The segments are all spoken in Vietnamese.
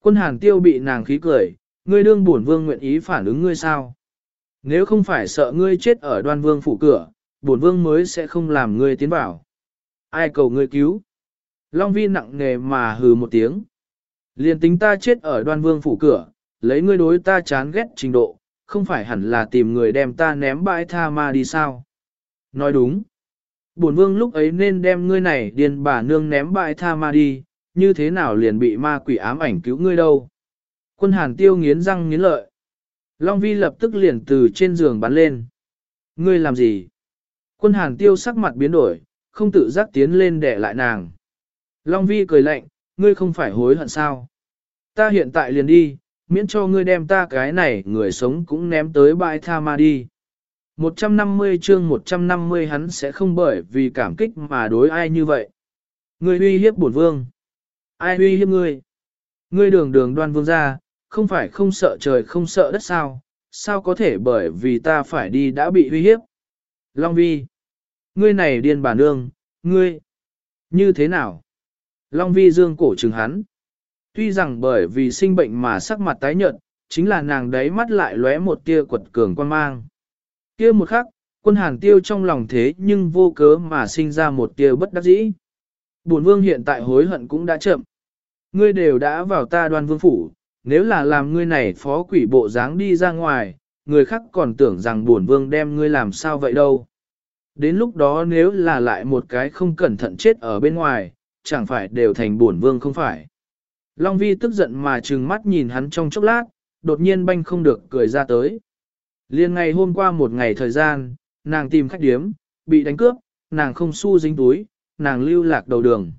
Quân hàn tiêu bị nàng khí cười, ngươi đương bổn vương nguyện ý phản ứng ngươi sao? Nếu không phải sợ ngươi chết ở đoan vương phủ cửa, bổn vương mới sẽ không làm ngươi tiến vào. Ai cầu ngươi cứu? Long vi nặng nề mà hừ một tiếng. Liền tính ta chết ở đoan vương phủ cửa, lấy ngươi đối ta chán ghét trình độ, không phải hẳn là tìm người đem ta ném bãi tha ma đi sao? Nói đúng. Bổn vương lúc ấy nên đem ngươi này điền bà nương ném bãi tha ma đi, như thế nào liền bị ma quỷ ám ảnh cứu ngươi đâu? Quân hàn tiêu nghiến răng nghiến lợi. Long vi lập tức liền từ trên giường bắn lên. Ngươi làm gì? Quân hàn tiêu sắc mặt biến đổi, không tự giác tiến lên để lại nàng. Long vi cười lạnh, ngươi không phải hối hận sao? Ta hiện tại liền đi, miễn cho ngươi đem ta cái này người sống cũng ném tới bãi tha ma đi. 150 chương 150 hắn sẽ không bởi vì cảm kích mà đối ai như vậy. Ngươi uy hiếp bổn vương. Ai uy hiếp ngươi? Ngươi đường đường đoan vương ra, không phải không sợ trời không sợ đất sao, sao có thể bởi vì ta phải đi đã bị uy hiếp. Long vi, ngươi này điên bản nương, ngươi, như thế nào? Long vi dương cổ trừng hắn. Tuy rằng bởi vì sinh bệnh mà sắc mặt tái nhợt, chính là nàng đấy mắt lại lóe một tia quật cường quan mang. Kia một khắc, quân hàn tiêu trong lòng thế nhưng vô cớ mà sinh ra một tia bất đắc dĩ. Bổn vương hiện tại hối hận cũng đã chậm. Ngươi đều đã vào ta đoan vương phủ, nếu là làm ngươi này phó quỷ bộ dáng đi ra ngoài, người khác còn tưởng rằng bổn vương đem ngươi làm sao vậy đâu. Đến lúc đó nếu là lại một cái không cẩn thận chết ở bên ngoài, chẳng phải đều thành bổn vương không phải. Long vi tức giận mà trừng mắt nhìn hắn trong chốc lát, đột nhiên banh không được cười ra tới. Liên ngày hôm qua một ngày thời gian, nàng tìm khách điếm, bị đánh cướp, nàng không xu dính túi, nàng lưu lạc đầu đường.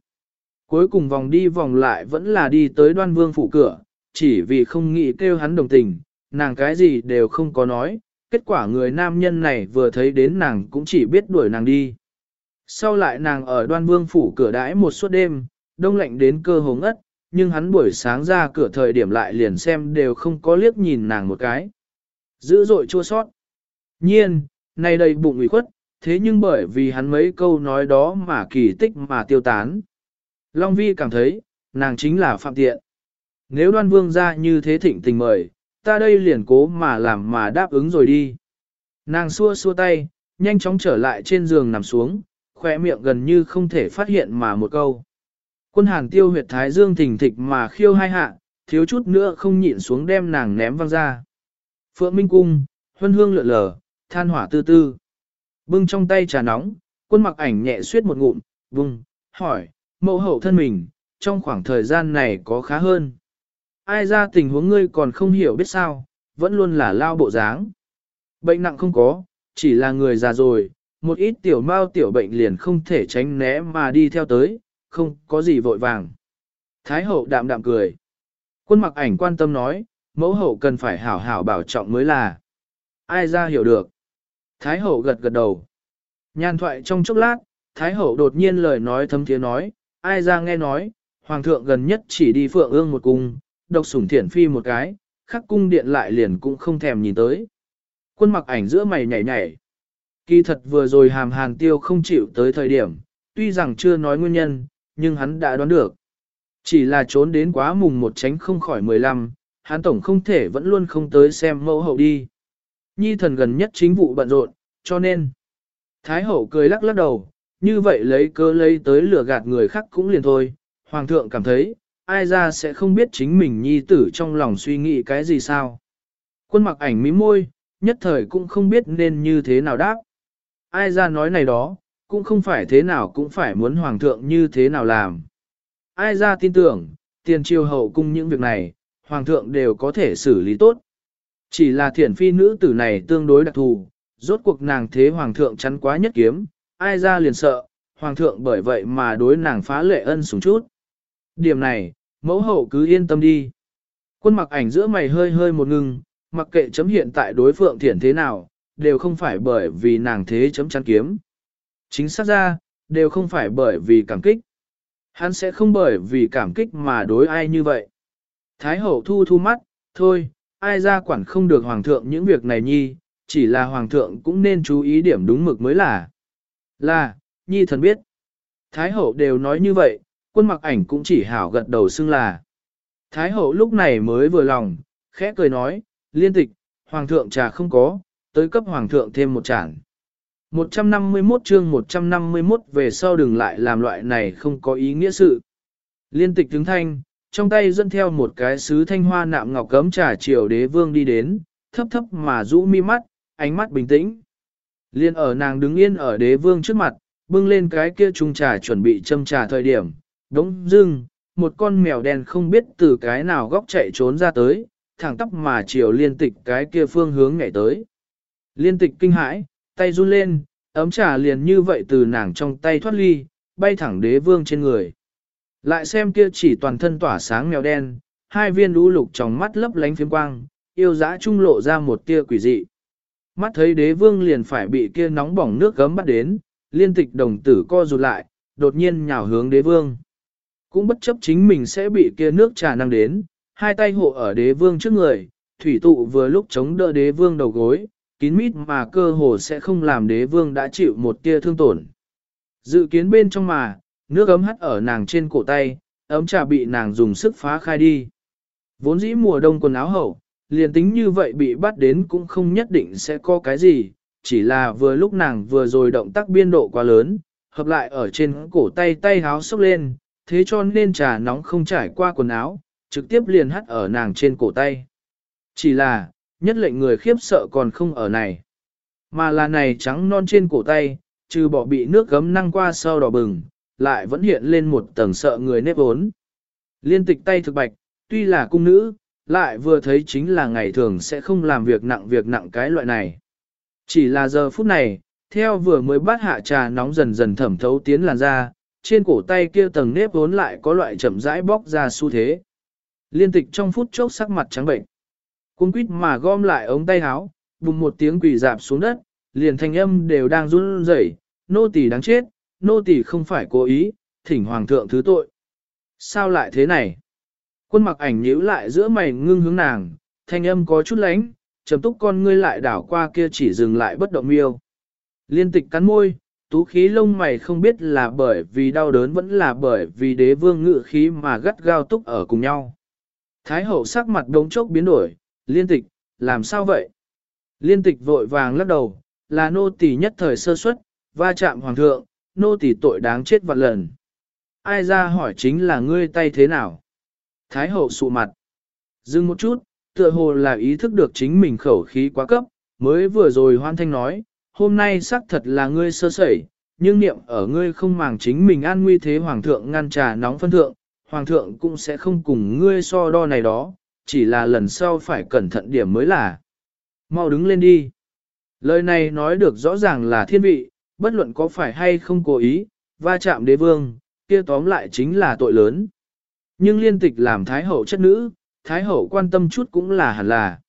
Cuối cùng vòng đi vòng lại vẫn là đi tới đoan vương phủ cửa, chỉ vì không nghĩ kêu hắn đồng tình, nàng cái gì đều không có nói, kết quả người nam nhân này vừa thấy đến nàng cũng chỉ biết đuổi nàng đi. Sau lại nàng ở đoan vương phủ cửa đãi một suốt đêm, đông lạnh đến cơ hồ ất, nhưng hắn buổi sáng ra cửa thời điểm lại liền xem đều không có liếc nhìn nàng một cái. Dữ dội chua sót. Nhiên, nay đầy bụng ủy khuất, thế nhưng bởi vì hắn mấy câu nói đó mà kỳ tích mà tiêu tán. Long Vi cảm thấy, nàng chính là phạm tiện. Nếu đoan vương ra như thế thịnh tình mời, ta đây liền cố mà làm mà đáp ứng rồi đi. Nàng xua xua tay, nhanh chóng trở lại trên giường nằm xuống, khỏe miệng gần như không thể phát hiện mà một câu. Quân hàn tiêu huyệt thái dương thình thịch mà khiêu hai hạ, thiếu chút nữa không nhịn xuống đem nàng ném văng ra. Phượng Minh Cung, huân hương lượn lờ, than hỏa tư tư. Bưng trong tay trà nóng, quân mặc ảnh nhẹ suyết một ngụm, vùng, hỏi, mẫu hậu thân mình, trong khoảng thời gian này có khá hơn. Ai ra tình huống ngươi còn không hiểu biết sao, vẫn luôn là lao bộ dáng. Bệnh nặng không có, chỉ là người già rồi, một ít tiểu mao tiểu bệnh liền không thể tránh né mà đi theo tới, không có gì vội vàng. Thái hậu đạm đạm cười. Quân mặc ảnh quan tâm nói, mẫu hậu cần phải hảo hảo bảo trọng mới là. Ai ra hiểu được. Thái hậu gật gật đầu. Nhàn thoại trong chốc lát, Thái hậu đột nhiên lời nói thấm tiếng nói, ai ra nghe nói, Hoàng thượng gần nhất chỉ đi phượng ương một cung, độc sủng thiển phi một cái, khắc cung điện lại liền cũng không thèm nhìn tới. Quân mặc ảnh giữa mày nhảy nhảy. Kỳ thật vừa rồi hàm hàn tiêu không chịu tới thời điểm, tuy rằng chưa nói nguyên nhân, nhưng hắn đã đoán được. Chỉ là trốn đến quá mùng một tránh không khỏi 15, hắn tổng không thể vẫn luôn không tới xem mẫu hậu đi. Nhi thần gần nhất chính vụ bận rộn, cho nên. Thái hậu cười lắc lắc đầu, như vậy lấy cơ lấy tới lừa gạt người khác cũng liền thôi. Hoàng thượng cảm thấy, ai ra sẽ không biết chính mình nhi tử trong lòng suy nghĩ cái gì sao. Quân mặc ảnh mí môi, nhất thời cũng không biết nên như thế nào đáp. Ai ra nói này đó, cũng không phải thế nào cũng phải muốn hoàng thượng như thế nào làm. Ai ra tin tưởng, tiền triều hậu cung những việc này, hoàng thượng đều có thể xử lý tốt. Chỉ là thiển phi nữ tử này tương đối đặc thù, rốt cuộc nàng thế hoàng thượng chắn quá nhất kiếm, ai ra liền sợ, hoàng thượng bởi vậy mà đối nàng phá lệ ân sủng chút. Điểm này, mẫu hậu cứ yên tâm đi. Quân mặc ảnh giữa mày hơi hơi một ngừng, mặc kệ chấm hiện tại đối phượng thiển thế nào, đều không phải bởi vì nàng thế chấm chăn kiếm. Chính xác ra, đều không phải bởi vì cảm kích. Hắn sẽ không bởi vì cảm kích mà đối ai như vậy. Thái hậu thu thu mắt, thôi, ai ra quản không được hoàng thượng những việc này nhi, chỉ là hoàng thượng cũng nên chú ý điểm đúng mực mới là. Là, nhi thần biết. Thái hậu đều nói như vậy, quân mặc ảnh cũng chỉ hảo gật đầu xưng là. Thái hậu lúc này mới vừa lòng, khẽ cười nói, liên tịch, hoàng thượng trà không có, tới cấp hoàng thượng thêm một chản. 151 chương 151 về sau đừng lại làm loại này không có ý nghĩa sự. Liên tịch đứng thanh, trong tay dẫn theo một cái sứ thanh hoa nạm ngọc cấm trà triều đế vương đi đến, thấp thấp mà rũ mi mắt, ánh mắt bình tĩnh. Liên ở nàng đứng yên ở đế vương trước mặt, bưng lên cái kia trung trà chuẩn bị châm trà thời điểm, đống dưng, một con mèo đen không biết từ cái nào góc chạy trốn ra tới, thẳng tóc mà chiều liên tịch cái kia phương hướng nhảy tới. Liên tịch kinh hãi, tay run lên, ấm trà liền như vậy từ nàng trong tay thoát ly, bay thẳng đế vương trên người. Lại xem kia chỉ toàn thân tỏa sáng mèo đen, hai viên đũ lục trong mắt lấp lánh phiếm quang, yêu dã trung lộ ra một tia quỷ dị. Mắt thấy đế vương liền phải bị kia nóng bỏng nước gấm bắt đến, liên tịch đồng tử co rụt lại, đột nhiên nhào hướng đế vương. Cũng bất chấp chính mình sẽ bị kia nước trà năng đến, hai tay hộ ở đế vương trước người, thủy tụ vừa lúc chống đỡ đế vương đầu gối, kín mít mà cơ hồ sẽ không làm đế vương đã chịu một tia thương tổn. Dự kiến bên trong mà, nước ấm hắt ở nàng trên cổ tay, ấm trà bị nàng dùng sức phá khai đi. Vốn dĩ mùa đông quần áo hậu, liền tính như vậy bị bắt đến cũng không nhất định sẽ có cái gì, chỉ là vừa lúc nàng vừa rồi động tác biên độ quá lớn, hợp lại ở trên cổ tay tay háo sốc lên, thế cho nên trà nóng không trải qua quần áo, trực tiếp liền hắt ở nàng trên cổ tay. Chỉ là, nhất lệnh người khiếp sợ còn không ở này. Mà là này trắng non trên cổ tay, trừ bỏ bị nước gấm năng qua sau đỏ bừng, lại vẫn hiện lên một tầng sợ người nếp ốn. Liên tịch tay thực bạch, tuy là cung nữ, lại vừa thấy chính là ngày thường sẽ không làm việc nặng việc nặng cái loại này. Chỉ là giờ phút này, theo vừa mới bắt hạ trà nóng dần dần thẩm thấu tiến làn da, trên cổ tay kia tầng nếp vốn lại có loại chậm rãi bóc ra xu thế. Liên tịch trong phút chốc sắc mặt trắng bệnh. Cuốn quýt mà gom lại ống tay áo, bùng một tiếng quỷ dạp xuống đất, liền thanh âm đều đang run rẩy, nô tỳ đáng chết, nô tỳ không phải cố ý, thỉnh hoàng thượng thứ tội. Sao lại thế này? Quân mặc ảnh nhíu lại giữa mày ngưng hướng nàng, thanh âm có chút lánh, trầm túc con ngươi lại đảo qua kia chỉ dừng lại bất động miêu. Liên tịch cắn môi, tú khí lông mày không biết là bởi vì đau đớn vẫn là bởi vì đế vương ngự khí mà gắt gao túc ở cùng nhau. Thái hậu sắc mặt đống chốc biến đổi, liên tịch, làm sao vậy? Liên tịch vội vàng lắc đầu, là nô tỳ nhất thời sơ suất, va chạm hoàng thượng, nô tỳ tội đáng chết vạn lần. Ai ra hỏi chính là ngươi tay thế nào? Thái hậu sụ mặt. Dừng một chút, tựa hồ là ý thức được chính mình khẩu khí quá cấp, mới vừa rồi hoan thanh nói, hôm nay xác thật là ngươi sơ sẩy, nhưng niệm ở ngươi không màng chính mình an nguy thế hoàng thượng ngăn trà nóng phân thượng, hoàng thượng cũng sẽ không cùng ngươi so đo này đó, chỉ là lần sau phải cẩn thận điểm mới là. Mau đứng lên đi. Lời này nói được rõ ràng là thiên vị, bất luận có phải hay không cố ý, va chạm đế vương, kia tóm lại chính là tội lớn. Nhưng liên tịch làm thái hậu chất nữ, thái hậu quan tâm chút cũng là hẳn là.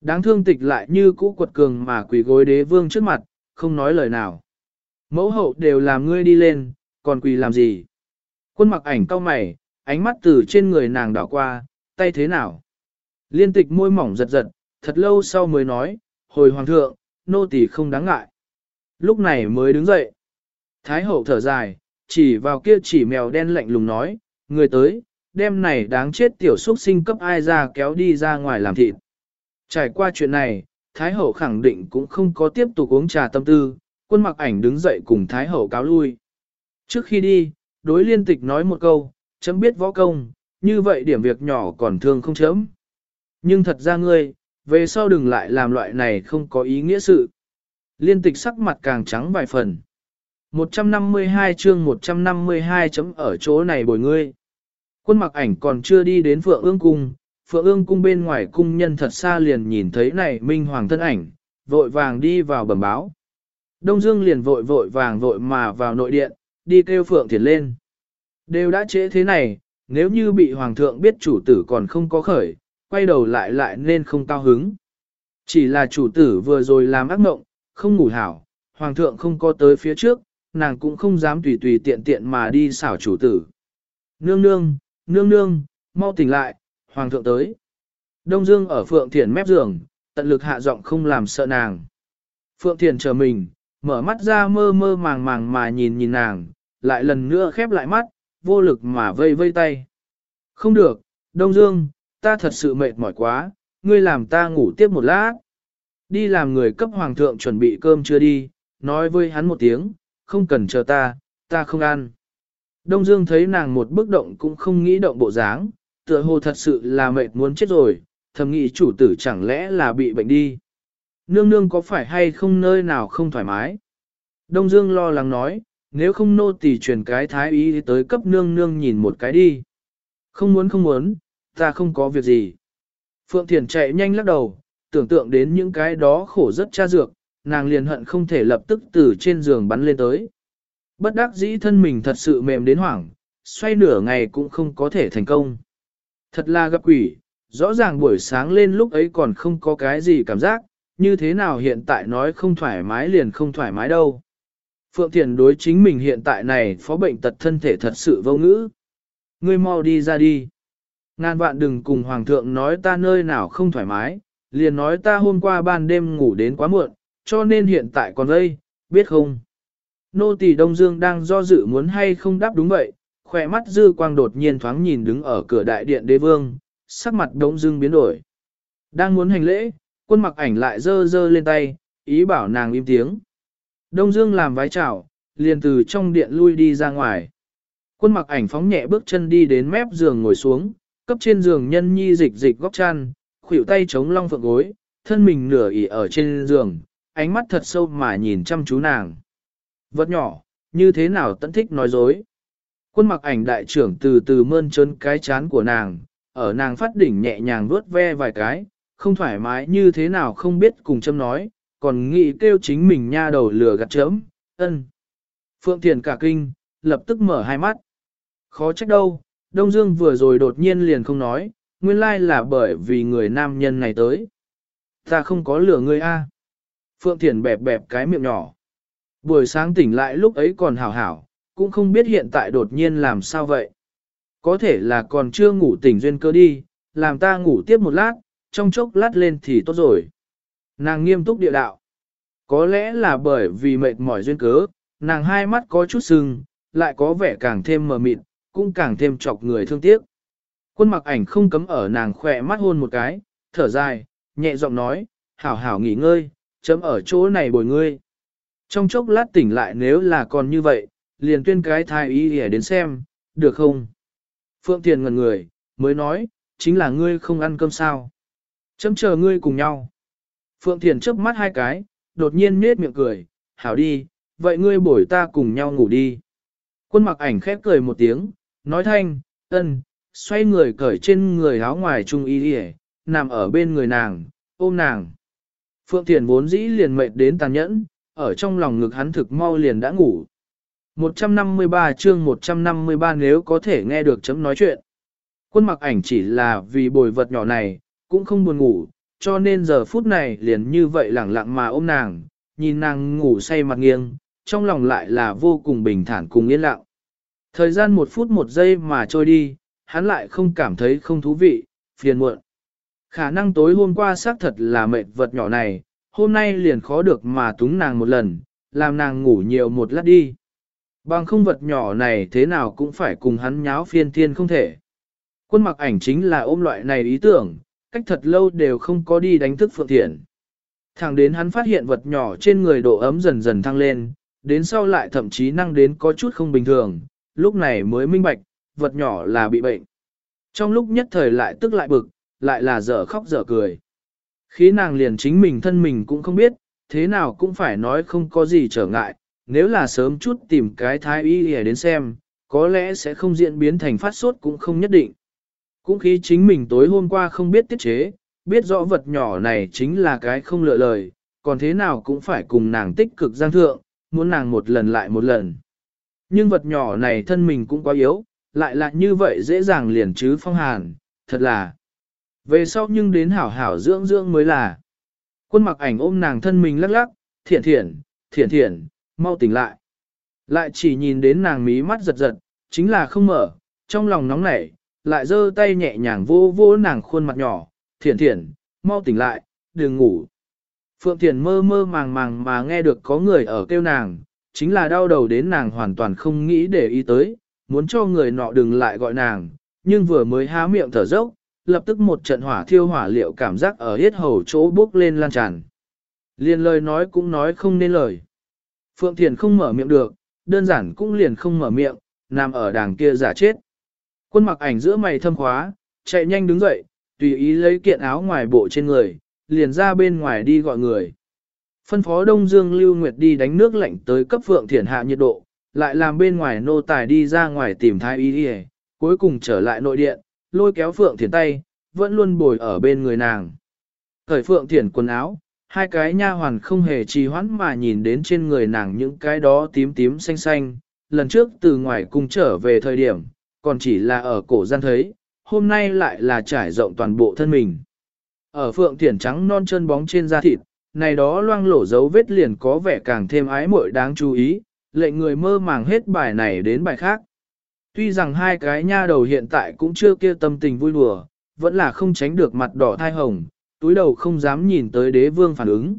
Đáng thương tịch lại như cũ quật cường mà quỳ gối đế vương trước mặt, không nói lời nào. Mẫu hậu đều làm ngươi đi lên, còn quỳ làm gì? Quân mặc ảnh cau mày, ánh mắt từ trên người nàng đảo qua, tay thế nào? Liên tịch môi mỏng giật giật, thật lâu sau mới nói, hồi hoàng thượng, nô tỳ không đáng ngại. Lúc này mới đứng dậy. Thái hậu thở dài, chỉ vào kia chỉ mèo đen lạnh lùng nói, người tới, đêm này đáng chết tiểu xuất sinh cấp ai ra kéo đi ra ngoài làm thịt. Trải qua chuyện này, Thái hậu khẳng định cũng không có tiếp tục uống trà tâm tư, quân mặc ảnh đứng dậy cùng Thái hậu cáo lui. Trước khi đi, đối liên tịch nói một câu, chấm biết võ công, như vậy điểm việc nhỏ còn thương không chấm. Nhưng thật ra ngươi, về sau đừng lại làm loại này không có ý nghĩa sự. Liên tịch sắc mặt càng trắng vài phần. 152 chương 152 chấm ở chỗ này bồi ngươi. Quân mặc ảnh còn chưa đi đến Phượng ương cung, Phượng ương cung bên ngoài cung nhân thật xa liền nhìn thấy này minh hoàng thân ảnh, vội vàng đi vào bẩm báo. Đông Dương liền vội vội vàng vội mà vào nội điện, đi kêu Phượng Thiền lên. Đều đã trễ thế này, nếu như bị hoàng thượng biết chủ tử còn không có khởi, quay đầu lại lại nên không cao hứng. Chỉ là chủ tử vừa rồi làm ác mộng, không ngủ hảo, hoàng thượng không có tới phía trước, nàng cũng không dám tùy tùy tiện tiện mà đi xảo chủ tử. Nương nương, nương nương, mau tỉnh lại, hoàng thượng tới. Đông Dương ở Phượng Thiền mép giường, tận lực hạ giọng không làm sợ nàng. Phượng Thiền chờ mình, mở mắt ra mơ mơ màng màng mà nhìn nhìn nàng, lại lần nữa khép lại mắt, vô lực mà vây vây tay. Không được, Đông Dương, ta thật sự mệt mỏi quá, ngươi làm ta ngủ tiếp một lát. Đi làm người cấp hoàng thượng chuẩn bị cơm chưa đi, nói với hắn một tiếng, không cần chờ ta, ta không ăn. Đông Dương thấy nàng một bước động cũng không nghĩ động bộ dáng, tựa hồ thật sự là mệt muốn chết rồi, thầm nghĩ chủ tử chẳng lẽ là bị bệnh đi. Nương nương có phải hay không nơi nào không thoải mái? Đông Dương lo lắng nói, nếu không nô tỳ truyền cái thái ý tới cấp nương nương nhìn một cái đi. Không muốn không muốn, ta không có việc gì. Phượng Thiền chạy nhanh lắc đầu, tưởng tượng đến những cái đó khổ rất cha dược, nàng liền hận không thể lập tức từ trên giường bắn lên tới. Bất đắc dĩ thân mình thật sự mềm đến hoảng, xoay nửa ngày cũng không có thể thành công. Thật là gặp quỷ, rõ ràng buổi sáng lên lúc ấy còn không có cái gì cảm giác, như thế nào hiện tại nói không thoải mái liền không thoải mái đâu. Phượng Thiền đối chính mình hiện tại này phó bệnh tật thân thể thật sự vô ngữ. Ngươi mau đi ra đi. Ngàn vạn đừng cùng Hoàng thượng nói ta nơi nào không thoải mái, liền nói ta hôm qua ban đêm ngủ đến quá muộn, cho nên hiện tại còn đây, biết không? Nô tỳ Đông Dương đang do dự muốn hay không đáp đúng vậy, khỏe mắt dư quang đột nhiên thoáng nhìn đứng ở cửa đại điện đế vương, sắc mặt Đông Dương biến đổi. Đang muốn hành lễ, quân mặc ảnh lại dơ dơ lên tay, ý bảo nàng im tiếng. Đông Dương làm vái chào, liền từ trong điện lui đi ra ngoài. Quân mặc ảnh phóng nhẹ bước chân đi đến mép giường ngồi xuống, cấp trên giường nhân nhi dịch dịch góc chăn, khuỷu tay chống long phượng gối, thân mình nửa ỉ ở trên giường, ánh mắt thật sâu mà nhìn chăm chú nàng. Vật nhỏ, như thế nào tận thích nói dối. Quân mặc ảnh đại trưởng từ từ mơn trơn cái chán của nàng, ở nàng phát đỉnh nhẹ nhàng vuốt ve vài cái, không thoải mái như thế nào không biết cùng châm nói, còn nghĩ kêu chính mình nha đầu lừa gạt chớm, ân. Phượng Thiền cả kinh, lập tức mở hai mắt. Khó trách đâu, Đông Dương vừa rồi đột nhiên liền không nói, nguyên lai là bởi vì người nam nhân này tới. Ta không có lừa ngươi a. Phượng Thiền bẹp bẹp cái miệng nhỏ. Buổi sáng tỉnh lại lúc ấy còn hảo hảo, cũng không biết hiện tại đột nhiên làm sao vậy. Có thể là còn chưa ngủ tỉnh duyên cơ đi, làm ta ngủ tiếp một lát, trong chốc lát lên thì tốt rồi. Nàng nghiêm túc địa đạo. Có lẽ là bởi vì mệt mỏi duyên cớ, nàng hai mắt có chút sưng, lại có vẻ càng thêm mờ mịt, cũng càng thêm chọc người thương tiếc. Quân mặc ảnh không cấm ở nàng khỏe mắt hôn một cái, thở dài, nhẹ giọng nói, hảo hảo nghỉ ngơi, chấm ở chỗ này bồi ngươi. Trong chốc lát tỉnh lại nếu là còn như vậy, liền tuyên cái thai y để đến xem, được không? Phượng Thiền ngần người, mới nói, chính là ngươi không ăn cơm sao. Chấm chờ ngươi cùng nhau. Phượng Thiền chớp mắt hai cái, đột nhiên nết miệng cười, hảo đi, vậy ngươi bổi ta cùng nhau ngủ đi. Quân mặc ảnh khép cười một tiếng, nói thanh, ân, xoay người cởi trên người áo ngoài trung y đi nằm ở bên người nàng, ôm nàng. Phượng Thiền vốn dĩ liền mệt đến tàn nhẫn, ở trong lòng ngực hắn thực mau liền đã ngủ. 153 chương 153 nếu có thể nghe được chấm nói chuyện. Quân mặc ảnh chỉ là vì bồi vật nhỏ này, cũng không buồn ngủ, cho nên giờ phút này liền như vậy lẳng lặng mà ôm nàng, nhìn nàng ngủ say mặt nghiêng, trong lòng lại là vô cùng bình thản cùng yên lặng. Thời gian một phút một giây mà trôi đi, hắn lại không cảm thấy không thú vị, phiền muộn. Khả năng tối hôm qua xác thật là mệt vật nhỏ này, hôm nay liền khó được mà túng nàng một lần, làm nàng ngủ nhiều một lát đi. Bằng không vật nhỏ này thế nào cũng phải cùng hắn nháo phiên thiên không thể. Quân mặc ảnh chính là ôm loại này ý tưởng, cách thật lâu đều không có đi đánh thức Phượng Thiện. Thẳng đến hắn phát hiện vật nhỏ trên người độ ấm dần dần thăng lên, đến sau lại thậm chí năng đến có chút không bình thường, lúc này mới minh bạch, vật nhỏ là bị bệnh. Trong lúc nhất thời lại tức lại bực, lại là dở khóc dở cười. Khi nàng liền chính mình thân mình cũng không biết, thế nào cũng phải nói không có gì trở ngại, nếu là sớm chút tìm cái thái y để đến xem, có lẽ sẽ không diễn biến thành phát sốt cũng không nhất định. Cũng khi chính mình tối hôm qua không biết tiết chế, biết rõ vật nhỏ này chính là cái không lựa lời, còn thế nào cũng phải cùng nàng tích cực giang thượng, muốn nàng một lần lại một lần. Nhưng vật nhỏ này thân mình cũng quá yếu, lại là như vậy dễ dàng liền chứ phong hàn, thật là. Về sau nhưng đến hảo hảo dưỡng dưỡng mới là. Quân mặc ảnh ôm nàng thân mình lắc lắc, thiện thiện, thiện thiện, mau tỉnh lại. Lại chỉ nhìn đến nàng mí mắt giật giật, chính là không mở, trong lòng nóng nảy, lại giơ tay nhẹ nhàng vô vô nàng khuôn mặt nhỏ, thiện thiện, mau tỉnh lại, đừng ngủ. Phượng Thiền mơ mơ màng màng mà nghe được có người ở kêu nàng, chính là đau đầu đến nàng hoàn toàn không nghĩ để ý tới, muốn cho người nọ đừng lại gọi nàng, nhưng vừa mới há miệng thở dốc, lập tức một trận hỏa thiêu hỏa liệu cảm giác ở hết hầu chỗ bốc lên lan tràn. Liền lời nói cũng nói không nên lời. Phượng Thiền không mở miệng được, đơn giản cũng liền không mở miệng, nằm ở đàng kia giả chết. Quân mặc ảnh giữa mày thâm khóa, chạy nhanh đứng dậy, tùy ý lấy kiện áo ngoài bộ trên người, liền ra bên ngoài đi gọi người. Phân phó Đông Dương Lưu Nguyệt đi đánh nước lạnh tới cấp Phượng Thiển hạ nhiệt độ, lại làm bên ngoài nô tài đi ra ngoài tìm thái y đi cuối cùng trở lại nội điện, lôi kéo Phượng Thiển tay, vẫn luôn bồi ở bên người nàng. Thời Phượng Thiển quần áo, hai cái nha hoàn không hề trì hoãn mà nhìn đến trên người nàng những cái đó tím tím xanh xanh, lần trước từ ngoài cung trở về thời điểm, còn chỉ là ở cổ gian thấy, hôm nay lại là trải rộng toàn bộ thân mình. Ở Phượng Thiển trắng non chân bóng trên da thịt, này đó loang lổ dấu vết liền có vẻ càng thêm ái muội đáng chú ý, lệnh người mơ màng hết bài này đến bài khác. Tuy rằng hai cái nha đầu hiện tại cũng chưa kia tâm tình vui đùa, vẫn là không tránh được mặt đỏ thai hồng, túi đầu không dám nhìn tới đế vương phản ứng.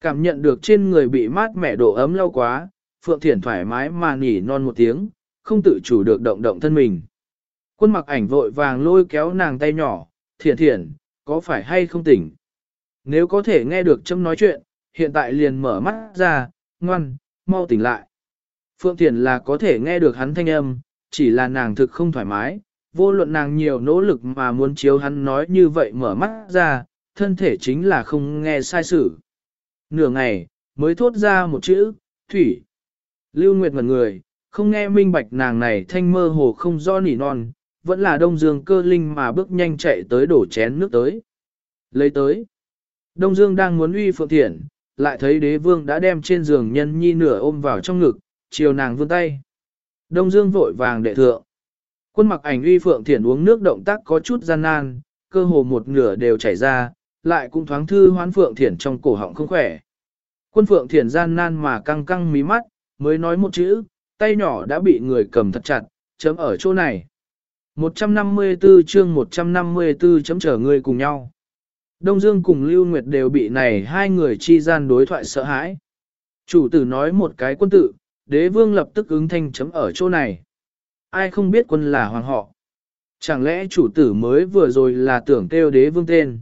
Cảm nhận được trên người bị mát mẻ độ ấm lâu quá, Phượng Thiển thoải mái mà nỉ non một tiếng, không tự chủ được động động thân mình. Quân mặc ảnh vội vàng lôi kéo nàng tay nhỏ, thiển thiển, có phải hay không tỉnh? Nếu có thể nghe được châm nói chuyện, hiện tại liền mở mắt ra, ngoan, mau tỉnh lại. Phượng Thiển là có thể nghe được hắn thanh âm, chỉ là nàng thực không thoải mái, vô luận nàng nhiều nỗ lực mà muốn chiếu hắn nói như vậy mở mắt ra, thân thể chính là không nghe sai sự. Nửa ngày, mới thốt ra một chữ, thủy. Lưu Nguyệt ngẩn người, không nghe minh bạch nàng này thanh mơ hồ không do nỉ non, vẫn là đông dương cơ linh mà bước nhanh chạy tới đổ chén nước tới. Lấy tới. Đông dương đang muốn uy phượng thiện, lại thấy đế vương đã đem trên giường nhân nhi nửa ôm vào trong ngực, chiều nàng vươn tay. Đông dương vội vàng đệ thượng. Quân mặc ảnh uy phượng thiển uống nước động tác có chút gian nan, cơ hồ một nửa đều chảy ra, lại cũng thoáng thư hoán phượng thiển trong cổ họng không khỏe. Quân phượng thiển gian nan mà căng căng mí mắt, mới nói một chữ, tay nhỏ đã bị người cầm thật chặt, chấm ở chỗ này. 154 chương 154 chấm chở người cùng nhau. Đông Dương cùng Lưu Nguyệt đều bị này hai người chi gian đối thoại sợ hãi. Chủ tử nói một cái quân tử đế vương lập tức ứng thanh chấm ở chỗ này. Ai không biết quân là hoàng họ. Chẳng lẽ chủ tử mới vừa rồi là tưởng kêu đế vương tên.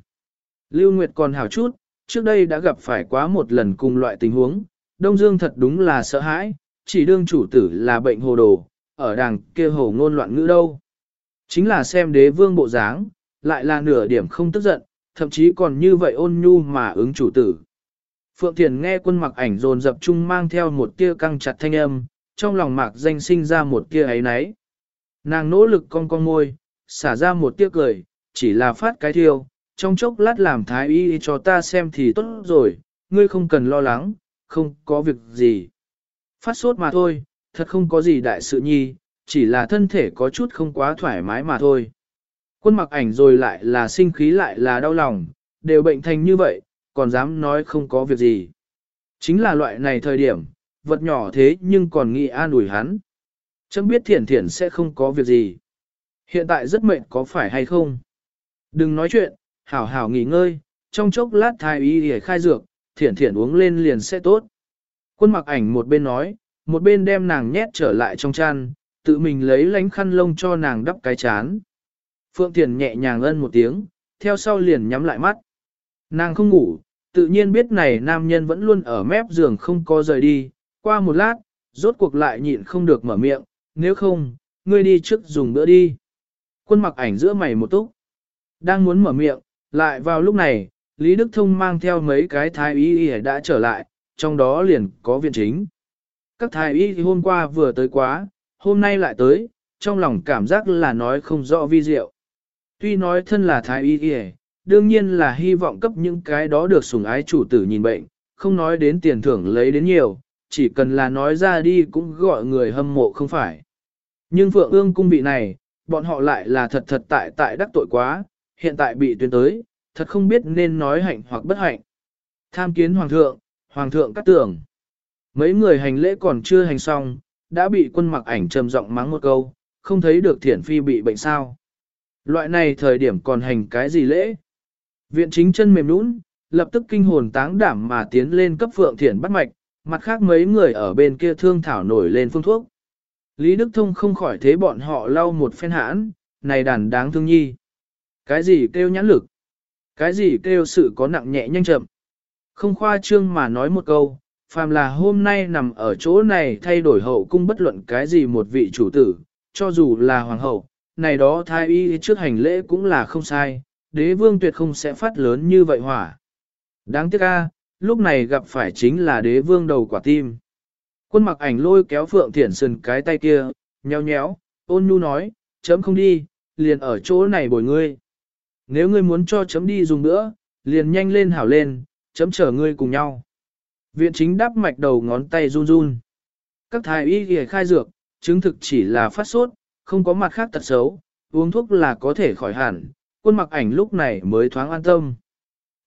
Lưu Nguyệt còn hảo chút, trước đây đã gặp phải quá một lần cùng loại tình huống, Đông Dương thật đúng là sợ hãi, chỉ đương chủ tử là bệnh hồ đồ, ở đàng kia hồ ngôn loạn ngữ đâu. Chính là xem đế vương bộ dáng, lại là nửa điểm không tức giận, thậm chí còn như vậy ôn nhu mà ứng chủ tử. Phượng Thiền nghe quân mặc ảnh dồn dập chung mang theo một tia căng chặt thanh âm, trong lòng mạc danh sinh ra một tia ấy náy. Nàng nỗ lực cong cong môi, xả ra một tia cười, chỉ là phát cái thiêu, trong chốc lát làm thái y cho ta xem thì tốt rồi, ngươi không cần lo lắng, không có việc gì. Phát sốt mà thôi, thật không có gì đại sự nhi, chỉ là thân thể có chút không quá thoải mái mà thôi. Quân mặc ảnh rồi lại là sinh khí lại là đau lòng, đều bệnh thành như vậy, còn dám nói không có việc gì. Chính là loại này thời điểm, vật nhỏ thế nhưng còn nghĩ an ủi hắn. Chấm biết thiển thiển sẽ không có việc gì. Hiện tại rất mệt có phải hay không? Đừng nói chuyện, hảo hảo nghỉ ngơi, trong chốc lát thái y để khai dược, thiển thiển uống lên liền sẽ tốt. Quân mặc ảnh một bên nói, một bên đem nàng nhét trở lại trong chăn, tự mình lấy lánh khăn lông cho nàng đắp cái chán. Phượng Thiền nhẹ nhàng ân một tiếng, theo sau liền nhắm lại mắt. Nàng không ngủ, tự nhiên biết này nam nhân vẫn luôn ở mép giường không có rời đi, qua một lát, rốt cuộc lại nhịn không được mở miệng, nếu không, ngươi đi trước dùng bữa đi. Quân mặc ảnh giữa mày một túc, đang muốn mở miệng, lại vào lúc này, Lý Đức Thông mang theo mấy cái thái y đã trở lại, trong đó liền có viện chính. Các thái y hôm qua vừa tới quá, hôm nay lại tới, trong lòng cảm giác là nói không rõ vi diệu. Tuy nói thân là thái y y, đương nhiên là hy vọng cấp những cái đó được sủng ái chủ tử nhìn bệnh, không nói đến tiền thưởng lấy đến nhiều, chỉ cần là nói ra đi cũng gọi người hâm mộ không phải. Nhưng Phượng ương cung bị này, bọn họ lại là thật thật tại tại đắc tội quá, hiện tại bị tuyên tới, thật không biết nên nói hạnh hoặc bất hạnh. Tham kiến hoàng thượng, hoàng thượng cắt tưởng. Mấy người hành lễ còn chưa hành xong, đã bị quân mặc ảnh trầm giọng mắng một câu, không thấy được thiển phi bị bệnh sao. Loại này thời điểm còn hành cái gì lễ? Viện chính chân mềm nũng, lập tức kinh hồn táng đảm mà tiến lên cấp phượng thiển bắt mạch, mặt khác mấy người ở bên kia thương thảo nổi lên phương thuốc. Lý Đức Thông không khỏi thế bọn họ lau một phen hãn, này đàn đáng thương nhi. Cái gì kêu nhãn lực? Cái gì kêu sự có nặng nhẹ nhanh chậm? Không khoa trương mà nói một câu, phàm là hôm nay nằm ở chỗ này thay đổi hậu cung bất luận cái gì một vị chủ tử, cho dù là hoàng hậu, này đó thai y trước hành lễ cũng là không sai, đế vương tuyệt không sẽ phát lớn như vậy hỏa. Đáng tiếc a, lúc này gặp phải chính là đế vương đầu quả tim. Quân mặc ảnh lôi kéo Phượng Thiển Sơn cái tay kia, nhéo nhéo, ôn nhu nói, chấm không đi, liền ở chỗ này bồi ngươi. Nếu ngươi muốn cho chấm đi dùng nữa, liền nhanh lên hảo lên, chấm chở ngươi cùng nhau. Viện chính đắp mạch đầu ngón tay run run. Các thái y ghề khai dược, chứng thực chỉ là phát sốt, không có mặt khác tật xấu, uống thuốc là có thể khỏi hẳn, quân mặc ảnh lúc này mới thoáng an tâm.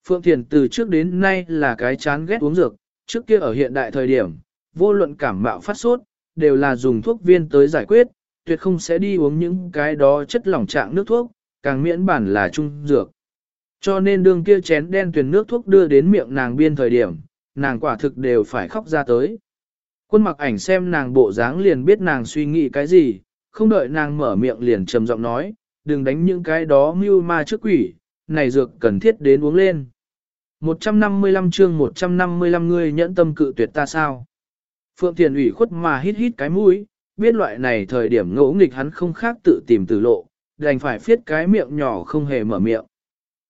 Phượng Thiền từ trước đến nay là cái chán ghét uống dược, trước kia ở hiện đại thời điểm, vô luận cảm mạo phát sốt, đều là dùng thuốc viên tới giải quyết, tuyệt không sẽ đi uống những cái đó chất lỏng trạng nước thuốc, càng miễn bản là trung dược. Cho nên đường kia chén đen tuyển nước thuốc đưa đến miệng nàng biên thời điểm, nàng quả thực đều phải khóc ra tới. Quân mặc ảnh xem nàng bộ dáng liền biết nàng suy nghĩ cái gì, không đợi nàng mở miệng liền trầm giọng nói, đừng đánh những cái đó mưu ma trước quỷ, này dược cần thiết đến uống lên. 155 chương 155 ngươi nhẫn tâm cự tuyệt ta sao? Phượng Thiền ủy khuất mà hít hít cái mũi, biết loại này thời điểm ngỗ nghịch hắn không khác tự tìm tử lộ, đành phải phiết cái miệng nhỏ không hề mở miệng.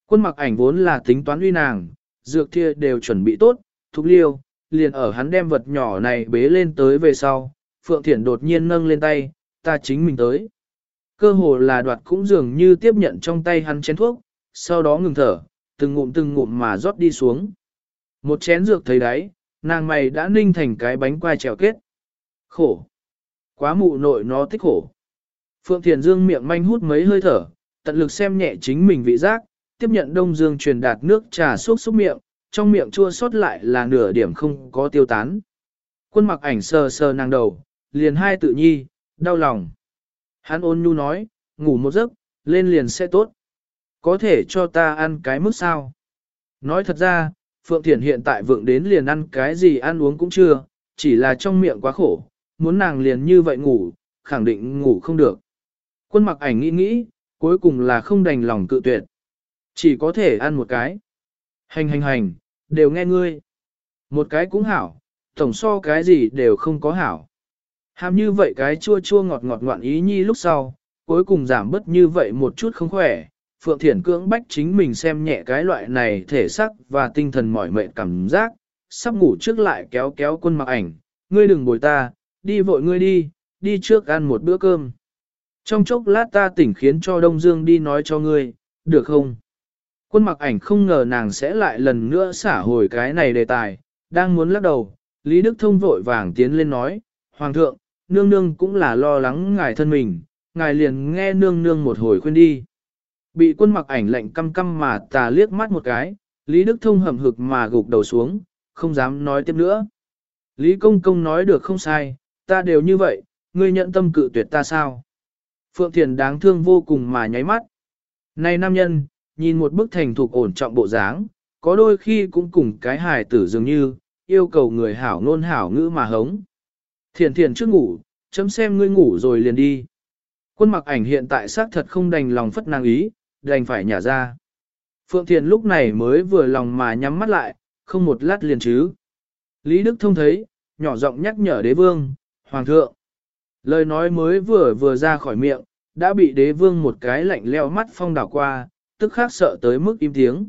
Quân mặc ảnh vốn là tính toán uy nàng, dược thia đều chuẩn bị tốt, thúc liêu, liền ở hắn đem vật nhỏ này bế lên tới về sau, Phượng Thiển đột nhiên nâng lên tay, ta chính mình tới. Cơ hồ là đoạt cũng dường như tiếp nhận trong tay hắn chén thuốc, sau đó ngừng thở, từng ngụm từng ngụm mà rót đi xuống. Một chén dược thấy đấy, nàng mày đã ninh thành cái bánh quai trèo kết. Khổ. Quá mụ nội nó thích khổ. Phượng Thiền Dương miệng manh hút mấy hơi thở, tận lực xem nhẹ chính mình vị giác, tiếp nhận Đông Dương truyền đạt nước trà suốt xúc miệng, trong miệng chua sót lại là nửa điểm không có tiêu tán. Quân mặc ảnh sờ sờ nàng đầu, liền hai tự nhi, đau lòng. Hắn ôn nhu nói, ngủ một giấc, lên liền sẽ tốt. Có thể cho ta ăn cái mức sao? Nói thật ra, Phượng Thiển hiện tại vượng đến liền ăn cái gì ăn uống cũng chưa, chỉ là trong miệng quá khổ, muốn nàng liền như vậy ngủ, khẳng định ngủ không được. Quân mặc ảnh nghĩ nghĩ, cuối cùng là không đành lòng cự tuyệt. Chỉ có thể ăn một cái. Hành hành hành, đều nghe ngươi. Một cái cũng hảo, tổng so cái gì đều không có hảo. Hàm như vậy cái chua chua ngọt ngọt ngoạn ý nhi lúc sau, cuối cùng giảm bớt như vậy một chút không khỏe. Phượng Thiển cưỡng bách chính mình xem nhẹ cái loại này thể sắc và tinh thần mỏi mệt cảm giác, sắp ngủ trước lại kéo kéo quân mặc ảnh, ngươi đừng bồi ta, đi vội ngươi đi, đi trước ăn một bữa cơm. Trong chốc lát ta tỉnh khiến cho Đông Dương đi nói cho ngươi, được không? Quân mặc ảnh không ngờ nàng sẽ lại lần nữa xả hồi cái này đề tài, đang muốn lắc đầu, Lý Đức Thông vội vàng tiến lên nói, Hoàng thượng, nương nương cũng là lo lắng ngài thân mình, ngài liền nghe nương nương một hồi khuyên đi. Bị quân mặc ảnh lệnh căm căm mà tà liếc mắt một cái, Lý Đức Thông hầm hực mà gục đầu xuống, không dám nói tiếp nữa. Lý Công Công nói được không sai, ta đều như vậy, ngươi nhận tâm cự tuyệt ta sao? Phượng Thiền đáng thương vô cùng mà nháy mắt. Này nam nhân, nhìn một bức thành thuộc ổn trọng bộ dáng, có đôi khi cũng cùng cái hài tử dường như, yêu cầu người hảo ngôn hảo ngữ mà hống. Thiền thiền trước ngủ, chấm xem ngươi ngủ rồi liền đi. Quân mặc ảnh hiện tại xác thật không đành lòng phất nàng ý, đành phải nhả ra. Phượng Thiền lúc này mới vừa lòng mà nhắm mắt lại, không một lát liền chứ. Lý Đức Thông thấy, nhỏ giọng nhắc nhở đế vương, hoàng thượng. Lời nói mới vừa vừa ra khỏi miệng, đã bị đế vương một cái lạnh leo mắt phong đảo qua, tức khác sợ tới mức im tiếng.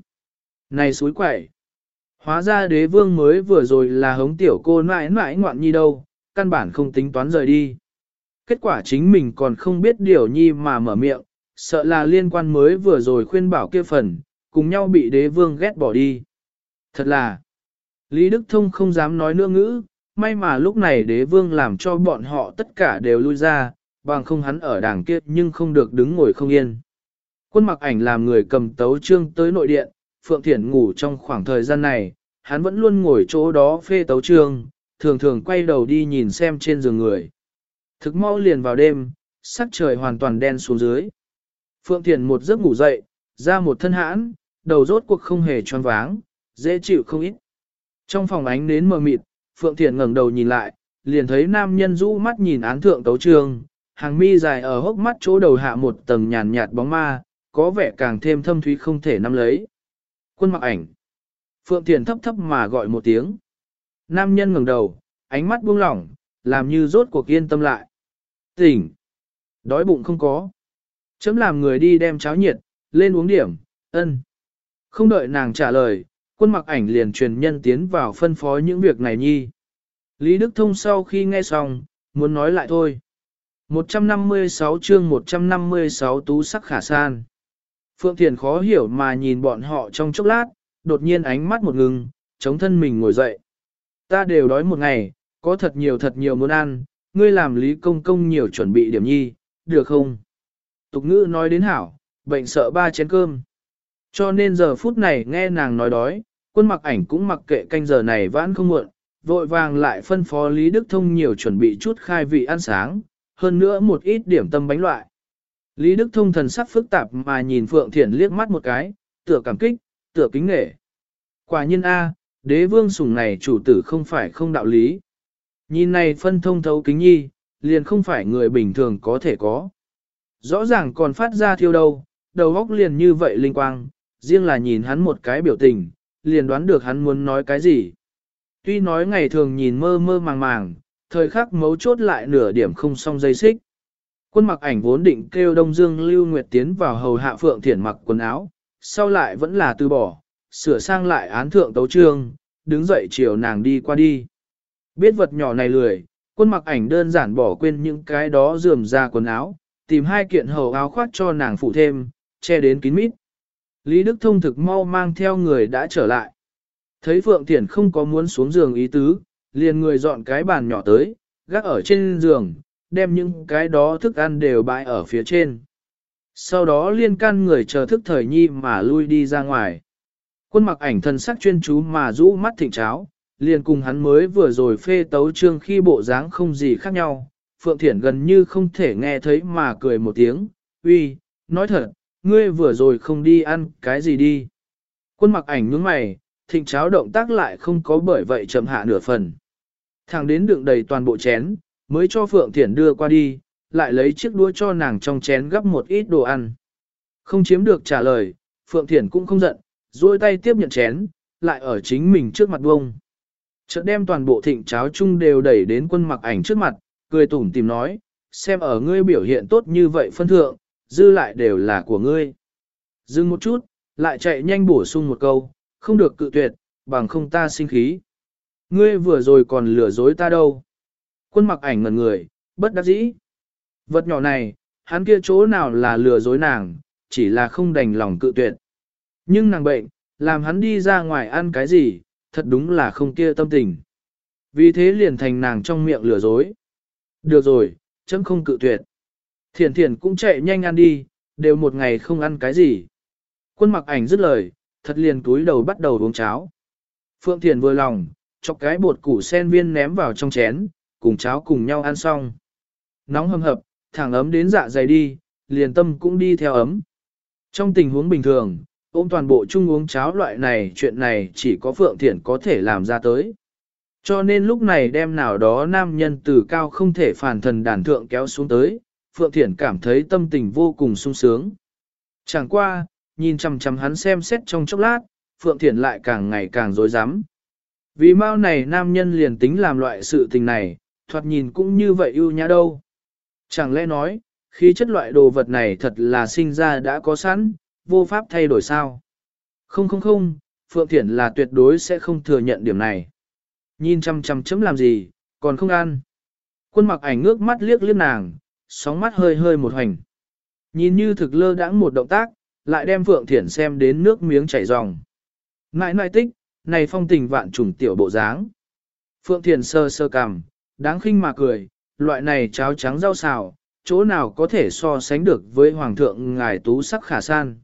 Này suối quẩy! Hóa ra đế vương mới vừa rồi là hống tiểu cô nãi nãi ngoạn nhi đâu, căn bản không tính toán rời đi. Kết quả chính mình còn không biết điều nhi mà mở miệng, sợ là liên quan mới vừa rồi khuyên bảo kia phần, cùng nhau bị đế vương ghét bỏ đi. Thật là, Lý Đức Thông không dám nói nữa ngữ, may mà lúc này đế vương làm cho bọn họ tất cả đều lui ra, bằng không hắn ở đảng kia nhưng không được đứng ngồi không yên. Quân mặc ảnh làm người cầm tấu trương tới nội điện, Phượng Thiển ngủ trong khoảng thời gian này, hắn vẫn luôn ngồi chỗ đó phê tấu trương, thường thường quay đầu đi nhìn xem trên giường người. Thực mau liền vào đêm, sắc trời hoàn toàn đen xuống dưới. Phượng thiền một giấc ngủ dậy, ra một thân hãn, đầu rốt cuộc không hề tròn váng, dễ chịu không ít. Trong phòng ánh nến mờ mịt, Phượng thiền ngẩng đầu nhìn lại, liền thấy nam nhân rũ mắt nhìn án thượng tấu trường hàng mi dài ở hốc mắt chỗ đầu hạ một tầng nhàn nhạt bóng ma, có vẻ càng thêm thâm thúy không thể nắm lấy. Quân mặc ảnh. Phượng Thiền thấp thấp mà gọi một tiếng. Nam nhân ngẩng đầu, ánh mắt buông lỏng, làm như rốt cuộc yên tâm lại. Tỉnh. Đói bụng không có. Chấm làm người đi đem cháo nhiệt, lên uống điểm, ân. Không đợi nàng trả lời, quân mặc ảnh liền truyền nhân tiến vào phân phó những việc này nhi. Lý Đức Thông sau khi nghe xong, muốn nói lại thôi. 156 chương 156 tú sắc khả san. Phượng Thiền khó hiểu mà nhìn bọn họ trong chốc lát, đột nhiên ánh mắt một ngừng, chống thân mình ngồi dậy. Ta đều đói một ngày, có thật nhiều thật nhiều muốn ăn, ngươi làm lý công công nhiều chuẩn bị điểm nhi, được không? Tục ngữ nói đến hảo, bệnh sợ ba chén cơm. Cho nên giờ phút này nghe nàng nói đói, quân mặc ảnh cũng mặc kệ canh giờ này vãn không muộn, vội vàng lại phân phó Lý Đức Thông nhiều chuẩn bị chút khai vị ăn sáng, hơn nữa một ít điểm tâm bánh loại. Lý Đức Thông thần sắc phức tạp mà nhìn Phượng Thiển liếc mắt một cái, tựa cảm kích, tựa kính nghệ. Quả nhiên A, đế vương sủng này chủ tử không phải không đạo lý. Nhìn này phân thông thấu kính nhi, liền không phải người bình thường có thể có. Rõ ràng còn phát ra thiêu đâu, đầu óc liền như vậy linh quang, riêng là nhìn hắn một cái biểu tình, liền đoán được hắn muốn nói cái gì. Tuy nói ngày thường nhìn mơ mơ màng màng, thời khắc mấu chốt lại nửa điểm không xong dây xích. Quân mặc ảnh vốn định kêu Đông Dương Lưu Nguyệt tiến vào hầu hạ Phượng Thiển mặc quần áo, sau lại vẫn là từ bỏ, sửa sang lại án thượng tấu trương, đứng dậy chiều nàng đi qua đi. Biết vật nhỏ này lười, quân mặc ảnh đơn giản bỏ quên những cái đó dườm ra quần áo, tìm hai kiện hầu áo khoác cho nàng phụ thêm, che đến kín mít. Lý Đức Thông thực mau mang theo người đã trở lại. Thấy Phượng Thiển không có muốn xuống giường ý tứ, liền người dọn cái bàn nhỏ tới, gác ở trên giường, đem những cái đó thức ăn đều bãi ở phía trên. Sau đó liên can người chờ thức thời nhi mà lui đi ra ngoài. Quân mặc ảnh thần sắc chuyên chú mà rũ mắt thịnh cháo, liền cùng hắn mới vừa rồi phê tấu trương khi bộ dáng không gì khác nhau. Phượng Thiển gần như không thể nghe thấy mà cười một tiếng, uy, nói thật, ngươi vừa rồi không đi ăn cái gì đi. Quân mặc ảnh nhướng mày, thịnh cháo động tác lại không có bởi vậy chậm hạ nửa phần. Thằng đến đựng đầy toàn bộ chén, mới cho Phượng Thiển đưa qua đi, lại lấy chiếc đũa cho nàng trong chén gấp một ít đồ ăn. Không chiếm được trả lời, Phượng Thiển cũng không giận, duỗi tay tiếp nhận chén, lại ở chính mình trước mặt bông. Chợt đem toàn bộ thịnh cháo chung đều đẩy đến quân mặc ảnh trước mặt, cười tủm tìm nói, xem ở ngươi biểu hiện tốt như vậy phân thượng, dư lại đều là của ngươi. Dừng một chút, lại chạy nhanh bổ sung một câu, không được cự tuyệt, bằng không ta sinh khí. Ngươi vừa rồi còn lừa dối ta đâu. Quân mặc ảnh ngần người, bất đắc dĩ. Vật nhỏ này, hắn kia chỗ nào là lừa dối nàng, chỉ là không đành lòng cự tuyệt. Nhưng nàng bệnh, làm hắn đi ra ngoài ăn cái gì, thật đúng là không kia tâm tình. Vì thế liền thành nàng trong miệng lừa dối. Được rồi, chấm không cự tuyệt. Thiển thiển cũng chạy nhanh ăn đi, đều một ngày không ăn cái gì. Quân mặc ảnh dứt lời, thật liền túi đầu bắt đầu uống cháo. Phượng Thiển vừa lòng, chọc cái bột củ sen viên ném vào trong chén, cùng cháo cùng nhau ăn xong. Nóng hầm hập, thẳng ấm đến dạ dày đi, liền tâm cũng đi theo ấm. Trong tình huống bình thường, ôm toàn bộ chung uống cháo loại này chuyện này chỉ có Phượng Thiển có thể làm ra tới. Cho nên lúc này đem nào đó nam nhân từ cao không thể phản thần đàn thượng kéo xuống tới, Phượng Thiển cảm thấy tâm tình vô cùng sung sướng. Chẳng qua, nhìn chằm chằm hắn xem xét trong chốc lát, Phượng Thiển lại càng ngày càng dối rắm Vì mau này nam nhân liền tính làm loại sự tình này, thoạt nhìn cũng như vậy ưu nhã đâu. Chẳng lẽ nói, khí chất loại đồ vật này thật là sinh ra đã có sẵn, vô pháp thay đổi sao? Không không không, Phượng Thiển là tuyệt đối sẽ không thừa nhận điểm này. Nhìn chăm chăm chấm làm gì, còn không ăn. Quân mặc ảnh ngước mắt liếc liếc nàng, sóng mắt hơi hơi một hành. Nhìn như thực lơ đãng một động tác, lại đem Phượng Thiển xem đến nước miếng chảy ròng. Nãi nại tích, này phong tình vạn trùng tiểu bộ dáng. Phượng Thiển sơ sơ cằm, đáng khinh mà cười, loại này cháo trắng rau xào, chỗ nào có thể so sánh được với Hoàng thượng ngài tú sắc khả san.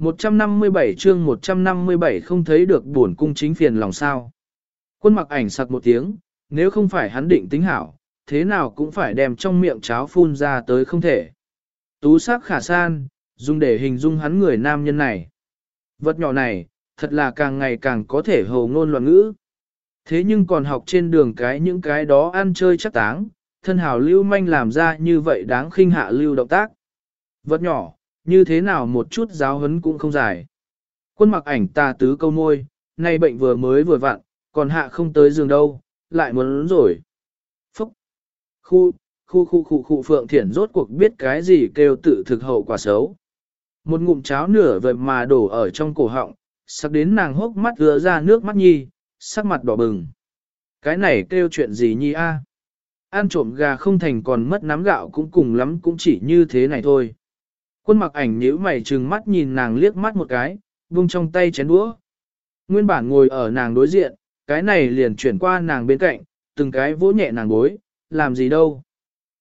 157 chương 157 không thấy được buồn cung chính phiền lòng sao. Quân mặc ảnh sặc một tiếng, nếu không phải hắn định tính hảo, thế nào cũng phải đem trong miệng cháo phun ra tới không thể. Tú sắc khả san, dùng để hình dung hắn người nam nhân này. Vật nhỏ này, thật là càng ngày càng có thể hầu ngôn loạn ngữ. Thế nhưng còn học trên đường cái những cái đó ăn chơi chắc táng, thân hào lưu manh làm ra như vậy đáng khinh hạ lưu động tác. Vật nhỏ, như thế nào một chút giáo hấn cũng không giải. Quân mặc ảnh ta tứ câu môi, nay bệnh vừa mới vừa vặn, còn hạ không tới giường đâu, lại muốn rồi. Phúc! Khu, khu khu khu khu phượng thiển rốt cuộc biết cái gì kêu tự thực hậu quả xấu. Một ngụm cháo nửa vậy mà đổ ở trong cổ họng, sắc đến nàng hốc mắt ứa ra nước mắt nhi, sắc mặt đỏ bừng. Cái này kêu chuyện gì nhi a? Ăn trộm gà không thành còn mất nắm gạo cũng cùng lắm cũng chỉ như thế này thôi. Quân mặc ảnh nhíu mày trừng mắt nhìn nàng liếc mắt một cái, vung trong tay chén đũa. Nguyên bản ngồi ở nàng đối diện, cái này liền chuyển qua nàng bên cạnh, từng cái vỗ nhẹ nàng gối, làm gì đâu.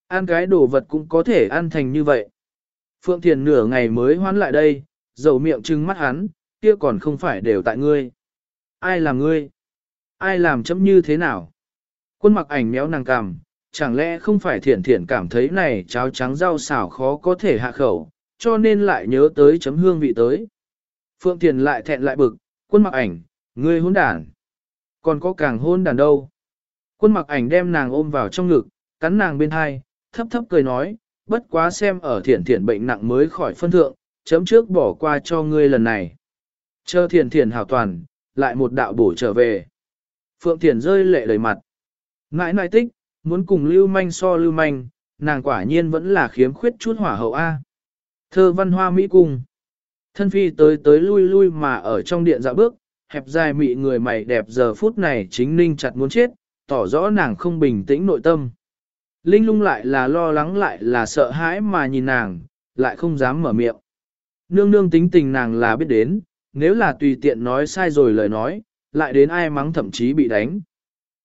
Ăn cái đồ vật cũng có thể ăn thành như vậy. Phượng Thiền nửa ngày mới hoán lại đây, dầu miệng trừng mắt hắn, kia còn không phải đều tại ngươi. Ai làm ngươi? Ai làm chấm như thế nào? Quân mặc ảnh méo nàng cằm, chẳng lẽ không phải thiển thiển cảm thấy này cháo trắng rau xào khó có thể hạ khẩu, cho nên lại nhớ tới chấm hương vị tới. Phượng Thiền lại thẹn lại bực, quân mặc ảnh, ngươi hôn đàn. Còn có càng hôn đàn đâu. Quân mặc ảnh đem nàng ôm vào trong ngực, cắn nàng bên hai, thấp thấp cười nói, bất quá xem ở thiển thiển bệnh nặng mới khỏi phân thượng, chấm trước bỏ qua cho ngươi lần này. Chờ thiển thiển hảo toàn, lại một đạo bổ trở về. Phượng thiển rơi lệ đầy mặt. Ngãi nãi tích, muốn cùng lưu manh so lưu manh, nàng quả nhiên vẫn là khiếm khuyết chút hỏa hậu A. Thơ văn hoa Mỹ Cung Thân phi tới tới lui lui mà ở trong điện dạo bước, hẹp dài mị người mày đẹp giờ phút này chính ninh chặt muốn chết, tỏ rõ nàng không bình tĩnh nội tâm. Linh lung lại là lo lắng lại là sợ hãi mà nhìn nàng, lại không dám mở miệng. Nương nương tính tình nàng là biết đến, nếu là tùy tiện nói sai rồi lời nói, lại đến ai mắng thậm chí bị đánh.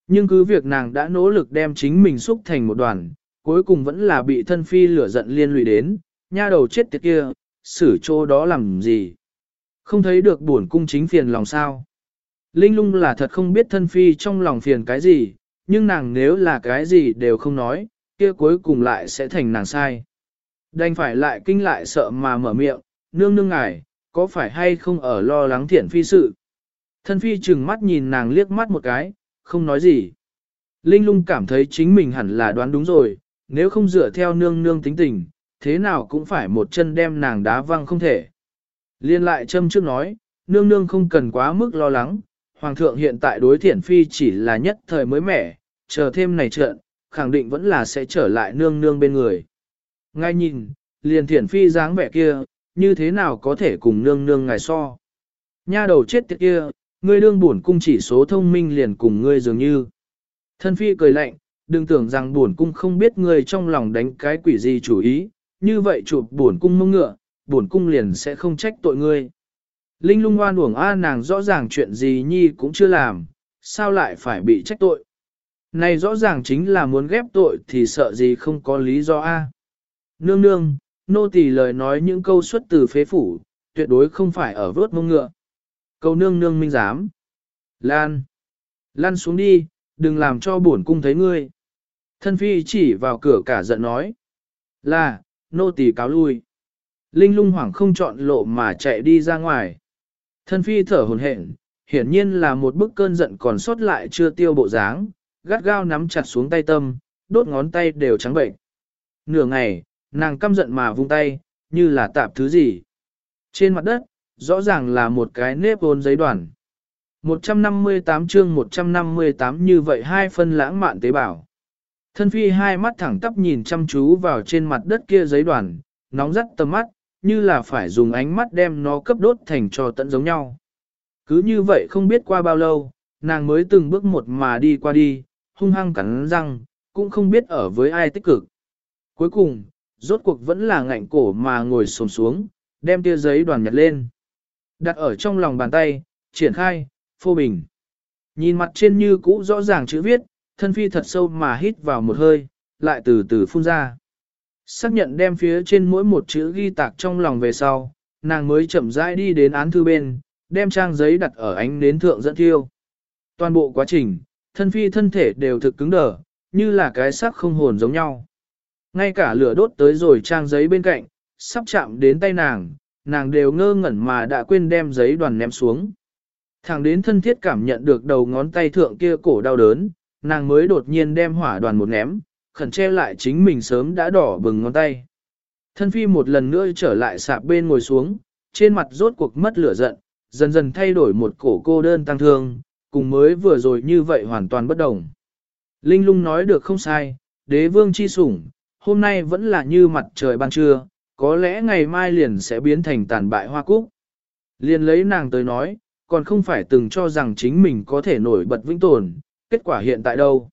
Nhưng cứ việc nàng đã nỗ lực đem chính mình xúc thành một đoàn, cuối cùng vẫn là bị thân phi lửa giận liên lụy đến, nha đầu chết tiệt kia, xử chỗ đó làm gì. Không thấy được buồn cung chính phiền lòng sao. Linh lung là thật không biết thân phi trong lòng phiền cái gì, nhưng nàng nếu là cái gì đều không nói, kia cuối cùng lại sẽ thành nàng sai. Đành phải lại kinh lại sợ mà mở miệng, nương nương ngài, có phải hay không ở lo lắng thiện phi sự. Thân phi chừng mắt nhìn nàng liếc mắt một cái, không nói gì. Linh lung cảm thấy chính mình hẳn là đoán đúng rồi, nếu không dựa theo nương nương tính tình, thế nào cũng phải một chân đem nàng đá văng không thể. Liên lại châm trước nói, nương nương không cần quá mức lo lắng, hoàng thượng hiện tại đối thiển phi chỉ là nhất thời mới mẻ, chờ thêm này trận, khẳng định vẫn là sẽ trở lại nương nương bên người. Ngay nhìn, liền thiển phi dáng vẻ kia, như thế nào có thể cùng nương nương ngài so. Nha đầu chết tiệt kia, ngươi đương buồn cung chỉ số thông minh liền cùng ngươi dường như. Thân phi cười lạnh, đừng tưởng rằng buồn cung không biết ngươi trong lòng đánh cái quỷ gì chủ ý, như vậy chụp buồn cung mông ngựa, buồn cung liền sẽ không trách tội ngươi. Linh lung oan uổng a nàng rõ ràng chuyện gì nhi cũng chưa làm, sao lại phải bị trách tội. Này rõ ràng chính là muốn ghép tội thì sợ gì không có lý do a. Nương nương, nô tỳ lời nói những câu xuất từ phế phủ, tuyệt đối không phải ở vớt mông ngựa. Câu nương nương minh giám. Lan. Lan xuống đi, đừng làm cho bổn cung thấy ngươi. Thân phi chỉ vào cửa cả giận nói. Là, nô tỳ cáo lui. Linh lung hoảng không chọn lộ mà chạy đi ra ngoài. Thân phi thở hồn hển, hiển nhiên là một bức cơn giận còn sót lại chưa tiêu bộ dáng, gắt gao nắm chặt xuống tay tâm, đốt ngón tay đều trắng bệnh. Nửa ngày, nàng căm giận mà vung tay, như là tạp thứ gì. Trên mặt đất, rõ ràng là một cái nếp hôn giấy đoàn. 158 chương 158 như vậy hai phân lãng mạn tế bào. Thân phi hai mắt thẳng tắp nhìn chăm chú vào trên mặt đất kia giấy đoàn, nóng rắt tầm mắt, như là phải dùng ánh mắt đem nó cấp đốt thành cho tận giống nhau. Cứ như vậy không biết qua bao lâu, nàng mới từng bước một mà đi qua đi, hung hăng cắn răng, cũng không biết ở với ai tích cực. Cuối cùng, rốt cuộc vẫn là ngạnh cổ mà ngồi xổm xuống, đem tia giấy đoàn nhặt lên. Đặt ở trong lòng bàn tay, triển khai, phô bình. Nhìn mặt trên như cũ rõ ràng chữ viết, thân phi thật sâu mà hít vào một hơi, lại từ từ phun ra. Xác nhận đem phía trên mỗi một chữ ghi tạc trong lòng về sau, nàng mới chậm rãi đi đến án thư bên, đem trang giấy đặt ở ánh nến thượng dẫn thiêu. Toàn bộ quá trình, thân phi thân thể đều thực cứng đờ, như là cái xác không hồn giống nhau. Ngay cả lửa đốt tới rồi trang giấy bên cạnh, sắp chạm đến tay nàng, nàng đều ngơ ngẩn mà đã quên đem giấy đoàn ném xuống. Thẳng đến thân thiết cảm nhận được đầu ngón tay thượng kia cổ đau đớn, nàng mới đột nhiên đem hỏa đoàn một ném, khẩn che lại chính mình sớm đã đỏ bừng ngón tay. Thân phi một lần nữa trở lại sạp bên ngồi xuống, trên mặt rốt cuộc mất lửa giận, dần dần thay đổi một cổ cô đơn tăng thương, cùng mới vừa rồi như vậy hoàn toàn bất đồng. Linh lung nói được không sai, đế vương chi sủng, hôm nay vẫn là như mặt trời ban trưa, có lẽ ngày mai liền sẽ biến thành tàn bại hoa cúc. Liền lấy nàng tới nói, còn không phải từng cho rằng chính mình có thể nổi bật vĩnh tồn, kết quả hiện tại đâu.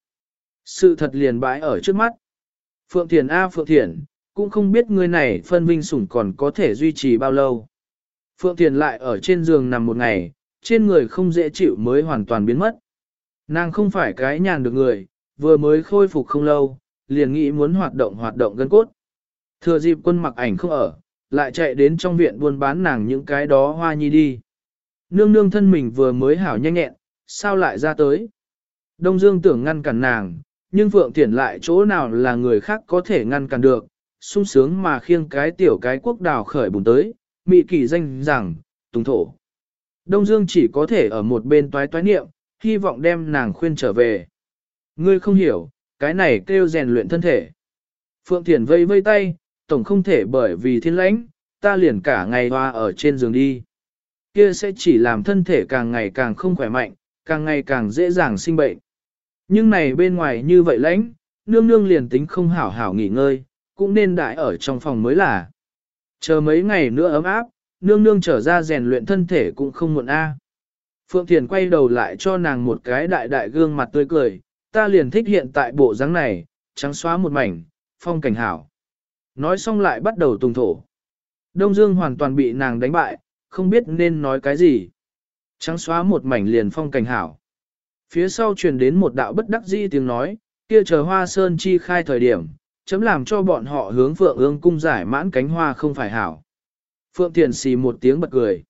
Sự thật liền bãi ở trước mắt. Phượng Thiền A Phượng Thiền, cũng không biết người này phân vinh sủng còn có thể duy trì bao lâu. Phượng Thiền lại ở trên giường nằm một ngày, trên người không dễ chịu mới hoàn toàn biến mất. Nàng không phải cái nhàn được người, vừa mới khôi phục không lâu, liền nghĩ muốn hoạt động hoạt động gân cốt. Thừa dịp quân mặc ảnh không ở, lại chạy đến trong viện buôn bán nàng những cái đó hoa nhi đi. Nương nương thân mình vừa mới hảo nhanh nhẹn, sao lại ra tới? Đông Dương tưởng ngăn cản nàng, nhưng Phượng Thiển lại chỗ nào là người khác có thể ngăn cản được, sung sướng mà khiêng cái tiểu cái quốc đào khởi bùng tới, mị kỳ danh rằng, tùng thổ. Đông Dương chỉ có thể ở một bên toái toái niệm, hy vọng đem nàng khuyên trở về. Ngươi không hiểu, cái này kêu rèn luyện thân thể. Phượng Thiển vây vây tay, tổng không thể bởi vì thiên lãnh, ta liền cả ngày hoa ở trên giường đi. Kia sẽ chỉ làm thân thể càng ngày càng không khỏe mạnh, càng ngày càng dễ dàng sinh bệnh. Nhưng này bên ngoài như vậy lãnh, nương nương liền tính không hảo hảo nghỉ ngơi, cũng nên đại ở trong phòng mới là. Chờ mấy ngày nữa ấm áp, nương nương trở ra rèn luyện thân thể cũng không muộn a. Phượng Thiền quay đầu lại cho nàng một cái đại đại gương mặt tươi cười, ta liền thích hiện tại bộ dáng này, trắng xóa một mảnh, phong cảnh hảo. Nói xong lại bắt đầu tùng thổ. Đông Dương hoàn toàn bị nàng đánh bại, không biết nên nói cái gì. Trắng xóa một mảnh liền phong cảnh hảo. Phía sau truyền đến một đạo bất đắc dĩ tiếng nói, kia chờ hoa sơn chi khai thời điểm, chấm làm cho bọn họ hướng phượng ương cung giải mãn cánh hoa không phải hảo. Phượng Thiền xì một tiếng bật cười.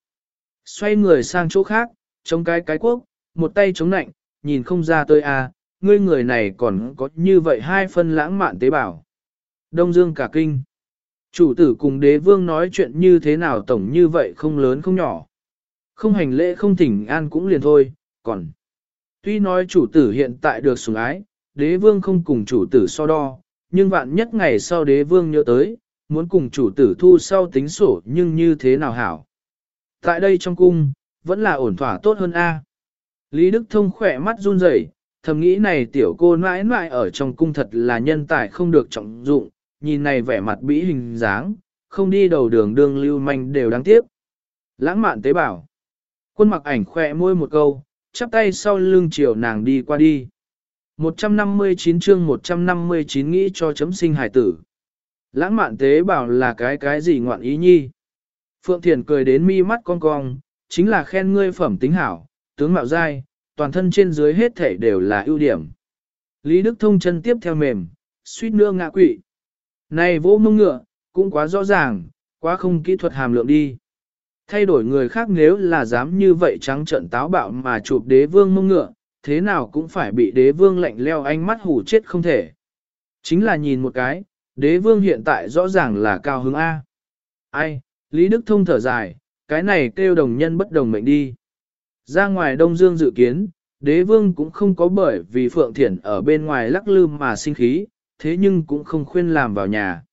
Xoay người sang chỗ khác, chống cái cái quốc, một tay chống nạnh, nhìn không ra tôi à, ngươi người này còn có như vậy hai phân lãng mạn tế bào. Đông Dương cả kinh. Chủ tử cùng đế vương nói chuyện như thế nào tổng như vậy không lớn không nhỏ. Không hành lễ không thỉnh an cũng liền thôi, còn. Tuy nói chủ tử hiện tại được sủng ái, đế vương không cùng chủ tử so đo, nhưng vạn nhất ngày sau đế vương nhớ tới, muốn cùng chủ tử thu sau tính sổ nhưng như thế nào hảo. Tại đây trong cung, vẫn là ổn thỏa tốt hơn A. Lý Đức Thông khỏe mắt run rẩy, thầm nghĩ này tiểu cô mãi mãi ở trong cung thật là nhân tài không được trọng dụng, nhìn này vẻ mặt bĩ hình dáng, không đi đầu đường đường lưu manh đều đáng tiếc. Lãng mạn tế bảo. Quân mặc ảnh khỏe môi một câu, chắp tay sau lưng chiều nàng đi qua đi. 159 chương 159 nghĩ cho chấm sinh hải tử. Lãng mạn tế bảo là cái cái gì ngoạn ý nhi. Phượng Thiền cười đến mi mắt con cong, chính là khen ngươi phẩm tính hảo, tướng mạo dai, toàn thân trên dưới hết thể đều là ưu điểm. Lý Đức Thông chân tiếp theo mềm, suýt nữa ngạ quỵ. Này vô mông ngựa, cũng quá rõ ràng, quá không kỹ thuật hàm lượng đi. Thay đổi người khác nếu là dám như vậy trắng trận táo bạo mà chụp đế vương mông ngựa, thế nào cũng phải bị đế vương lạnh leo ánh mắt hủ chết không thể. Chính là nhìn một cái, đế vương hiện tại rõ ràng là cao hứng A. Ai, Lý Đức Thông thở dài, cái này kêu đồng nhân bất đồng mệnh đi. Ra ngoài Đông Dương dự kiến, đế vương cũng không có bởi vì Phượng Thiển ở bên ngoài lắc lư mà sinh khí, thế nhưng cũng không khuyên làm vào nhà.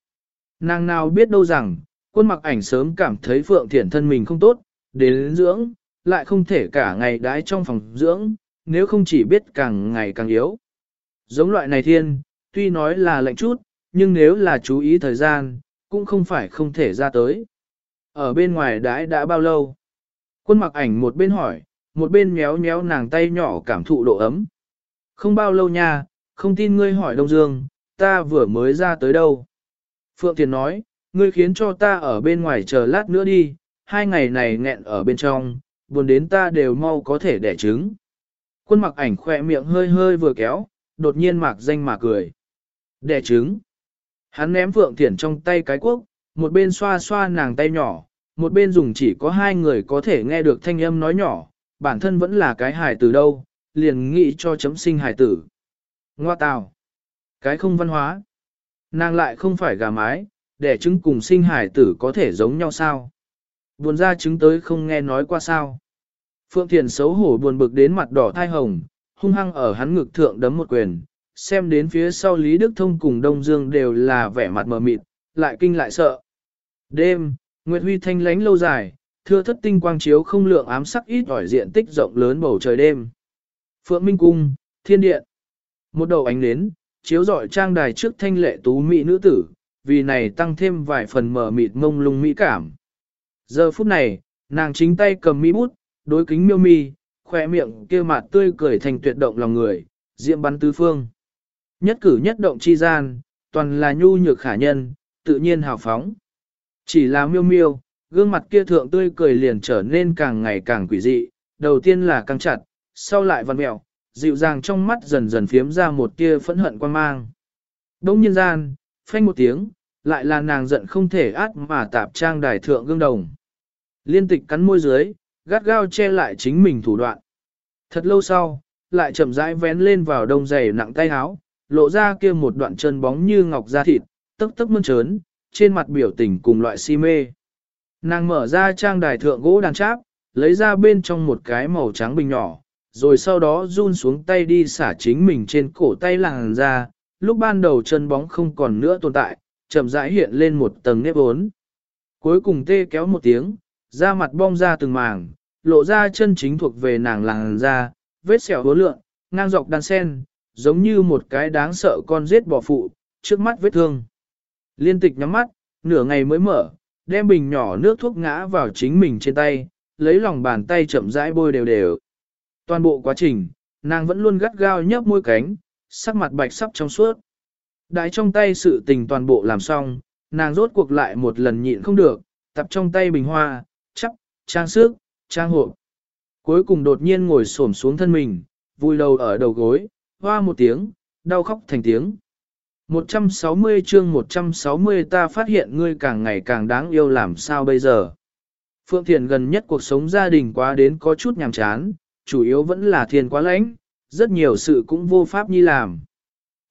Nàng nào biết đâu rằng, quân mặc ảnh sớm cảm thấy Phượng Thiển thân mình không tốt, đến dưỡng, lại không thể cả ngày đái trong phòng dưỡng, nếu không chỉ biết càng ngày càng yếu. Giống loại này thiên, tuy nói là lạnh chút, nhưng nếu là chú ý thời gian, cũng không phải không thể ra tới. Ở bên ngoài đái đã bao lâu? Quân mặc ảnh một bên hỏi, một bên méo méo nàng tay nhỏ cảm thụ độ ấm. Không bao lâu nha, không tin ngươi hỏi Đông Dương, ta vừa mới ra tới đâu. Phượng Thiền nói, ngươi khiến cho ta ở bên ngoài chờ lát nữa đi, hai ngày này nghẹn ở bên trong, buồn đến ta đều mau có thể đẻ trứng. Quân mặc ảnh khỏe miệng hơi hơi vừa kéo, đột nhiên mạc danh mà cười. Đẻ trứng. Hắn ném Phượng Thiển trong tay cái quốc, một bên xoa xoa nàng tay nhỏ, một bên dùng chỉ có hai người có thể nghe được thanh âm nói nhỏ, bản thân vẫn là cái hài từ đâu, liền nghĩ cho chấm sinh hài tử. Ngoa tào. Cái không văn hóa. Nàng lại không phải gà mái, để trứng cùng sinh hải tử có thể giống nhau sao. Buồn ra trứng tới không nghe nói qua sao. Phượng Thiền xấu hổ buồn bực đến mặt đỏ thai hồng, hung hăng ở hắn ngực thượng đấm một quyền, xem đến phía sau Lý Đức Thông cùng Đông Dương đều là vẻ mặt mờ mịt, lại kinh lại sợ. Đêm, Nguyệt Huy thanh lánh lâu dài, thưa thất tinh quang chiếu không lượng ám sắc ít ỏi diện tích rộng lớn bầu trời đêm. Phượng Minh Cung, Thiên Điện. Một đầu ánh nến, chiếu rọi trang đài trước thanh lệ tú mỹ nữ tử, vì này tăng thêm vài phần mờ mịt mông lung mỹ cảm. Giờ phút này, nàng chính tay cầm mỹ bút, đối kính miêu mi, khoe miệng kia mặt tươi cười thành tuyệt động lòng người, diệm bắn tứ phương. Nhất cử nhất động chi gian, toàn là nhu nhược khả nhân, tự nhiên hào phóng. Chỉ là miêu miêu, gương mặt kia thượng tươi cười liền trở nên càng ngày càng quỷ dị, đầu tiên là căng chặt, sau lại văn mẹo, dịu dàng trong mắt dần dần phiếm ra một tia phẫn hận quan mang. Đông nhân gian, phanh một tiếng, lại là nàng giận không thể át mà tạp trang đài thượng gương đồng. Liên tịch cắn môi dưới, gắt gao che lại chính mình thủ đoạn. Thật lâu sau, lại chậm rãi vén lên vào đông giày nặng tay áo, lộ ra kia một đoạn chân bóng như ngọc da thịt, tức tức mơn trớn, trên mặt biểu tình cùng loại si mê. Nàng mở ra trang đài thượng gỗ đàn cháp, lấy ra bên trong một cái màu trắng bình nhỏ, rồi sau đó run xuống tay đi xả chính mình trên cổ tay làng ra, lúc ban đầu chân bóng không còn nữa tồn tại, chậm rãi hiện lên một tầng nếp ốn. Cuối cùng tê kéo một tiếng, da mặt bong ra từng màng, lộ ra chân chính thuộc về nàng làng da, vết sẹo hố lượng, ngang dọc đan sen, giống như một cái đáng sợ con giết bỏ phụ, trước mắt vết thương. Liên tịch nhắm mắt, nửa ngày mới mở, đem bình nhỏ nước thuốc ngã vào chính mình trên tay, lấy lòng bàn tay chậm rãi bôi đều đều. Toàn bộ quá trình, nàng vẫn luôn gắt gao nhấp môi cánh, sắc mặt bạch sắp trong suốt. Đại trong tay sự tình toàn bộ làm xong, nàng rốt cuộc lại một lần nhịn không được, tập trong tay bình hoa, chắp, trang sức, trang hộp. Cuối cùng đột nhiên ngồi xổm xuống thân mình, vui đầu ở đầu gối, hoa một tiếng, đau khóc thành tiếng. 160 chương 160 ta phát hiện ngươi càng ngày càng đáng yêu làm sao bây giờ. Phượng Thiền gần nhất cuộc sống gia đình quá đến có chút nhàm chán, chủ yếu vẫn là thiền quá lãnh, rất nhiều sự cũng vô pháp nhi làm.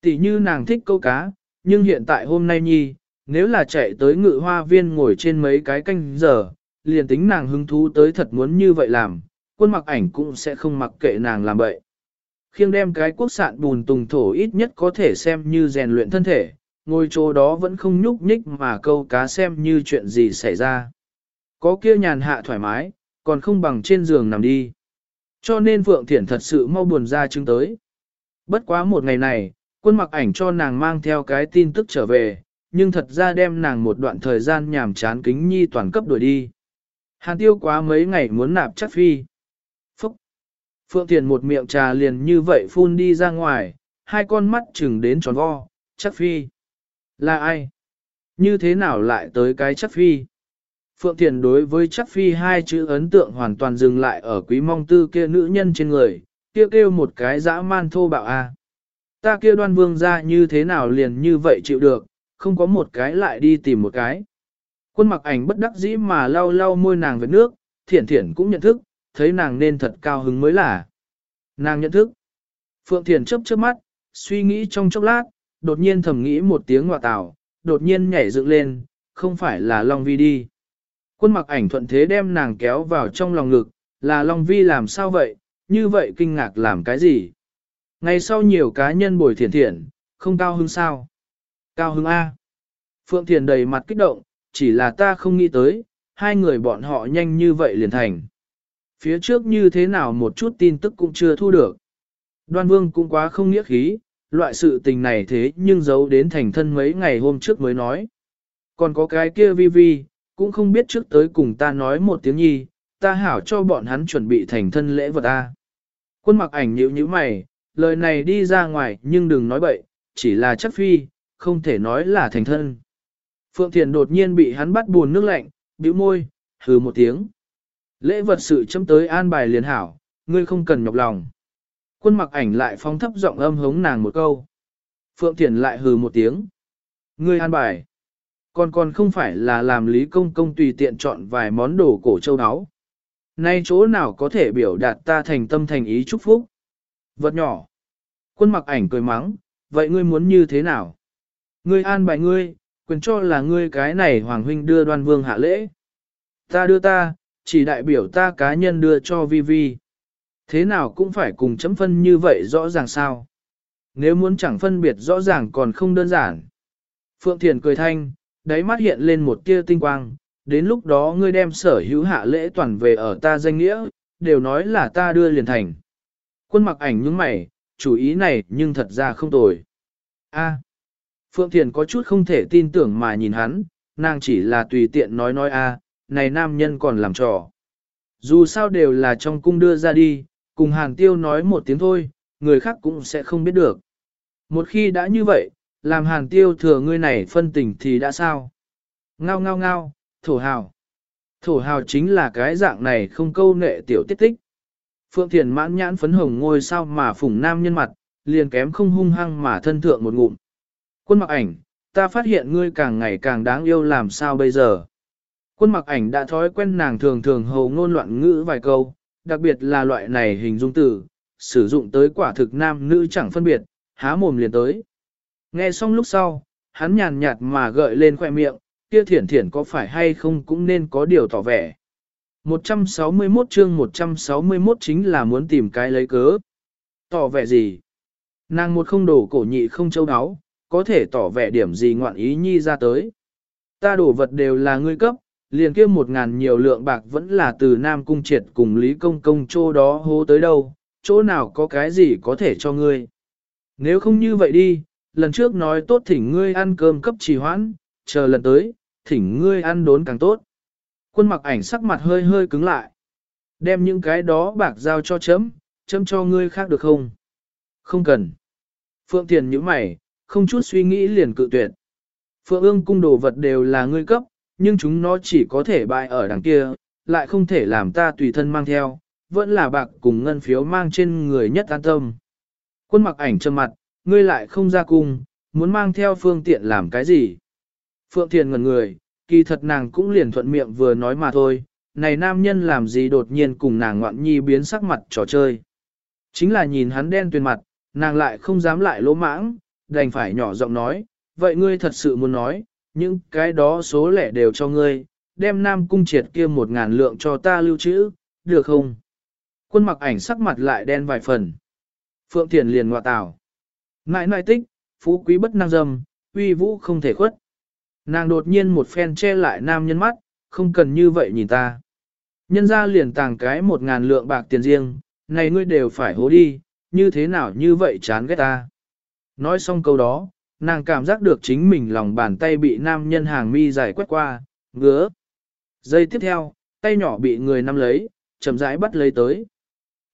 Tỷ như nàng thích câu cá, nhưng hiện tại hôm nay nhi, nếu là chạy tới ngự hoa viên ngồi trên mấy cái canh giờ, liền tính nàng hứng thú tới thật muốn như vậy làm, quân mặc ảnh cũng sẽ không mặc kệ nàng làm vậy. Khiêng đem cái quốc sạn bùn tùng thổ ít nhất có thể xem như rèn luyện thân thể, ngồi chỗ đó vẫn không nhúc nhích mà câu cá xem như chuyện gì xảy ra. Có kia nhàn hạ thoải mái, còn không bằng trên giường nằm đi. Cho nên Phượng Thiển thật sự mau buồn ra chứng tới. Bất quá một ngày này, quân mặc ảnh cho nàng mang theo cái tin tức trở về, nhưng thật ra đem nàng một đoạn thời gian nhàm chán kính nhi toàn cấp đuổi đi. Hàn tiêu quá mấy ngày muốn nạp chắc phi. Phúc! Phượng Thiền một miệng trà liền như vậy phun đi ra ngoài, hai con mắt chừng đến tròn vo, chắc phi. Là ai? Như thế nào lại tới cái chắc phi? Phượng Thiền đối với chắc phi hai chữ ấn tượng hoàn toàn dừng lại ở quý mong tư kia nữ nhân trên người, kia kêu, kêu một cái dã man thô bạo a Ta kia đoan vương ra như thế nào liền như vậy chịu được, không có một cái lại đi tìm một cái. Quân mặc ảnh bất đắc dĩ mà lau lau môi nàng với nước, thiển thiển cũng nhận thức, thấy nàng nên thật cao hứng mới là. Nàng nhận thức. Phượng Thiển chấp chớp mắt, suy nghĩ trong chốc lát, đột nhiên thầm nghĩ một tiếng ngọa tảo, đột nhiên nhảy dựng lên, không phải là Long Vi đi. Quân mặc ảnh thuận thế đem nàng kéo vào trong lòng ngực, là Long Vi làm sao vậy, như vậy kinh ngạc làm cái gì? Ngày sau nhiều cá nhân bồi thiển thiển, không cao hứng sao? Cao hứng A. Phượng Thiền đầy mặt kích động, chỉ là ta không nghĩ tới, hai người bọn họ nhanh như vậy liền thành. Phía trước như thế nào một chút tin tức cũng chưa thu được. Đoan Vương cũng quá không nghĩa khí, loại sự tình này thế nhưng giấu đến thành thân mấy ngày hôm trước mới nói. Còn có cái kia vi vi, cũng không biết trước tới cùng ta nói một tiếng nhi, ta hảo cho bọn hắn chuẩn bị thành thân lễ vật ta. Quân mặc ảnh nhíu như mày, lời này đi ra ngoài nhưng đừng nói bậy, chỉ là chất phi, không thể nói là thành thân. Phượng Thiền đột nhiên bị hắn bắt buồn nước lạnh, bĩu môi, hừ một tiếng. Lễ vật sự chấm tới an bài liền hảo, ngươi không cần nhọc lòng. Quân mặc ảnh lại phong thấp giọng âm hống nàng một câu. Phượng Thiền lại hừ một tiếng. Ngươi an bài. Còn còn không phải là làm lý công công tùy tiện chọn vài món đồ cổ châu áo. Nay chỗ nào có thể biểu đạt ta thành tâm thành ý chúc phúc. Vật nhỏ. Quân mặc ảnh cười mắng, vậy ngươi muốn như thế nào? Ngươi an bài ngươi, quyền cho là ngươi cái này hoàng huynh đưa đoan vương hạ lễ. Ta đưa ta, chỉ đại biểu ta cá nhân đưa cho vi vi. Thế nào cũng phải cùng chấm phân như vậy rõ ràng sao. nếu muốn chẳng phân biệt rõ ràng còn không đơn giản. Phượng Thiền cười thanh, đáy mắt hiện lên một tia tinh quang, đến lúc đó ngươi đem sở hữu hạ lễ toàn về ở ta danh nghĩa, đều nói là ta đưa liền thành. Quân mặc ảnh những mày, chủ ý này nhưng thật ra không tồi. A. Phượng Thiền có chút không thể tin tưởng mà nhìn hắn, nàng chỉ là tùy tiện nói nói a, này nam nhân còn làm trò. Dù sao đều là trong cung đưa ra đi, cùng hàng tiêu nói một tiếng thôi, người khác cũng sẽ không biết được. Một khi đã như vậy, làm hàng tiêu thừa ngươi này phân tình thì đã sao? Ngao ngao ngao, thổ hào. Thổ hào chính là cái dạng này không câu nệ tiểu tiết tích. Phượng Thiền mãn nhãn phấn hồng ngôi sao mà phủng nam nhân mặt, liền kém không hung hăng mà thân thượng một ngụm. Quân mặc ảnh, ta phát hiện ngươi càng ngày càng đáng yêu làm sao bây giờ. Quân mặc ảnh đã thói quen nàng thường thường hầu ngôn loạn ngữ vài câu, đặc biệt là loại này hình dung từ, sử dụng tới quả thực nam nữ chẳng phân biệt, há mồm liền tới. Nghe xong lúc sau, hắn nhàn nhạt mà gợi lên khoẻ miệng, kia thiển thiển có phải hay không cũng nên có điều tỏ vẻ. 161 chương 161 chính là muốn tìm cái lấy cớ. Tỏ vẻ gì? Nàng một không đổ cổ nhị không châu áo, có thể tỏ vẻ điểm gì ngoạn ý nhi ra tới. Ta đổ vật đều là ngươi cấp, liền kia một ngàn nhiều lượng bạc vẫn là từ Nam Cung Triệt cùng Lý Công Công chỗ đó hô tới đâu, chỗ nào có cái gì có thể cho ngươi. Nếu không như vậy đi, lần trước nói tốt thỉnh ngươi ăn cơm cấp trì hoãn, chờ lần tới, thỉnh ngươi ăn đốn càng tốt. Quân mặc ảnh sắc mặt hơi hơi cứng lại. Đem những cái đó bạc giao cho chấm, chấm cho ngươi khác được không? Không cần. Phượng Thiền như mày, không chút suy nghĩ liền cự tuyệt. Phượng ương cung đồ vật đều là ngươi cấp, nhưng chúng nó chỉ có thể bại ở đằng kia, lại không thể làm ta tùy thân mang theo, vẫn là bạc cùng ngân phiếu mang trên người nhất an tâm. Quân mặc ảnh trầm mặt, ngươi lại không ra cung, muốn mang theo phương tiện làm cái gì? Phượng Thiền ngần người, kỳ thật nàng cũng liền thuận miệng vừa nói mà thôi, này nam nhân làm gì đột nhiên cùng nàng ngoạn nhi biến sắc mặt trò chơi. Chính là nhìn hắn đen tuyền mặt, nàng lại không dám lại lỗ mãng, đành phải nhỏ giọng nói, vậy ngươi thật sự muốn nói, những cái đó số lẻ đều cho ngươi, đem nam cung triệt kia một ngàn lượng cho ta lưu trữ, được không? Quân mặc ảnh sắc mặt lại đen vài phần. Phượng Thiền liền ngoạ tảo. Ngại nãi tích, phú quý bất năng dâm, uy vũ không thể khuất. Nàng đột nhiên một phen che lại nam nhân mắt, không cần như vậy nhìn ta. Nhân ra liền tàng cái một ngàn lượng bạc tiền riêng, này ngươi đều phải hố đi, như thế nào như vậy chán ghét ta. Nói xong câu đó, nàng cảm giác được chính mình lòng bàn tay bị nam nhân hàng mi giải quét qua, ngứa. Giây tiếp theo, tay nhỏ bị người nắm lấy, chậm rãi bắt lấy tới.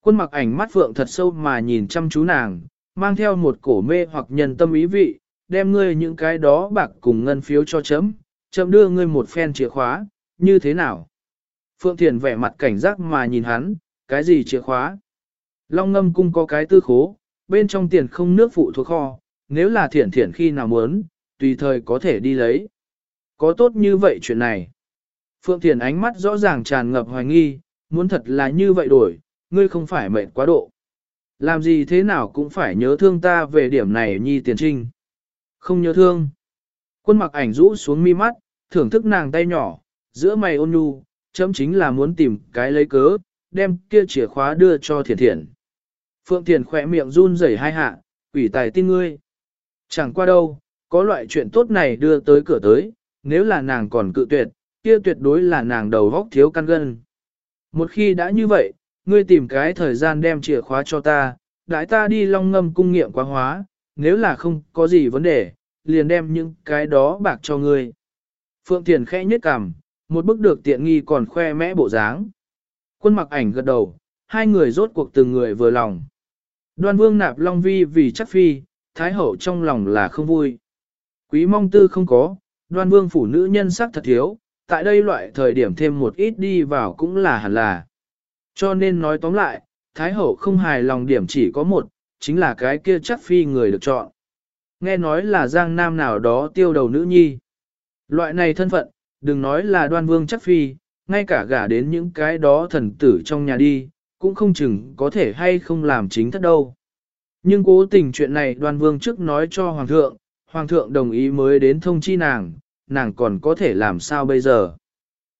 Quân mặc ảnh mắt phượng thật sâu mà nhìn chăm chú nàng, mang theo một cổ mê hoặc nhân tâm ý vị, đem ngươi những cái đó bạc cùng ngân phiếu cho chấm, chấm đưa ngươi một phen chìa khóa, như thế nào? Phượng Thiền vẻ mặt cảnh giác mà nhìn hắn, cái gì chìa khóa? Long ngâm cung có cái tư khố, bên trong tiền không nước phụ thuộc kho, nếu là thiển thiển khi nào muốn, tùy thời có thể đi lấy. Có tốt như vậy chuyện này. Phượng Thiền ánh mắt rõ ràng tràn ngập hoài nghi, muốn thật là như vậy đổi, ngươi không phải mệt quá độ. Làm gì thế nào cũng phải nhớ thương ta về điểm này nhi tiền trinh. Không nhớ thương. Quân mặc ảnh rũ xuống mi mắt, thưởng thức nàng tay nhỏ, giữa mày ôn nhu, chấm chính là muốn tìm cái lấy cớ, đem kia chìa khóa đưa cho thiền thiền Phượng Thiền khỏe miệng run rẩy hai hạ, quỷ tài tin ngươi. Chẳng qua đâu, có loại chuyện tốt này đưa tới cửa tới, nếu là nàng còn cự tuyệt, kia tuyệt đối là nàng đầu góc thiếu căn gân. Một khi đã như vậy, ngươi tìm cái thời gian đem chìa khóa cho ta, đãi ta đi long ngâm cung nghiệm quá hóa, nếu là không có gì vấn đề, liền đem những cái đó bạc cho ngươi. Phượng Thiền khẽ nhếch cằm, một bức được tiện nghi còn khoe mẽ bộ dáng. Quân mặc ảnh gật đầu, hai người rốt cuộc từng người vừa lòng. Đoan vương nạp long vi vì chắc phi, thái hậu trong lòng là không vui. Quý mong tư không có, đoan vương phủ nữ nhân sắc thật thiếu, tại đây loại thời điểm thêm một ít đi vào cũng là hẳn là. Cho nên nói tóm lại, thái hậu không hài lòng điểm chỉ có một, chính là cái kia chắc phi người được chọn. Nghe nói là giang nam nào đó tiêu đầu nữ nhi. Loại này thân phận, đừng nói là đoan vương chắc phi, ngay cả gả đến những cái đó thần tử trong nhà đi, cũng không chừng có thể hay không làm chính thất đâu. Nhưng cố tình chuyện này đoan vương trước nói cho hoàng thượng, hoàng thượng đồng ý mới đến thông chi nàng, nàng còn có thể làm sao bây giờ.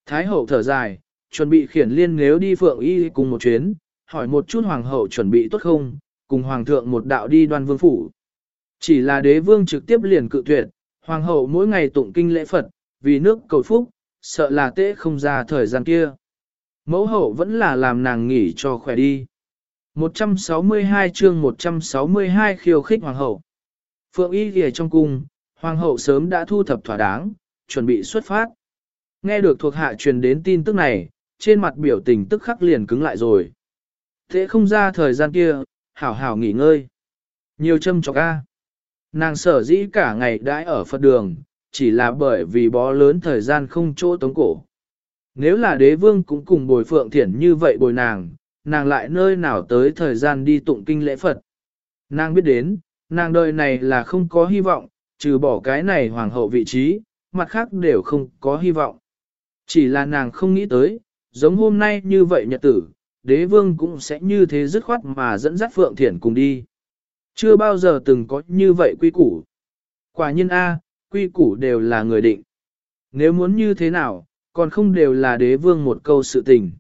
Thái hậu thở dài, chuẩn bị khiển liên nếu đi phượng y cùng một chuyến, hỏi một chút hoàng hậu chuẩn bị tốt không, cùng hoàng thượng một đạo đi đoan vương phủ. Chỉ là đế vương trực tiếp liền cự tuyệt, hoàng hậu mỗi ngày tụng kinh lễ Phật, vì nước cầu phúc, sợ là tế không ra thời gian kia. Mẫu hậu vẫn là làm nàng nghỉ cho khỏe đi. 162 chương 162 khiêu khích hoàng hậu. Phượng y ghề trong cung, hoàng hậu sớm đã thu thập thỏa đáng, chuẩn bị xuất phát. Nghe được thuộc hạ truyền đến tin tức này, trên mặt biểu tình tức khắc liền cứng lại rồi. Thế không ra thời gian kia, hảo hảo nghỉ ngơi. Nhiều châm cho ca. Nàng sở dĩ cả ngày đãi ở Phật đường, chỉ là bởi vì bó lớn thời gian không chỗ tống cổ. Nếu là đế vương cũng cùng bồi phượng thiển như vậy bồi nàng, nàng lại nơi nào tới thời gian đi tụng kinh lễ Phật. Nàng biết đến, nàng đời này là không có hy vọng, trừ bỏ cái này hoàng hậu vị trí, mặt khác đều không có hy vọng. Chỉ là nàng không nghĩ tới, giống hôm nay như vậy nhật tử, đế vương cũng sẽ như thế dứt khoát mà dẫn dắt Phượng Thiển cùng đi. Chưa bao giờ từng có như vậy quy củ. Quả nhân A, quy củ đều là người định. Nếu muốn như thế nào, còn không đều là đế vương một câu sự tình.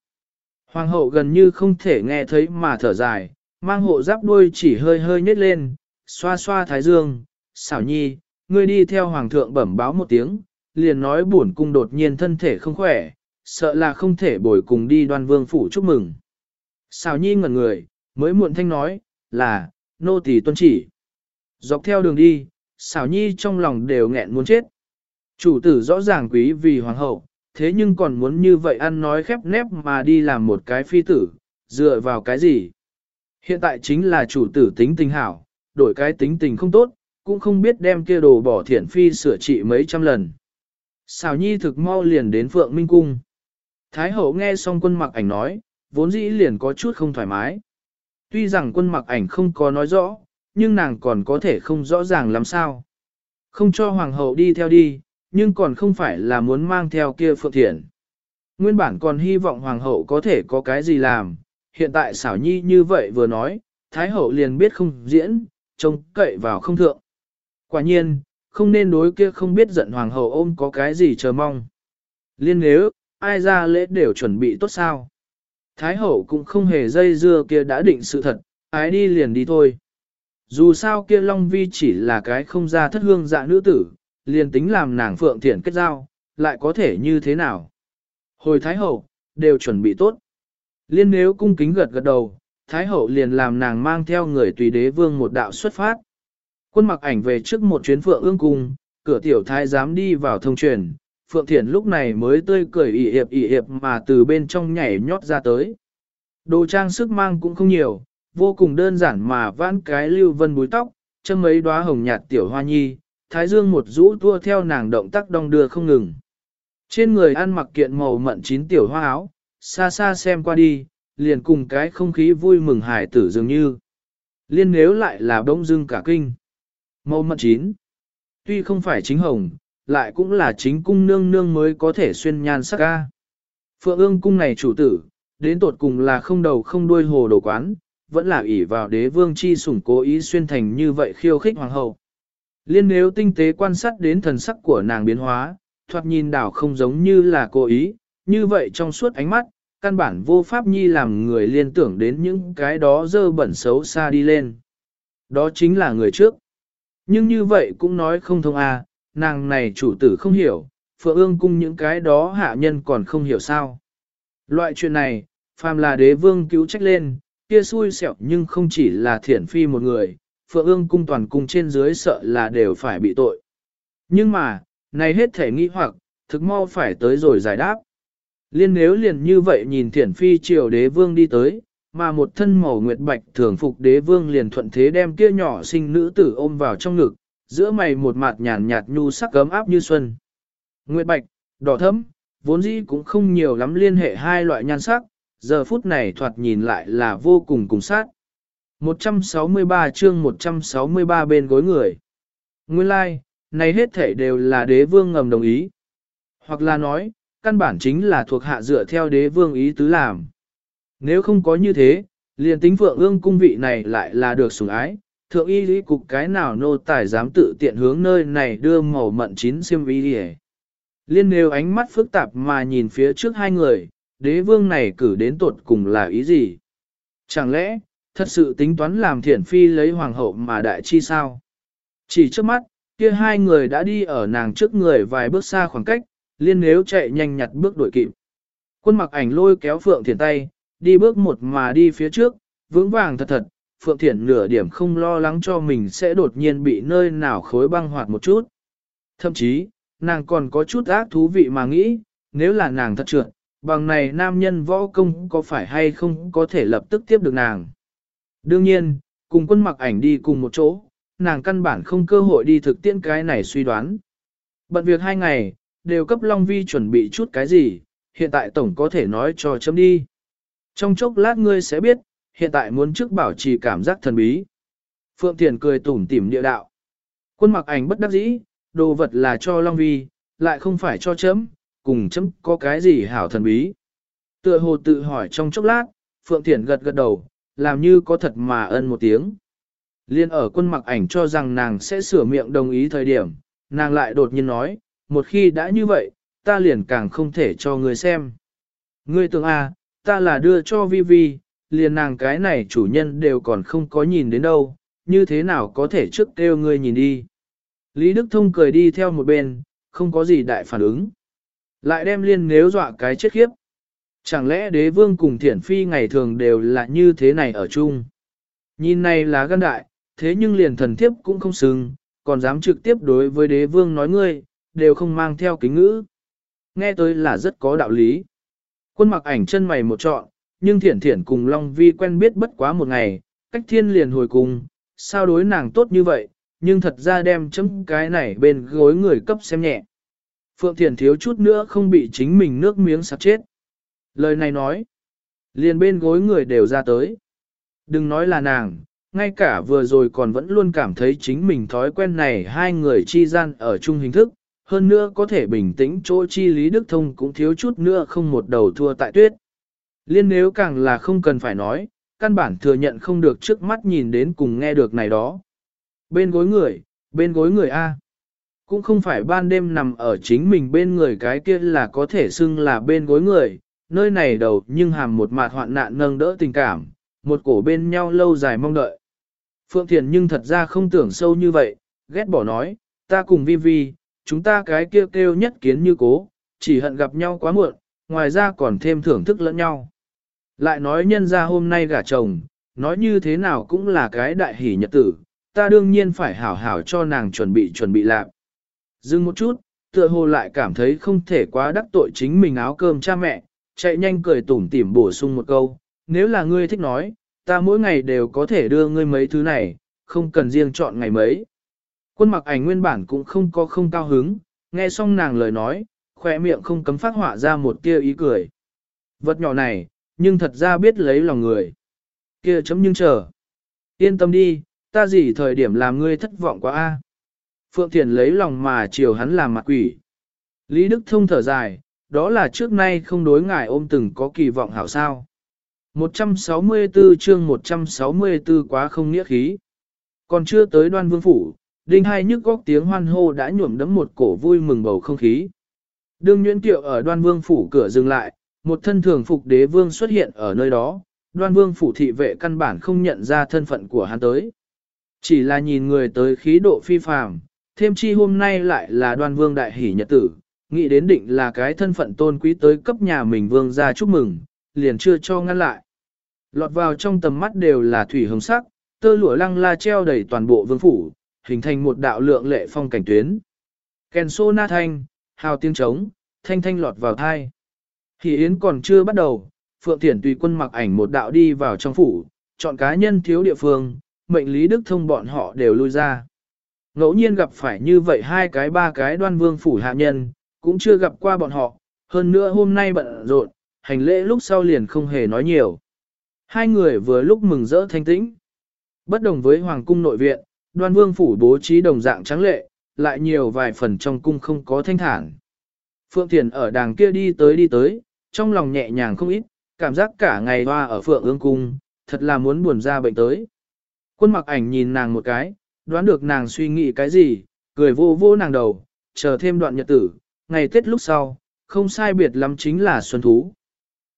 Hoàng hậu gần như không thể nghe thấy mà thở dài, mang hộ giáp đuôi chỉ hơi hơi nhếch lên, xoa xoa thái dương, xảo nhi, ngươi đi theo hoàng thượng bẩm báo một tiếng, liền nói buồn cung đột nhiên thân thể không khỏe, sợ là không thể bồi cùng đi đoan vương phủ chúc mừng. Xào nhi ngẩn người, mới muộn thanh nói, là, nô tỳ tuân chỉ. Dọc theo đường đi, xảo nhi trong lòng đều nghẹn muốn chết. Chủ tử rõ ràng quý vì hoàng hậu, thế nhưng còn muốn như vậy ăn nói khép nép mà đi làm một cái phi tử, dựa vào cái gì? Hiện tại chính là chủ tử tính tình hảo, đổi cái tính tình không tốt, cũng không biết đem kia đồ bỏ thiển phi sửa trị mấy trăm lần. Xào nhi thực mau liền đến Phượng Minh Cung. Thái hậu nghe xong quân mặc ảnh nói, vốn dĩ liền có chút không thoải mái. Tuy rằng quân mặc ảnh không có nói rõ, nhưng nàng còn có thể không rõ ràng làm sao. Không cho hoàng hậu đi theo đi, nhưng còn không phải là muốn mang theo kia phượng thiện. Nguyên bản còn hy vọng hoàng hậu có thể có cái gì làm, hiện tại xảo nhi như vậy vừa nói, thái hậu liền biết không diễn, trông cậy vào không thượng. Quả nhiên, không nên đối kia không biết giận hoàng hậu ôm có cái gì chờ mong. Liên nếu, ai ra lễ đều chuẩn bị tốt sao. Thái hậu cũng không hề dây dưa kia đã định sự thật, ái đi liền đi thôi. Dù sao kia Long Vi chỉ là cái không ra thất hương dạ nữ tử, liền tính làm nàng phượng thiện kết giao, lại có thể như thế nào. Hồi Thái hậu, đều chuẩn bị tốt. Liên nếu cung kính gật gật đầu, Thái hậu liền làm nàng mang theo người tùy đế vương một đạo xuất phát. Quân mặc ảnh về trước một chuyến phượng ương cung, cửa tiểu thái dám đi vào thông truyền, Phượng Thiển lúc này mới tươi cười ỉ hiệp ỉ hiệp mà từ bên trong nhảy nhót ra tới. Đồ trang sức mang cũng không nhiều, vô cùng đơn giản mà vãn cái lưu vân búi tóc, chân mấy đóa hồng nhạt tiểu hoa nhi, thái dương một rũ tua theo nàng động tác đong đưa không ngừng. Trên người ăn mặc kiện màu mận chín tiểu hoa áo, xa xa xem qua đi, liền cùng cái không khí vui mừng hải tử dường như. Liên nếu lại là Đông dưng cả kinh. Màu mận chín. Tuy không phải chính hồng, lại cũng là chính cung nương nương mới có thể xuyên nhan sắc ca. Phượng ương cung này chủ tử, đến tột cùng là không đầu không đuôi hồ đồ quán, vẫn là ỷ vào đế vương chi sủng cố ý xuyên thành như vậy khiêu khích hoàng hậu. Liên nếu tinh tế quan sát đến thần sắc của nàng biến hóa, thoạt nhìn đảo không giống như là cố ý, như vậy trong suốt ánh mắt, căn bản vô pháp nhi làm người liên tưởng đến những cái đó dơ bẩn xấu xa đi lên. Đó chính là người trước. Nhưng như vậy cũng nói không thông à, nàng này chủ tử không hiểu, phượng ương cung những cái đó hạ nhân còn không hiểu sao. Loại chuyện này, phàm là đế vương cứu trách lên, kia xui xẻo nhưng không chỉ là thiển phi một người, phượng ương cung toàn cung trên dưới sợ là đều phải bị tội. Nhưng mà, này hết thể nghĩ hoặc, thực mau phải tới rồi giải đáp. Liên nếu liền như vậy nhìn thiển phi triều đế vương đi tới, mà một thân màu nguyệt bạch thường phục đế vương liền thuận thế đem kia nhỏ sinh nữ tử ôm vào trong ngực, giữa mày một mặt nhàn nhạt nhu sắc gấm áp như xuân. Nguyệt bạch, đỏ thẫm, vốn dĩ cũng không nhiều lắm liên hệ hai loại nhan sắc, giờ phút này thoạt nhìn lại là vô cùng cùng sát. 163 chương 163 bên gối người. Nguyên lai, like, này hết thể đều là đế vương ngầm đồng ý. Hoặc là nói, căn bản chính là thuộc hạ dựa theo đế vương ý tứ làm. Nếu không có như thế, liền tính phượng ương cung vị này lại là được sủng ái, thượng y lý cục cái nào nô tài dám tự tiện hướng nơi này đưa màu mận chín xiêm y đi Liên nêu ánh mắt phức tạp mà nhìn phía trước hai người, đế vương này cử đến tột cùng là ý gì? Chẳng lẽ, thật sự tính toán làm thiển phi lấy hoàng hậu mà đại chi sao? Chỉ trước mắt, kia hai người đã đi ở nàng trước người vài bước xa khoảng cách, liên nếu chạy nhanh nhặt bước đuổi kịp. Quân mặc ảnh lôi kéo Phượng Thiển tay, đi bước một mà đi phía trước, vững vàng thật thật, Phượng Thiển nửa điểm không lo lắng cho mình sẽ đột nhiên bị nơi nào khối băng hoạt một chút. Thậm chí, nàng còn có chút ác thú vị mà nghĩ, nếu là nàng thật trượt, bằng này nam nhân võ công có phải hay không có thể lập tức tiếp được nàng. Đương nhiên, cùng quân mặc ảnh đi cùng một chỗ, nàng căn bản không cơ hội đi thực tiễn cái này suy đoán. Bận việc hai ngày, đều cấp Long Vi chuẩn bị chút cái gì, hiện tại tổng có thể nói cho chấm đi. Trong chốc lát ngươi sẽ biết, hiện tại muốn trước bảo trì cảm giác thần bí. Phượng Thiền cười tủm tỉm địa đạo. Quân mặc ảnh bất đắc dĩ, đồ vật là cho Long Vi, lại không phải cho chấm, cùng chấm có cái gì hảo thần bí. Tựa hồ tự hỏi trong chốc lát, Phượng Thiển gật gật đầu, làm như có thật mà ân một tiếng. Liên ở quân mặc ảnh cho rằng nàng sẽ sửa miệng đồng ý thời điểm, nàng lại đột nhiên nói, một khi đã như vậy, ta liền càng không thể cho người xem. Ngươi tưởng à, ta là đưa cho Vi Vi, liền nàng cái này chủ nhân đều còn không có nhìn đến đâu, như thế nào có thể trước kêu ngươi nhìn đi. Lý Đức Thông cười đi theo một bên, không có gì đại phản ứng. Lại đem liên nếu dọa cái chết khiếp. Chẳng lẽ đế vương cùng thiển phi ngày thường đều là như thế này ở chung? Nhìn này là gan đại, thế nhưng liền thần thiếp cũng không xứng, còn dám trực tiếp đối với đế vương nói ngươi, đều không mang theo kính ngữ. Nghe tới là rất có đạo lý. Quân mặc ảnh chân mày một trọn, nhưng thiển thiển cùng Long Vi quen biết bất quá một ngày, cách thiên liền hồi cùng, sao đối nàng tốt như vậy, nhưng thật ra đem chấm cái này bên gối người cấp xem nhẹ. Phượng Thiển thiếu chút nữa không bị chính mình nước miếng sắp chết. Lời này nói, liền bên gối người đều ra tới. Đừng nói là nàng, ngay cả vừa rồi còn vẫn luôn cảm thấy chính mình thói quen này hai người chi gian ở chung hình thức, hơn nữa có thể bình tĩnh chỗ chi Lý Đức Thông cũng thiếu chút nữa không một đầu thua tại tuyết. Liên nếu càng là không cần phải nói, căn bản thừa nhận không được trước mắt nhìn đến cùng nghe được này đó. Bên gối người, bên gối người A. Cũng không phải ban đêm nằm ở chính mình bên người cái kia là có thể xưng là bên gối người, nơi này đầu nhưng hàm một mặt hoạn nạn nâng đỡ tình cảm, một cổ bên nhau lâu dài mong đợi. Phượng Thiền nhưng thật ra không tưởng sâu như vậy, ghét bỏ nói, ta cùng vi vi, chúng ta cái kêu kêu nhất kiến như cố, chỉ hận gặp nhau quá muộn, ngoài ra còn thêm thưởng thức lẫn nhau. Lại nói nhân ra hôm nay gả chồng, nói như thế nào cũng là cái đại hỷ nhật tử, ta đương nhiên phải hảo hảo cho nàng chuẩn bị chuẩn bị lạc. Dừng một chút, tựa hồ lại cảm thấy không thể quá đắc tội chính mình áo cơm cha mẹ, chạy nhanh cười tủm tỉm bổ sung một câu, nếu là ngươi thích nói, ta mỗi ngày đều có thể đưa ngươi mấy thứ này, không cần riêng chọn ngày mấy. Quân mặc ảnh nguyên bản cũng không có không cao hứng, nghe xong nàng lời nói, khỏe miệng không cấm phát họa ra một tia ý cười. Vật nhỏ này, nhưng thật ra biết lấy lòng người. kia chấm nhưng chờ. Yên tâm đi, ta gì thời điểm làm ngươi thất vọng quá a Phượng Thiền lấy lòng mà chiều hắn làm mặt quỷ. Lý Đức Thông thở dài, đó là trước nay không đối ngài ôm từng có kỳ vọng hảo sao. 164 chương 164 quá không nghĩa khí. Còn chưa tới đoan vương phủ, đinh hai nhức góc tiếng hoan hô đã nhuộm đấm một cổ vui mừng bầu không khí. Đương Nguyễn Tiệu ở đoan vương phủ cửa dừng lại, một thân thường phục đế vương xuất hiện ở nơi đó, đoan vương phủ thị vệ căn bản không nhận ra thân phận của hắn tới. Chỉ là nhìn người tới khí độ phi phàm, thêm chi hôm nay lại là đoan vương đại hỷ nhật tử, nghĩ đến định là cái thân phận tôn quý tới cấp nhà mình vương ra chúc mừng, liền chưa cho ngăn lại. Lọt vào trong tầm mắt đều là thủy hồng sắc, tơ lụa lăng la treo đầy toàn bộ vương phủ, hình thành một đạo lượng lệ phong cảnh tuyến. Kèn xô na thanh, hào tiếng trống, thanh thanh lọt vào thai thì yến còn chưa bắt đầu, Phượng Thiển tùy quân mặc ảnh một đạo đi vào trong phủ, chọn cá nhân thiếu địa phương, mệnh lý đức thông bọn họ đều lui ra. Ngẫu nhiên gặp phải như vậy hai cái ba cái đoan vương phủ hạ nhân, cũng chưa gặp qua bọn họ, hơn nữa hôm nay bận rộn, hành lễ lúc sau liền không hề nói nhiều. Hai người vừa lúc mừng rỡ thanh tĩnh. Bất đồng với hoàng cung nội viện, đoan vương phủ bố trí đồng dạng trắng lệ, lại nhiều vài phần trong cung không có thanh thản. Phượng Thiền ở đàng kia đi tới đi tới, trong lòng nhẹ nhàng không ít, cảm giác cả ngày hoa ở Phượng ương cung, thật là muốn buồn ra bệnh tới. Quân mặc ảnh nhìn nàng một cái, đoán được nàng suy nghĩ cái gì, cười vô vô nàng đầu, chờ thêm đoạn nhật tử, ngày Tết lúc sau, không sai biệt lắm chính là xuân thú.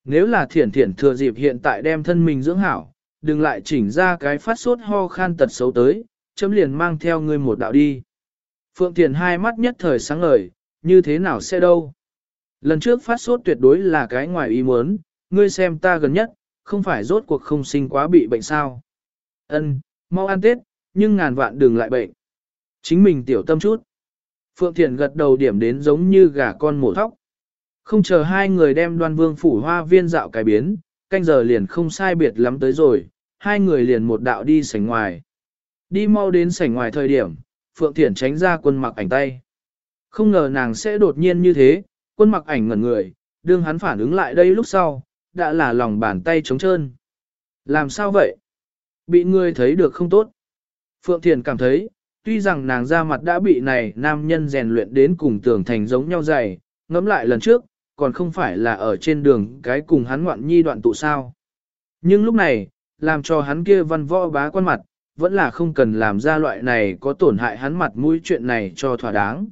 Nếu là thiển thiển thừa dịp hiện tại đem thân mình dưỡng hảo, đừng lại chỉnh ra cái phát sốt ho khan tật xấu tới, chấm liền mang theo ngươi một đạo đi. Phượng Thiền hai mắt nhất thời sáng ngời, như thế nào sẽ đâu. Lần trước phát sốt tuyệt đối là cái ngoài ý muốn, ngươi xem ta gần nhất, không phải rốt cuộc không sinh quá bị bệnh sao. Ân, mau ăn Tết, nhưng ngàn vạn đừng lại bệnh. Chính mình tiểu tâm chút. Phượng Thiện gật đầu điểm đến giống như gà con mổ thóc. Không chờ hai người đem đoan vương phủ hoa viên dạo cái biến, canh giờ liền không sai biệt lắm tới rồi, hai người liền một đạo đi sảnh ngoài. Đi mau đến sảnh ngoài thời điểm, Phượng Thiển tránh ra quân mặc ảnh tay. Không ngờ nàng sẽ đột nhiên như thế, quân mặc ảnh ngẩn người, đương hắn phản ứng lại đây lúc sau, đã là lòng bàn tay trống trơn. Làm sao vậy? Bị người thấy được không tốt. Phượng Thiền cảm thấy, tuy rằng nàng ra mặt đã bị này nam nhân rèn luyện đến cùng tưởng thành giống nhau dày, ngẫm lại lần trước, còn không phải là ở trên đường cái cùng hắn ngoạn nhi đoạn tụ sao. Nhưng lúc này, làm cho hắn kia văn võ bá quan mặt, vẫn là không cần làm ra loại này có tổn hại hắn mặt mũi chuyện này cho thỏa đáng.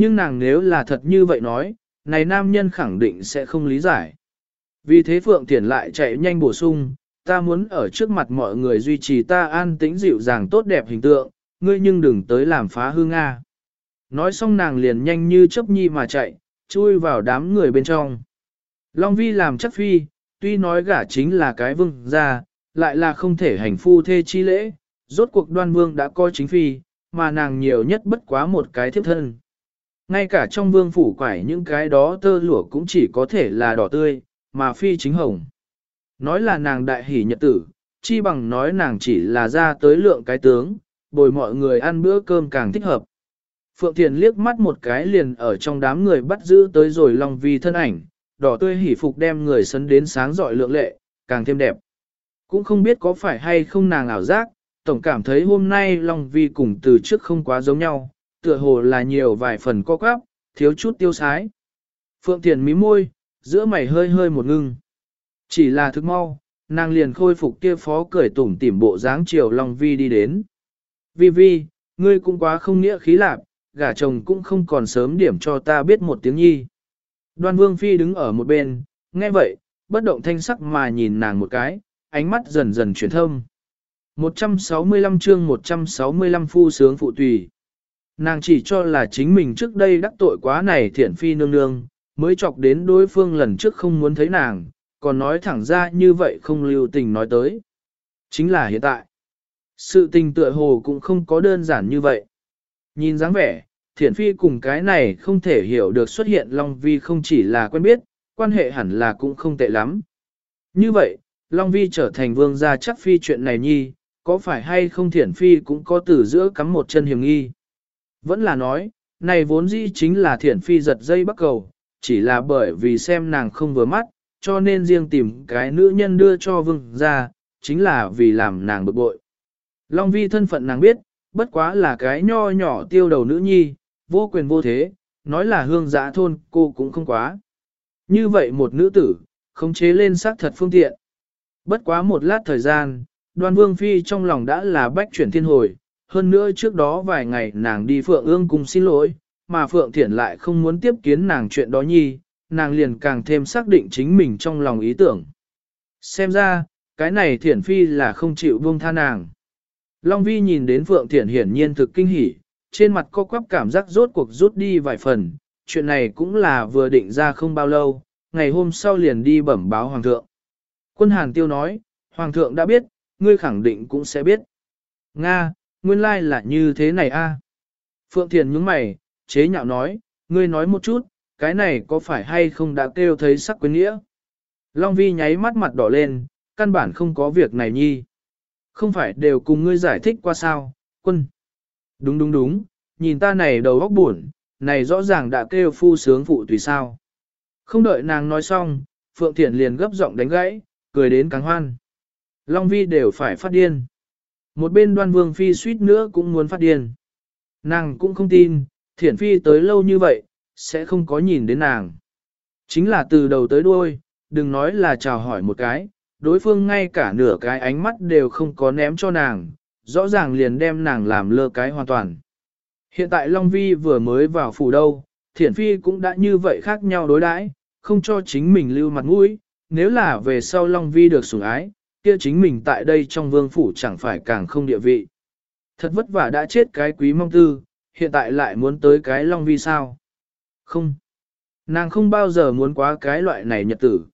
Nhưng nàng nếu là thật như vậy nói, này nam nhân khẳng định sẽ không lý giải. Vì thế Phượng Thiển lại chạy nhanh bổ sung, ta muốn ở trước mặt mọi người duy trì ta an tĩnh dịu dàng tốt đẹp hình tượng, ngươi nhưng đừng tới làm phá hư Nga. Nói xong nàng liền nhanh như chớp nhi mà chạy, chui vào đám người bên trong. Long Vi làm chắc phi, tuy nói gả chính là cái vương gia, lại là không thể hành phu thê chi lễ, rốt cuộc đoan vương đã coi chính phi, mà nàng nhiều nhất bất quá một cái thiếp thân. Ngay cả trong vương phủ quải những cái đó tơ lụa cũng chỉ có thể là đỏ tươi, mà phi chính hồng. Nói là nàng đại hỷ nhật tử, chi bằng nói nàng chỉ là ra tới lượng cái tướng, bồi mọi người ăn bữa cơm càng thích hợp. Phượng Thiền liếc mắt một cái liền ở trong đám người bắt giữ tới rồi Long Vi thân ảnh, đỏ tươi hỉ phục đem người sấn đến sáng giỏi lượng lệ, càng thêm đẹp. Cũng không biết có phải hay không nàng ảo giác, tổng cảm thấy hôm nay Long Vi cùng từ trước không quá giống nhau, tựa hồ là nhiều vài phần co quắp, thiếu chút tiêu sái. Phượng Thiền mí môi, giữa mày hơi hơi một ngưng. Chỉ là thức mau, nàng liền khôi phục kia phó cười tủm tỉm bộ dáng chiều Long Vi đi đến. Vi Vi, ngươi cũng quá không nghĩa khí lạc, gả chồng cũng không còn sớm điểm cho ta biết một tiếng nhi. Đoan Vương Phi đứng ở một bên, nghe vậy, bất động thanh sắc mà nhìn nàng một cái, ánh mắt dần dần chuyển thâm. 165 chương 165 phu sướng phụ tùy. Nàng chỉ cho là chính mình trước đây đắc tội quá này thiện phi nương nương, mới chọc đến đối phương lần trước không muốn thấy nàng, còn nói thẳng ra như vậy không lưu tình nói tới. Chính là hiện tại. Sự tình tựa hồ cũng không có đơn giản như vậy. Nhìn dáng vẻ, thiện phi cùng cái này không thể hiểu được xuất hiện Long Vi không chỉ là quen biết, quan hệ hẳn là cũng không tệ lắm. Như vậy, Long Vi trở thành vương gia chắc phi chuyện này nhi, có phải hay không thiện phi cũng có từ giữa cắm một chân hiểm nghi. Vẫn là nói, này vốn dĩ chính là thiển phi giật dây bắt cầu, chỉ là bởi vì xem nàng không vừa mắt, cho nên riêng tìm cái nữ nhân đưa cho vương ra, chính là vì làm nàng bực bội. Long vi thân phận nàng biết, bất quá là cái nho nhỏ tiêu đầu nữ nhi, vô quyền vô thế, nói là hương giã thôn cô cũng không quá. Như vậy một nữ tử, không chế lên xác thật phương tiện. Bất quá một lát thời gian, đoan vương phi trong lòng đã là bách chuyển thiên hồi, hơn nữa trước đó vài ngày nàng đi Phượng ương cùng xin lỗi, mà Phượng Thiển lại không muốn tiếp kiến nàng chuyện đó nhi, nàng liền càng thêm xác định chính mình trong lòng ý tưởng. Xem ra, cái này Thiển Phi là không chịu buông tha nàng. Long Vi nhìn đến Phượng Thiển hiển nhiên thực kinh hỉ, trên mặt co quắp cảm giác rốt cuộc rút đi vài phần, chuyện này cũng là vừa định ra không bao lâu, ngày hôm sau liền đi bẩm báo Hoàng thượng. Quân Hàn Tiêu nói, Hoàng thượng đã biết, ngươi khẳng định cũng sẽ biết. Nga, nguyên lai là như thế này a. Phượng Thiền nhướng mày, chế nhạo nói, ngươi nói một chút, cái này có phải hay không đã kêu thấy sắc quyến nghĩa? Long Vi nháy mắt mặt đỏ lên, căn bản không có việc này nhi. Không phải đều cùng ngươi giải thích qua sao, quân. Đúng đúng đúng, nhìn ta này đầu óc buồn, này rõ ràng đã kêu phu sướng phụ tùy sao. Không đợi nàng nói xong, Phượng Thiển liền gấp giọng đánh gãy, cười đến càng hoan. Long Vi đều phải phát điên. Một bên đoan vương phi suýt nữa cũng muốn phát điên. Nàng cũng không tin, thiển phi tới lâu như vậy, sẽ không có nhìn đến nàng. Chính là từ đầu tới đuôi, đừng nói là chào hỏi một cái, đối phương ngay cả nửa cái ánh mắt đều không có ném cho nàng, rõ ràng liền đem nàng làm lơ cái hoàn toàn. Hiện tại Long Vi vừa mới vào phủ đâu, thiển phi cũng đã như vậy khác nhau đối đãi, không cho chính mình lưu mặt mũi, nếu là về sau Long Vi được sủng ái, kia chính mình tại đây trong vương phủ chẳng phải càng không địa vị. Thật vất vả đã chết cái quý mong tư, hiện tại lại muốn tới cái long vi sao? Không. Nàng không bao giờ muốn quá cái loại này nhật tử.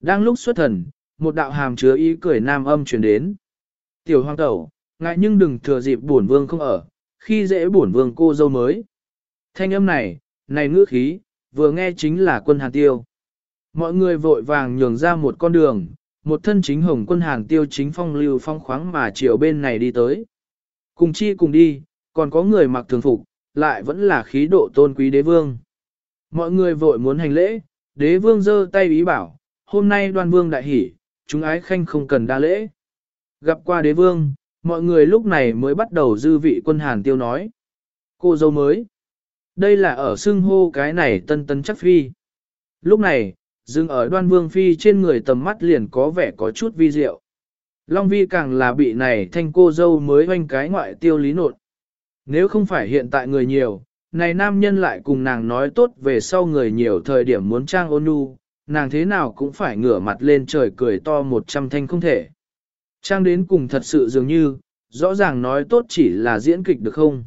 Đang lúc xuất thần, một đạo hàm chứa ý cười nam âm truyền đến. Tiểu hoàng tẩu, ngại nhưng đừng thừa dịp bổn vương không ở, khi dễ bổn vương cô dâu mới. Thanh âm này, này ngữ khí, vừa nghe chính là quân hàn tiêu. Mọi người vội vàng nhường ra một con đường, một thân chính hồng quân hàng tiêu chính phong lưu phong khoáng mà chiều bên này đi tới. Cùng chi cùng đi, còn có người mặc thường phục, lại vẫn là khí độ tôn quý đế vương. Mọi người vội muốn hành lễ, đế vương giơ tay ý bảo, hôm nay đoan vương đại hỷ, chúng ái khanh không cần đa lễ. Gặp qua đế vương, mọi người lúc này mới bắt đầu dư vị quân hàn tiêu nói. Cô dâu mới. Đây là ở xưng hô cái này tân tân chắc phi. Lúc này, dừng ở đoan vương phi trên người tầm mắt liền có vẻ có chút vi diệu. Long vi càng là bị này thanh cô dâu mới hoanh cái ngoại tiêu lý nột. Nếu không phải hiện tại người nhiều, này nam nhân lại cùng nàng nói tốt về sau người nhiều thời điểm muốn trang ôn nhu, nàng thế nào cũng phải ngửa mặt lên trời cười to một trăm thanh không thể. Trang đến cùng thật sự dường như, rõ ràng nói tốt chỉ là diễn kịch được không?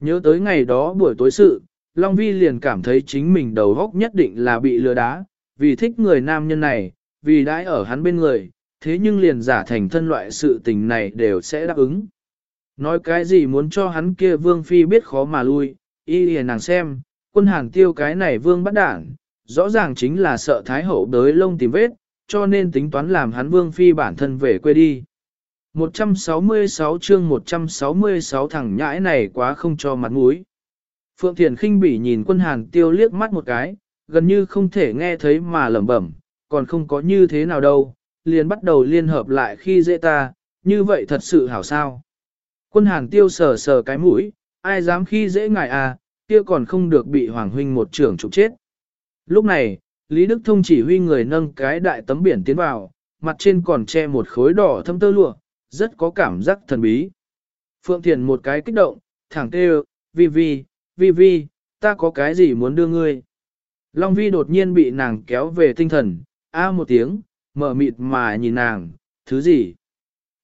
Nhớ tới ngày đó buổi tối sự, Long Vi liền cảm thấy chính mình đầu góc nhất định là bị lừa đá, vì thích người nam nhân này, vì đãi ở hắn bên người, thế nhưng liền giả thành thân loại sự tình này đều sẽ đáp ứng. Nói cái gì muốn cho hắn kia vương phi biết khó mà lui, y liền nàng xem, quân hàng tiêu cái này vương bắt đảng, rõ ràng chính là sợ thái hậu đới lông tìm vết, cho nên tính toán làm hắn vương phi bản thân về quê đi. 166 chương 166 thằng nhãi này quá không cho mặt mũi. Phượng Thiền khinh bỉ nhìn quân hàn tiêu liếc mắt một cái, gần như không thể nghe thấy mà lẩm bẩm, còn không có như thế nào đâu, liền bắt đầu liên hợp lại khi dễ ta, như vậy thật sự hảo sao. Quân hàng tiêu sờ sờ cái mũi, ai dám khi dễ ngài à, kia còn không được bị Hoàng Huynh một trưởng trục chết. Lúc này, Lý Đức Thông chỉ huy người nâng cái đại tấm biển tiến vào, mặt trên còn che một khối đỏ thâm tơ lụa, rất có cảm giác thần bí. Phượng Thiền một cái kích động, thẳng kêu, vi vi, vi vi, ta có cái gì muốn đưa ngươi. Long vi đột nhiên bị nàng kéo về tinh thần, a một tiếng, mở mịt mà nhìn nàng, thứ gì.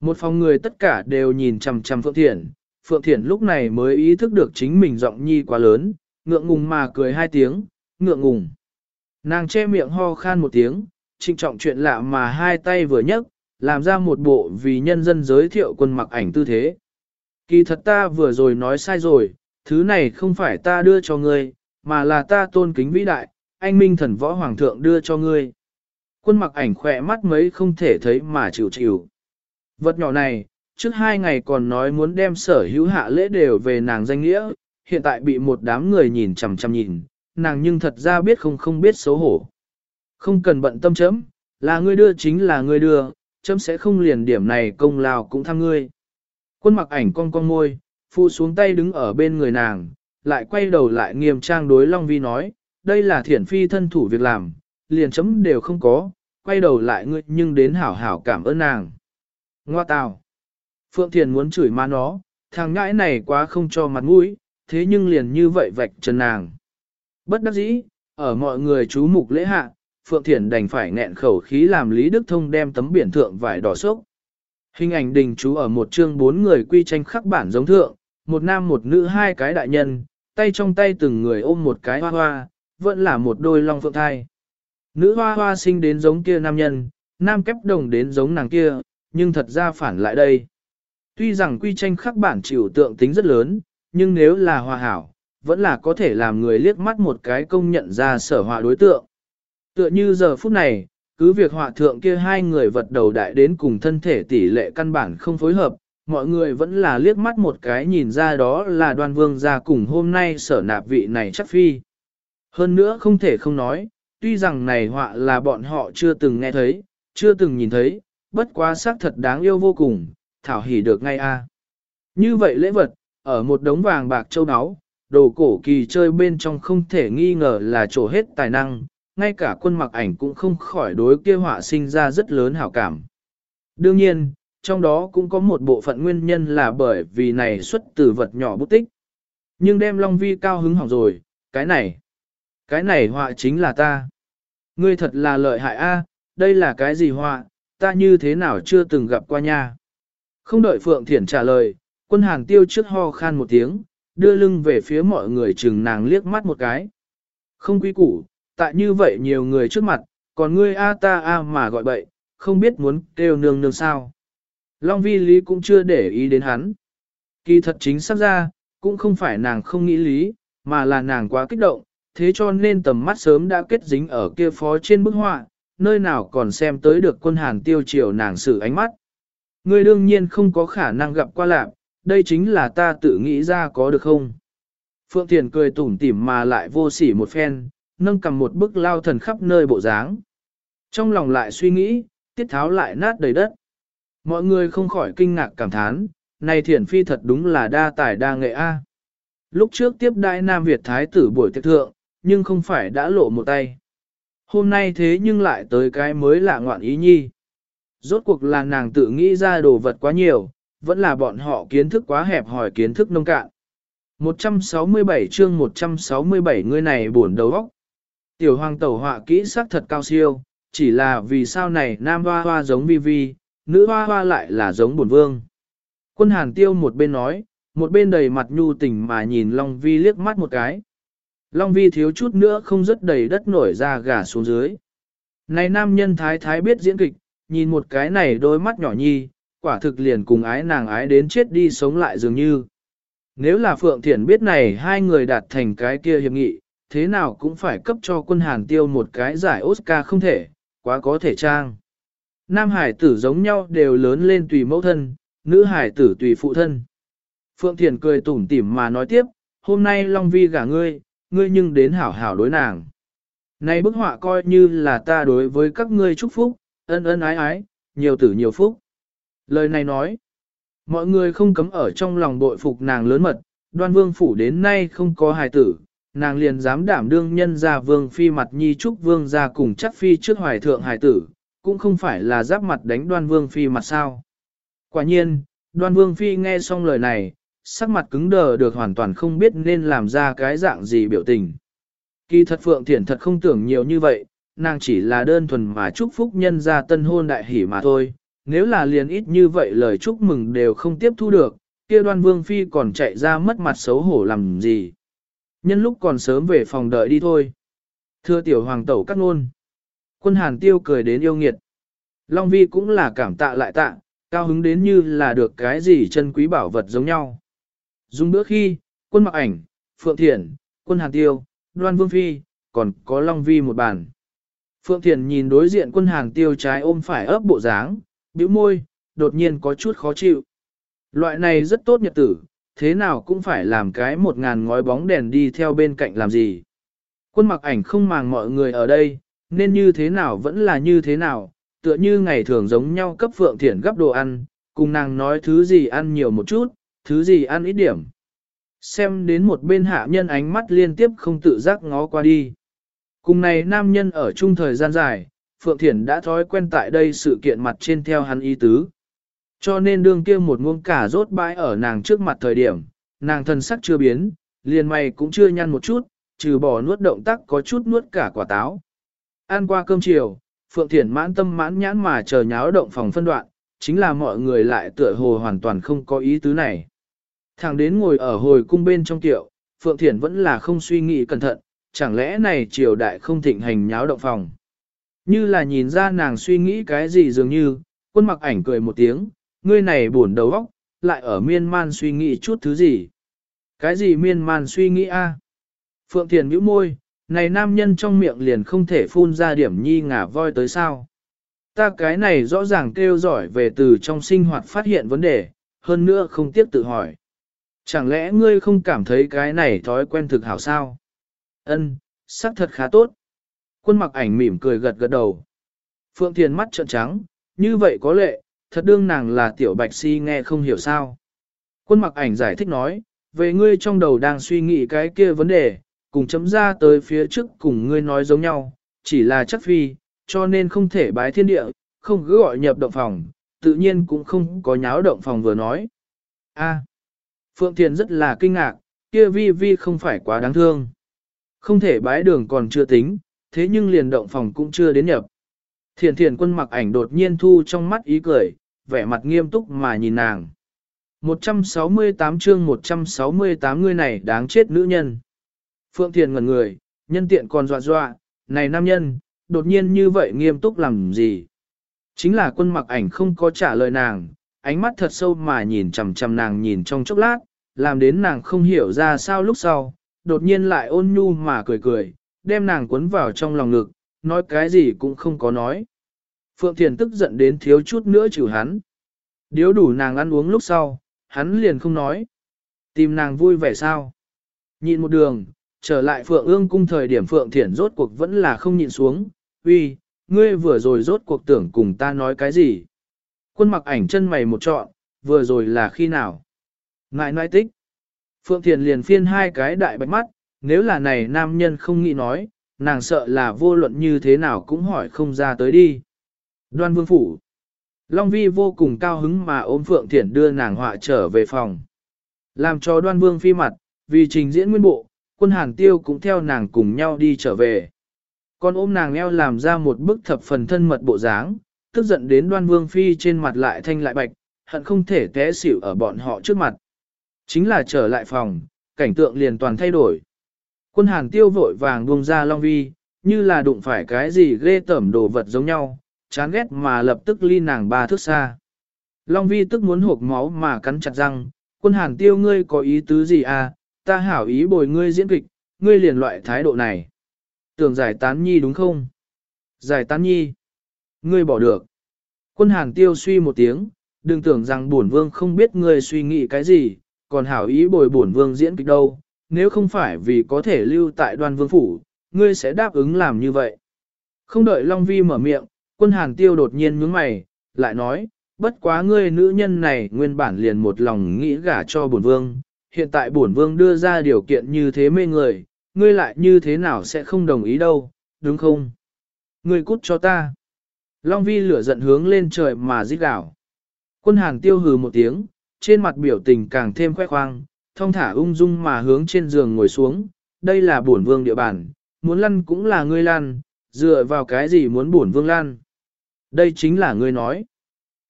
Một phòng người tất cả đều nhìn chằm chằm Phượng Thiển, Phượng Thiển lúc này mới ý thức được chính mình giọng nhi quá lớn, ngượng ngùng mà cười hai tiếng, ngượng ngùng. Nàng che miệng ho khan một tiếng, trinh trọng chuyện lạ mà hai tay vừa nhấc, làm ra một bộ vì nhân dân giới thiệu quân mặc ảnh tư thế. Kỳ thật ta vừa rồi nói sai rồi, thứ này không phải ta đưa cho ngươi, mà là ta tôn kính vĩ đại, anh minh thần võ hoàng thượng đưa cho ngươi. Quân mặc ảnh khỏe mắt mấy không thể thấy mà chịu chịu. Vật nhỏ này, trước hai ngày còn nói muốn đem sở hữu hạ lễ đều về nàng danh nghĩa, hiện tại bị một đám người nhìn chằm chằm nhìn, nàng nhưng thật ra biết không không biết xấu hổ. Không cần bận tâm chấm, là ngươi đưa chính là ngươi đưa, chấm sẽ không liền điểm này công lao cũng thăng ngươi. Quân mặc ảnh con con môi, phụ xuống tay đứng ở bên người nàng, lại quay đầu lại nghiêm trang đối Long Vi nói, đây là thiển phi thân thủ việc làm, liền chấm đều không có, quay đầu lại ngươi nhưng đến hảo hảo cảm ơn nàng. Ngoa tào. Phượng Thiền muốn chửi ma nó, thằng ngãi này quá không cho mặt mũi, thế nhưng liền như vậy vạch chân nàng. Bất đắc dĩ, ở mọi người chú mục lễ hạ, Phượng Thiển đành phải nghẹn khẩu khí làm Lý Đức Thông đem tấm biển thượng vải đỏ sốc. Hình ảnh đình chú ở một chương bốn người quy tranh khắc bản giống thượng, một nam một nữ hai cái đại nhân, tay trong tay từng người ôm một cái hoa hoa, vẫn là một đôi long phượng thai. Nữ hoa hoa sinh đến giống kia nam nhân, nam kép đồng đến giống nàng kia, nhưng thật ra phản lại đây. Tuy rằng quy tranh khắc bản chịu tượng tính rất lớn, nhưng nếu là hòa hảo, vẫn là có thể làm người liếc mắt một cái công nhận ra sở họa đối tượng. Tựa như giờ phút này, cứ việc họa thượng kia hai người vật đầu đại đến cùng thân thể tỷ lệ căn bản không phối hợp, mọi người vẫn là liếc mắt một cái nhìn ra đó là đoan vương ra cùng hôm nay sở nạp vị này chắc phi. Hơn nữa không thể không nói, tuy rằng này họa là bọn họ chưa từng nghe thấy, chưa từng nhìn thấy, bất quá xác thật đáng yêu vô cùng, thảo hỉ được ngay a. Như vậy lễ vật, ở một đống vàng bạc châu áo, đồ cổ kỳ chơi bên trong không thể nghi ngờ là trổ hết tài năng, ngay cả quân mặc ảnh cũng không khỏi đối kia họa sinh ra rất lớn hảo cảm. Đương nhiên, trong đó cũng có một bộ phận nguyên nhân là bởi vì này xuất từ vật nhỏ bút tích. Nhưng đem Long Vi cao hứng hỏng rồi, cái này, cái này họa chính là ta. Ngươi thật là lợi hại a, đây là cái gì họa, ta như thế nào chưa từng gặp qua nha. Không đợi Phượng Thiển trả lời, quân hàng tiêu trước ho khan một tiếng, đưa lưng về phía mọi người chừng nàng liếc mắt một cái. Không quý củ, tại như vậy nhiều người trước mặt, còn ngươi a ta a mà gọi bậy, không biết muốn kêu nương nương sao. Long vi lý cũng chưa để ý đến hắn. Kỳ thật chính sắp ra, cũng không phải nàng không nghĩ lý, mà là nàng quá kích động, thế cho nên tầm mắt sớm đã kết dính ở kia phó trên bức họa, nơi nào còn xem tới được quân hàn tiêu chiều nàng sử ánh mắt. Ngươi đương nhiên không có khả năng gặp qua lạc, đây chính là ta tự nghĩ ra có được không? Phượng Thiền cười tủm tỉm mà lại vô sỉ một phen, nâng cầm một bức lao thần khắp nơi bộ dáng. Trong lòng lại suy nghĩ, tiết tháo lại nát đầy đất. Mọi người không khỏi kinh ngạc cảm thán, này thiền phi thật đúng là đa tài đa nghệ A. Lúc trước tiếp đại Nam Việt Thái tử buổi tiệc thượng, nhưng không phải đã lộ một tay. Hôm nay thế nhưng lại tới cái mới lạ ngoạn ý nhi. Rốt cuộc là nàng tự nghĩ ra đồ vật quá nhiều, vẫn là bọn họ kiến thức quá hẹp hỏi kiến thức nông cạn. 167 chương 167 người này buồn đầu óc. Tiểu hoàng tẩu họa kỹ sắc thật cao siêu, chỉ là vì sao này nam hoa hoa giống vi vi, nữ hoa hoa lại là giống bổn vương. Quân hàn tiêu một bên nói, một bên đầy mặt nhu tình mà nhìn Long Vi liếc mắt một cái. Long Vi thiếu chút nữa không rất đầy đất nổi ra gà xuống dưới. Này nam nhân thái thái biết diễn kịch, nhìn một cái này đôi mắt nhỏ nhi, quả thực liền cùng ái nàng ái đến chết đi sống lại dường như. Nếu là Phượng Thiển biết này hai người đạt thành cái kia hiệp nghị, thế nào cũng phải cấp cho quân hàn tiêu một cái giải Oscar không thể, quá có thể trang. Nam hải tử giống nhau đều lớn lên tùy mẫu thân, nữ hải tử tùy phụ thân. Phượng Thiển cười tủm tỉm mà nói tiếp, hôm nay Long Vi gả ngươi, ngươi nhưng đến hảo hảo đối nàng. Này bức họa coi như là ta đối với các ngươi chúc phúc, ân ân ái ái, nhiều tử nhiều phúc. Lời này nói, mọi người không cấm ở trong lòng bội phục nàng lớn mật, đoan vương phủ đến nay không có hài tử, nàng liền dám đảm đương nhân ra vương phi mặt nhi trúc vương ra cùng chắc phi trước hoài thượng hài tử, cũng không phải là giáp mặt đánh đoan vương phi mặt sao. Quả nhiên, đoan vương phi nghe xong lời này, sắc mặt cứng đờ được hoàn toàn không biết nên làm ra cái dạng gì biểu tình. Kỳ thật Phượng Thiển thật không tưởng nhiều như vậy, nàng chỉ là đơn thuần mà chúc phúc nhân ra tân hôn đại hỷ mà thôi, nếu là liền ít như vậy lời chúc mừng đều không tiếp thu được, kia đoan vương phi còn chạy ra mất mặt xấu hổ làm gì. Nhân lúc còn sớm về phòng đợi đi thôi. Thưa tiểu hoàng tẩu cắt ngôn. Quân hàn tiêu cười đến yêu nghiệt. Long vi cũng là cảm tạ lại tạ, cao hứng đến như là được cái gì chân quý bảo vật giống nhau. Dùng bữa khi, quân mặc ảnh, Phượng Thiển, quân Hàn Tiêu, Đoan Vương Phi, còn có Long Vi một bàn. Phượng Thiển nhìn đối diện quân Hàn Tiêu trái ôm phải ấp bộ dáng, bĩu môi, đột nhiên có chút khó chịu. Loại này rất tốt nhật tử, thế nào cũng phải làm cái một ngàn ngói bóng đèn đi theo bên cạnh làm gì. Quân mặc ảnh không màng mọi người ở đây, nên như thế nào vẫn là như thế nào, tựa như ngày thường giống nhau cấp Phượng Thiển gấp đồ ăn, cùng nàng nói thứ gì ăn nhiều một chút, thứ gì ăn ít điểm. Xem đến một bên hạ nhân ánh mắt liên tiếp không tự giác ngó qua đi. Cùng này nam nhân ở chung thời gian dài, Phượng Thiển đã thói quen tại đây sự kiện mặt trên theo hắn ý tứ. Cho nên đương kia một muông cả rốt bãi ở nàng trước mặt thời điểm, nàng thân sắc chưa biến, liền mày cũng chưa nhăn một chút, trừ bỏ nuốt động tác có chút nuốt cả quả táo. Ăn qua cơm chiều, Phượng Thiển mãn tâm mãn nhãn mà chờ nháo động phòng phân đoạn, chính là mọi người lại tựa hồ hoàn toàn không có ý tứ này. Thẳng đến ngồi ở hồi cung bên trong tiệu, Phượng Thiển vẫn là không suy nghĩ cẩn thận, chẳng lẽ này triều đại không thịnh hành nháo động phòng. Như là nhìn ra nàng suy nghĩ cái gì dường như, quân mặc ảnh cười một tiếng, ngươi này buồn đầu óc, lại ở miên man suy nghĩ chút thứ gì. Cái gì miên man suy nghĩ a? Phượng Thiền bĩu môi, này nam nhân trong miệng liền không thể phun ra điểm nhi ngả voi tới sao. Ta cái này rõ ràng kêu giỏi về từ trong sinh hoạt phát hiện vấn đề, hơn nữa không tiếp tự hỏi. Chẳng lẽ ngươi không cảm thấy cái này thói quen thực hảo sao? Ân, sắc thật khá tốt. Quân mặc ảnh mỉm cười gật gật đầu. Phượng Thiền mắt trợn trắng, như vậy có lệ, thật đương nàng là tiểu bạch si nghe không hiểu sao. Quân mặc ảnh giải thích nói, về ngươi trong đầu đang suy nghĩ cái kia vấn đề, cùng chấm ra tới phía trước cùng ngươi nói giống nhau, chỉ là chắc phi, cho nên không thể bái thiên địa, không cứ gọi nhập động phòng, tự nhiên cũng không có nháo động phòng vừa nói. A. Phượng Thiền rất là kinh ngạc, kia vi vi không phải quá đáng thương. Không thể bái đường còn chưa tính, thế nhưng liền động phòng cũng chưa đến nhập. Thiền thiền quân mặc ảnh đột nhiên thu trong mắt ý cười, vẻ mặt nghiêm túc mà nhìn nàng. 168 chương 168 người này đáng chết nữ nhân. Phượng Thiền ngẩn người, nhân tiện còn dọa dọa, này nam nhân, đột nhiên như vậy nghiêm túc làm gì? Chính là quân mặc ảnh không có trả lời nàng, ánh mắt thật sâu mà nhìn chầm chầm nàng nhìn trong chốc lát, làm đến nàng không hiểu ra sao lúc sau, đột nhiên lại ôn nhu mà cười cười, đem nàng cuốn vào trong lòng ngực, nói cái gì cũng không có nói. Phượng Thiền tức giận đến thiếu chút nữa chịu hắn. Điếu đủ nàng ăn uống lúc sau, hắn liền không nói. Tìm nàng vui vẻ sao? nhìn một đường, trở lại Phượng ương cung thời điểm Phượng Thiển rốt cuộc vẫn là không nhịn xuống. Uy, ngươi vừa rồi rốt cuộc tưởng cùng ta nói cái gì? Quân mặc ảnh chân mày một trọn, vừa rồi là khi nào? Ngại nãi tích. Phượng Thiền liền phiên hai cái đại bạch mắt, nếu là này nam nhân không nghĩ nói, nàng sợ là vô luận như thế nào cũng hỏi không ra tới đi. Đoan vương phủ. Long vi vô cùng cao hứng mà ôm Phượng Thiển đưa nàng họa trở về phòng. Làm cho đoan vương phi mặt, vì trình diễn nguyên bộ, quân hàng tiêu cũng theo nàng cùng nhau đi trở về. Còn ôm nàng eo làm ra một bức thập phần thân mật bộ dáng, tức giận đến đoan vương phi trên mặt lại thanh lại bạch, hận không thể té xỉu ở bọn họ trước mặt. Chính là trở lại phòng, cảnh tượng liền toàn thay đổi. Quân hàn tiêu vội vàng buông ra Long Vi, như là đụng phải cái gì ghê tẩm đồ vật giống nhau, chán ghét mà lập tức ly nàng ba thước xa. Long Vi tức muốn hộp máu mà cắn chặt răng, quân hàn tiêu ngươi có ý tứ gì à, ta hảo ý bồi ngươi diễn kịch, ngươi liền loại thái độ này. Tưởng giải tán nhi đúng không? Giải tán nhi. Ngươi bỏ được. Quân hàn tiêu suy một tiếng, đừng tưởng rằng bổn vương không biết ngươi suy nghĩ cái gì, còn hảo ý bồi bổn vương diễn kịch đâu, nếu không phải vì có thể lưu tại đoan vương phủ, ngươi sẽ đáp ứng làm như vậy. Không đợi Long Vi mở miệng, quân hàn tiêu đột nhiên nhướng mày, lại nói, bất quá ngươi nữ nhân này nguyên bản liền một lòng nghĩ gả cho bổn vương, hiện tại bổn vương đưa ra điều kiện như thế mê người, ngươi lại như thế nào sẽ không đồng ý đâu, đúng không? Ngươi cút cho ta. Long vi lửa giận hướng lên trời mà giết đảo. Quân hàn tiêu hừ một tiếng, trên mặt biểu tình càng thêm khoe khoang, thong thả ung dung mà hướng trên giường ngồi xuống, đây là bổn vương địa bàn, muốn lăn cũng là ngươi lăn, dựa vào cái gì muốn bổn vương lăn. Đây chính là ngươi nói.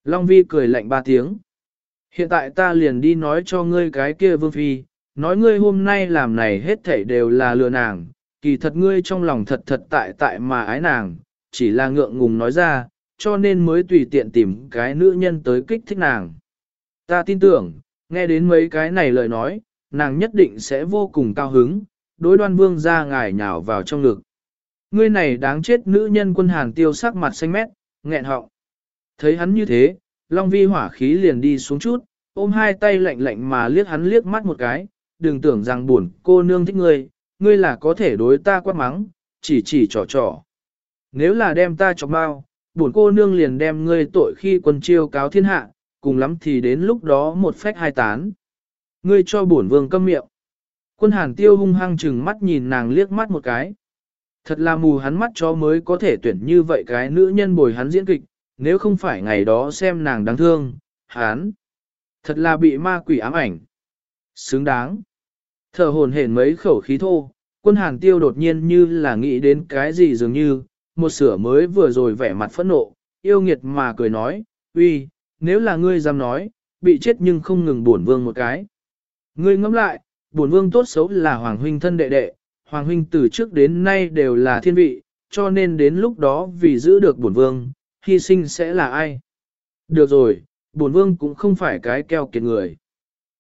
Long vi cười lạnh ba tiếng. Hiện tại ta liền đi nói cho ngươi cái kia vương phi, nói ngươi hôm nay làm này hết thảy đều là lừa nàng, kỳ thật ngươi trong lòng thật thật tại tại mà ái nàng, chỉ là ngượng ngùng nói ra, cho nên mới tùy tiện tìm cái nữ nhân tới kích thích nàng. Ta tin tưởng, nghe đến mấy cái này lời nói, nàng nhất định sẽ vô cùng cao hứng, đối đoan vương ra ngài nhào vào trong ngực. Ngươi này đáng chết nữ nhân quân hàn tiêu sắc mặt xanh mét, nghẹn họng. Thấy hắn như thế, Long Vi hỏa khí liền đi xuống chút, ôm hai tay lạnh lạnh mà liếc hắn liếc mắt một cái, đừng tưởng rằng buồn cô nương thích ngươi, ngươi là có thể đối ta quát mắng, chỉ chỉ trò trò. Nếu là đem ta chọc bao, buồn cô nương liền đem ngươi tội khi quân chiêu cáo thiên hạ, cùng lắm thì đến lúc đó một phách hai tán. Ngươi cho bổn vương câm miệng. Quân hàn tiêu hung hăng chừng mắt nhìn nàng liếc mắt một cái. Thật là mù hắn mắt cho mới có thể tuyển như vậy cái nữ nhân bồi hắn diễn kịch, nếu không phải ngày đó xem nàng đáng thương, hắn. Thật là bị ma quỷ ám ảnh. Xứng đáng. Thở hồn hển mấy khẩu khí thô, quân hàn tiêu đột nhiên như là nghĩ đến cái gì dường như, một sửa mới vừa rồi vẻ mặt phẫn nộ, yêu nghiệt mà cười nói, uy, nếu là ngươi dám nói, bị chết nhưng không ngừng buồn vương một cái. Ngươi ngẫm lại, buồn vương tốt xấu là hoàng huynh thân đệ đệ, hoàng huynh từ trước đến nay đều là thiên vị, cho nên đến lúc đó vì giữ được buồn vương, hy sinh sẽ là ai? Được rồi, buồn vương cũng không phải cái keo kiệt người.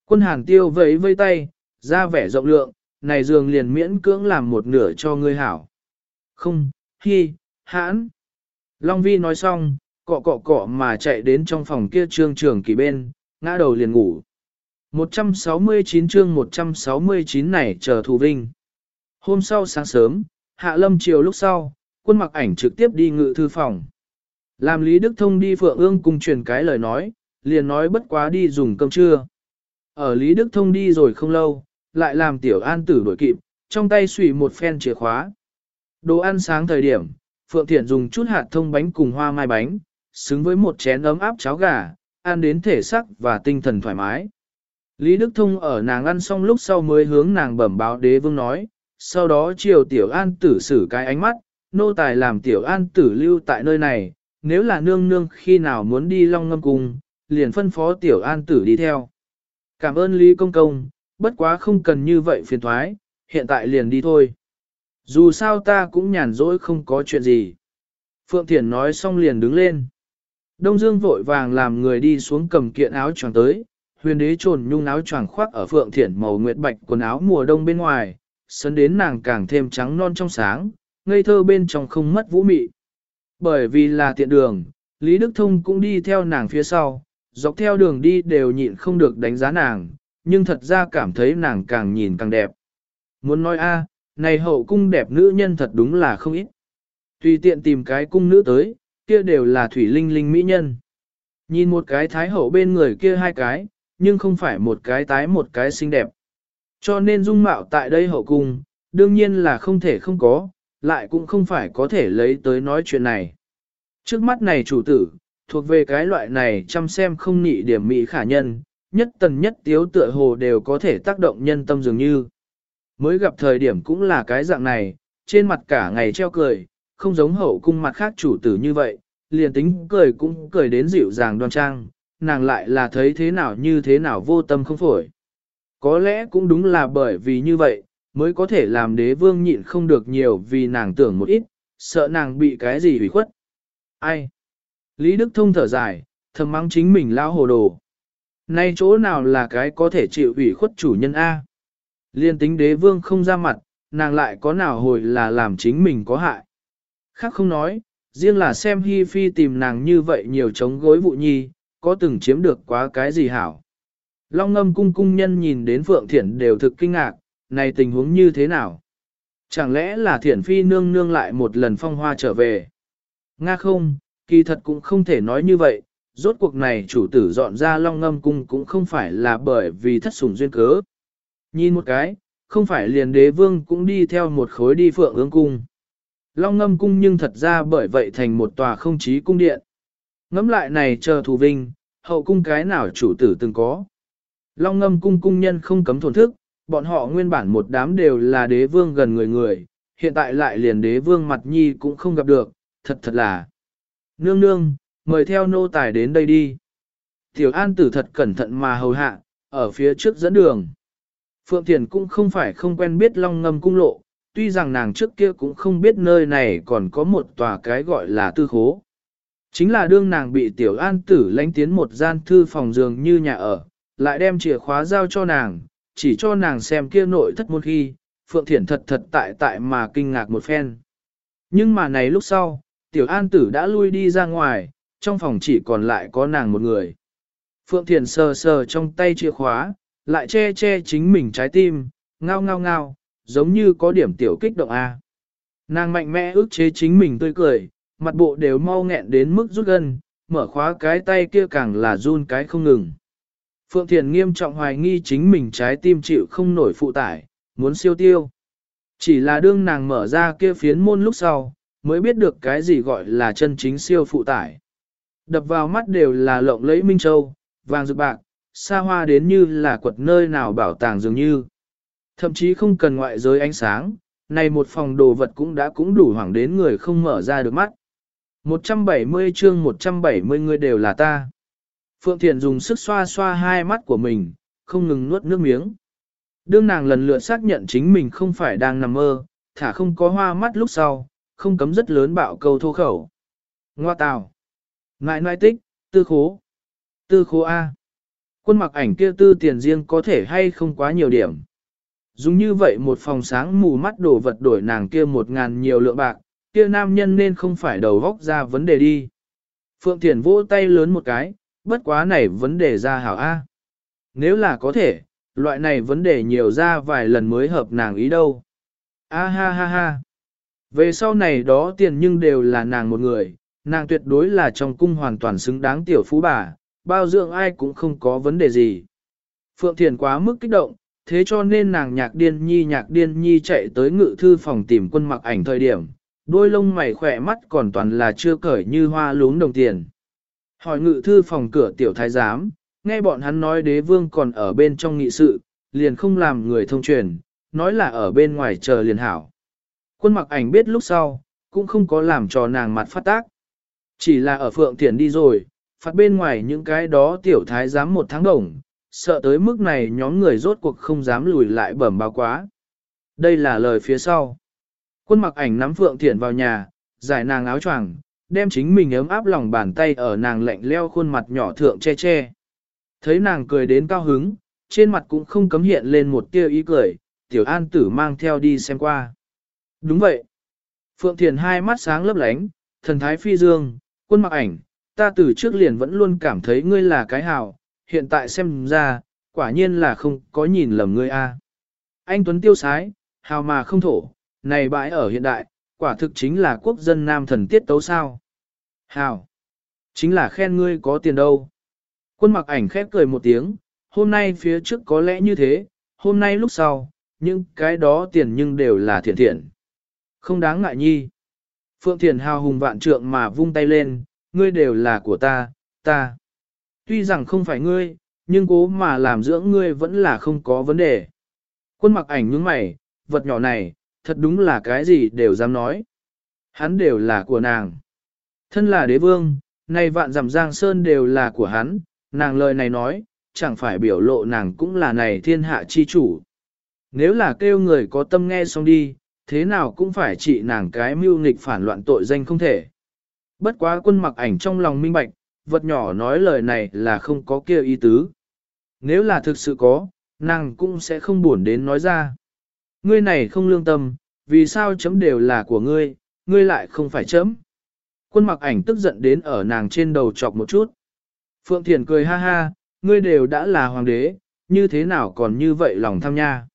Quân hàn tiêu vẫy vây tay, ra vẻ rộng lượng, này dường liền miễn cưỡng làm một nửa cho ngươi hảo. Không, hi, hãn. Long vi nói xong, cọ cọ cọ mà chạy đến trong phòng kia trương trường kỳ bên, ngã đầu liền ngủ. 169 chương 169 này chờ thù vinh. Hôm sau sáng sớm, hạ lâm chiều lúc sau, quân mặc ảnh trực tiếp đi ngự thư phòng. Làm Lý Đức Thông đi Phượng ương cùng truyền cái lời nói, liền nói bất quá đi dùng cơm trưa. Ở Lý Đức Thông đi rồi không lâu, lại làm tiểu an tử đổi kịp, trong tay xùy một phen chìa khóa. Đồ ăn sáng thời điểm, Phượng Thiện dùng chút hạt thông bánh cùng hoa mai bánh, xứng với một chén ấm áp cháo gà, ăn đến thể sắc và tinh thần thoải mái. Lý Đức Thông ở nàng ăn xong lúc sau mới hướng nàng bẩm báo đế vương nói, sau đó chiều tiểu an tử xử cái ánh mắt, nô tài làm tiểu an tử lưu tại nơi này, nếu là nương nương khi nào muốn đi long ngâm cùng, liền phân phó tiểu an tử đi theo. Cảm ơn Lý Công Công, bất quá không cần như vậy phiền thoái, hiện tại liền đi thôi. Dù sao ta cũng nhàn rỗi không có chuyện gì. Phượng Thiển nói xong liền đứng lên. Đông Dương vội vàng làm người đi xuống cầm kiện áo choàng tới, huyền đế trồn nhung áo choàng khoác ở Phượng Thiển màu nguyệt bạch quần áo mùa đông bên ngoài, sấn đến nàng càng thêm trắng non trong sáng, ngây thơ bên trong không mất vũ mị. Bởi vì là tiện đường, Lý Đức Thông cũng đi theo nàng phía sau, dọc theo đường đi đều nhịn không được đánh giá nàng, nhưng thật ra cảm thấy nàng càng nhìn càng đẹp. Muốn nói a, này hậu cung đẹp nữ nhân thật đúng là không ít. Tùy tiện tìm cái cung nữ tới, kia đều là thủy linh linh mỹ nhân. Nhìn một cái thái hậu bên người kia hai cái, nhưng không phải một cái tái một cái xinh đẹp. Cho nên dung mạo tại đây hậu cung, đương nhiên là không thể không có, lại cũng không phải có thể lấy tới nói chuyện này. Trước mắt này chủ tử, thuộc về cái loại này chăm xem không nị điểm mỹ khả nhân, nhất tần nhất tiếu tựa hồ đều có thể tác động nhân tâm dường như. Mới gặp thời điểm cũng là cái dạng này, trên mặt cả ngày treo cười, không giống hậu cung mặt khác chủ tử như vậy, liền tính cười cũng cười đến dịu dàng đoan trang, nàng lại là thấy thế nào như thế nào vô tâm không phổi. Có lẽ cũng đúng là bởi vì như vậy, mới có thể làm đế vương nhịn không được nhiều vì nàng tưởng một ít, sợ nàng bị cái gì hủy khuất. Ai? Lý Đức Thông thở dài, thầm mắng chính mình lao hồ đồ. Nay chỗ nào là cái có thể chịu ủy khuất chủ nhân A? Liên tính đế vương không ra mặt, nàng lại có nào hồi là làm chính mình có hại. Khác không nói, riêng là xem Hi Phi tìm nàng như vậy nhiều chống gối vụ nhi, có từng chiếm được quá cái gì hảo. Long ngâm cung cung nhân nhìn đến Phượng Thiển đều thực kinh ngạc, này tình huống như thế nào? Chẳng lẽ là Thiển Phi nương nương lại một lần phong hoa trở về? Nga không, kỳ thật cũng không thể nói như vậy, rốt cuộc này chủ tử dọn ra long ngâm cung cũng không phải là bởi vì thất sủng duyên cớ. Nhìn một cái, không phải liền đế vương cũng đi theo một khối đi phượng ương cung. Long ngâm cung nhưng thật ra bởi vậy thành một tòa không chí cung điện. Ngắm lại này chờ thù vinh, hậu cung cái nào chủ tử từng có. Long ngâm cung cung nhân không cấm thổn thức, bọn họ nguyên bản một đám đều là đế vương gần người người, hiện tại lại liền đế vương mặt nhi cũng không gặp được, thật thật là. Nương nương, mời theo nô tài đến đây đi. Tiểu an tử thật cẩn thận mà hầu hạ, ở phía trước dẫn đường. Phượng Thiền cũng không phải không quen biết long ngâm cung lộ, tuy rằng nàng trước kia cũng không biết nơi này còn có một tòa cái gọi là tư khố. Chính là đương nàng bị tiểu an tử lánh tiến một gian thư phòng giường như nhà ở, lại đem chìa khóa giao cho nàng, chỉ cho nàng xem kia nội thất một khi, Phượng Thiển thật thật tại tại mà kinh ngạc một phen. Nhưng mà này lúc sau, tiểu an tử đã lui đi ra ngoài, trong phòng chỉ còn lại có nàng một người. Phượng Thiển sờ sờ trong tay chìa khóa, lại che che chính mình trái tim, ngao ngao ngao, giống như có điểm tiểu kích động A. Nàng mạnh mẽ ước chế chính mình tươi cười, mặt bộ đều mau nghẹn đến mức rút gân, mở khóa cái tay kia càng là run cái không ngừng. Phượng Thiền nghiêm trọng hoài nghi chính mình trái tim chịu không nổi phụ tải, muốn siêu tiêu. Chỉ là đương nàng mở ra kia phiến môn lúc sau, mới biết được cái gì gọi là chân chính siêu phụ tải. Đập vào mắt đều là lộng lẫy minh châu, vàng rực bạc, xa hoa đến như là quật nơi nào bảo tàng dường như. Thậm chí không cần ngoại giới ánh sáng, này một phòng đồ vật cũng đã cũng đủ hoảng đến người không mở ra được mắt. 170 chương 170 người đều là ta. Phượng Thiền dùng sức xoa xoa hai mắt của mình, không ngừng nuốt nước miếng. Đương nàng lần lượt xác nhận chính mình không phải đang nằm mơ, thả không có hoa mắt lúc sau, không cấm rất lớn bạo câu thô khẩu. Ngoa tào. Ngại nai tích, tư khố. Tư khố A. Quân mặc ảnh kia tư tiền riêng có thể hay không quá nhiều điểm. Dùng như vậy một phòng sáng mù mắt đổ vật đổi nàng kia một ngàn nhiều lượng bạc, kia nam nhân nên không phải đầu vóc ra vấn đề đi. Phượng Thiền vỗ tay lớn một cái, bất quá này vấn đề ra hảo A. Nếu là có thể, loại này vấn đề nhiều ra vài lần mới hợp nàng ý đâu. A ha ha ha. Về sau này đó tiền nhưng đều là nàng một người, nàng tuyệt đối là trong cung hoàn toàn xứng đáng tiểu phú bà, bao dưỡng ai cũng không có vấn đề gì. Phượng Thiền quá mức kích động, thế cho nên nàng nhạc điên nhi nhạc điên nhi chạy tới ngự thư phòng tìm quân mặc ảnh thời điểm, đôi lông mày khỏe mắt còn toàn là chưa cởi như hoa lún đồng tiền. Hỏi ngự thư phòng cửa tiểu thái giám, nghe bọn hắn nói đế vương còn ở bên trong nghị sự, liền không làm người thông truyền, nói là ở bên ngoài chờ liền hảo. Quân mặc ảnh biết lúc sau, cũng không có làm cho nàng mặt phát tác. Chỉ là ở phượng tiền đi rồi, phát bên ngoài những cái đó tiểu thái giám một tháng đồng, sợ tới mức này nhóm người rốt cuộc không dám lùi lại bẩm báo quá. Đây là lời phía sau. Quân mặc ảnh nắm Phượng Thiển vào nhà, giải nàng áo choàng, đem chính mình ấm áp lòng bàn tay ở nàng lạnh leo khuôn mặt nhỏ thượng che che. Thấy nàng cười đến cao hứng, trên mặt cũng không cấm hiện lên một tia ý cười, tiểu an tử mang theo đi xem qua. Đúng vậy. Phượng Thiền hai mắt sáng lấp lánh, thần thái phi dương, quân mặc ảnh, ta từ trước liền vẫn luôn cảm thấy ngươi là cái hào, hiện tại xem ra, quả nhiên là không có nhìn lầm ngươi a. Anh Tuấn tiêu sái, hào mà không thổ, này bãi ở hiện đại, quả thực chính là quốc dân nam thần tiết tấu sao. Hào, chính là khen ngươi có tiền đâu. Quân mặc ảnh khép cười một tiếng, hôm nay phía trước có lẽ như thế, hôm nay lúc sau, nhưng cái đó tiền nhưng đều là thiện thiện. Không đáng ngại nhi. Phượng Thiền hào hùng vạn trượng mà vung tay lên, ngươi đều là của ta, ta. Tuy rằng không phải ngươi, nhưng cố mà làm dưỡng ngươi vẫn là không có vấn đề. Quân mặc ảnh nhướng mày, vật nhỏ này, thật đúng là cái gì đều dám nói. Hắn đều là của nàng. Thân là đế vương, nay vạn dặm giang sơn đều là của hắn, nàng lời này nói, chẳng phải biểu lộ nàng cũng là này thiên hạ chi chủ. Nếu là kêu người có tâm nghe xong đi, thế nào cũng phải trị nàng cái mưu nghịch phản loạn tội danh không thể. Bất quá quân mặc ảnh trong lòng minh bạch, vật nhỏ nói lời này là không có kia ý tứ. Nếu là thực sự có, nàng cũng sẽ không buồn đến nói ra. Ngươi này không lương tâm, vì sao chấm đều là của ngươi, ngươi lại không phải chấm. Quân mặc ảnh tức giận đến ở nàng trên đầu chọc một chút. Phượng Thiền cười ha ha, ngươi đều đã là hoàng đế, như thế nào còn như vậy lòng tham nha.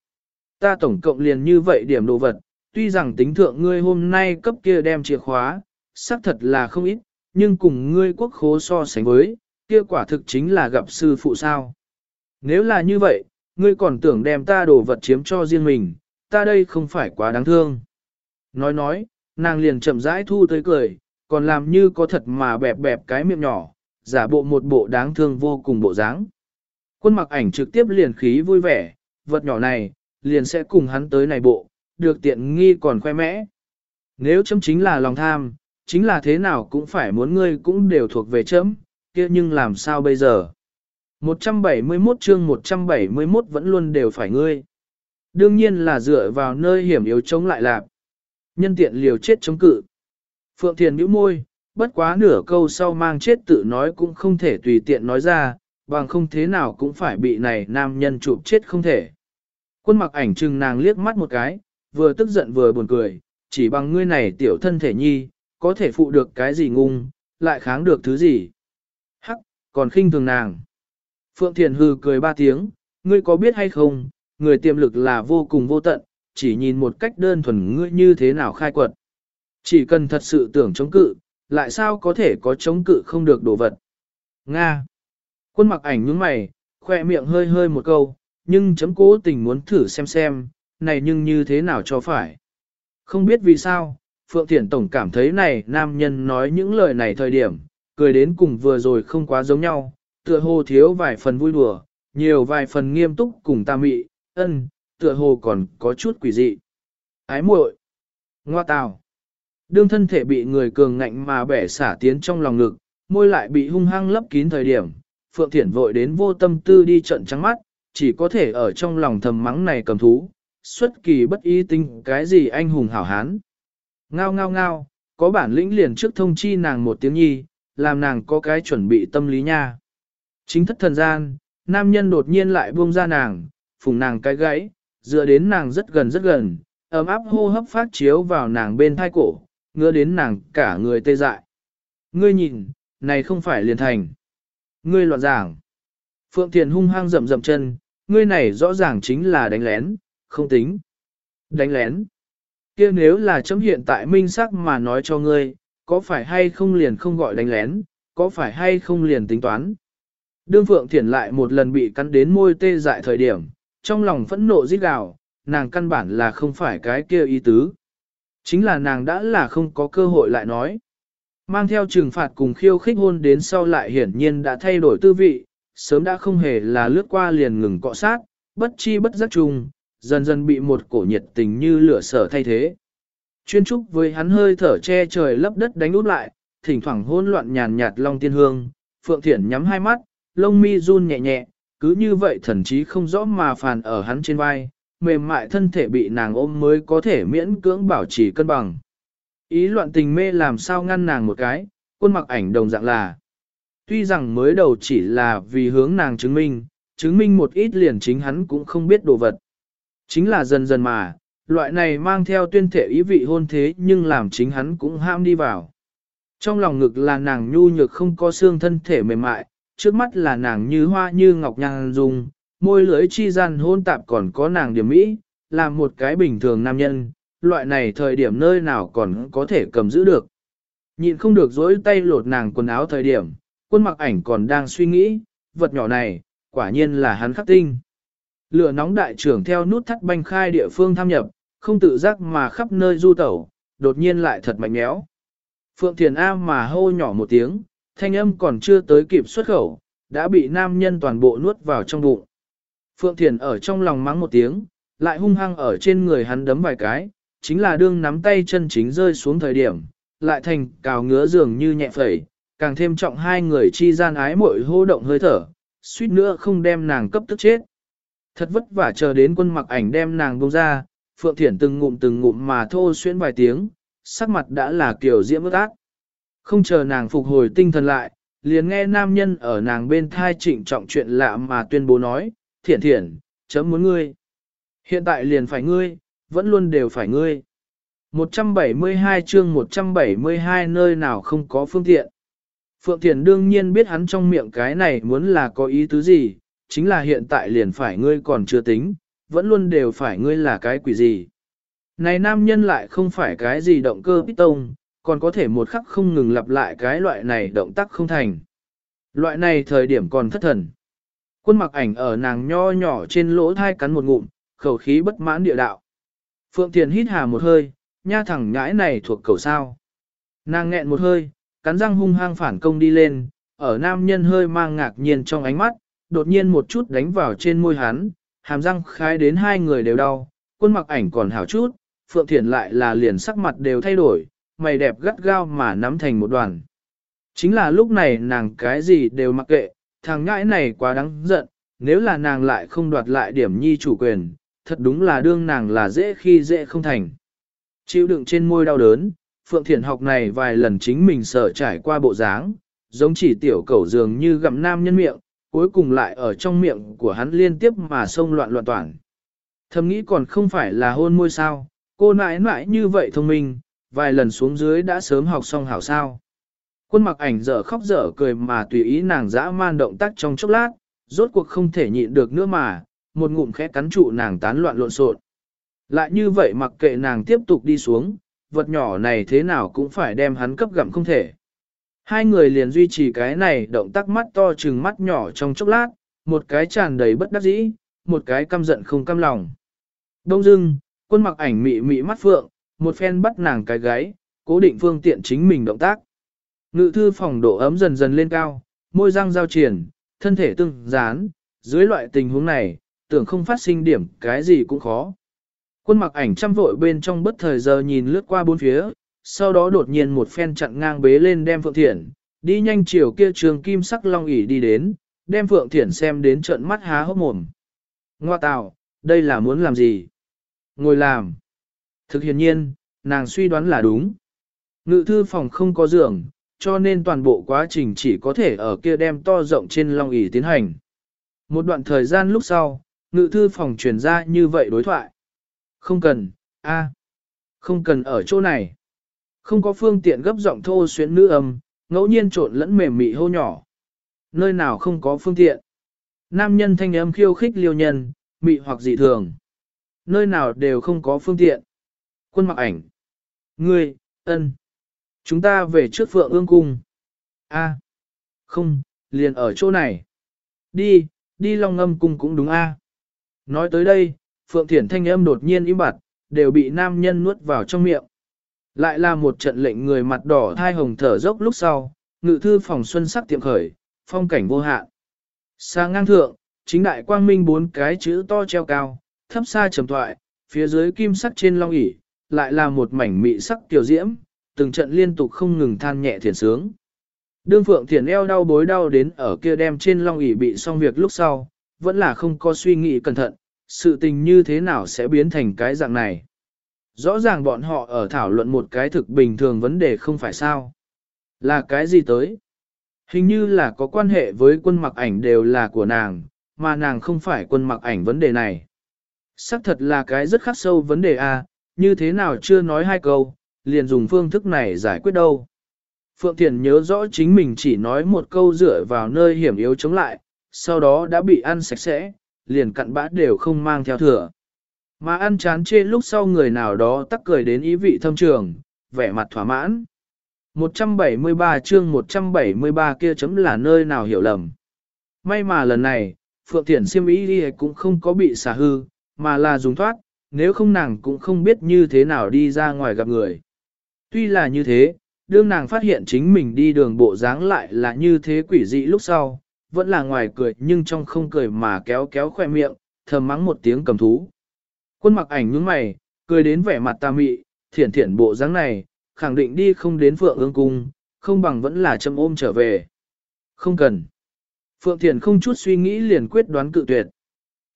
Ta tổng cộng liền như vậy điểm đồ vật, tuy rằng tính thượng ngươi hôm nay cấp kia đem chìa khóa, xác thật là không ít, nhưng cùng ngươi quốc khố so sánh với, kia quả thực chính là gặp sư phụ sao. Nếu là như vậy, ngươi còn tưởng đem ta đồ vật chiếm cho riêng mình, ta đây không phải quá đáng thương. Nói nói, nàng liền chậm rãi thu tới cười, còn làm như có thật mà bẹp bẹp cái miệng nhỏ, giả bộ một bộ đáng thương vô cùng bộ dáng. Quân mặc ảnh trực tiếp liền khí vui vẻ, vật nhỏ này, liền sẽ cùng hắn tới này bộ, được tiện nghi còn khoe mẽ. Nếu chấm chính là lòng tham, chính là thế nào cũng phải muốn ngươi cũng đều thuộc về chấm, kia nhưng làm sao bây giờ? 171 chương 171 vẫn luôn đều phải ngươi. Đương nhiên là dựa vào nơi hiểm yếu chống lại lạc. Nhân tiện liều chết chống cự. Phượng Thiền bĩu môi, bất quá nửa câu sau mang chết tự nói cũng không thể tùy tiện nói ra, bằng không thế nào cũng phải bị này nam nhân chụp chết không thể. Quân mặc ảnh trừng nàng liếc mắt một cái, vừa tức giận vừa buồn cười, chỉ bằng ngươi này tiểu thân thể nhi, có thể phụ được cái gì ngung, lại kháng được thứ gì. Hắc, còn khinh thường nàng. Phượng Thiền hư cười ba tiếng, ngươi có biết hay không, người tiềm lực là vô cùng vô tận, chỉ nhìn một cách đơn thuần ngươi như thế nào khai quật. Chỉ cần thật sự tưởng chống cự, lại sao có thể có chống cự không được đổ vật. Nga. Quân mặc ảnh nhướng mày, khoe miệng hơi hơi một câu, nhưng chấm cố tình muốn thử xem xem, này nhưng như thế nào cho phải. Không biết vì sao, Phượng Thiển Tổng cảm thấy này nam nhân nói những lời này thời điểm, cười đến cùng vừa rồi không quá giống nhau, tựa hồ thiếu vài phần vui đùa, nhiều vài phần nghiêm túc cùng ta mị, ân, tựa hồ còn có chút quỷ dị. Ái muội, ngoa tào. Đương thân thể bị người cường ngạnh mà bẻ xả tiến trong lòng ngực, môi lại bị hung hăng lấp kín thời điểm, Phượng Thiển vội đến vô tâm tư đi trận trắng mắt, chỉ có thể ở trong lòng thầm mắng này cầm thú, xuất kỳ bất ý tinh cái gì anh hùng hảo hán. Ngao ngao ngao, có bản lĩnh liền trước thông chi nàng một tiếng nhi, làm nàng có cái chuẩn bị tâm lý nha. Chính thất thần gian, nam nhân đột nhiên lại buông ra nàng, phùng nàng cái gãy, dựa đến nàng rất gần rất gần, ấm áp hô hấp phát chiếu vào nàng bên thai cổ, ngứa đến nàng cả người tê dại. Ngươi nhìn, này không phải liền thành. Ngươi loạn giảng. Phượng Thiền hung hăng rậm rậm chân, ngươi này rõ ràng chính là đánh lén, không tính. Đánh lén kia nếu là chấm hiện tại minh sắc mà nói cho ngươi, có phải hay không liền không gọi đánh lén, có phải hay không liền tính toán. Đương Phượng Thiển lại một lần bị cắn đến môi tê dại thời điểm, trong lòng phẫn nộ giết gào, nàng căn bản là không phải cái kia ý tứ. Chính là nàng đã là không có cơ hội lại nói. Mang theo trừng phạt cùng khiêu khích hôn đến sau lại hiển nhiên đã thay đổi tư vị, sớm đã không hề là lướt qua liền ngừng cọ sát, bất chi bất giác chung, dần dần bị một cổ nhiệt tình như lửa sở thay thế. Chuyên trúc với hắn hơi thở che trời lấp đất đánh út lại, thỉnh thoảng hôn loạn nhàn nhạt long tiên hương, Phượng Thiển nhắm hai mắt, lông mi run nhẹ nhẹ, cứ như vậy thần chí không rõ mà phàn ở hắn trên vai, mềm mại thân thể bị nàng ôm mới có thể miễn cưỡng bảo trì cân bằng. Ý loạn tình mê làm sao ngăn nàng một cái, quân mặc ảnh đồng dạng là. Tuy rằng mới đầu chỉ là vì hướng nàng chứng minh, chứng minh một ít liền chính hắn cũng không biết đồ vật. Chính là dần dần mà, loại này mang theo tuyên thể ý vị hôn thế nhưng làm chính hắn cũng ham đi vào. Trong lòng ngực là nàng nhu nhược không có xương thân thể mềm mại, trước mắt là nàng như hoa như ngọc nhàng dung, môi lưỡi chi gian hôn tạp còn có nàng điểm mỹ, là một cái bình thường nam nhân, loại này thời điểm nơi nào còn có thể cầm giữ được. Nhịn không được dối tay lột nàng quần áo thời điểm, quân mặc ảnh còn đang suy nghĩ, vật nhỏ này, quả nhiên là hắn khắc tinh. Lửa nóng đại trưởng theo nút thắt banh khai địa phương tham nhập, không tự giác mà khắp nơi du tẩu, đột nhiên lại thật mạnh méo. Phượng Thiền A mà hô nhỏ một tiếng, thanh âm còn chưa tới kịp xuất khẩu, đã bị nam nhân toàn bộ nuốt vào trong bụng. Phượng Thiền ở trong lòng mắng một tiếng, lại hung hăng ở trên người hắn đấm vài cái, chính là đương nắm tay chân chính rơi xuống thời điểm, lại thành cào ngứa dường như nhẹ phẩy, càng thêm trọng hai người chi gian ái mội hô động hơi thở, suýt nữa không đem nàng cấp tức chết. Thật vất vả chờ đến quân mặc ảnh đem nàng bông ra, Phượng Thiển từng ngụm từng ngụm mà thô xuyên vài tiếng, sắc mặt đã là kiểu diễm ước ác. Không chờ nàng phục hồi tinh thần lại, liền nghe nam nhân ở nàng bên thai trịnh trọng chuyện lạ mà tuyên bố nói, Thiển Thiển, chấm muốn ngươi. Hiện tại liền phải ngươi, vẫn luôn đều phải ngươi. 172 chương 172 nơi nào không có phương tiện. Phượng Thiền đương nhiên biết hắn trong miệng cái này muốn là có ý tứ gì, chính là hiện tại liền phải ngươi còn chưa tính, vẫn luôn đều phải ngươi là cái quỷ gì. Này nam nhân lại không phải cái gì động cơ piston, còn có thể một khắc không ngừng lặp lại cái loại này động tác không thành. Loại này thời điểm còn thất thần. Quân mặc ảnh ở nàng nho nhỏ trên lỗ thai cắn một ngụm, khẩu khí bất mãn địa đạo. Phượng Thiền hít hà một hơi, nha thẳng nhãi này thuộc cầu sao. Nàng nghẹn một hơi, cắn răng hung hăng phản công đi lên, ở nam nhân hơi mang ngạc nhiên trong ánh mắt, đột nhiên một chút đánh vào trên môi hắn, hàm răng khai đến hai người đều đau, quân mặc ảnh còn hảo chút, Phượng Thiển lại là liền sắc mặt đều thay đổi, mày đẹp gắt gao mà nắm thành một đoàn. Chính là lúc này nàng cái gì đều mặc kệ, thằng ngãi này quá đáng giận, nếu là nàng lại không đoạt lại điểm nhi chủ quyền, thật đúng là đương nàng là dễ khi dễ không thành. Chịu đựng trên môi đau đớn, Phượng Thiển học này vài lần chính mình sợ trải qua bộ dáng, giống chỉ tiểu cẩu dường như gặm nam nhân miệng, cuối cùng lại ở trong miệng của hắn liên tiếp mà xông loạn loạn toàn. Thầm nghĩ còn không phải là hôn môi sao, cô nãi nãi như vậy thông minh, vài lần xuống dưới đã sớm học xong hảo sao. Quân mặc ảnh dở khóc dở cười mà tùy ý nàng dã man động tác trong chốc lát, rốt cuộc không thể nhịn được nữa mà, một ngụm khẽ cắn trụ nàng tán loạn lộn xộn. Lại như vậy mặc kệ nàng tiếp tục đi xuống, vật nhỏ này thế nào cũng phải đem hắn cấp gặm không thể. Hai người liền duy trì cái này động tác mắt to trừng mắt nhỏ trong chốc lát, một cái tràn đầy bất đắc dĩ, một cái căm giận không căm lòng. Đông dưng, quân mặc ảnh mị mị mắt phượng, một phen bắt nàng cái gáy, cố định phương tiện chính mình động tác. Ngự thư phòng độ ấm dần dần lên cao, môi răng giao triển, thân thể tương dán, dưới loại tình huống này, tưởng không phát sinh điểm cái gì cũng khó. Quân mặc ảnh chăm vội bên trong bất thời giờ nhìn lướt qua bốn phía, sau đó đột nhiên một phen chặn ngang bế lên đem Phượng Thiển, đi nhanh chiều kia trường kim sắc long ỉ đi đến, đem Phượng Thiển xem đến trận mắt há hốc mồm. Ngoa tào, đây là muốn làm gì? Ngồi làm. Thực hiện nhiên, nàng suy đoán là đúng. Ngự thư phòng không có giường, cho nên toàn bộ quá trình chỉ có thể ở kia đem to rộng trên long ỉ tiến hành. Một đoạn thời gian lúc sau, ngự thư phòng truyền ra như vậy đối thoại. Không cần, a, không cần ở chỗ này. Không có phương tiện gấp giọng thô xuyến nữ âm, ngẫu nhiên trộn lẫn mềm mị hô nhỏ. Nơi nào không có phương tiện. Nam nhân thanh âm khiêu khích liêu nhân, mị hoặc dị thường. Nơi nào đều không có phương tiện. Quân mặc ảnh. Ngươi, ân. Chúng ta về trước phượng ương cung. A. Không, liền ở chỗ này. Đi, đi long ngâm cung cũng đúng a. Nói tới đây, Phượng Thiển thanh âm đột nhiên im bặt, đều bị nam nhân nuốt vào trong miệng. Lại là một trận lệnh người mặt đỏ thai hồng thở dốc lúc sau, ngự thư phòng xuân sắc tiệm khởi, phong cảnh vô hạn. Sang ngang thượng, chính đại quang minh bốn cái chữ to treo cao, thấp xa trầm thoại, phía dưới kim sắc trên long ỷ lại là một mảnh mị sắc tiểu diễm, từng trận liên tục không ngừng than nhẹ thiền sướng. Đương phượng thiền eo đau bối đau đến ở kia đem trên long ỷ bị xong việc lúc sau, vẫn là không có suy nghĩ cẩn thận, sự tình như thế nào sẽ biến thành cái dạng này. Rõ ràng bọn họ ở thảo luận một cái thực bình thường vấn đề không phải sao. Là cái gì tới? Hình như là có quan hệ với quân mặc ảnh đều là của nàng, mà nàng không phải quân mặc ảnh vấn đề này. Sắc thật là cái rất khắc sâu vấn đề A, như thế nào chưa nói hai câu, liền dùng phương thức này giải quyết đâu. Phượng Thiền nhớ rõ chính mình chỉ nói một câu dựa vào nơi hiểm yếu chống lại, sau đó đã bị ăn sạch sẽ, liền cặn bã đều không mang theo thừa. Mà ăn chán chê lúc sau người nào đó tắc cười đến ý vị thâm trường, vẻ mặt thỏa mãn. 173 chương 173 kia chấm là nơi nào hiểu lầm. May mà lần này, Phượng Thiển siêm ý đi cũng không có bị xả hư, mà là dùng thoát, nếu không nàng cũng không biết như thế nào đi ra ngoài gặp người. Tuy là như thế, đương nàng phát hiện chính mình đi đường bộ dáng lại là như thế quỷ dị lúc sau, vẫn là ngoài cười nhưng trong không cười mà kéo kéo khoe miệng, thầm mắng một tiếng cầm thú. Quân mặc ảnh nhướng mày, cười đến vẻ mặt ta mị, thiển thiển bộ dáng này, khẳng định đi không đến Phượng ương cung, không bằng vẫn là châm ôm trở về. Không cần. Phượng Thiển không chút suy nghĩ liền quyết đoán cự tuyệt.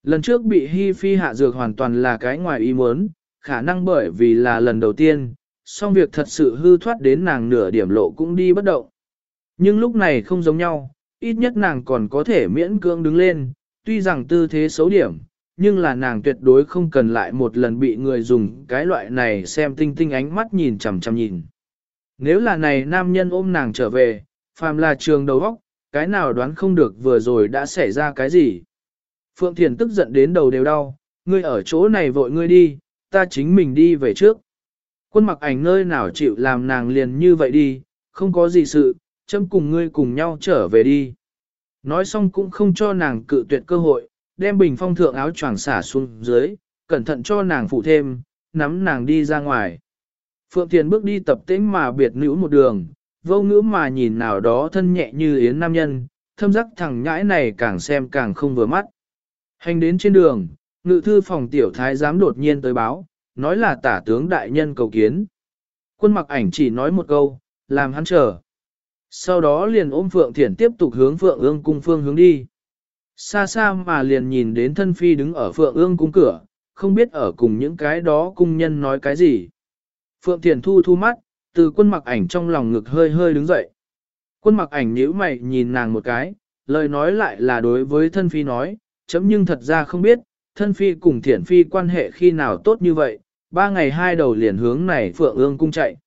Lần trước bị Hi Phi hạ dược hoàn toàn là cái ngoài ý muốn, khả năng bởi vì là lần đầu tiên, song việc thật sự hư thoát đến nàng nửa điểm lộ cũng đi bất động. Nhưng lúc này không giống nhau, ít nhất nàng còn có thể miễn cưỡng đứng lên, tuy rằng tư thế xấu điểm, nhưng là nàng tuyệt đối không cần lại một lần bị người dùng cái loại này xem tinh tinh ánh mắt nhìn chằm chằm nhìn. Nếu là này nam nhân ôm nàng trở về, phàm là trường đầu óc, cái nào đoán không được vừa rồi đã xảy ra cái gì. Phượng Thiền tức giận đến đầu đều đau, ngươi ở chỗ này vội ngươi đi, ta chính mình đi về trước. Quân mặc ảnh nơi nào chịu làm nàng liền như vậy đi, không có gì sự, châm cùng ngươi cùng nhau trở về đi. Nói xong cũng không cho nàng cự tuyệt cơ hội, đem bình phong thượng áo choàng xả xuống dưới, cẩn thận cho nàng phụ thêm, nắm nàng đi ra ngoài. Phượng Thiền bước đi tập tĩnh mà biệt nữ một đường, vô ngữ mà nhìn nào đó thân nhẹ như yến nam nhân, thâm giác thằng nhãi này càng xem càng không vừa mắt. Hành đến trên đường, ngự thư phòng tiểu thái giám đột nhiên tới báo, nói là tả tướng đại nhân cầu kiến. Quân mặc ảnh chỉ nói một câu, làm hắn chờ. Sau đó liền ôm Phượng Thiển tiếp tục hướng Phượng ương cung phương hướng đi. Xa xa mà liền nhìn đến thân phi đứng ở Phượng ương cung cửa, không biết ở cùng những cái đó cung nhân nói cái gì. Phượng Thiền thu thu mắt, từ quân mặc ảnh trong lòng ngực hơi hơi đứng dậy. Quân mặc ảnh nhíu mày nhìn nàng một cái, lời nói lại là đối với thân phi nói, chấm nhưng thật ra không biết, thân phi cùng thiển phi quan hệ khi nào tốt như vậy, ba ngày hai đầu liền hướng này phượng ương cung chạy.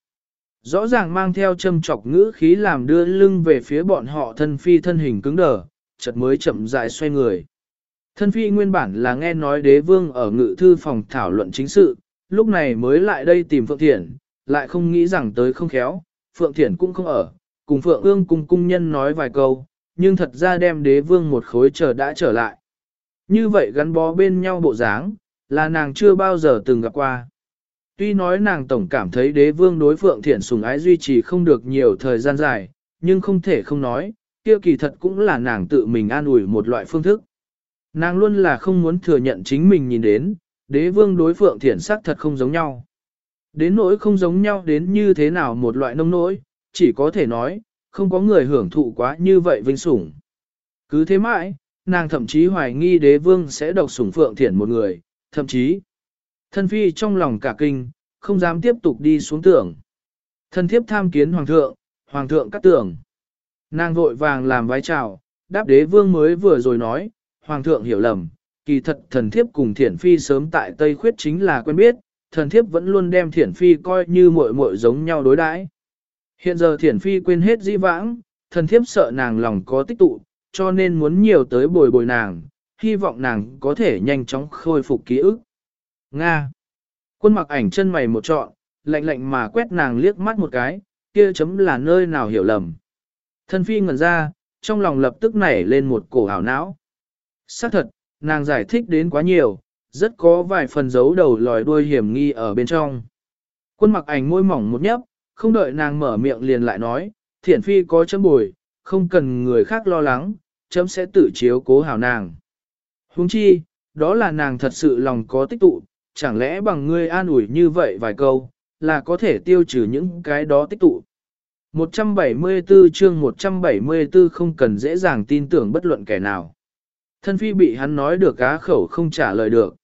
Rõ ràng mang theo châm chọc ngữ khí làm đưa lưng về phía bọn họ thân phi thân hình cứng đờ, chợt mới chậm rãi xoay người. Thân phi nguyên bản là nghe nói đế vương ở ngự thư phòng thảo luận chính sự, lúc này mới lại đây tìm Phượng Thiển, lại không nghĩ rằng tới không khéo, Phượng Thiển cũng không ở, cùng Phượng ương cùng cung nhân nói vài câu, nhưng thật ra đem đế vương một khối chờ đã trở lại. Như vậy gắn bó bên nhau bộ dáng, là nàng chưa bao giờ từng gặp qua. Tuy nói nàng tổng cảm thấy đế vương đối phượng Thiển sùng ái duy trì không được nhiều thời gian dài, nhưng không thể không nói, kia kỳ thật cũng là nàng tự mình an ủi một loại phương thức. Nàng luôn là không muốn thừa nhận chính mình nhìn đến, đế vương đối phượng thiển sắc thật không giống nhau. Đến nỗi không giống nhau đến như thế nào một loại nông nỗi, chỉ có thể nói, không có người hưởng thụ quá như vậy vinh sủng. Cứ thế mãi, nàng thậm chí hoài nghi đế vương sẽ độc sủng phượng thiển một người, thậm chí, thân phi trong lòng cả kinh, không dám tiếp tục đi xuống tưởng. Thân thiếp tham kiến hoàng thượng, hoàng thượng cắt tưởng. Nàng vội vàng làm vái chào, đáp đế vương mới vừa rồi nói, hoàng thượng hiểu lầm, kỳ thật thần thiếp cùng thiển phi sớm tại Tây Khuyết chính là quen biết, thần thiếp vẫn luôn đem thiển phi coi như muội muội giống nhau đối đãi. Hiện giờ thiển phi quên hết dĩ vãng, thần thiếp sợ nàng lòng có tích tụ, cho nên muốn nhiều tới bồi bồi nàng, hy vọng nàng có thể nhanh chóng khôi phục ký ức. Nga. Quân mặc ảnh chân mày một trọn, lạnh lạnh mà quét nàng liếc mắt một cái, kia chấm là nơi nào hiểu lầm. Thân phi ngẩn ra, trong lòng lập tức nảy lên một cổ hảo não. Xác thật, nàng giải thích đến quá nhiều, rất có vài phần giấu đầu lòi đuôi hiểm nghi ở bên trong. Quân mặc ảnh môi mỏng một nhấp, không đợi nàng mở miệng liền lại nói, thiển phi có chấm bồi, không cần người khác lo lắng, chấm sẽ tự chiếu cố hảo nàng. Huống chi, đó là nàng thật sự lòng có tích tụ, chẳng lẽ bằng ngươi an ủi như vậy vài câu, là có thể tiêu trừ những cái đó tích tụ. 174 chương 174 không cần dễ dàng tin tưởng bất luận kẻ nào. Thân phi bị hắn nói được cá khẩu không trả lời được.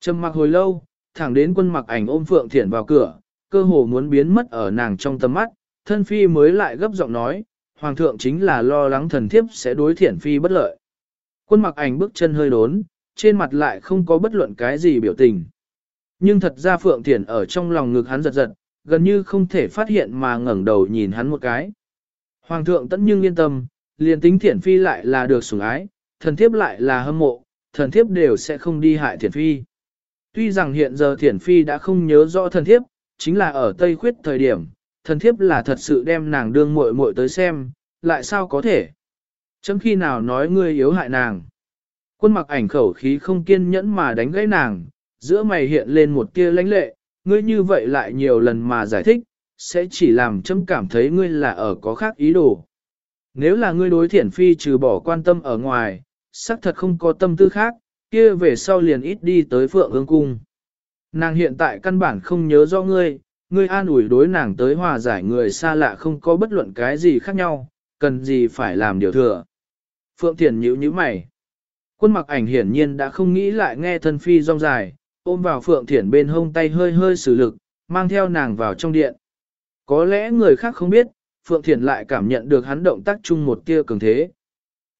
Trầm mặc hồi lâu, thẳng đến quân mặc ảnh ôm Phượng Thiển vào cửa, cơ hồ muốn biến mất ở nàng trong tầm mắt, thân phi mới lại gấp giọng nói, Hoàng thượng chính là lo lắng thần thiếp sẽ đối thiển phi bất lợi. Quân mặc ảnh bước chân hơi đốn, trên mặt lại không có bất luận cái gì biểu tình. Nhưng thật ra Phượng Thiển ở trong lòng ngực hắn giật giật, gần như không thể phát hiện mà ngẩng đầu nhìn hắn một cái. Hoàng thượng tất nhưng yên tâm, liền tính thiển phi lại là được sủng ái, thần thiếp lại là hâm mộ, thần thiếp đều sẽ không đi hại thiển phi. Tuy rằng hiện giờ thiển phi đã không nhớ rõ thần thiếp, chính là ở Tây Khuyết thời điểm, thần thiếp là thật sự đem nàng đương muội muội tới xem, lại sao có thể? Chấm khi nào nói ngươi yếu hại nàng? Quân mặc ảnh khẩu khí không kiên nhẫn mà đánh gãy nàng, giữa mày hiện lên một tia lãnh lệ, ngươi như vậy lại nhiều lần mà giải thích, sẽ chỉ làm chấm cảm thấy ngươi là ở có khác ý đồ. Nếu là ngươi đối thiển phi trừ bỏ quan tâm ở ngoài, xác thật không có tâm tư khác, kia về sau liền ít đi tới phượng ương cung. Nàng hiện tại căn bản không nhớ do ngươi, ngươi an ủi đối nàng tới hòa giải người xa lạ không có bất luận cái gì khác nhau, cần gì phải làm điều thừa. Phượng Thiền nhíu nhíu mày. Quân mặc ảnh hiển nhiên đã không nghĩ lại nghe thân phi rong dài, ôm vào Phượng Thiển bên hông tay hơi hơi sử lực, mang theo nàng vào trong điện. Có lẽ người khác không biết, Phượng Thiển lại cảm nhận được hắn động tác chung một tia cường thế.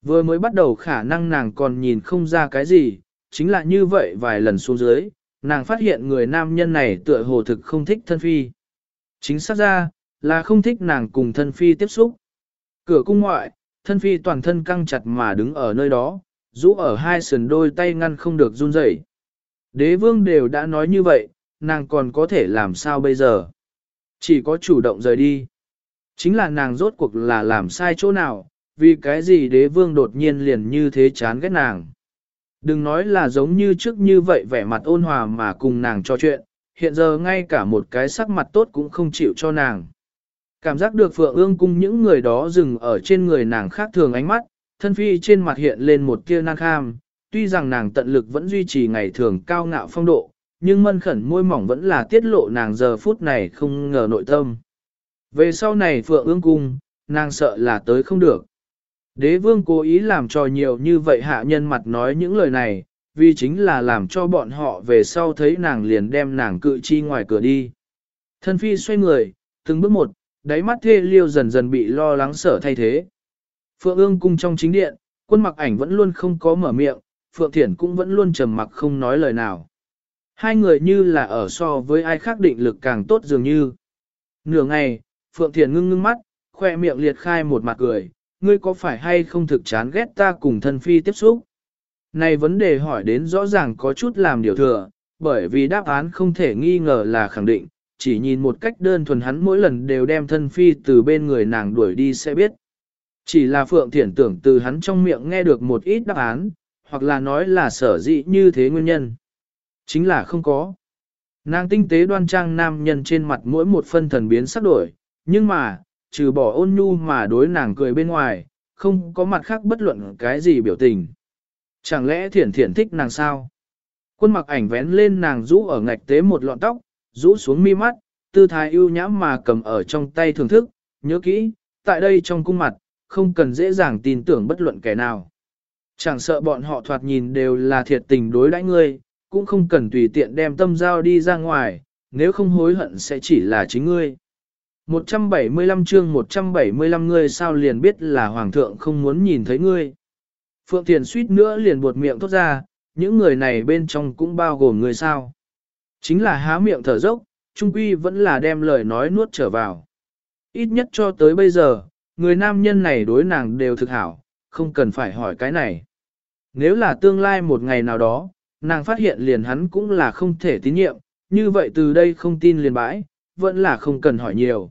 Vừa mới bắt đầu khả năng nàng còn nhìn không ra cái gì, chính là như vậy vài lần xuống dưới, nàng phát hiện người nam nhân này tựa hồ thực không thích thân phi. Chính xác ra, là không thích nàng cùng thân phi tiếp xúc. Cửa cung ngoại, thân phi toàn thân căng chặt mà đứng ở nơi đó, rũ ở hai sườn đôi tay ngăn không được run rẩy. Đế vương đều đã nói như vậy, nàng còn có thể làm sao bây giờ? Chỉ có chủ động rời đi. Chính là nàng rốt cuộc là làm sai chỗ nào, vì cái gì đế vương đột nhiên liền như thế chán ghét nàng. Đừng nói là giống như trước như vậy vẻ mặt ôn hòa mà cùng nàng trò chuyện, hiện giờ ngay cả một cái sắc mặt tốt cũng không chịu cho nàng. Cảm giác được phượng ương cung những người đó dừng ở trên người nàng khác thường ánh mắt, thân phi trên mặt hiện lên một tia nan kham, tuy rằng nàng tận lực vẫn duy trì ngày thường cao ngạo phong độ, nhưng mân khẩn môi mỏng vẫn là tiết lộ nàng giờ phút này không ngờ nội tâm. Về sau này phượng ương cung, nàng sợ là tới không được. Đế vương cố ý làm cho nhiều như vậy hạ nhân mặt nói những lời này, vì chính là làm cho bọn họ về sau thấy nàng liền đem nàng cự chi ngoài cửa đi. Thân phi xoay người, từng bước một, đáy mắt thê liêu dần dần bị lo lắng sở thay thế. Phượng ương cung trong chính điện, quân mặc ảnh vẫn luôn không có mở miệng, Phượng Thiển cũng vẫn luôn trầm mặc không nói lời nào. Hai người như là ở so với ai khác định lực càng tốt dường như. Nửa ngày, Phượng Thiển ngưng ngưng mắt, khoe miệng liệt khai một mặt cười, ngươi có phải hay không thực chán ghét ta cùng thân phi tiếp xúc? Này vấn đề hỏi đến rõ ràng có chút làm điều thừa, bởi vì đáp án không thể nghi ngờ là khẳng định, chỉ nhìn một cách đơn thuần hắn mỗi lần đều đem thân phi từ bên người nàng đuổi đi sẽ biết. Chỉ là Phượng Thiển tưởng từ hắn trong miệng nghe được một ít đáp án, hoặc là nói là sở dĩ như thế nguyên nhân. Chính là không có. Nàng tinh tế đoan trang nam nhân trên mặt mỗi một phân thần biến sắc đổi, nhưng mà, trừ bỏ ôn nhu mà đối nàng cười bên ngoài, không có mặt khác bất luận cái gì biểu tình. Chẳng lẽ thiển thiển thích nàng sao? Quân mặc ảnh vén lên nàng rũ ở ngạch tế một lọn tóc, rũ xuống mi mắt, tư thái ưu nhãm mà cầm ở trong tay thưởng thức, nhớ kỹ, tại đây trong cung mặt, không cần dễ dàng tin tưởng bất luận kẻ nào. Chẳng sợ bọn họ thoạt nhìn đều là thiệt tình đối đãi ngươi, cũng không cần tùy tiện đem tâm giao đi ra ngoài, nếu không hối hận sẽ chỉ là chính ngươi. 175 chương 175 ngươi sao liền biết là hoàng thượng không muốn nhìn thấy ngươi. Phượng Thiền suýt nữa liền buột miệng thốt ra, những người này bên trong cũng bao gồm người sao. Chính là há miệng thở dốc, trung quy vẫn là đem lời nói nuốt trở vào. Ít nhất cho tới bây giờ, người nam nhân này đối nàng đều thực hảo, không cần phải hỏi cái này. Nếu là tương lai một ngày nào đó, nàng phát hiện liền hắn cũng là không thể tín nhiệm, như vậy từ đây không tin liền bãi, vẫn là không cần hỏi nhiều.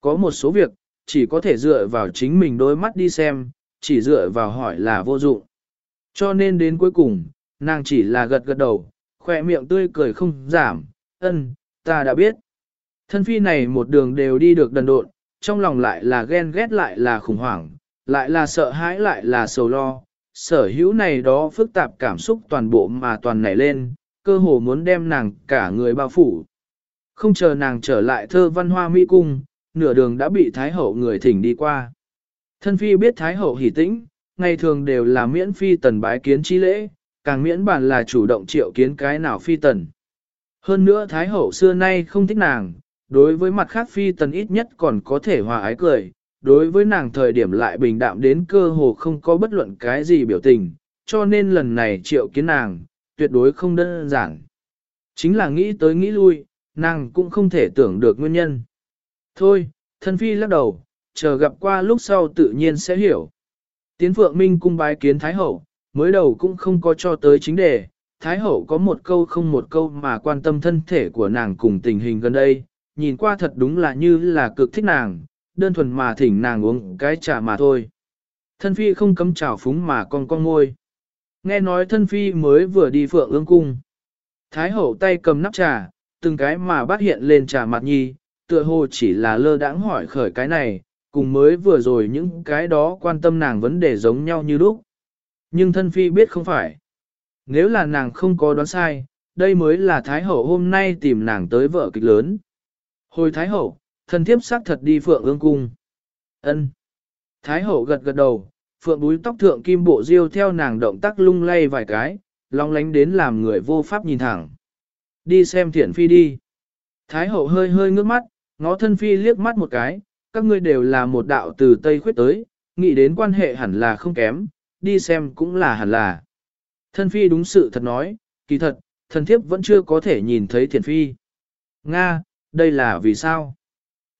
Có một số việc, chỉ có thể dựa vào chính mình đôi mắt đi xem, chỉ dựa vào hỏi là vô dụng. Cho nên đến cuối cùng, nàng chỉ là gật gật đầu, khỏe miệng tươi cười không giảm, ân, ta đã biết. Thân phi này một đường đều đi được đần độn, trong lòng lại là ghen ghét lại là khủng hoảng, lại là sợ hãi lại là sầu lo. Sở hữu này đó phức tạp cảm xúc toàn bộ mà toàn nảy lên, cơ hồ muốn đem nàng cả người bao phủ. Không chờ nàng trở lại thơ văn hoa mỹ cung, nửa đường đã bị Thái Hậu người thỉnh đi qua. Thân phi biết Thái Hậu hỉ tĩnh, ngày thường đều là miễn phi tần bái kiến chi lễ, càng miễn bản là chủ động triệu kiến cái nào phi tần. Hơn nữa Thái Hậu xưa nay không thích nàng, đối với mặt khác phi tần ít nhất còn có thể hòa ái cười, đối với nàng thời điểm lại bình đạm đến cơ hồ không có bất luận cái gì biểu tình, cho nên lần này triệu kiến nàng, tuyệt đối không đơn giản. Chính là nghĩ tới nghĩ lui, nàng cũng không thể tưởng được nguyên nhân. Thôi, thân phi lắc đầu, chờ gặp qua lúc sau tự nhiên sẽ hiểu. Tiến Phượng Minh cung bái kiến Thái Hậu, mới đầu cũng không có cho tới chính đề, Thái Hậu có một câu không một câu mà quan tâm thân thể của nàng cùng tình hình gần đây, nhìn qua thật đúng là như là cực thích nàng, đơn thuần mà thỉnh nàng uống cái trà mà thôi. Thân phi không cấm trào phúng mà con con ngôi. Nghe nói thân phi mới vừa đi phượng ương cung. Thái hậu tay cầm nắp trà, từng cái mà bắt hiện lên trà mặt nhi, tựa hồ chỉ là lơ đãng hỏi khởi cái này, cùng mới vừa rồi những cái đó quan tâm nàng vấn đề giống nhau như lúc. Nhưng thân phi biết không phải. Nếu là nàng không có đoán sai, đây mới là Thái Hậu hôm nay tìm nàng tới vợ kịch lớn. Hồi Thái Hậu, thần thiếp xác thật đi phượng ương cung. ân Thái Hậu gật gật đầu, phượng búi tóc thượng kim bộ diêu theo nàng động tác lung lay vài cái, long lánh đến làm người vô pháp nhìn thẳng. Đi xem thiện phi đi. Thái Hậu hơi hơi ngước mắt, ngó thân phi liếc mắt một cái, các ngươi đều là một đạo từ Tây khuyết tới, nghĩ đến quan hệ hẳn là không kém, đi xem cũng là hẳn là. Thân phi đúng sự thật nói, kỳ thật, thần thiếp vẫn chưa có thể nhìn thấy thiển phi. Nga, đây là vì sao?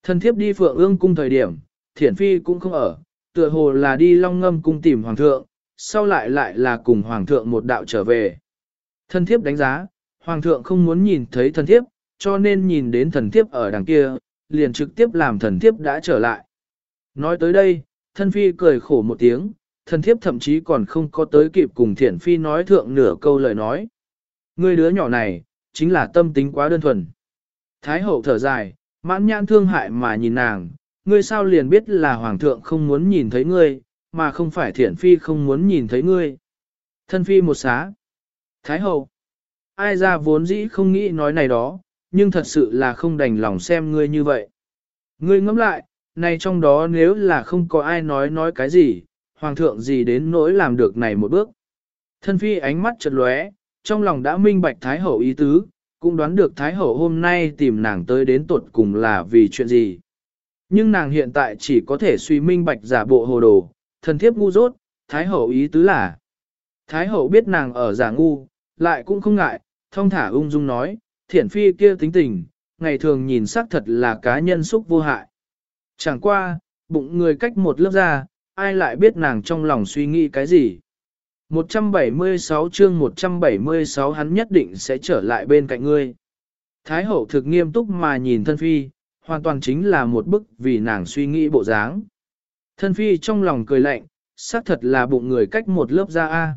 Thần thiếp đi phượng ương cung thời điểm, Thiển phi cũng không ở, tựa hồ là đi long ngâm cung tìm hoàng thượng, sau lại lại là cùng hoàng thượng một đạo trở về. Thần thiếp đánh giá, hoàng thượng không muốn nhìn thấy thần thiếp, cho nên nhìn đến thần thiếp ở đằng kia, liền trực tiếp làm thần thiếp đã trở lại. Nói tới đây, thân phi cười khổ một tiếng, thần thiếp thậm chí còn không có tới kịp cùng Thiển phi nói thượng nửa câu lời nói. Người đứa nhỏ này, chính là tâm tính quá đơn thuần. Thái hậu thở dài, mãn nhãn thương hại mà nhìn nàng, ngươi sao liền biết là hoàng thượng không muốn nhìn thấy ngươi, mà không phải thiển phi không muốn nhìn thấy ngươi. Thân phi một xá. Thái hậu. Ai ra vốn dĩ không nghĩ nói này đó, nhưng thật sự là không đành lòng xem ngươi như vậy. Ngươi ngẫm lại, này trong đó nếu là không có ai nói nói cái gì, hoàng thượng gì đến nỗi làm được này một bước. Thân phi ánh mắt chợt lóe, trong lòng đã minh bạch Thái Hậu ý tứ, cũng đoán được Thái Hậu hôm nay tìm nàng tới đến tuột cùng là vì chuyện gì. Nhưng nàng hiện tại chỉ có thể suy minh bạch giả bộ hồ đồ, thần thiếp ngu dốt, Thái Hậu ý tứ là. Thái Hậu biết nàng ở giả ngu, lại cũng không ngại, thông thả ung dung nói, thiển phi kia tính tình, ngày thường nhìn xác thật là cá nhân xúc vô hại. Chẳng qua, bụng người cách một lớp ra, ai lại biết nàng trong lòng suy nghĩ cái gì. 176 chương 176 hắn nhất định sẽ trở lại bên cạnh ngươi. Thái hậu thực nghiêm túc mà nhìn thân phi, hoàn toàn chính là một bức vì nàng suy nghĩ bộ dáng. Thân phi trong lòng cười lạnh, xác thật là bụng người cách một lớp da A.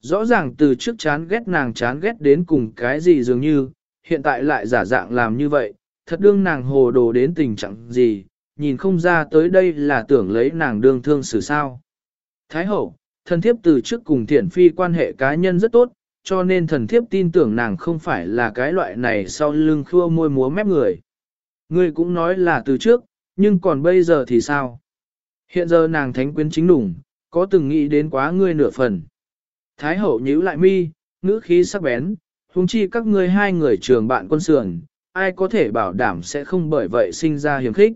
Rõ ràng từ trước chán ghét nàng chán ghét đến cùng cái gì dường như, hiện tại lại giả dạng làm như vậy, thật đương nàng hồ đồ đến tình trạng gì, nhìn không ra tới đây là tưởng lấy nàng đương thương xử sao. Thái hậu, thần thiếp từ trước cùng thiển phi quan hệ cá nhân rất tốt, cho nên thần thiếp tin tưởng nàng không phải là cái loại này sau lưng khua môi múa mép người. Ngươi cũng nói là từ trước, nhưng còn bây giờ thì sao? Hiện giờ nàng thánh quyến chính đủng, có từng nghĩ đến quá ngươi nửa phần. Thái hậu nhíu lại mi, ngữ khí sắc bén, huống chi các ngươi hai người trường bạn quân sườn, ai có thể bảo đảm sẽ không bởi vậy sinh ra hiểm khích.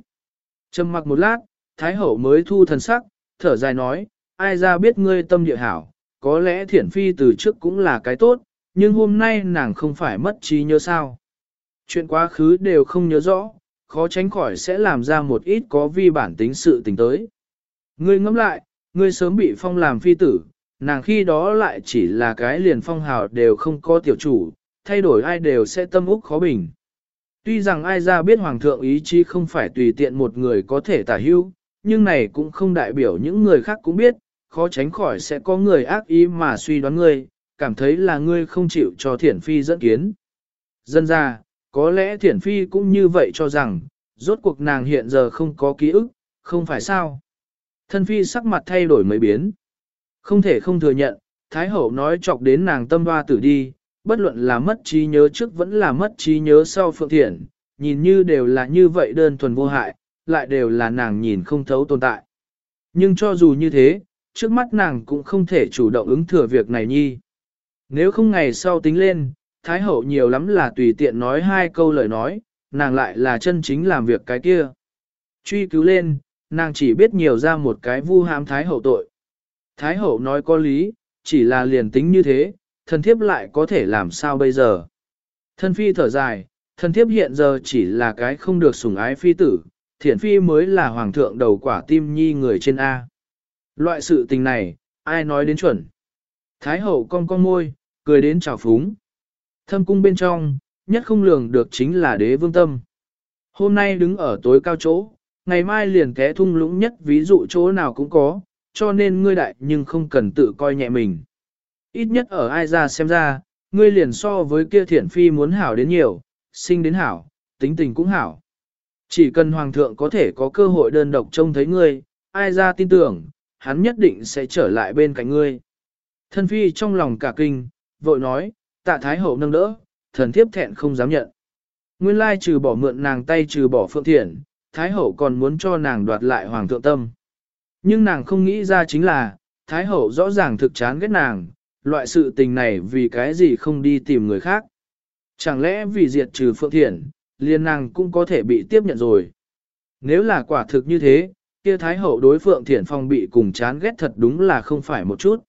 Trầm mặc một lát, Thái hậu mới thu thần sắc, thở dài nói, ai ra biết ngươi tâm địa hảo, có lẽ thiển phi từ trước cũng là cái tốt, nhưng hôm nay nàng không phải mất trí nhớ sao. Chuyện quá khứ đều không nhớ rõ, khó tránh khỏi sẽ làm ra một ít có vi bản tính sự tình tới. Ngươi ngẫm lại, ngươi sớm bị phong làm phi tử, nàng khi đó lại chỉ là cái liền phong hào đều không có tiểu chủ, thay đổi ai đều sẽ tâm úc khó bình. Tuy rằng ai ra biết hoàng thượng ý chí không phải tùy tiện một người có thể tả hữu, nhưng này cũng không đại biểu những người khác cũng biết, khó tránh khỏi sẽ có người ác ý mà suy đoán ngươi, cảm thấy là ngươi không chịu cho thiển phi dẫn kiến. Dân ra, có lẽ thiển phi cũng như vậy cho rằng, rốt cuộc nàng hiện giờ không có ký ức, không phải sao. Thân phi sắc mặt thay đổi mấy biến. Không thể không thừa nhận, Thái Hậu nói chọc đến nàng tâm hoa tử đi, bất luận là mất trí nhớ trước vẫn là mất trí nhớ sau phượng thiện, nhìn như đều là như vậy đơn thuần vô hại, lại đều là nàng nhìn không thấu tồn tại. Nhưng cho dù như thế, trước mắt nàng cũng không thể chủ động ứng thừa việc này nhi. Nếu không ngày sau tính lên, Thái Hậu nhiều lắm là tùy tiện nói hai câu lời nói, nàng lại là chân chính làm việc cái kia. Truy cứu lên, nàng chỉ biết nhiều ra một cái vu hãm Thái Hậu tội. Thái Hậu nói có lý, chỉ là liền tính như thế, thần thiếp lại có thể làm sao bây giờ. Thân phi thở dài, thần thiếp hiện giờ chỉ là cái không được sủng ái phi tử, thiện phi mới là hoàng thượng đầu quả tim nhi người trên A. Loại sự tình này, ai nói đến chuẩn. Thái hậu cong cong môi, cười đến trào phúng. Thâm cung bên trong, nhất không lường được chính là đế vương tâm. Hôm nay đứng ở tối cao chỗ, ngày mai liền té thung lũng nhất ví dụ chỗ nào cũng có, cho nên ngươi đại nhưng không cần tự coi nhẹ mình. Ít nhất ở ai ra xem ra, ngươi liền so với kia thiện phi muốn hảo đến nhiều, sinh đến hảo, tính tình cũng hảo. Chỉ cần hoàng thượng có thể có cơ hội đơn độc trông thấy ngươi, ai ra tin tưởng, hắn nhất định sẽ trở lại bên cạnh ngươi. Thân phi trong lòng cả kinh, vội nói, tạ thái hậu nâng đỡ, thần thiếp thẹn không dám nhận. Nguyên lai trừ bỏ mượn nàng tay trừ bỏ phượng thiện, thái hậu còn muốn cho nàng đoạt lại hoàng thượng tâm. Nhưng nàng không nghĩ ra chính là, thái hậu rõ ràng thực chán ghét nàng, loại sự tình này vì cái gì không đi tìm người khác. Chẳng lẽ vì diệt trừ phượng thiện, liên nàng cũng có thể bị tiếp nhận rồi. Nếu là quả thực như thế, kia thái hậu đối phượng thiện phong bị cùng chán ghét thật đúng là không phải một chút.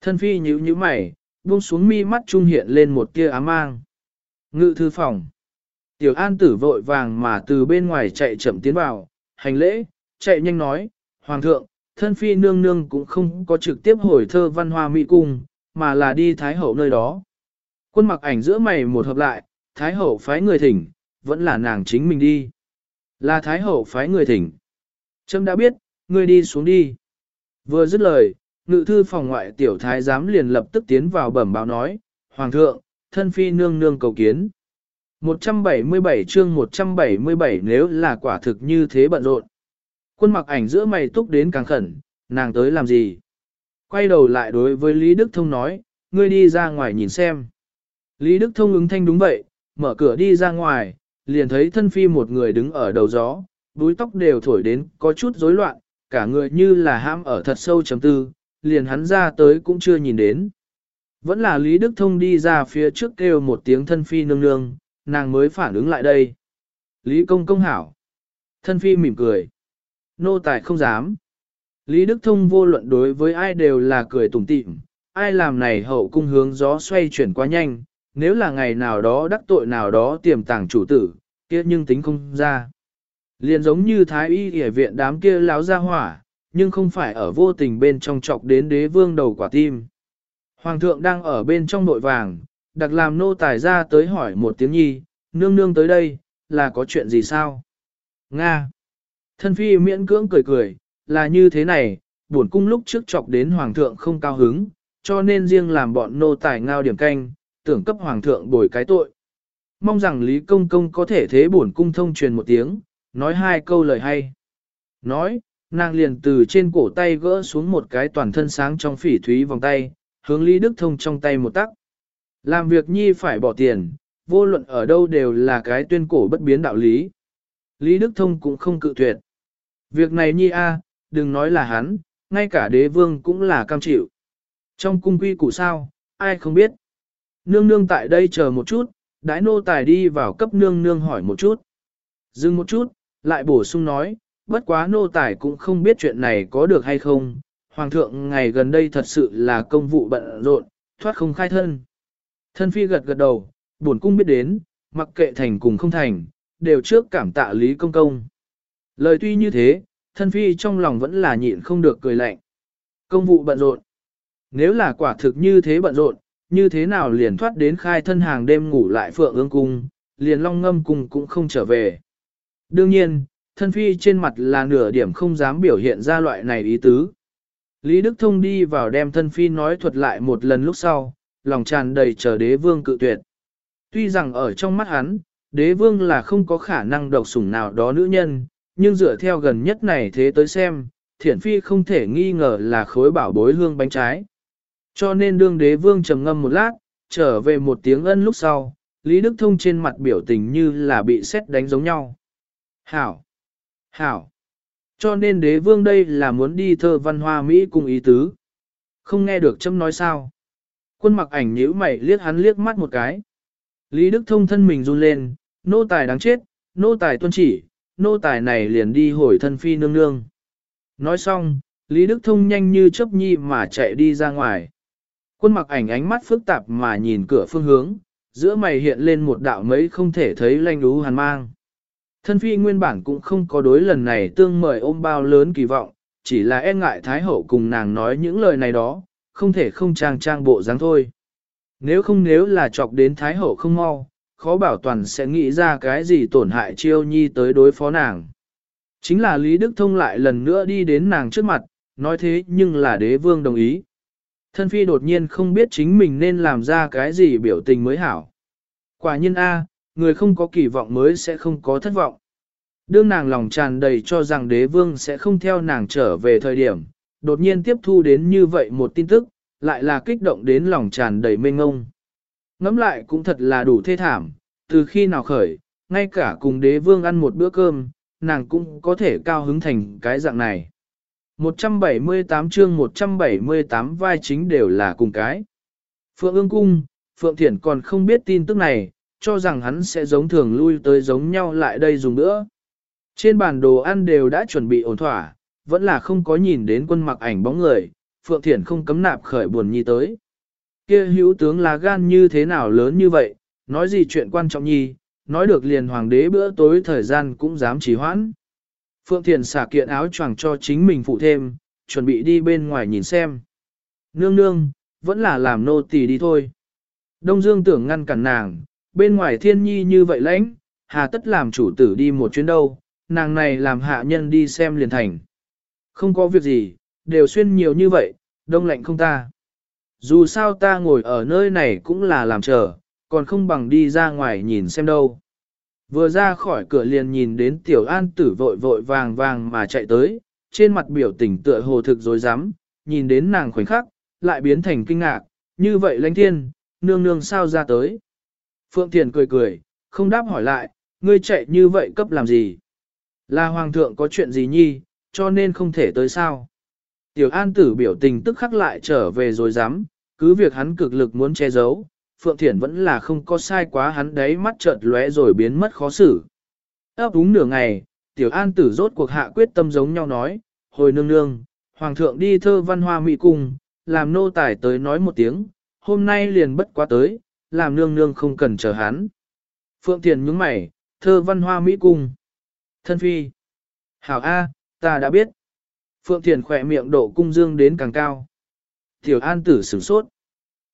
Thân phi nhíu nhíu mày, buông xuống mi mắt trung hiện lên một tia ám mang. Ngự thư phòng. Tiểu an tử vội vàng mà từ bên ngoài chạy chậm tiến vào, hành lễ, chạy nhanh nói, Hoàng thượng, thân phi nương nương cũng không có trực tiếp hồi thơ văn hoa mỹ cung, mà là đi Thái Hậu nơi đó. Quân mặc ảnh giữa mày một hợp lại, Thái Hậu phái người thỉnh, vẫn là nàng chính mình đi. Là Thái Hậu phái người thỉnh. Trâm đã biết, ngươi đi xuống đi. Vừa dứt lời, ngự thư phòng ngoại tiểu thái giám liền lập tức tiến vào bẩm báo nói, Hoàng thượng, thân phi nương nương cầu kiến. 177 chương 177 nếu là quả thực như thế bận rộn. Quân mặc ảnh giữa mày túc đến càng khẩn, nàng tới làm gì? Quay đầu lại đối với Lý Đức Thông nói, ngươi đi ra ngoài nhìn xem. Lý Đức Thông ứng thanh đúng vậy, mở cửa đi ra ngoài, liền thấy thân phi một người đứng ở đầu gió, đuôi tóc đều thổi đến có chút rối loạn, cả người như là ham ở thật sâu chấm tư, liền hắn ra tới cũng chưa nhìn đến. Vẫn là Lý Đức Thông đi ra phía trước kêu một tiếng thân phi nương nương, nàng mới phản ứng lại đây. Lý công công hảo. Thân phi mỉm cười. Nô tài không dám. Lý Đức Thông vô luận đối với ai đều là cười tủm tỉm, ai làm này hậu cung hướng gió xoay chuyển quá nhanh, nếu là ngày nào đó đắc tội nào đó tiềm tàng chủ tử, kia nhưng tính không ra. Liền giống như thái y y viện đám kia láo ra hỏa, nhưng không phải ở vô tình bên trong chọc đến đế vương đầu quả tim. Hoàng thượng đang ở bên trong nội vàng, đặc làm nô tài ra tới hỏi một tiếng nhi, nương nương tới đây, là có chuyện gì sao? Nga. Thân phi miễn cưỡng cười cười, là như thế này, buồn cung lúc trước chọc đến hoàng thượng không cao hứng, cho nên riêng làm bọn nô tài ngao điểm canh, tưởng cấp hoàng thượng bồi cái tội. Mong rằng Lý Công Công có thể thế bổn cung thông truyền một tiếng, nói hai câu lời hay. Nói, nàng liền từ trên cổ tay gỡ xuống một cái toàn thân sáng trong phỉ thúy vòng tay, hướng Lý Đức Thông trong tay một tắc. Làm việc nhi phải bỏ tiền, vô luận ở đâu đều là cái tuyên cổ bất biến đạo lý. Lý Đức Thông cũng không cự tuyệt. Việc này nhi a, đừng nói là hắn, ngay cả đế vương cũng là cam chịu. Trong cung quy củ sao, ai không biết. Nương nương tại đây chờ một chút, đái nô tài đi vào cấp nương nương hỏi một chút. Dừng một chút, lại bổ sung nói, bất quá nô tài cũng không biết chuyện này có được hay không. Hoàng thượng ngày gần đây thật sự là công vụ bận rộn, thoát không khai thân. Thân phi gật gật đầu, buồn cung biết đến, mặc kệ thành cùng không thành, đều trước cảm tạ lý công công. Lời tuy như thế, thân phi trong lòng vẫn là nhịn không được cười lạnh. Công vụ bận rộn. Nếu là quả thực như thế bận rộn, như thế nào liền thoát đến khai thân hàng đêm ngủ lại phượng ương cung, liền long ngâm cung cũng không trở về. Đương nhiên, thân phi trên mặt là nửa điểm không dám biểu hiện ra loại này ý tứ. Lý Đức Thông đi vào đem thân phi nói thuật lại một lần lúc sau, lòng tràn đầy chờ đế vương cự tuyệt. Tuy rằng ở trong mắt hắn, đế vương là không có khả năng độc sủng nào đó nữ nhân, nhưng dựa theo gần nhất này thế tới xem, thiển phi không thể nghi ngờ là khối bảo bối hương bánh trái. Cho nên đương đế vương trầm ngâm một lát, trở về một tiếng ân lúc sau, Lý Đức Thông trên mặt biểu tình như là bị xét đánh giống nhau. Hảo! Hảo! Cho nên đế vương đây là muốn đi thơ văn hoa Mỹ cùng ý tứ. Không nghe được châm nói sao. Quân mặc ảnh nhíu mày liếc hắn liếc mắt một cái. Lý Đức Thông thân mình run lên, nô tài đáng chết, nô tài tuân chỉ, nô tài này liền đi hồi thân phi nương nương. Nói xong, Lý Đức Thông nhanh như chớp nhi mà chạy đi ra ngoài. Quân mặc ảnh ánh mắt phức tạp mà nhìn cửa phương hướng, giữa mày hiện lên một đạo mấy không thể thấy lanh đú hàn mang. Thân phi nguyên bản cũng không có đối lần này tương mời ôm bao lớn kỳ vọng, chỉ là e ngại Thái Hậu cùng nàng nói những lời này đó, không thể không trang trang bộ dáng thôi. Nếu không nếu là chọc đến Thái Hậu không mau, khó bảo toàn sẽ nghĩ ra cái gì tổn hại chiêu nhi tới đối phó nàng. Chính là Lý Đức Thông lại lần nữa đi đến nàng trước mặt, nói thế nhưng là đế vương đồng ý. Thân phi đột nhiên không biết chính mình nên làm ra cái gì biểu tình mới hảo. Quả nhiên A, người không có kỳ vọng mới sẽ không có thất vọng. Đương nàng lòng tràn đầy cho rằng đế vương sẽ không theo nàng trở về thời điểm, đột nhiên tiếp thu đến như vậy một tin tức, lại là kích động đến lòng tràn đầy mênh ngông. Ngắm lại cũng thật là đủ thê thảm, từ khi nào khởi, ngay cả cùng đế vương ăn một bữa cơm, nàng cũng có thể cao hứng thành cái dạng này. 178 chương 178 vai chính đều là cùng cái. Phượng ương cung, Phượng Thiển còn không biết tin tức này, cho rằng hắn sẽ giống thường lui tới giống nhau lại đây dùng nữa. Trên bàn đồ ăn đều đã chuẩn bị ổn thỏa, vẫn là không có nhìn đến quân mặc ảnh bóng người, Phượng Thiển không cấm nạp khởi buồn nhi tới. kia hữu tướng là gan như thế nào lớn như vậy, nói gì chuyện quan trọng nhi, nói được liền hoàng đế bữa tối thời gian cũng dám trì hoãn. Phượng Thiền xả kiện áo choàng cho chính mình phụ thêm, chuẩn bị đi bên ngoài nhìn xem. Nương nương, vẫn là làm nô tỳ đi thôi. Đông Dương tưởng ngăn cản nàng, bên ngoài thiên nhi như vậy lãnh, hà tất làm chủ tử đi một chuyến đâu, nàng này làm hạ nhân đi xem liền thành. Không có việc gì, đều xuyên nhiều như vậy, đông lạnh không ta. Dù sao ta ngồi ở nơi này cũng là làm chờ, còn không bằng đi ra ngoài nhìn xem đâu. Vừa ra khỏi cửa liền nhìn đến tiểu an tử vội vội vàng vàng mà chạy tới, trên mặt biểu tình tựa hồ thực dối rắm nhìn đến nàng khoảnh khắc, lại biến thành kinh ngạc, như vậy lãnh thiên, nương nương sao ra tới. Phượng Thiền cười cười, không đáp hỏi lại, ngươi chạy như vậy cấp làm gì? Là hoàng thượng có chuyện gì nhi, cho nên không thể tới sao? Tiểu an tử biểu tình tức khắc lại trở về rồi dám, cứ việc hắn cực lực muốn che giấu, Phượng Thiển vẫn là không có sai quá hắn đấy mắt chợt lóe rồi biến mất khó xử. ấp úng nửa ngày, tiểu an tử rốt cuộc hạ quyết tâm giống nhau nói, hồi nương nương, hoàng thượng đi thơ văn hoa mỹ cung, làm nô tài tới nói một tiếng, hôm nay liền bất quá tới, làm nương nương không cần chờ hắn. Phượng Thiền nhướng mày, thơ văn hoa mỹ cung. Thân phi. Hảo A, ta đã biết. Phượng Thiền khỏe miệng độ cung dương đến càng cao. Tiểu an tử sửng sốt.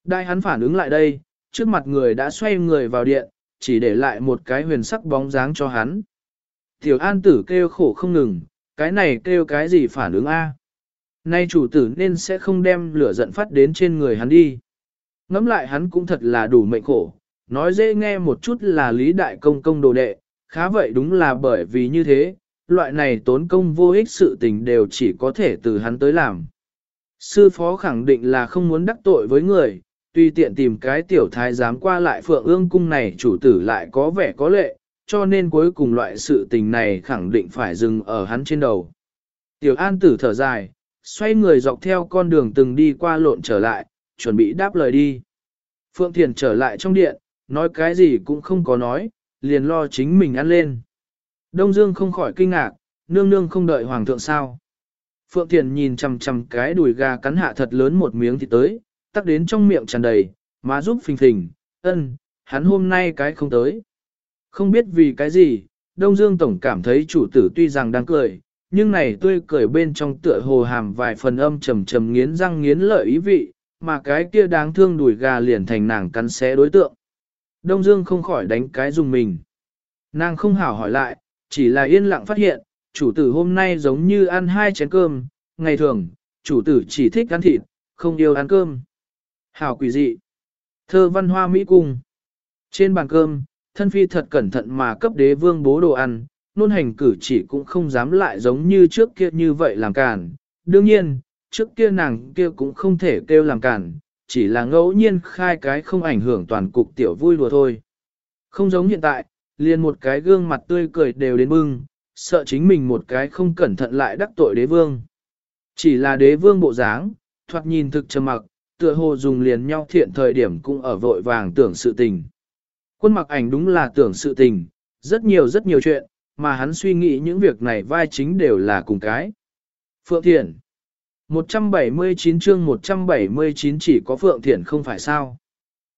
Đại hắn phản ứng lại đây, trước mặt người đã xoay người vào điện, chỉ để lại một cái huyền sắc bóng dáng cho hắn. Tiểu an tử kêu khổ không ngừng, cái này kêu cái gì phản ứng A. Nay chủ tử nên sẽ không đem lửa giận phát đến trên người hắn đi. Ngắm lại hắn cũng thật là đủ mệnh khổ, nói dễ nghe một chút là lý đại công công đồ đệ, khá vậy đúng là bởi vì như thế, loại này tốn công vô ích sự tình đều chỉ có thể từ hắn tới làm. Sư phó khẳng định là không muốn đắc tội với người, tuy tiện tìm cái tiểu thái giám qua lại phượng ương cung này chủ tử lại có vẻ có lệ, cho nên cuối cùng loại sự tình này khẳng định phải dừng ở hắn trên đầu. Tiểu an tử thở dài, xoay người dọc theo con đường từng đi qua lộn trở lại, chuẩn bị đáp lời đi. Phượng Thiền trở lại trong điện, nói cái gì cũng không có nói, liền lo chính mình ăn lên. Đông Dương không khỏi kinh ngạc, nương nương không đợi hoàng thượng sao. Phượng Thiền nhìn chầm chầm cái đùi gà cắn hạ thật lớn một miếng thì tới, tắc đến trong miệng tràn đầy, má giúp phình phình, ân, hắn hôm nay cái không tới. Không biết vì cái gì, Đông Dương Tổng cảm thấy chủ tử tuy rằng đang cười, nhưng này tươi cười bên trong tựa hồ hàm vài phần âm trầm trầm nghiến răng nghiến lợi ý vị, mà cái kia đáng thương đùi gà liền thành nàng cắn xé đối tượng. Đông Dương không khỏi đánh cái dùng mình. Nàng không hảo hỏi lại, chỉ là yên lặng phát hiện, chủ tử hôm nay giống như ăn hai chén cơm, ngày thường, chủ tử chỉ thích ăn thịt, không yêu ăn cơm. Hảo quỷ dị. Thơ văn hoa Mỹ Cung. Trên bàn cơm, thân phi thật cẩn thận mà cấp đế vương bố đồ ăn, nôn hành cử chỉ cũng không dám lại giống như trước kia như vậy làm cản. Đương nhiên, trước kia nàng kia cũng không thể kêu làm cản, chỉ là ngẫu nhiên khai cái không ảnh hưởng toàn cục tiểu vui đùa thôi. Không giống hiện tại, liền một cái gương mặt tươi cười đều đến bưng, sợ chính mình một cái không cẩn thận lại đắc tội đế vương. Chỉ là đế vương bộ dáng, thoạt nhìn thực trầm mặc, tựa hồ dùng liền nhau thiện thời điểm cũng ở vội vàng tưởng sự tình. Quân mặc ảnh đúng là tưởng sự tình, rất nhiều rất nhiều chuyện, mà hắn suy nghĩ những việc này vai chính đều là cùng cái. Phượng Thiện 179 chương 179 chỉ có Phượng Thiển không phải sao.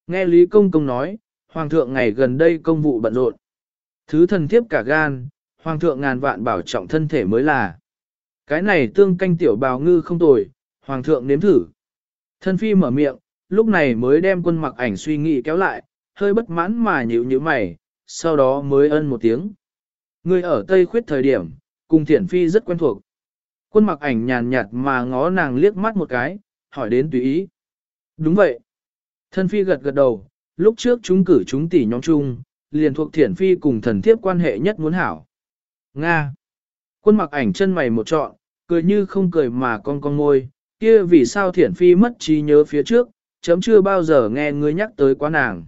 Nghe Lý Công Công nói, Hoàng thượng ngày gần đây công vụ bận rộn. Thứ thần thiếp cả gan, Hoàng thượng ngàn vạn bảo trọng thân thể mới là. Cái này tương canh tiểu bào ngư không tồi, Hoàng thượng nếm thử. Thân phi mở miệng, lúc này mới đem quân mặc ảnh suy nghĩ kéo lại, hơi bất mãn mà nhịu như mày, sau đó mới ân một tiếng. Người ở Tây Khuyết thời điểm, cùng thiển phi rất quen thuộc. Quân mặc ảnh nhàn nhạt mà ngó nàng liếc mắt một cái, hỏi đến tùy ý. Đúng vậy. Thân phi gật gật đầu, lúc trước chúng cử chúng tỷ nhóm chung, liền thuộc thiển phi cùng thần thiếp quan hệ nhất muốn hảo. Nga. Quân mặc ảnh chân mày một trọn, cười như không cười mà con con môi, kia vì sao thiển phi mất trí nhớ phía trước, chấm chưa bao giờ nghe ngươi nhắc tới quá nàng.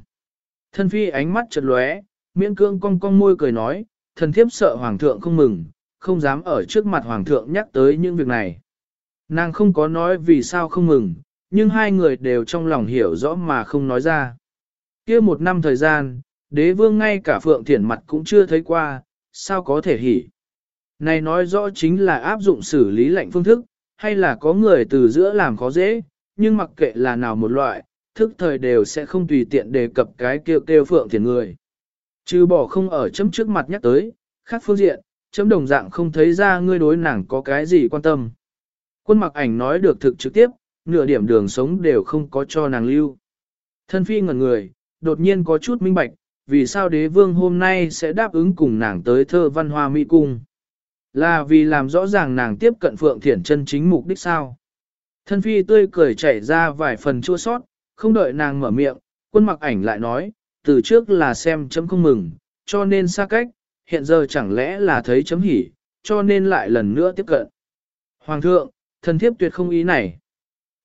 Thân phi ánh mắt chật lóe, miễn cương cong cong môi cười nói, thần thiếp sợ hoàng thượng không mừng, không dám ở trước mặt hoàng thượng nhắc tới những việc này. Nàng không có nói vì sao không mừng, nhưng hai người đều trong lòng hiểu rõ mà không nói ra. kia một năm thời gian, đế vương ngay cả phượng thiển mặt cũng chưa thấy qua, sao có thể hỉ. Này nói rõ chính là áp dụng xử lý lệnh phương thức, hay là có người từ giữa làm khó dễ, nhưng mặc kệ là nào một loại, thức thời đều sẽ không tùy tiện đề cập cái kêu kêu phượng thiền người. Trừ bỏ không ở chấm trước mặt nhắc tới, khác phương diện, chấm đồng dạng không thấy ra ngươi đối nàng có cái gì quan tâm. Quân mặc ảnh nói được thực trực tiếp, nửa điểm đường sống đều không có cho nàng lưu. Thân phi ngẩn người, đột nhiên có chút minh bạch, vì sao đế vương hôm nay sẽ đáp ứng cùng nàng tới thơ văn hoa mỹ cung. Là vì làm rõ ràng nàng tiếp cận Phượng Thiển chân chính mục đích sao. Thân phi tươi cười chảy ra vài phần chua sót, không đợi nàng mở miệng, quân mặc ảnh lại nói, từ trước là xem chấm không mừng, cho nên xa cách, hiện giờ chẳng lẽ là thấy chấm hỉ, cho nên lại lần nữa tiếp cận. Hoàng thượng, thần thiếp tuyệt không ý này.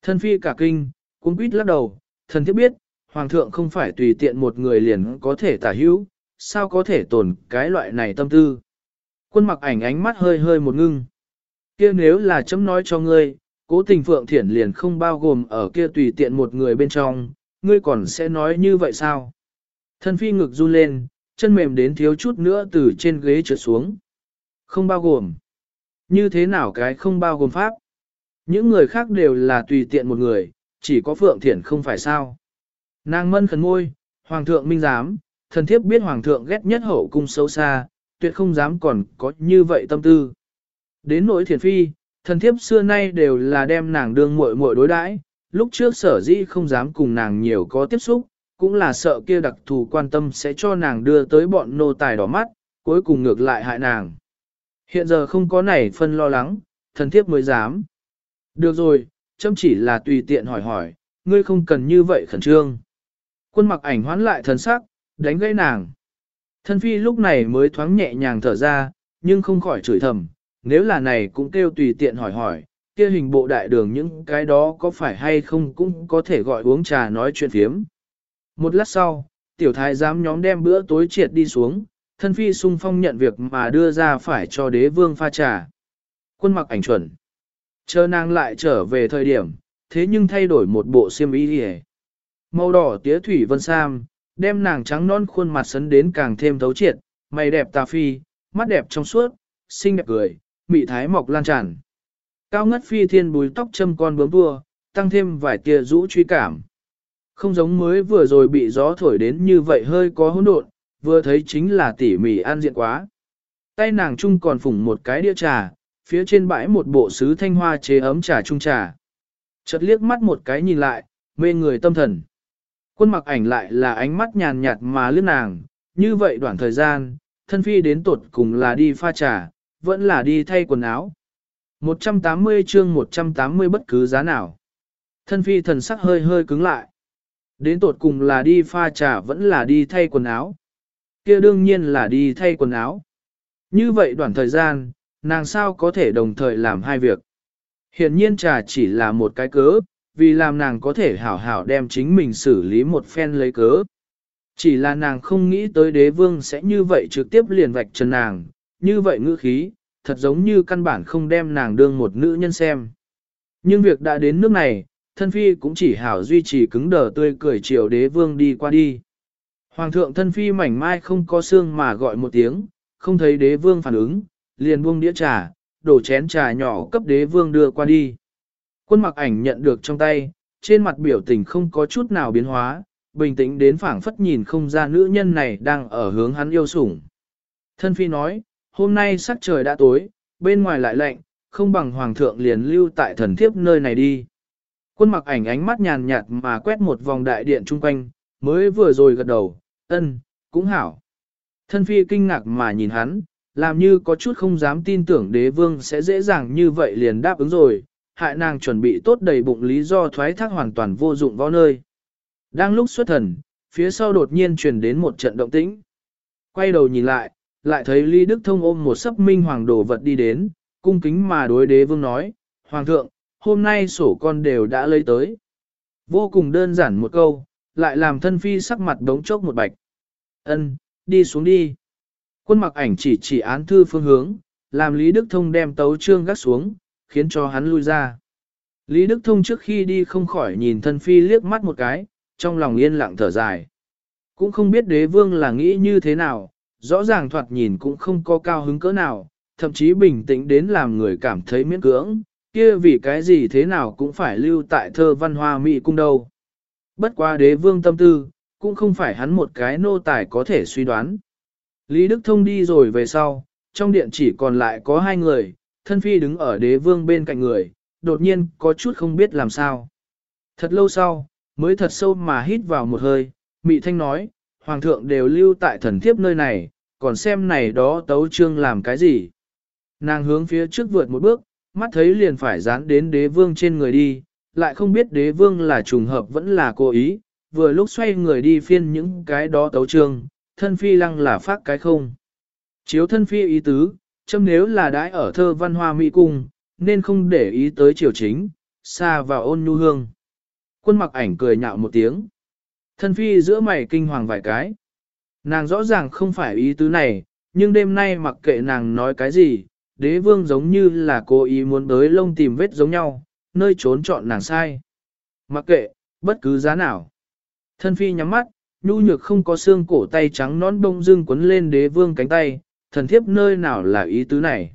Thân phi cả kinh, cũng quýt lắc đầu, thần thiếp biết, hoàng thượng không phải tùy tiện một người liền có thể tả hữu, sao có thể tổn cái loại này tâm tư. Quân mặc ảnh ánh mắt hơi hơi một ngưng. kia nếu là chấm nói cho ngươi, cố tình Phượng Thiển liền không bao gồm ở kia tùy tiện một người bên trong, ngươi còn sẽ nói như vậy sao? Thân phi ngực run lên, chân mềm đến thiếu chút nữa từ trên ghế trượt xuống. Không bao gồm. Như thế nào cái không bao gồm pháp? Những người khác đều là tùy tiện một người, chỉ có Phượng Thiển không phải sao. Nàng mân khẩn môi, Hoàng thượng minh giám, thần thiếp biết Hoàng thượng ghét nhất hậu cung xấu xa, tuyệt không dám còn có như vậy tâm tư. Đến nỗi thiền phi, thần thiếp xưa nay đều là đem nàng đương muội muội đối đãi, lúc trước sở dĩ không dám cùng nàng nhiều có tiếp xúc, cũng là sợ kia đặc thù quan tâm sẽ cho nàng đưa tới bọn nô tài đỏ mắt, cuối cùng ngược lại hại nàng. Hiện giờ không có này phân lo lắng, thần thiếp mới dám. Được rồi, châm chỉ là tùy tiện hỏi hỏi, ngươi không cần như vậy khẩn trương. Quân mặc ảnh hoán lại thần sắc, đánh gãy nàng. Thân phi lúc này mới thoáng nhẹ nhàng thở ra, nhưng không khỏi chửi thầm, nếu là này cũng kêu tùy tiện hỏi hỏi, kia hình bộ đại đường những cái đó có phải hay không cũng có thể gọi uống trà nói chuyện phiếm. Một lát sau, tiểu thái giám nhóm đem bữa tối triệt đi xuống, thân phi sung phong nhận việc mà đưa ra phải cho đế vương pha trà. Quân mặc ảnh chuẩn. Chờ nàng lại trở về thời điểm, thế nhưng thay đổi một bộ xiêm y đi Màu đỏ tía thủy vân sam, đem nàng trắng non khuôn mặt sấn đến càng thêm thấu triệt, mày đẹp tà phi, mắt đẹp trong suốt, xinh đẹp cười, mị thái mọc lan tràn. Cao ngất phi thiên bùi tóc châm con bướm vua, tăng thêm vài tia rũ truy cảm. Không giống mới vừa rồi bị gió thổi đến như vậy hơi có hỗn độn, vừa thấy chính là tỉ mỉ an diện quá. Tay nàng chung còn phủng một cái đĩa trà, phía trên bãi một bộ sứ thanh hoa chế ấm trà chung trà. Chợt liếc mắt một cái nhìn lại, mê người tâm thần. Quân mặc ảnh lại là ánh mắt nhàn nhạt mà lướt nàng, như vậy đoạn thời gian, thân phi đến tột cùng là đi pha trà, vẫn là đi thay quần áo. 180 chương 180 bất cứ giá nào. Thân phi thần sắc hơi hơi cứng lại. Đến tột cùng là đi pha trà vẫn là đi thay quần áo. kia đương nhiên là đi thay quần áo. Như vậy đoạn thời gian, nàng sao có thể đồng thời làm hai việc. Hiện nhiên trà chỉ là một cái cớ, vì làm nàng có thể hảo hảo đem chính mình xử lý một phen lấy cớ. Chỉ là nàng không nghĩ tới đế vương sẽ như vậy trực tiếp liền vạch trần nàng, như vậy ngữ khí, thật giống như căn bản không đem nàng đương một nữ nhân xem. Nhưng việc đã đến nước này, thân phi cũng chỉ hảo duy trì cứng đờ tươi cười chiều đế vương đi qua đi. Hoàng thượng thân phi mảnh mai không có xương mà gọi một tiếng, không thấy đế vương phản ứng, liền buông đĩa trà, đổ chén trà nhỏ cấp đế vương đưa qua đi. Quân mặc ảnh nhận được trong tay, trên mặt biểu tình không có chút nào biến hóa, bình tĩnh đến phảng phất nhìn không ra nữ nhân này đang ở hướng hắn yêu sủng. Thân phi nói, hôm nay sắc trời đã tối, bên ngoài lại lạnh, không bằng hoàng thượng liền lưu tại thần thiếp nơi này đi. Quân mặc ảnh ánh mắt nhàn nhạt mà quét một vòng đại điện chung quanh, mới vừa rồi gật đầu, ân, cũng hảo. Thân phi kinh ngạc mà nhìn hắn, làm như có chút không dám tin tưởng đế vương sẽ dễ dàng như vậy liền đáp ứng rồi, hại nàng chuẩn bị tốt đầy bụng lý do thoái thác hoàn toàn vô dụng vào nơi. Đang lúc xuất thần, phía sau đột nhiên truyền đến một trận động tĩnh. Quay đầu nhìn lại, lại thấy Lý Đức Thông ôm một sấp minh hoàng đồ vật đi đến, cung kính mà đối đế vương nói, Hoàng thượng, hôm nay sổ con đều đã lấy tới. Vô cùng đơn giản một câu, lại làm thân phi sắc mặt đống chốc một bạch. Ân, đi xuống đi. Quân mặc ảnh chỉ chỉ án thư phương hướng, làm Lý Đức Thông đem tấu trương gác xuống, khiến cho hắn lui ra. Lý Đức Thông trước khi đi không khỏi nhìn thân phi liếc mắt một cái, trong lòng yên lặng thở dài. Cũng không biết đế vương là nghĩ như thế nào, rõ ràng thoạt nhìn cũng không có cao hứng cỡ nào, thậm chí bình tĩnh đến làm người cảm thấy miễn cưỡng, kia vì cái gì thế nào cũng phải lưu tại thơ văn hoa mỹ cung đâu. Bất quá đế vương tâm tư, cũng không phải hắn một cái nô tài có thể suy đoán. Lý Đức Thông đi rồi về sau, trong điện chỉ còn lại có hai người, thân phi đứng ở đế vương bên cạnh người, đột nhiên có chút không biết làm sao. Thật lâu sau, mới thật sâu mà hít vào một hơi, Mị Thanh nói, Hoàng thượng đều lưu tại thần thiếp nơi này, còn xem này đó tấu trương làm cái gì. Nàng hướng phía trước vượt một bước, mắt thấy liền phải dán đến đế vương trên người đi, lại không biết đế vương là trùng hợp vẫn là cố ý, vừa lúc xoay người đi phiên những cái đó tấu trương, thân phi lăng là phát cái không. Chiếu thân phi ý tứ, châm nếu là đãi ở thơ văn hoa mỹ cung, nên không để ý tới triều chính, xa vào ôn nhu hương. Quân mặc ảnh cười nhạo một tiếng. Thân phi giữa mày kinh hoàng vài cái. Nàng rõ ràng không phải ý tứ này, nhưng đêm nay mặc kệ nàng nói cái gì, đế vương giống như là cố ý muốn tới lông tìm vết giống nhau, nơi trốn chọn nàng sai. Mặc kệ, bất cứ giá nào. Thân phi nhắm mắt, nhu nhược không có xương cổ tay trắng nón bông dưng quấn lên đế vương cánh tay, thần thiếp nơi nào là ý tứ này.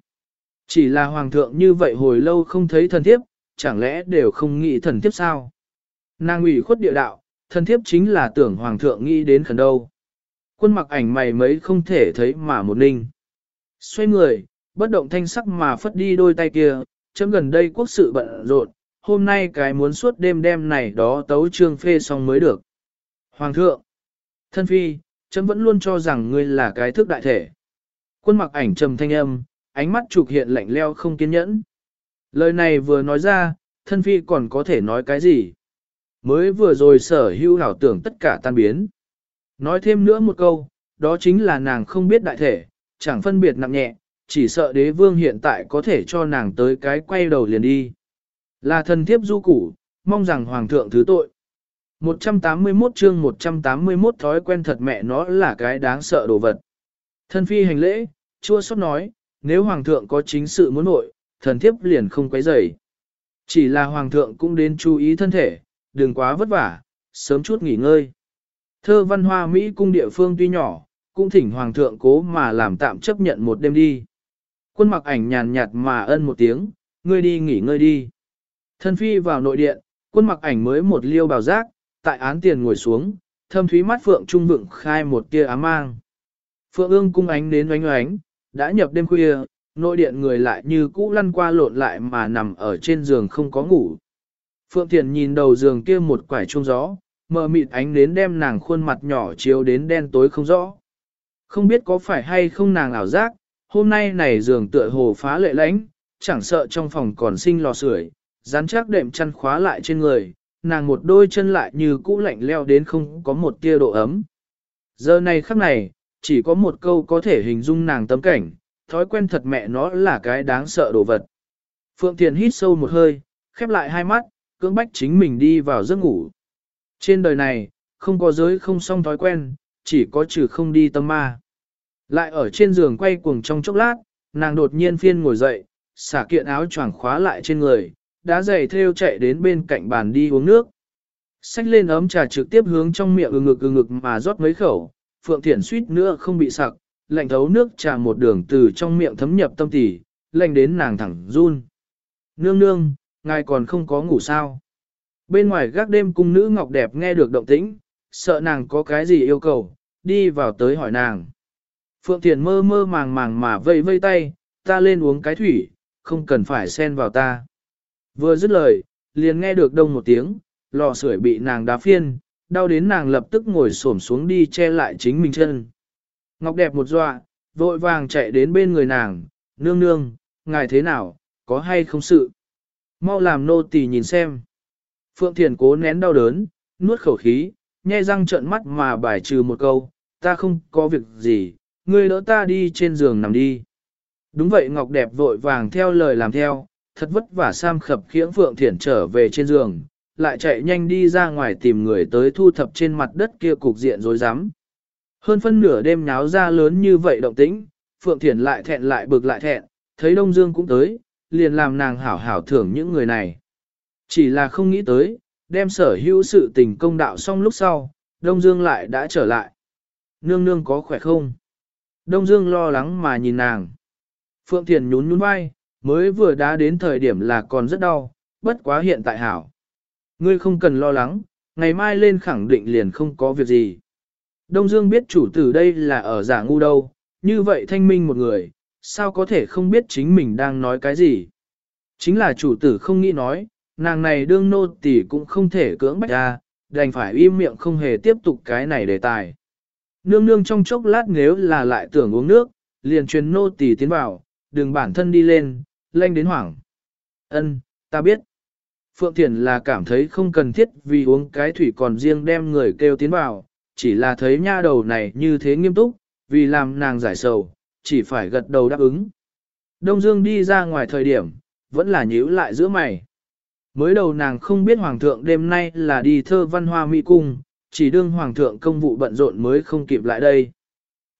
Chỉ là hoàng thượng như vậy hồi lâu không thấy thần thiếp, chẳng lẽ đều không nghĩ thần thiếp sao? Nàng ủy khuất địa đạo, thần thiếp chính là tưởng hoàng thượng nghĩ đến khẩn đâu. Quân mặc ảnh mày mấy không thể thấy mà một ninh. Xoay người, bất động thanh sắc mà phất đi đôi tay kia, chấm gần đây quốc sự bận rộn, hôm nay cái muốn suốt đêm đêm này đó tấu trương phê xong mới được. Hoàng thượng, thân phi, chấm vẫn luôn cho rằng ngươi là cái thức đại thể. Quân mặc ảnh trầm thanh âm, ánh mắt trục hiện lạnh leo không kiên nhẫn. Lời này vừa nói ra, thân phi còn có thể nói cái gì? Mới vừa rồi sở hữu hảo tưởng tất cả tan biến. Nói thêm nữa một câu, đó chính là nàng không biết đại thể, chẳng phân biệt nặng nhẹ, chỉ sợ đế vương hiện tại có thể cho nàng tới cái quay đầu liền đi. Là thần thiếp du củ, mong rằng hoàng thượng thứ tội. 181 chương 181 thói quen thật mẹ nó là cái đáng sợ đồ vật. Thân phi hành lễ, chua sót nói, nếu hoàng thượng có chính sự muốn nội, thần thiếp liền không quấy rầy. Chỉ là hoàng thượng cũng đến chú ý thân thể, đừng quá vất vả, sớm chút nghỉ ngơi. Thơ văn hoa Mỹ cung địa phương tuy nhỏ, cũng thỉnh hoàng thượng cố mà làm tạm chấp nhận một đêm đi. Quân mặc ảnh nhàn nhạt mà ân một tiếng, ngươi đi nghỉ ngơi đi. Thân phi vào nội điện, quân mặc ảnh mới một liêu bào giác, tại án tiền ngồi xuống, thâm thúy mắt phượng trung vựng khai một tia ám mang. Phượng ương cung ánh đến oánh oánh, đã nhập đêm khuya, nội điện người lại như cũ lăn qua lộn lại mà nằm ở trên giường không có ngủ. Phượng Thiền nhìn đầu giường kia một quải trung gió, mờ mịt ánh đến đem nàng khuôn mặt nhỏ chiếu đến đen tối không rõ. Không biết có phải hay không nàng ảo giác, hôm nay này giường tựa hồ phá lệ lãnh, chẳng sợ trong phòng còn sinh lò sưởi, rắn chắc đệm chăn khóa lại trên người, nàng một đôi chân lại như cũ lạnh leo đến không có một tia độ ấm. Giờ này khắc này, chỉ có một câu có thể hình dung nàng tấm cảnh, thói quen thật mẹ nó là cái đáng sợ đồ vật. Phượng Thiền hít sâu một hơi, khép lại hai mắt, cưỡng bách chính mình đi vào giấc ngủ. Trên đời này, không có giới không song thói quen, chỉ có trừ không đi tâm ma. Lại ở trên giường quay cuồng trong chốc lát, nàng đột nhiên phiên ngồi dậy, xả kiện áo choàng khóa lại trên người, đá giày theo chạy đến bên cạnh bàn đi uống nước. Xách lên ấm trà trực tiếp hướng trong miệng ừ ngực ừ ngực mà rót mấy khẩu, Phượng Thiển suýt nữa không bị sặc, lạnh thấu nước trà một đường từ trong miệng thấm nhập tâm tỉ, lạnh đến nàng thẳng run. Nương nương, ngài còn không có ngủ sao. Bên ngoài gác đêm cung nữ ngọc đẹp nghe được động tĩnh, sợ nàng có cái gì yêu cầu, đi vào tới hỏi nàng. Phượng Thiền mơ mơ màng màng mà vây vây tay, ta lên uống cái thủy, không cần phải xen vào ta. Vừa dứt lời, liền nghe được đông một tiếng, lò sưởi bị nàng đá phiên, đau đến nàng lập tức ngồi xổm xuống đi che lại chính mình chân. Ngọc đẹp một dọa, vội vàng chạy đến bên người nàng, nương nương, ngài thế nào, có hay không sự. Mau làm nô tỳ nhìn xem. Phượng Thiền cố nén đau đớn, nuốt khẩu khí, nhe răng trợn mắt mà bài trừ một câu, ta không có việc gì, ngươi đỡ ta đi trên giường nằm đi. Đúng vậy Ngọc đẹp vội vàng theo lời làm theo, thật vất vả Sam khập khiễng Phượng Thiển trở về trên giường, lại chạy nhanh đi ra ngoài tìm người tới thu thập trên mặt đất kia cục diện rối rắm. Hơn phân nửa đêm nháo ra lớn như vậy động tĩnh, Phượng Thiển lại thẹn lại bực lại thẹn, thấy Đông Dương cũng tới, liền làm nàng hảo hảo thưởng những người này. Chỉ là không nghĩ tới, đem sở hữu sự tình công đạo xong lúc sau, Đông Dương lại đã trở lại. Nương nương có khỏe không? Đông Dương lo lắng mà nhìn nàng. Phượng Thiền nhún nhún vai, mới vừa đã đến thời điểm là còn rất đau, bất quá hiện tại hảo. Ngươi không cần lo lắng, ngày mai lên khẳng định liền không có việc gì. Đông Dương biết chủ tử đây là ở giả ngu đâu, như vậy thanh minh một người, sao có thể không biết chính mình đang nói cái gì. Chính là chủ tử không nghĩ nói, nàng này đương nô tỳ cũng không thể cưỡng bách ra, đành phải im miệng không hề tiếp tục cái này đề tài. Nương nương trong chốc lát nếu là lại tưởng uống nước, liền truyền nô tỳ tiến vào, đừng bản thân đi lên, lanh đến hoảng. Ân, ta biết. Phượng Thiển là cảm thấy không cần thiết vì uống cái thủy còn riêng đem người kêu tiến vào, chỉ là thấy nha đầu này như thế nghiêm túc, vì làm nàng giải sầu, chỉ phải gật đầu đáp ứng. Đông Dương đi ra ngoài thời điểm, vẫn là nhíu lại giữa mày. Mới đầu nàng không biết Hoàng thượng đêm nay là đi thơ văn hoa mỹ cung, chỉ đương Hoàng thượng công vụ bận rộn mới không kịp lại đây.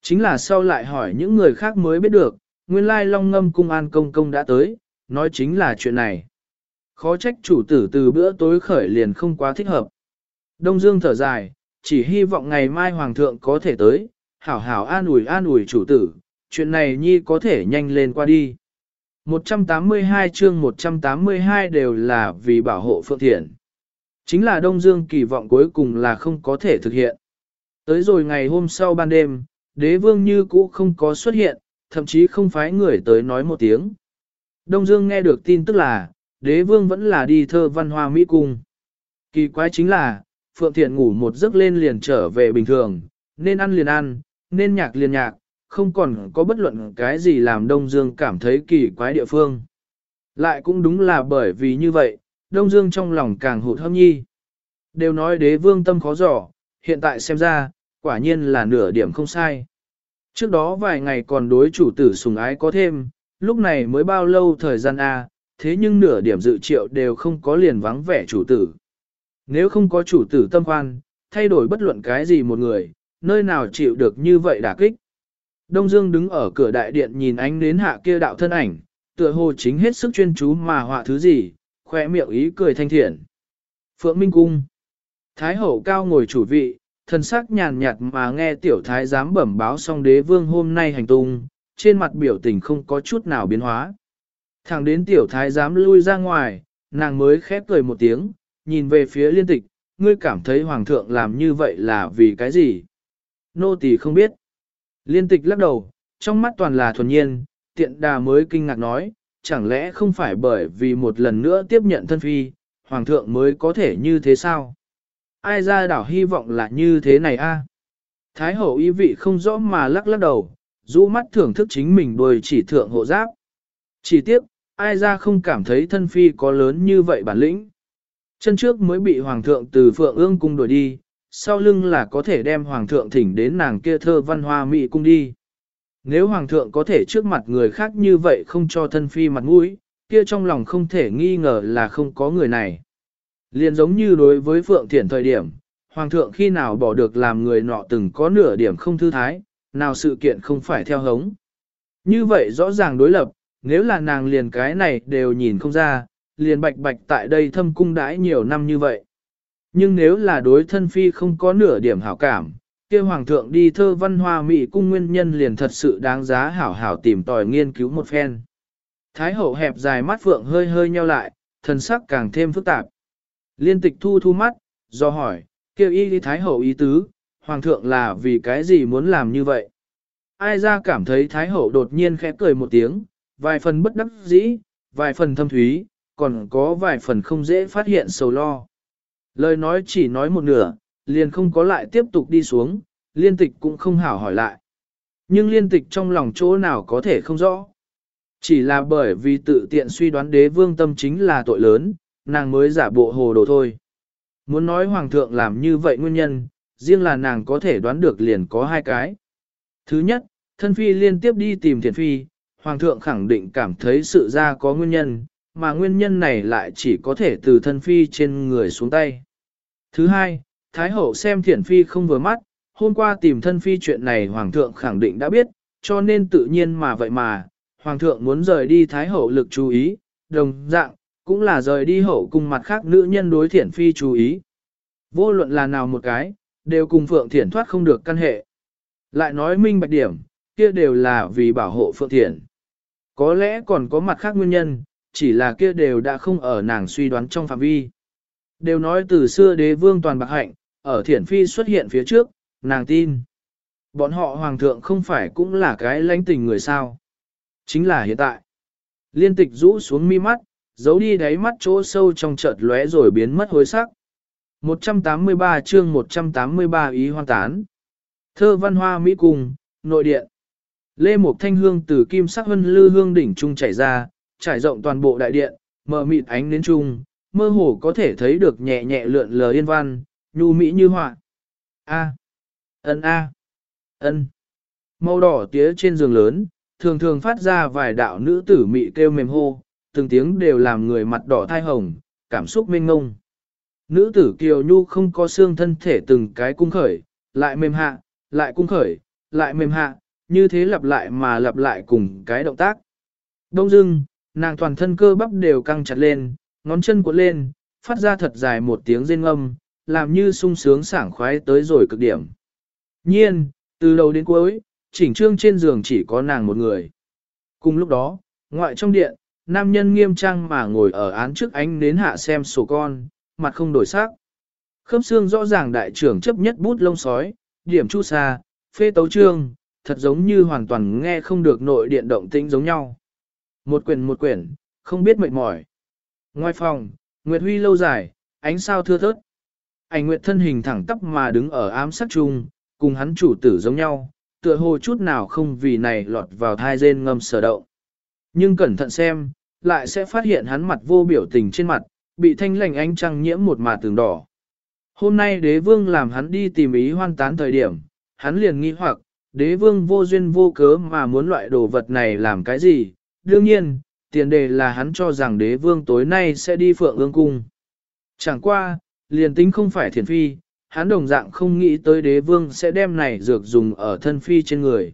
Chính là sau lại hỏi những người khác mới biết được, nguyên lai long ngâm cung an công công đã tới, nói chính là chuyện này. Khó trách chủ tử từ bữa tối khởi liền không quá thích hợp. Đông Dương thở dài, chỉ hy vọng ngày mai Hoàng thượng có thể tới, hảo hảo an ủi an ủi chủ tử, chuyện này nhi có thể nhanh lên qua đi. 182 chương 182 đều là vì bảo hộ Phượng Thiện. Chính là Đông Dương kỳ vọng cuối cùng là không có thể thực hiện. Tới rồi ngày hôm sau ban đêm, đế vương như cũ không có xuất hiện, thậm chí không phái người tới nói một tiếng. Đông Dương nghe được tin tức là, đế vương vẫn là đi thơ văn hoa Mỹ Cung. Kỳ quái chính là, Phượng Thiện ngủ một giấc lên liền trở về bình thường, nên ăn liền ăn, nên nhạc liền nhạc, không còn có bất luận cái gì làm Đông Dương cảm thấy kỳ quái địa phương. Lại cũng đúng là bởi vì như vậy, Đông Dương trong lòng càng hụt hâm nhi. Đều nói đế vương tâm khó dò, hiện tại xem ra, quả nhiên là nửa điểm không sai. Trước đó vài ngày còn đối chủ tử sùng ái có thêm, lúc này mới bao lâu thời gian A, thế nhưng nửa điểm dự triệu đều không có liền vắng vẻ chủ tử. Nếu không có chủ tử tâm khoan, thay đổi bất luận cái gì một người, nơi nào chịu được như vậy đả kích. Đông Dương đứng ở cửa đại điện nhìn ánh đến hạ kia đạo thân ảnh, tựa hồ chính hết sức chuyên chú mà họa thứ gì, khoe miệng ý cười thanh thiện. Phượng Minh Cung Thái hậu cao ngồi chủ vị, thần sắc nhàn nhạt mà nghe tiểu thái giám bẩm báo xong đế vương hôm nay hành tung, trên mặt biểu tình không có chút nào biến hóa. Thẳng đến tiểu thái giám lui ra ngoài, nàng mới khép cười một tiếng, nhìn về phía liên tịch, ngươi cảm thấy hoàng thượng làm như vậy là vì cái gì? Nô tỳ không biết. Liên tịch lắc đầu, trong mắt toàn là thuần nhiên, tiện đà mới kinh ngạc nói, chẳng lẽ không phải bởi vì một lần nữa tiếp nhận thân phi, hoàng thượng mới có thể như thế sao? Ai ra đảo hy vọng là như thế này a? Thái hậu ý vị không rõ mà lắc lắc đầu, rũ mắt thưởng thức chính mình đôi chỉ thượng hộ giáp. Chỉ tiếc, ai ra không cảm thấy thân phi có lớn như vậy bản lĩnh. Chân trước mới bị hoàng thượng từ phượng ương cung đuổi đi, sau lưng là có thể đem hoàng thượng thỉnh đến nàng kia thơ văn hoa mỹ cung đi. Nếu hoàng thượng có thể trước mặt người khác như vậy không cho thân phi mặt mũi, kia trong lòng không thể nghi ngờ là không có người này. Liền giống như đối với Phượng Thiển thời điểm, hoàng thượng khi nào bỏ được làm người nọ từng có nửa điểm không thư thái, nào sự kiện không phải theo hống. Như vậy rõ ràng đối lập, nếu là nàng liền cái này đều nhìn không ra, liền bạch bạch tại đây thâm cung đãi nhiều năm như vậy. Nhưng nếu là đối thân phi không có nửa điểm hảo cảm, kia hoàng thượng đi thơ văn hoa mỹ cung nguyên nhân liền thật sự đáng giá hảo hảo tìm tòi nghiên cứu một phen. Thái hậu hẹp dài mắt phượng hơi hơi nheo lại, thần sắc càng thêm phức tạp. Liên tịch thu thu mắt, do hỏi, kêu y đi thái hậu ý tứ, hoàng thượng là vì cái gì muốn làm như vậy? Ai ra cảm thấy thái hậu đột nhiên khẽ cười một tiếng, vài phần bất đắc dĩ, vài phần thâm thúy, còn có vài phần không dễ phát hiện sầu lo. Lời nói chỉ nói một nửa, liền không có lại tiếp tục đi xuống, liên tịch cũng không hảo hỏi lại. Nhưng liên tịch trong lòng chỗ nào có thể không rõ. Chỉ là bởi vì tự tiện suy đoán đế vương tâm chính là tội lớn, nàng mới giả bộ hồ đồ thôi. Muốn nói hoàng thượng làm như vậy nguyên nhân, riêng là nàng có thể đoán được liền có hai cái. Thứ nhất, thân phi liên tiếp đi tìm thiền phi, hoàng thượng khẳng định cảm thấy sự ra có nguyên nhân, mà nguyên nhân này lại chỉ có thể từ thân phi trên người xuống tay. Thứ hai, Thái hậu xem Thiển phi không vừa mắt, hôm qua tìm thân phi chuyện này hoàng thượng khẳng định đã biết, cho nên tự nhiên mà vậy mà, hoàng thượng muốn rời đi Thái hậu lực chú ý, đồng dạng, cũng là rời đi hậu cùng mặt khác nữ nhân đối thiển phi chú ý. Vô luận là nào một cái, đều cùng Phượng Thiển thoát không được căn hệ. Lại nói minh bạch điểm, kia đều là vì bảo hộ Phượng Thiển. Có lẽ còn có mặt khác nguyên nhân, chỉ là kia đều đã không ở nàng suy đoán trong phạm vi. Đều nói từ xưa đế vương toàn bạc hạnh, ở Thiển Phi xuất hiện phía trước, nàng tin. Bọn họ hoàng thượng không phải cũng là cái lãnh tình người sao. Chính là hiện tại. Liên tịch rũ xuống mi mắt, giấu đi đáy mắt chỗ sâu trong chợt lóe rồi biến mất hối sắc. 183 chương 183 ý hoan tán. Thơ văn hoa Mỹ cùng nội điện. Lê một Thanh Hương từ kim sắc hân lư hương đỉnh trung chảy ra, trải rộng toàn bộ đại điện, mở mịt ánh đến trung, mơ hồ có thể thấy được nhẹ nhẹ lượn lờ yên văn, nhu mỹ như họa. A. Ân A. Ân. Màu đỏ tía trên giường lớn, thường thường phát ra vài đạo nữ tử mị kêu mềm hô, từng tiếng đều làm người mặt đỏ thai hồng, cảm xúc mênh ngông. Nữ tử kiều nhu không có xương thân thể từng cái cung khởi, lại mềm hạ, lại cung khởi, lại mềm hạ, như thế lặp lại mà lặp lại cùng cái động tác. Đông dưng, nàng toàn thân cơ bắp đều căng chặt lên, ngón chân cuộn lên, phát ra thật dài một tiếng rên âm, làm như sung sướng sảng khoái tới rồi cực điểm. Nhiên, từ đầu đến cuối, chỉnh trương trên giường chỉ có nàng một người. Cùng lúc đó, ngoại trong điện, nam nhân nghiêm trang mà ngồi ở án trước ánh đến hạ xem sổ con, mặt không đổi sắc. Khớp xương rõ ràng đại trưởng chấp nhất bút lông sói, điểm chu xa, phê tấu trương, thật giống như hoàn toàn nghe không được nội điện động tĩnh giống nhau. Một quyển một quyển, không biết mệt mỏi. Ngoài phòng, Nguyệt Huy lâu dài, ánh sao thưa thớt. Ảnh Nguyệt thân hình thẳng tắp mà đứng ở ám sát chung, cùng hắn chủ tử giống nhau, tựa hồ chút nào không vì này lọt vào thai rên ngâm sở động. Nhưng cẩn thận xem, lại sẽ phát hiện hắn mặt vô biểu tình trên mặt, bị thanh lành ánh trăng nhiễm một mà tường đỏ. Hôm nay đế vương làm hắn đi tìm ý hoan tán thời điểm, hắn liền nghi hoặc, đế vương vô duyên vô cớ mà muốn loại đồ vật này làm cái gì, đương nhiên, tiền đề là hắn cho rằng đế vương tối nay sẽ đi phượng ương cung. Chẳng qua, liền tính không phải thiền phi, hắn đồng dạng không nghĩ tới đế vương sẽ đem này dược dùng ở thân phi trên người.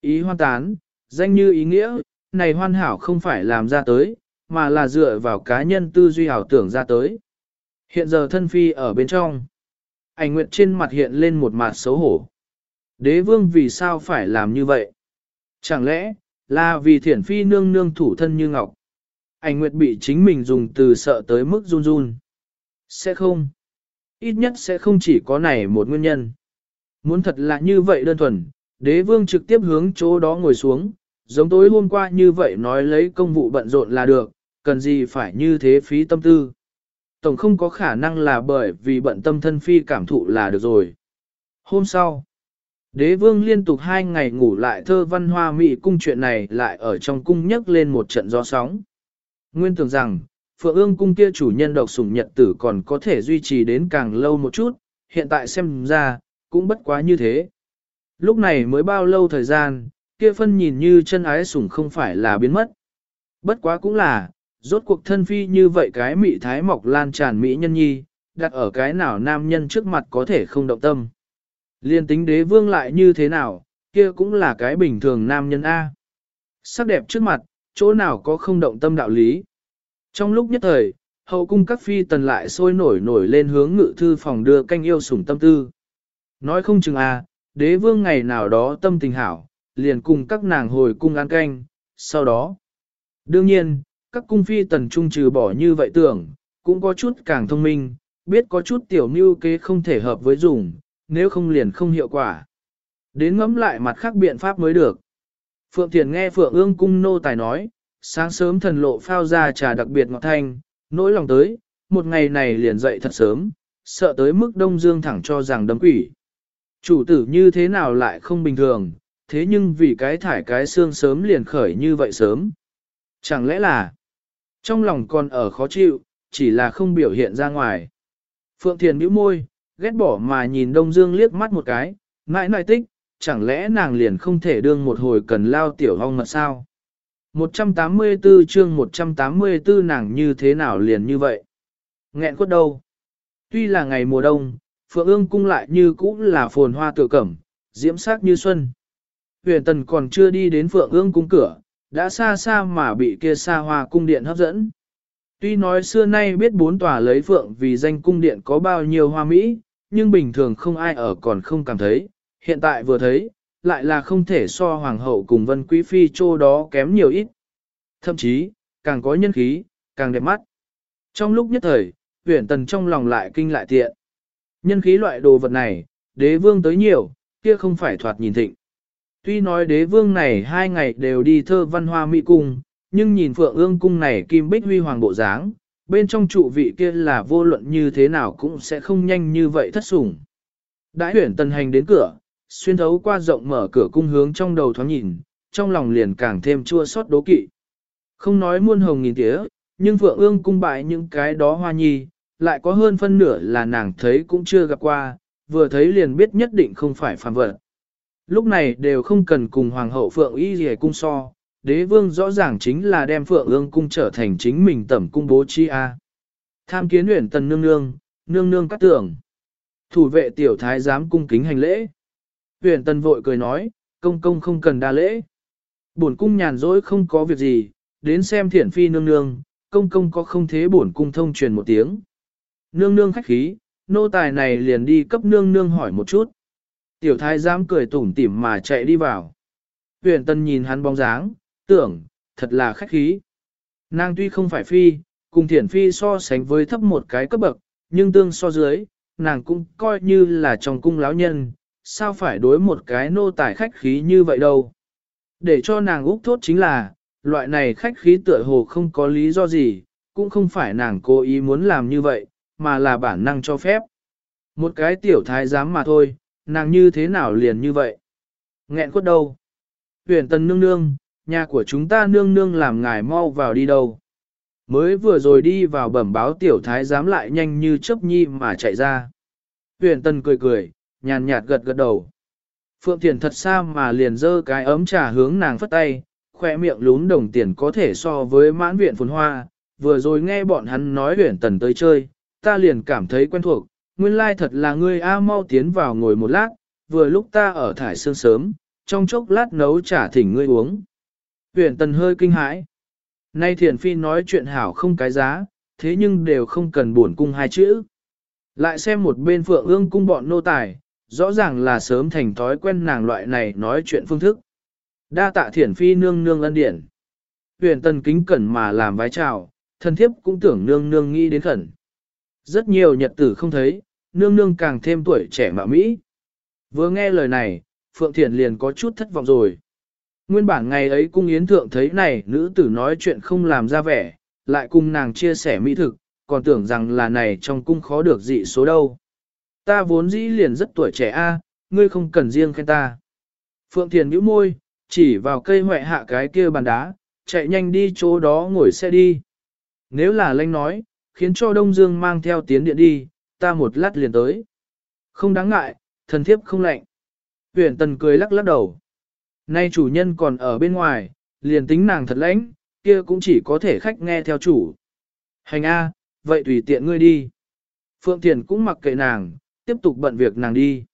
Ý hoan tán, danh như ý nghĩa, này hoàn hảo không phải làm ra tới, mà là dựa vào cá nhân tư duy hảo tưởng ra tới. Hiện giờ thân phi ở bên trong. Ảnh nguyệt trên mặt hiện lên một mặt xấu hổ. Đế vương vì sao phải làm như vậy? Chẳng lẽ, là vì thiển phi nương nương thủ thân như ngọc? Ảnh nguyệt bị chính mình dùng từ sợ tới mức run run. Sẽ không. Ít nhất sẽ không chỉ có này một nguyên nhân. Muốn thật là như vậy đơn thuần, đế vương trực tiếp hướng chỗ đó ngồi xuống, giống tối hôm qua như vậy nói lấy công vụ bận rộn là được, cần gì phải như thế phí tâm tư. Tổng không có khả năng là bởi vì bận tâm thân phi cảm thụ là được rồi. Hôm sau, đế vương liên tục hai ngày ngủ lại thơ văn hoa mỹ cung chuyện này lại ở trong cung nhấc lên một trận gió sóng. Nguyên tưởng rằng, Phượng ương cung kia chủ nhân độc sủng nhật tử còn có thể duy trì đến càng lâu một chút, hiện tại xem ra, cũng bất quá như thế. Lúc này mới bao lâu thời gian, kia phân nhìn như chân ái sủng không phải là biến mất. Bất quá cũng là, rốt cuộc thân phi như vậy cái mị thái mọc lan tràn mỹ nhân nhi, đặt ở cái nào nam nhân trước mặt có thể không động tâm. Liên tính đế vương lại như thế nào, kia cũng là cái bình thường nam nhân A. Sắc đẹp trước mặt, chỗ nào có không động tâm đạo lý. Trong lúc nhất thời, hậu cung các phi tần lại sôi nổi nổi lên hướng ngự thư phòng đưa canh yêu sủng tâm tư. Nói không chừng à, đế vương ngày nào đó tâm tình hảo, liền cùng các nàng hồi cung ăn canh, sau đó. Đương nhiên, các cung phi tần trung trừ bỏ như vậy tưởng, cũng có chút càng thông minh, biết có chút tiểu mưu kế không thể hợp với dùng, nếu không liền không hiệu quả. Đến ngẫm lại mặt khác biện pháp mới được. Phượng Thiền nghe Phượng ương cung nô tài nói, sáng sớm thần lộ phao ra trà đặc biệt ngọt thanh, nỗi lòng tới, một ngày này liền dậy thật sớm, sợ tới mức Đông Dương thẳng cho rằng đấm quỷ. Chủ tử như thế nào lại không bình thường, thế nhưng vì cái thải cái xương sớm liền khởi như vậy sớm. Chẳng lẽ là, trong lòng còn ở khó chịu, chỉ là không biểu hiện ra ngoài. Phượng Thiền bĩu môi, ghét bỏ mà nhìn Đông Dương liếc mắt một cái, mãi nại tích, chẳng lẽ nàng liền không thể đương một hồi cần lao tiểu hong mật sao? 184 chương 184 nàng như thế nào liền như vậy? Nghẹn quất đâu? Tuy là ngày mùa đông, Phượng ương cung lại như cũ là phồn hoa tựa cẩm, diễm sắc như xuân. Huyền tần còn chưa đi đến Phượng ương cung cửa, đã xa xa mà bị kia xa hoa cung điện hấp dẫn. Tuy nói xưa nay biết bốn tòa lấy Phượng vì danh cung điện có bao nhiêu hoa mỹ, nhưng bình thường không ai ở còn không cảm thấy, hiện tại vừa thấy, lại là không thể so hoàng hậu cùng vân quý phi chỗ đó kém nhiều ít. Thậm chí, càng có nhân khí, càng đẹp mắt. Trong lúc nhất thời, huyển tần trong lòng lại kinh lại tiện. Nhân khí loại đồ vật này, đế vương tới nhiều, kia không phải thoạt nhìn thịnh. Tuy nói đế vương này hai ngày đều đi thơ văn hoa mỹ cung, nhưng nhìn phượng ương cung này kim bích huy hoàng bộ dáng, bên trong trụ vị kia là vô luận như thế nào cũng sẽ không nhanh như vậy thất sủng. Đãi huyển tần hành đến cửa, xuyên thấu qua rộng mở cửa cung hướng trong đầu thoáng nhìn, trong lòng liền càng thêm chua xót đố kỵ. Không nói muôn hồng nghìn tía, nhưng Phượng ương cung bại những cái đó hoa nhi, lại có hơn phân nửa là nàng thấy cũng chưa gặp qua, vừa thấy liền biết nhất định không phải phàm vật. Lúc này đều không cần cùng Hoàng hậu Phượng y gì cung so, đế vương rõ ràng chính là đem Phượng ương cung trở thành chính mình tẩm cung bố chi a. Tham kiến huyển tần nương nương, nương nương cắt tưởng. Thủ vệ tiểu thái giám cung kính hành lễ. Huyền Tân vội cười nói, công công không cần đa lễ. Bổn cung nhàn rỗi không có việc gì, đến xem thiển phi nương nương, công công có không thế bổn cung thông truyền một tiếng. Nương nương khách khí, nô tài này liền đi cấp nương nương hỏi một chút. Tiểu thái giám cười tủm tỉm mà chạy đi vào. Huyền Tân nhìn hắn bóng dáng, tưởng, thật là khách khí. Nàng tuy không phải phi, cùng thiển phi so sánh với thấp một cái cấp bậc, nhưng tương so dưới, nàng cũng coi như là trong cung lão nhân, sao phải đối một cái nô tài khách khí như vậy đâu. Để cho nàng úc thốt chính là, loại này khách khí tựa hồ không có lý do gì, cũng không phải nàng cố ý muốn làm như vậy, mà là bản năng cho phép. Một cái tiểu thái giám mà thôi, nàng như thế nào liền như vậy? Nghẹn quất đâu? Huyền tần nương nương, nhà của chúng ta nương nương làm ngài mau vào đi đâu? Mới vừa rồi đi vào bẩm báo tiểu thái giám lại nhanh như chớp nhi mà chạy ra. Huyền tần cười cười, nhàn nhạt gật gật đầu. Phượng Thiền thật xa mà liền dơ cái ấm trà hướng nàng phất tay, khỏe miệng lún đồng tiền có thể so với mãn viện phồn hoa, vừa rồi nghe bọn hắn nói huyển tần tới chơi, ta liền cảm thấy quen thuộc, nguyên lai thật là ngươi A mau tiến vào ngồi một lát, vừa lúc ta ở thải sương sớm, trong chốc lát nấu trà thỉnh ngươi uống. Huyển tần hơi kinh hãi. Nay thiền phi nói chuyện hảo không cái giá, thế nhưng đều không cần buồn cung hai chữ. Lại xem một bên phượng ương cung bọn nô tài, rõ ràng là sớm thành thói quen nàng loại này nói chuyện phương thức. Đa tạ thiển phi nương nương ân điển. Huyền tần kính cẩn mà làm vái chào, thân thiếp cũng tưởng nương nương nghĩ đến khẩn. Rất nhiều nhật tử không thấy, nương nương càng thêm tuổi trẻ mạo Mỹ. Vừa nghe lời này, Phượng Thiển liền có chút thất vọng rồi. Nguyên bản ngày ấy cung yến thượng thấy này nữ tử nói chuyện không làm ra vẻ, lại cùng nàng chia sẻ mỹ thực, còn tưởng rằng là này trong cung khó được dị số đâu. Ta vốn dĩ liền rất tuổi trẻ a, ngươi không cần riêng khen ta. Phượng Thiền nhíu môi, chỉ vào cây hoại hạ cái kia bàn đá, chạy nhanh đi chỗ đó ngồi xe đi. Nếu là lanh nói, khiến cho Đông Dương mang theo tiến điện đi, ta một lát liền tới. Không đáng ngại, thần thiếp không lạnh. Huyền tần cười lắc lắc đầu. Nay chủ nhân còn ở bên ngoài, liền tính nàng thật lãnh, kia cũng chỉ có thể khách nghe theo chủ. Hành A, vậy tùy tiện ngươi đi. Phượng Thiền cũng mặc kệ nàng, tiếp tục bận việc nàng đi.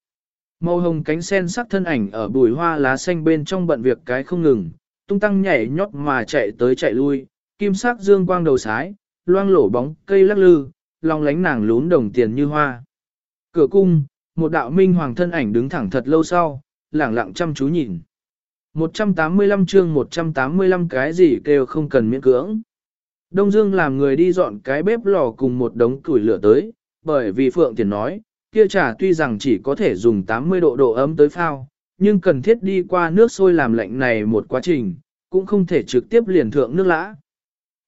Màu hồng cánh sen sắc thân ảnh ở bùi hoa lá xanh bên trong bận việc cái không ngừng, tung tăng nhảy nhót mà chạy tới chạy lui, kim sắc dương quang đầu sái, loang lổ bóng cây lắc lư, long lánh nàng lún đồng tiền như hoa. Cửa cung, một đạo minh hoàng thân ảnh đứng thẳng thật lâu sau, lẳng lặng chăm chú nhìn. 185 chương 185 cái gì kêu không cần miễn cưỡng. Đông Dương làm người đi dọn cái bếp lò cùng một đống củi lửa tới, bởi vì Phượng Tiền nói, kia trà tuy rằng chỉ có thể dùng 80 độ độ ấm tới phao, nhưng cần thiết đi qua nước sôi làm lạnh này một quá trình, cũng không thể trực tiếp liền thượng nước lã.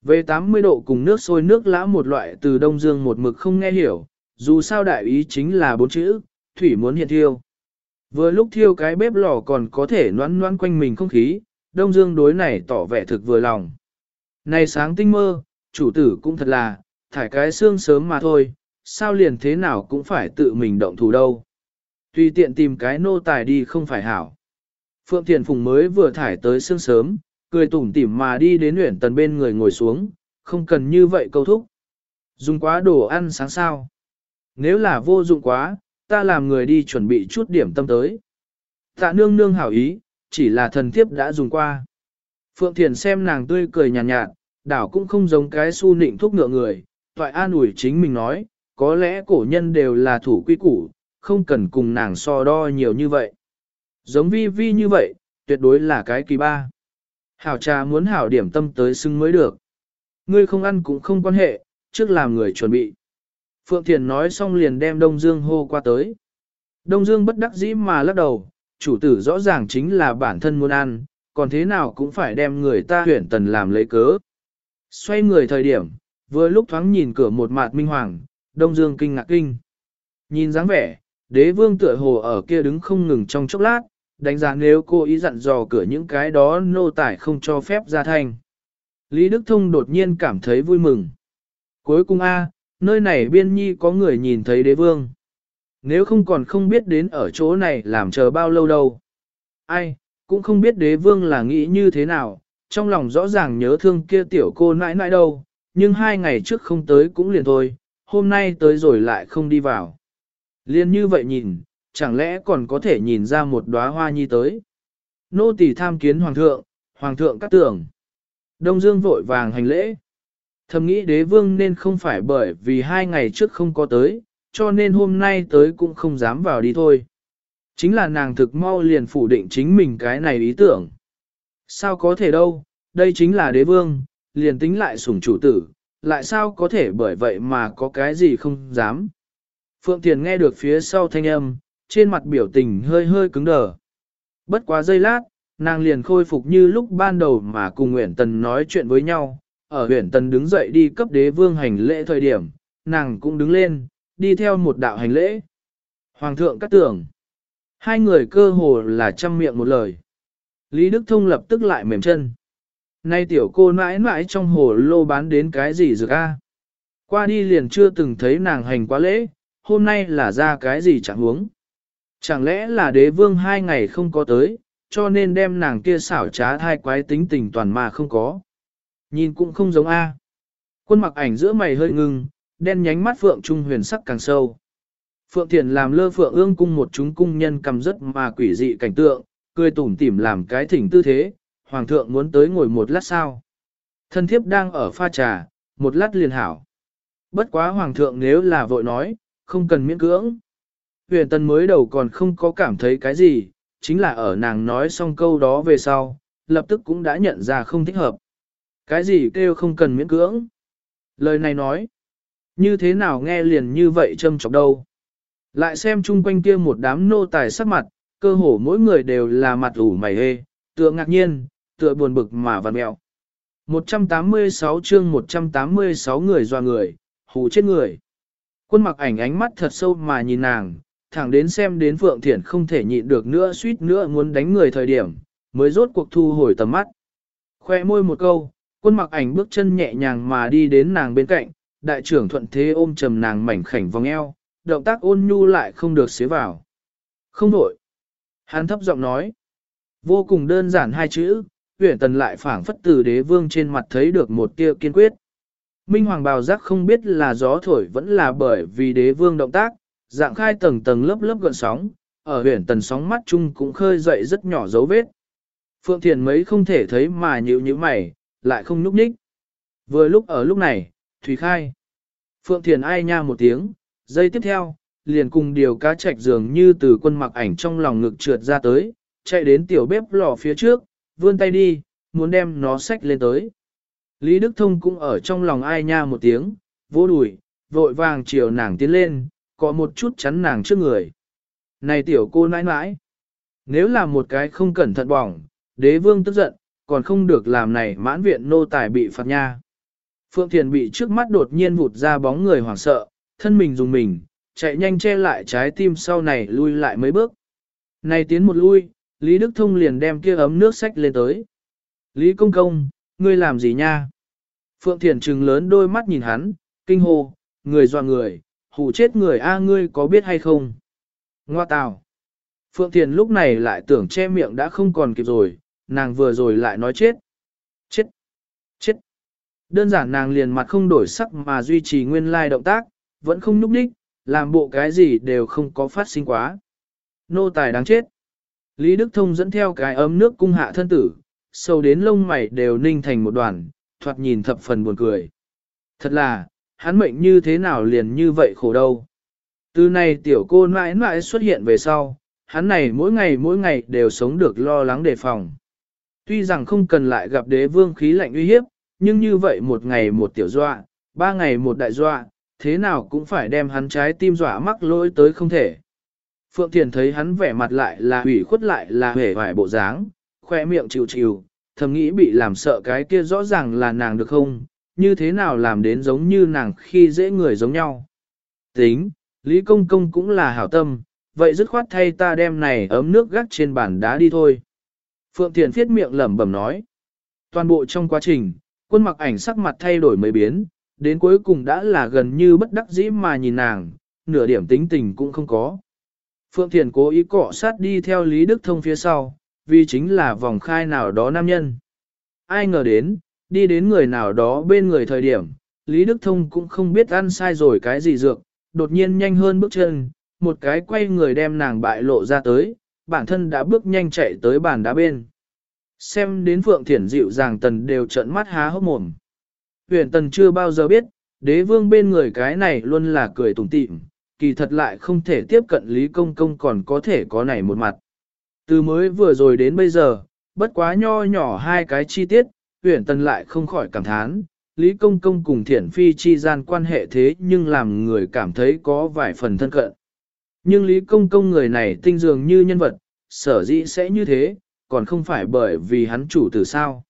Về 80 độ cùng nước sôi nước lã một loại từ Đông Dương một mực không nghe hiểu, dù sao đại ý chính là bốn chữ, thủy muốn hiện thiêu. Vừa lúc thiêu cái bếp lò còn có thể noan noan quanh mình không khí, Đông Dương đối này tỏ vẻ thực vừa lòng. Này sáng tinh mơ, chủ tử cũng thật là, thải cái xương sớm mà thôi, sao liền thế nào cũng phải tự mình động thủ đâu. Tùy tiện tìm cái nô tài đi không phải hảo. Phượng Thiền Phùng mới vừa thải tới sương sớm, cười tủm tỉm mà đi đến huyện tần bên người ngồi xuống, không cần như vậy câu thúc. Dùng quá đồ ăn sáng sao. Nếu là vô dụng quá, ta làm người đi chuẩn bị chút điểm tâm tới. Tạ nương nương hảo ý, chỉ là thần thiếp đã dùng qua. Phượng Thiền xem nàng tươi cười nhàn nhạt, nhạt, đảo cũng không giống cái su nịnh thúc ngựa người, toại an ủi chính mình nói, có lẽ cổ nhân đều là thủ quy củ, không cần cùng nàng so đo nhiều như vậy. Giống vi vi như vậy, tuyệt đối là cái kỳ ba. Hảo trà muốn hảo điểm tâm tới xưng mới được. Ngươi không ăn cũng không quan hệ, trước làm người chuẩn bị. Phượng Thiền nói xong liền đem Đông Dương hô qua tới. Đông Dương bất đắc dĩ mà lắc đầu, chủ tử rõ ràng chính là bản thân muốn ăn, còn thế nào cũng phải đem người ta huyển tần làm lấy cớ. Xoay người thời điểm, vừa lúc thoáng nhìn cửa một mạt minh hoàng, Đông Dương kinh ngạc kinh. Nhìn dáng vẻ, đế vương tựa hồ ở kia đứng không ngừng trong chốc lát, đánh giá nếu cô ý dặn dò cửa những cái đó nô tải không cho phép ra thành. Lý Đức Thông đột nhiên cảm thấy vui mừng. Cuối cùng A, nơi này biên nhi có người nhìn thấy đế vương. Nếu không còn không biết đến ở chỗ này làm chờ bao lâu đâu. Ai, cũng không biết đế vương là nghĩ như thế nào, trong lòng rõ ràng nhớ thương kia tiểu cô nãi nãi đâu, nhưng hai ngày trước không tới cũng liền thôi, hôm nay tới rồi lại không đi vào. Liên như vậy nhìn, chẳng lẽ còn có thể nhìn ra một đóa hoa nhi tới. Nô tỳ tham kiến hoàng thượng, hoàng thượng cắt tưởng. Đông Dương vội vàng hành lễ. Thầm nghĩ đế vương nên không phải bởi vì hai ngày trước không có tới, cho nên hôm nay tới cũng không dám vào đi thôi. Chính là nàng thực mau liền phủ định chính mình cái này ý tưởng. Sao có thể đâu, đây chính là đế vương, liền tính lại sủng chủ tử, lại sao có thể bởi vậy mà có cái gì không dám. Phượng Thiền nghe được phía sau thanh âm, trên mặt biểu tình hơi hơi cứng đờ. Bất quá giây lát, nàng liền khôi phục như lúc ban đầu mà cùng Nguyễn Tần nói chuyện với nhau. Ở Nguyễn Tần đứng dậy đi cấp đế vương hành lễ thời điểm, nàng cũng đứng lên, đi theo một đạo hành lễ. Hoàng thượng cắt tưởng. Hai người cơ hồ là chăm miệng một lời. Lý Đức Thông lập tức lại mềm chân. Nay tiểu cô mãi mãi trong hồ lô bán đến cái gì dược a? Qua đi liền chưa từng thấy nàng hành quá lễ, hôm nay là ra cái gì chẳng huống. Chẳng lẽ là đế vương hai ngày không có tới, cho nên đem nàng kia xảo trá thai quái tính tình toàn mà không có. Nhìn cũng không giống A. Quân mặc ảnh giữa mày hơi ngưng, đen nhánh mắt phượng trung huyền sắc càng sâu. Phượng Thiền làm lơ phượng ương cung một chúng cung nhân cầm rất mà quỷ dị cảnh tượng, cười tủm tỉm làm cái thỉnh tư thế, hoàng thượng muốn tới ngồi một lát sao. Thân thiếp đang ở pha trà, một lát liền hảo. Bất quá hoàng thượng nếu là vội nói, không cần miễn cưỡng. Huyền tần mới đầu còn không có cảm thấy cái gì, chính là ở nàng nói xong câu đó về sau, lập tức cũng đã nhận ra không thích hợp. Cái gì kêu không cần miễn cưỡng? Lời này nói, như thế nào nghe liền như vậy châm chọc đâu. Lại xem chung quanh kia một đám nô tài sắc mặt, cơ hồ mỗi người đều là mặt ủ mày hê, tựa ngạc nhiên, tựa buồn bực mà vằn mẹo. 186 chương 186 người doa người, hù chết người. Quân mặc ảnh ánh mắt thật sâu mà nhìn nàng, thẳng đến xem đến Phượng Thiển không thể nhịn được nữa suýt nữa muốn đánh người thời điểm, mới rốt cuộc thu hồi tầm mắt. Khoe môi một câu, quân mặc ảnh bước chân nhẹ nhàng mà đi đến nàng bên cạnh, đại trưởng thuận thế ôm trầm nàng mảnh khảnh vòng eo, động tác ôn nhu lại không được xế vào. Không đổi. Hắn thấp giọng nói. Vô cùng đơn giản hai chữ, huyển tần lại phảng phất từ đế vương trên mặt thấy được một tia kiên quyết. Minh Hoàng bào giác không biết là gió thổi vẫn là bởi vì đế vương động tác, dạng khai tầng tầng lớp lớp gợn sóng, ở huyện tần sóng mắt chung cũng khơi dậy rất nhỏ dấu vết. Phượng Thiền mấy không thể thấy mà nhịu như mày, lại không núp nhích. Vừa lúc ở lúc này, Thủy Khai. Phượng Thiền ai nha một tiếng, giây tiếp theo, liền cùng điều cá chạch dường như từ quân mặc ảnh trong lòng ngực trượt ra tới, chạy đến tiểu bếp lò phía trước, vươn tay đi, muốn đem nó xách lên tới. Lý Đức Thông cũng ở trong lòng ai nha một tiếng, vô đùi, vội vàng chiều nàng tiến lên, có một chút chắn nàng trước người. Này tiểu cô nãi nãi, nếu là một cái không cẩn thận bỏng, đế vương tức giận, còn không được làm này mãn viện nô tài bị phạt nha. Phượng Thiền bị trước mắt đột nhiên vụt ra bóng người hoảng sợ, thân mình dùng mình, chạy nhanh che lại trái tim sau này lui lại mấy bước. Này tiến một lui, Lý Đức Thông liền đem kia ấm nước sách lên tới. Lý Công Công, ngươi làm gì nha? Phượng Thiền trừng lớn đôi mắt nhìn hắn, kinh hô, người dọa người, hù chết người a ngươi có biết hay không? Ngoa tào. Phượng Thiền lúc này lại tưởng che miệng đã không còn kịp rồi, nàng vừa rồi lại nói chết. Chết. Chết. Đơn giản nàng liền mặt không đổi sắc mà duy trì nguyên lai động tác, vẫn không núp đích, làm bộ cái gì đều không có phát sinh quá. Nô tài đáng chết. Lý Đức Thông dẫn theo cái ấm nước cung hạ thân tử, sâu đến lông mày đều ninh thành một đoàn, thoạt nhìn thập phần buồn cười. Thật là, hắn mệnh như thế nào liền như vậy khổ đâu. Từ này tiểu cô mãi mãi xuất hiện về sau, hắn này mỗi ngày mỗi ngày đều sống được lo lắng đề phòng. Tuy rằng không cần lại gặp đế vương khí lạnh uy hiếp, nhưng như vậy một ngày một tiểu dọa, ba ngày một đại dọa, thế nào cũng phải đem hắn trái tim dọa mắc lỗi tới không thể. Phượng Thiền thấy hắn vẻ mặt lại là hủy khuất lại là hề vải bộ dáng, khoe miệng chịu chịu, thầm nghĩ bị làm sợ cái kia rõ ràng là nàng được không, như thế nào làm đến giống như nàng khi dễ người giống nhau. Tính, Lý Công Công cũng là hảo tâm, vậy dứt khoát thay ta đem này ấm nước gắt trên bàn đá đi thôi. Phượng Thiền phiết miệng lẩm bẩm nói. Toàn bộ trong quá trình, quân mặc ảnh sắc mặt thay đổi mấy biến, đến cuối cùng đã là gần như bất đắc dĩ mà nhìn nàng, nửa điểm tính tình cũng không có. Phượng Thiền cố ý cọ sát đi theo Lý Đức Thông phía sau, vì chính là vòng khai nào đó nam nhân. Ai ngờ đến, đi đến người nào đó bên người thời điểm, Lý Đức Thông cũng không biết ăn sai rồi cái gì dược, đột nhiên nhanh hơn bước chân, một cái quay người đem nàng bại lộ ra tới, bản thân đã bước nhanh chạy tới bàn đá bên. Xem đến Phượng Thiển dịu dàng tần đều trợn mắt há hốc mồm. Huyền tần chưa bao giờ biết, đế vương bên người cái này luôn là cười tủm tỉm, kỳ thật lại không thể tiếp cận Lý Công Công còn có thể có này một mặt. Từ mới vừa rồi đến bây giờ, bất quá nho nhỏ hai cái chi tiết, huyền tần lại không khỏi cảm thán, Lý Công Công cùng Thiển Phi chi gian quan hệ thế nhưng làm người cảm thấy có vài phần thân cận. Nhưng Lý Công Công người này tinh dường như nhân vật, sở dĩ sẽ như thế, còn không phải bởi vì hắn chủ tử sao.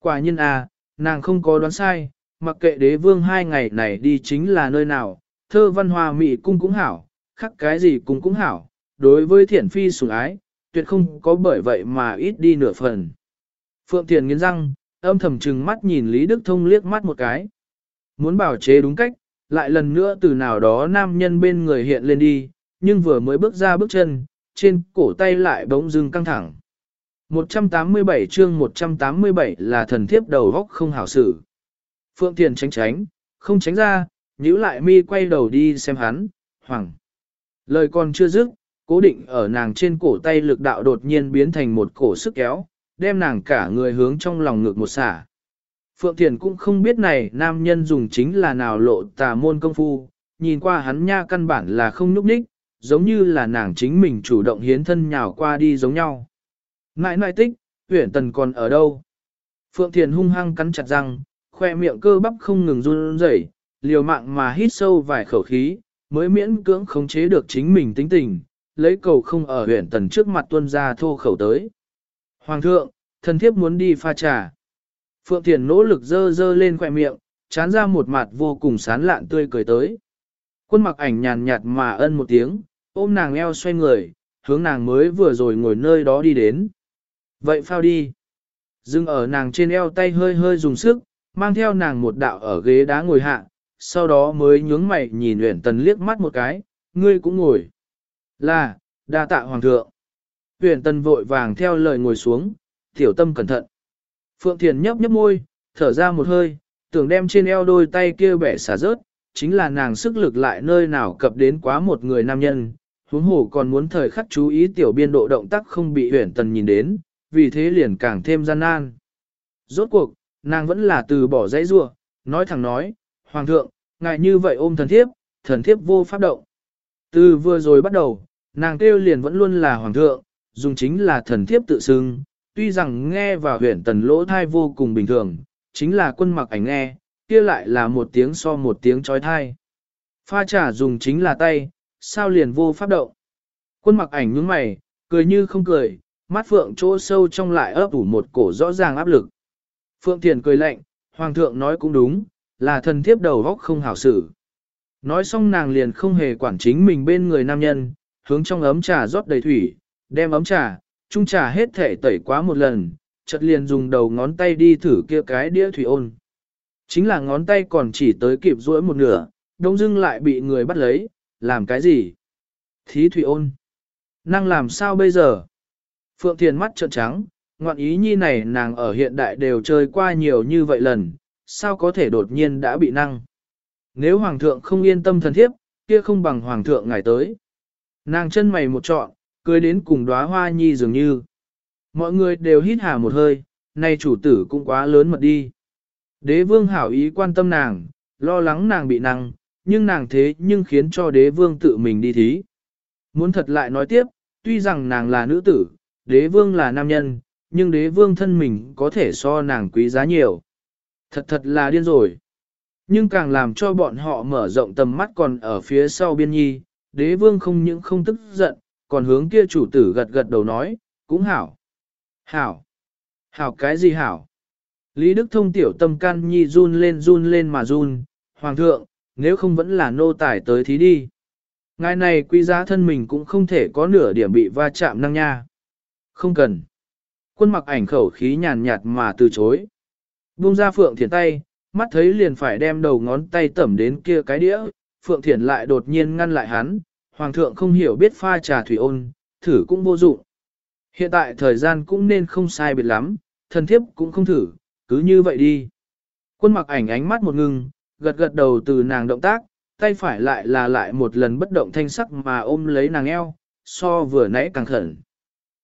Quả nhân à, nàng không có đoán sai, mặc kệ đế vương hai ngày này đi chính là nơi nào, thơ văn hoa mỹ cung cũng hảo, khắc cái gì cung cũng hảo, đối với thiển phi sủng ái, tuyệt không có bởi vậy mà ít đi nửa phần. Phượng Thiền nghiến răng, âm thầm trừng mắt nhìn Lý Đức Thông liếc mắt một cái. Muốn bảo chế đúng cách, lại lần nữa từ nào đó nam nhân bên người hiện lên đi, nhưng vừa mới bước ra bước chân, trên cổ tay lại bỗng dưng căng thẳng. 187 chương 187 là thần thiếp đầu góc không hảo xử. Phượng Thiền tránh tránh, không tránh ra, nhíu lại mi quay đầu đi xem hắn, hoàng. Lời còn chưa dứt, cố định ở nàng trên cổ tay lực đạo đột nhiên biến thành một cổ sức kéo, đem nàng cả người hướng trong lòng ngược một xả. Phượng Thiền cũng không biết này nam nhân dùng chính là nào lộ tà môn công phu, nhìn qua hắn nha căn bản là không núp ních, giống như là nàng chính mình chủ động hiến thân nhào qua đi giống nhau. Nãi nại tích, huyển tần còn ở đâu? Phượng Thiền hung hăng cắn chặt răng, khoe miệng cơ bắp không ngừng run rẩy, liều mạng mà hít sâu vài khẩu khí, mới miễn cưỡng khống chế được chính mình tính tình, lấy cầu không ở huyện tần trước mặt tuân ra thô khẩu tới. Hoàng thượng, thần thiếp muốn đi pha trà. Phượng Thiền nỗ lực dơ dơ lên khỏe miệng, chán ra một mặt vô cùng sán lạn tươi cười tới. Quân mặc ảnh nhàn nhạt mà ân một tiếng, ôm nàng eo xoay người, hướng nàng mới vừa rồi ngồi nơi đó đi đến. Vậy phao đi. Dưng ở nàng trên eo tay hơi hơi dùng sức, mang theo nàng một đạo ở ghế đá ngồi hạ, sau đó mới nhướng mày nhìn Uyển Tần liếc mắt một cái, ngươi cũng ngồi. Là, đa tạ hoàng thượng. Uyển Tần vội vàng theo lời ngồi xuống, tiểu tâm cẩn thận. Phượng Thiền nhấp nhấp môi, thở ra một hơi, tưởng đem trên eo đôi tay kia bẻ xả rớt, chính là nàng sức lực lại nơi nào cập đến quá một người nam nhân, huống hồ còn muốn thời khắc chú ý tiểu biên độ động tác không bị huyển tần nhìn đến, vì thế liền càng thêm gian nan. Rốt cuộc, nàng vẫn là từ bỏ dãy rua, nói thẳng nói, Hoàng thượng, ngài như vậy ôm thần thiếp, thần thiếp vô pháp động. Từ vừa rồi bắt đầu, nàng kêu liền vẫn luôn là Hoàng thượng, dùng chính là thần thiếp tự xưng, tuy rằng nghe vào huyện tần lỗ thai vô cùng bình thường, chính là quân mặc ảnh nghe, kia lại là một tiếng so một tiếng trói thai. Pha trà dùng chính là tay, sao liền vô pháp động. Quân mặc ảnh nhướng mày, cười như không cười, mắt phượng chỗ sâu trong lại ấp ủ một cổ rõ ràng áp lực. Phượng Thiền cười lạnh, Hoàng thượng nói cũng đúng, là thần thiếp đầu góc không hảo xử. Nói xong nàng liền không hề quản chính mình bên người nam nhân, hướng trong ấm trà rót đầy thủy, đem ấm trà, chung trà hết thể tẩy quá một lần, chợt liền dùng đầu ngón tay đi thử kia cái đĩa thủy ôn. Chính là ngón tay còn chỉ tới kịp rỗi một nửa, đông dưng lại bị người bắt lấy, làm cái gì? Thí thủy ôn. Năng làm sao bây giờ? Phượng Thiền mắt trợn trắng, ngoạn ý nhi này nàng ở hiện đại đều chơi qua nhiều như vậy lần, sao có thể đột nhiên đã bị năng? Nếu Hoàng thượng không yên tâm thần thiếp, kia không bằng Hoàng thượng ngài tới. Nàng chân mày một trọn, cười đến cùng đóa hoa nhi dường như. Mọi người đều hít hà một hơi, nay chủ tử cũng quá lớn mật đi. Đế vương hảo ý quan tâm nàng, lo lắng nàng bị năng, nhưng nàng thế nhưng khiến cho đế vương tự mình đi thí. Muốn thật lại nói tiếp, tuy rằng nàng là nữ tử, đế vương là nam nhân, nhưng đế vương thân mình có thể so nàng quý giá nhiều. Thật thật là điên rồi. Nhưng càng làm cho bọn họ mở rộng tầm mắt còn ở phía sau biên nhi, đế vương không những không tức giận, còn hướng kia chủ tử gật gật đầu nói, cũng hảo. Hảo. Hảo cái gì hảo? Lý Đức Thông tiểu tâm can nhi run lên run lên mà run, Hoàng thượng, nếu không vẫn là nô tài tới thí đi. Ngài này quý giá thân mình cũng không thể có nửa điểm bị va chạm năng nha. Không cần. Quân mặc ảnh khẩu khí nhàn nhạt mà từ chối. Buông ra Phượng Thiển tay, mắt thấy liền phải đem đầu ngón tay tẩm đến kia cái đĩa, Phượng Thiển lại đột nhiên ngăn lại hắn, Hoàng thượng không hiểu biết pha trà thủy ôn, thử cũng vô dụng. Hiện tại thời gian cũng nên không sai biệt lắm, thần thiếp cũng không thử, cứ như vậy đi. Quân mặc ảnh ánh mắt một ngưng, gật gật đầu từ nàng động tác, tay phải lại là lại một lần bất động thanh sắc mà ôm lấy nàng eo, so vừa nãy càng khẩn.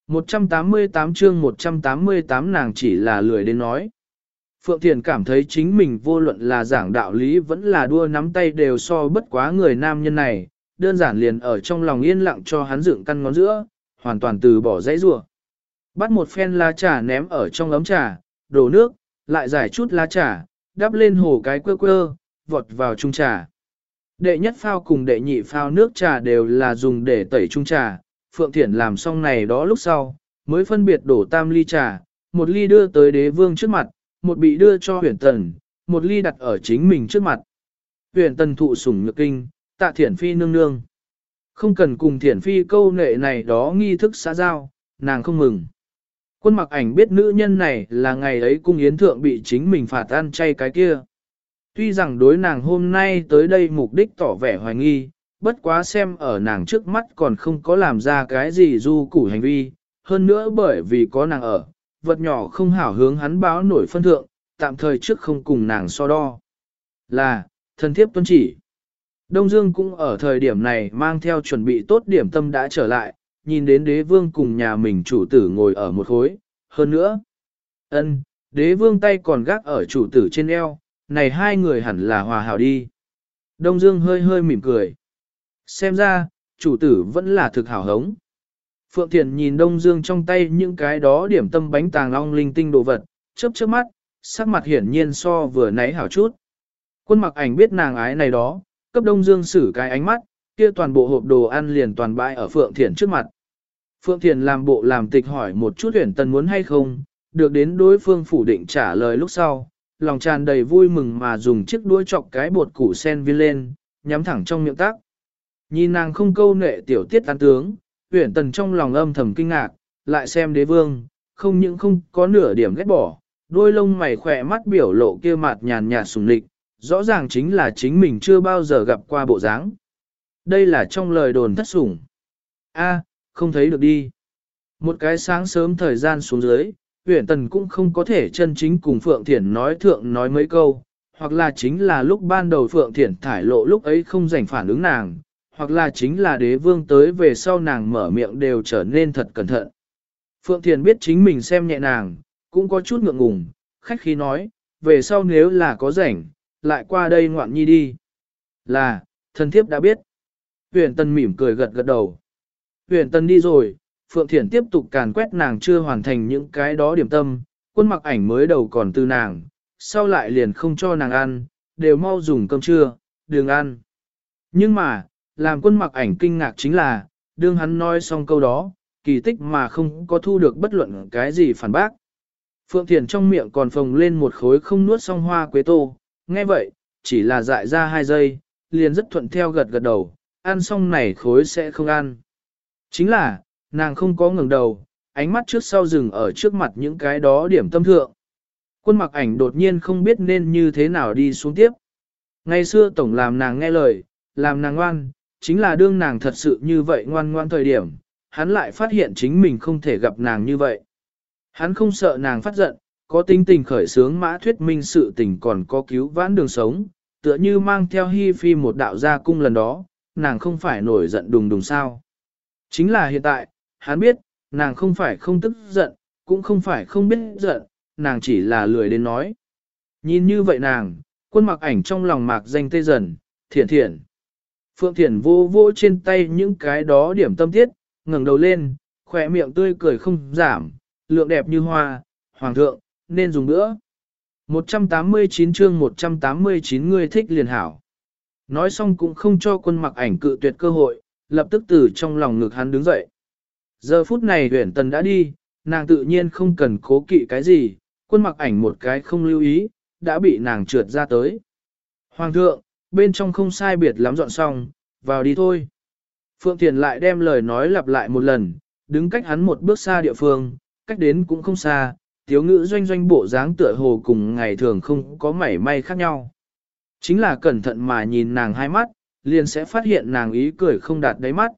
188 chương 188 nàng chỉ là lười đến nói. Phượng Thiền cảm thấy chính mình vô luận là giảng đạo lý vẫn là đua nắm tay đều so bất quá người nam nhân này, đơn giản liền ở trong lòng yên lặng cho hắn dựng căn ngón giữa, hoàn toàn từ bỏ dãy rùa. Bắt một phen lá trà ném ở trong ấm trà, đổ nước, lại giải chút lá trà, đắp lên hồ cái quơ quơ, vọt vào chung trà. Đệ nhất phao cùng đệ nhị phao nước trà đều là dùng để tẩy chung trà, Phượng Thiển làm xong này đó lúc sau, mới phân biệt đổ tam ly trà, một ly đưa tới đế vương trước mặt, một bị đưa cho huyền tần, một ly đặt ở chính mình trước mặt. Huyền tần thụ sủng nhược kinh, tạ thiển phi nương nương. Không cần cùng thiển phi câu nệ này đó nghi thức xã giao, nàng không mừng. Quân mặc ảnh biết nữ nhân này là ngày ấy cung yến thượng bị chính mình phạt ăn chay cái kia. Tuy rằng đối nàng hôm nay tới đây mục đích tỏ vẻ hoài nghi, bất quá xem ở nàng trước mắt còn không có làm ra cái gì du củ hành vi, hơn nữa bởi vì có nàng ở, vật nhỏ không hảo hướng hắn báo nổi phân thượng, tạm thời trước không cùng nàng so đo. Là, thân thiếp tuân chỉ. Đông Dương cũng ở thời điểm này mang theo chuẩn bị tốt điểm tâm đã trở lại, nhìn đến đế vương cùng nhà mình chủ tử ngồi ở một khối, hơn nữa. ân đế vương tay còn gác ở chủ tử trên eo, này hai người hẳn là hòa hảo đi. Đông Dương hơi hơi mỉm cười. Xem ra, chủ tử vẫn là thực hảo hống. Phượng Thiền nhìn Đông Dương trong tay những cái đó điểm tâm bánh tàng long linh tinh đồ vật, chớp chớp mắt, sắc mặt hiển nhiên so vừa nãy hảo chút. Quân mặc ảnh biết nàng ái này đó, cấp Đông Dương xử cái ánh mắt, kia toàn bộ hộp đồ ăn liền toàn bãi ở Phượng Thiền trước mặt. Phượng Thiền làm bộ làm tịch hỏi một chút huyền tần muốn hay không, được đến đối phương phủ định trả lời lúc sau, lòng tràn đầy vui mừng mà dùng chiếc đuôi chọc cái bột củ sen viên lên, nhắm thẳng trong miệng tác. Nhìn nàng không câu nệ tiểu tiết tán tướng, huyền tần trong lòng âm thầm kinh ngạc, lại xem đế vương, không những không có nửa điểm ghét bỏ, đôi lông mày khỏe mắt biểu lộ kia mặt nhàn nhạt sùng lịch, rõ ràng chính là chính mình chưa bao giờ gặp qua bộ dáng. Đây là trong lời đồn thất sủng. A, không thấy được đi. Một cái sáng sớm thời gian xuống dưới, huyện tần cũng không có thể chân chính cùng Phượng Thiển nói thượng nói mấy câu, hoặc là chính là lúc ban đầu Phượng Thiển thải lộ lúc ấy không dành phản ứng nàng, hoặc là chính là đế vương tới về sau nàng mở miệng đều trở nên thật cẩn thận. Phượng Thiền biết chính mình xem nhẹ nàng, cũng có chút ngượng ngùng, khách khí nói, về sau nếu là có rảnh, lại qua đây ngoạn nhi đi. Là, thân thiếp đã biết. Huyền Tân mỉm cười gật gật đầu. Huyền Tân đi rồi, Phượng Thiển tiếp tục càn quét nàng chưa hoàn thành những cái đó điểm tâm, quân mặc ảnh mới đầu còn từ nàng, sau lại liền không cho nàng ăn, đều mau dùng cơm trưa, đường ăn. Nhưng mà, làm quân mặc ảnh kinh ngạc chính là, đương hắn nói xong câu đó, kỳ tích mà không có thu được bất luận cái gì phản bác. Phượng Thiền trong miệng còn phồng lên một khối không nuốt xong hoa quế tô, nghe vậy, chỉ là dại ra hai giây, liền rất thuận theo gật gật đầu, ăn xong này khối sẽ không ăn. Chính là, nàng không có ngừng đầu, ánh mắt trước sau rừng ở trước mặt những cái đó điểm tâm thượng. Quân mặc ảnh đột nhiên không biết nên như thế nào đi xuống tiếp. Ngày xưa tổng làm nàng nghe lời, làm nàng ngoan, chính là đương nàng thật sự như vậy ngoan ngoan thời điểm, hắn lại phát hiện chính mình không thể gặp nàng như vậy. Hắn không sợ nàng phát giận, có tính tình khởi sướng mã thuyết minh sự tình còn có cứu vãn đường sống, tựa như mang theo hy phi một đạo gia cung lần đó, nàng không phải nổi giận đùng đùng sao. Chính là hiện tại, hắn biết, nàng không phải không tức giận, cũng không phải không biết giận, nàng chỉ là lười đến nói. Nhìn như vậy nàng, quân mặc ảnh trong lòng mạc danh tê dần, thiện thiện. Phượng Thiển vô vô trên tay những cái đó điểm tâm tiết, ngẩng đầu lên, khỏe miệng tươi cười không giảm, lượng đẹp như hoa, hoàng thượng, nên dùng nữa. 189 chương 189 người thích liền hảo. Nói xong cũng không cho quân mặc ảnh cự tuyệt cơ hội, lập tức từ trong lòng ngực hắn đứng dậy. Giờ phút này huyển tần đã đi, nàng tự nhiên không cần cố kỵ cái gì, quân mặc ảnh một cái không lưu ý, đã bị nàng trượt ra tới. Hoàng thượng, bên trong không sai biệt lắm dọn xong, vào đi thôi. Phượng Thiền lại đem lời nói lặp lại một lần, đứng cách hắn một bước xa địa phương, cách đến cũng không xa, tiếu ngữ doanh doanh bộ dáng tựa hồ cùng ngày thường không có mảy may khác nhau. Chính là cẩn thận mà nhìn nàng hai mắt, liền sẽ phát hiện nàng ý cười không đạt đáy mắt.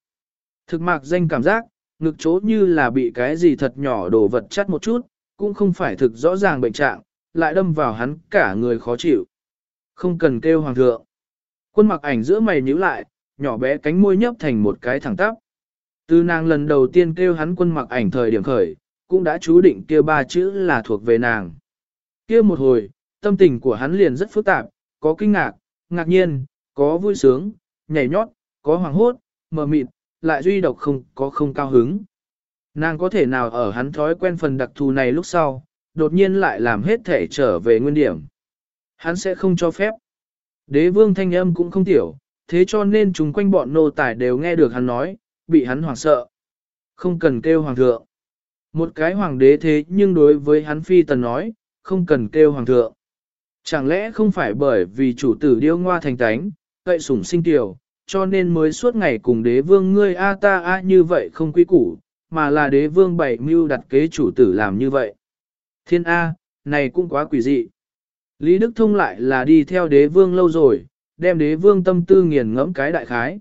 Thực mạc danh cảm giác, ngực chỗ như là bị cái gì thật nhỏ đổ vật chắt một chút, cũng không phải thực rõ ràng bệnh trạng, lại đâm vào hắn cả người khó chịu. Không cần kêu hoàng thượng. Quân mặc ảnh giữa mày nhíu lại, nhỏ bé cánh môi nhấp thành một cái thẳng tắp. Từ nàng lần đầu tiên kêu hắn quân mặc ảnh thời điểm khởi, cũng đã chú định kia ba chữ là thuộc về nàng. Kia một hồi, tâm tình của hắn liền rất phức tạp, có kinh ngạc, ngạc nhiên, có vui sướng, nhảy nhót, có hoàng hốt, mờ mịt, lại duy độc không có không cao hứng. Nàng có thể nào ở hắn thói quen phần đặc thù này lúc sau, đột nhiên lại làm hết thể trở về nguyên điểm. Hắn sẽ không cho phép. Đế vương thanh âm cũng không tiểu, thế cho nên chúng quanh bọn nô tài đều nghe được hắn nói, bị hắn hoảng sợ. Không cần kêu hoàng thượng. Một cái hoàng đế thế nhưng đối với hắn phi tần nói, không cần kêu hoàng thượng. Chẳng lẽ không phải bởi vì chủ tử điêu ngoa thành tánh, cậy sủng sinh tiểu, cho nên mới suốt ngày cùng đế vương ngươi a ta a như vậy không quý củ, mà là đế vương bảy mưu đặt kế chủ tử làm như vậy. Thiên A, này cũng quá quỷ dị. Lý Đức Thông lại là đi theo đế vương lâu rồi, đem đế vương tâm tư nghiền ngẫm cái đại khái.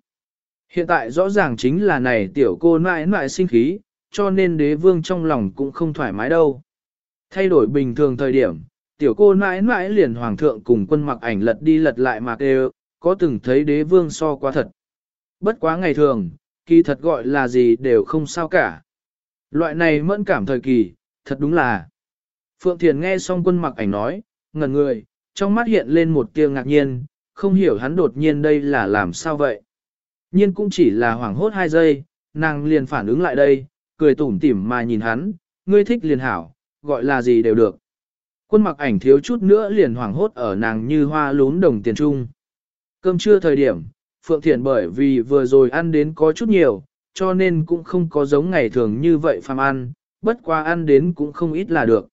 Hiện tại rõ ràng chính là này tiểu cô nãi nãi sinh khí, cho nên đế vương trong lòng cũng không thoải mái đâu. Thay đổi bình thường thời điểm, tiểu cô nãi nãi liền hoàng thượng cùng quân mặc ảnh lật đi lật lại mà kêu, có từng thấy đế vương so quá thật. Bất quá ngày thường, kỳ thật gọi là gì đều không sao cả. Loại này mẫn cảm thời kỳ, thật đúng là. Phượng Thiền nghe xong quân mặc ảnh nói, ngẩn người, trong mắt hiện lên một tia ngạc nhiên, không hiểu hắn đột nhiên đây là làm sao vậy. Nhiên cũng chỉ là hoảng hốt hai giây, nàng liền phản ứng lại đây, cười tủm tỉm mà nhìn hắn, ngươi thích liền hảo, gọi là gì đều được. Quân mặc ảnh thiếu chút nữa liền hoảng hốt ở nàng như hoa lún đồng tiền trung. Cơm trưa thời điểm, Phượng Thiện bởi vì vừa rồi ăn đến có chút nhiều, cho nên cũng không có giống ngày thường như vậy phàm ăn, bất qua ăn đến cũng không ít là được.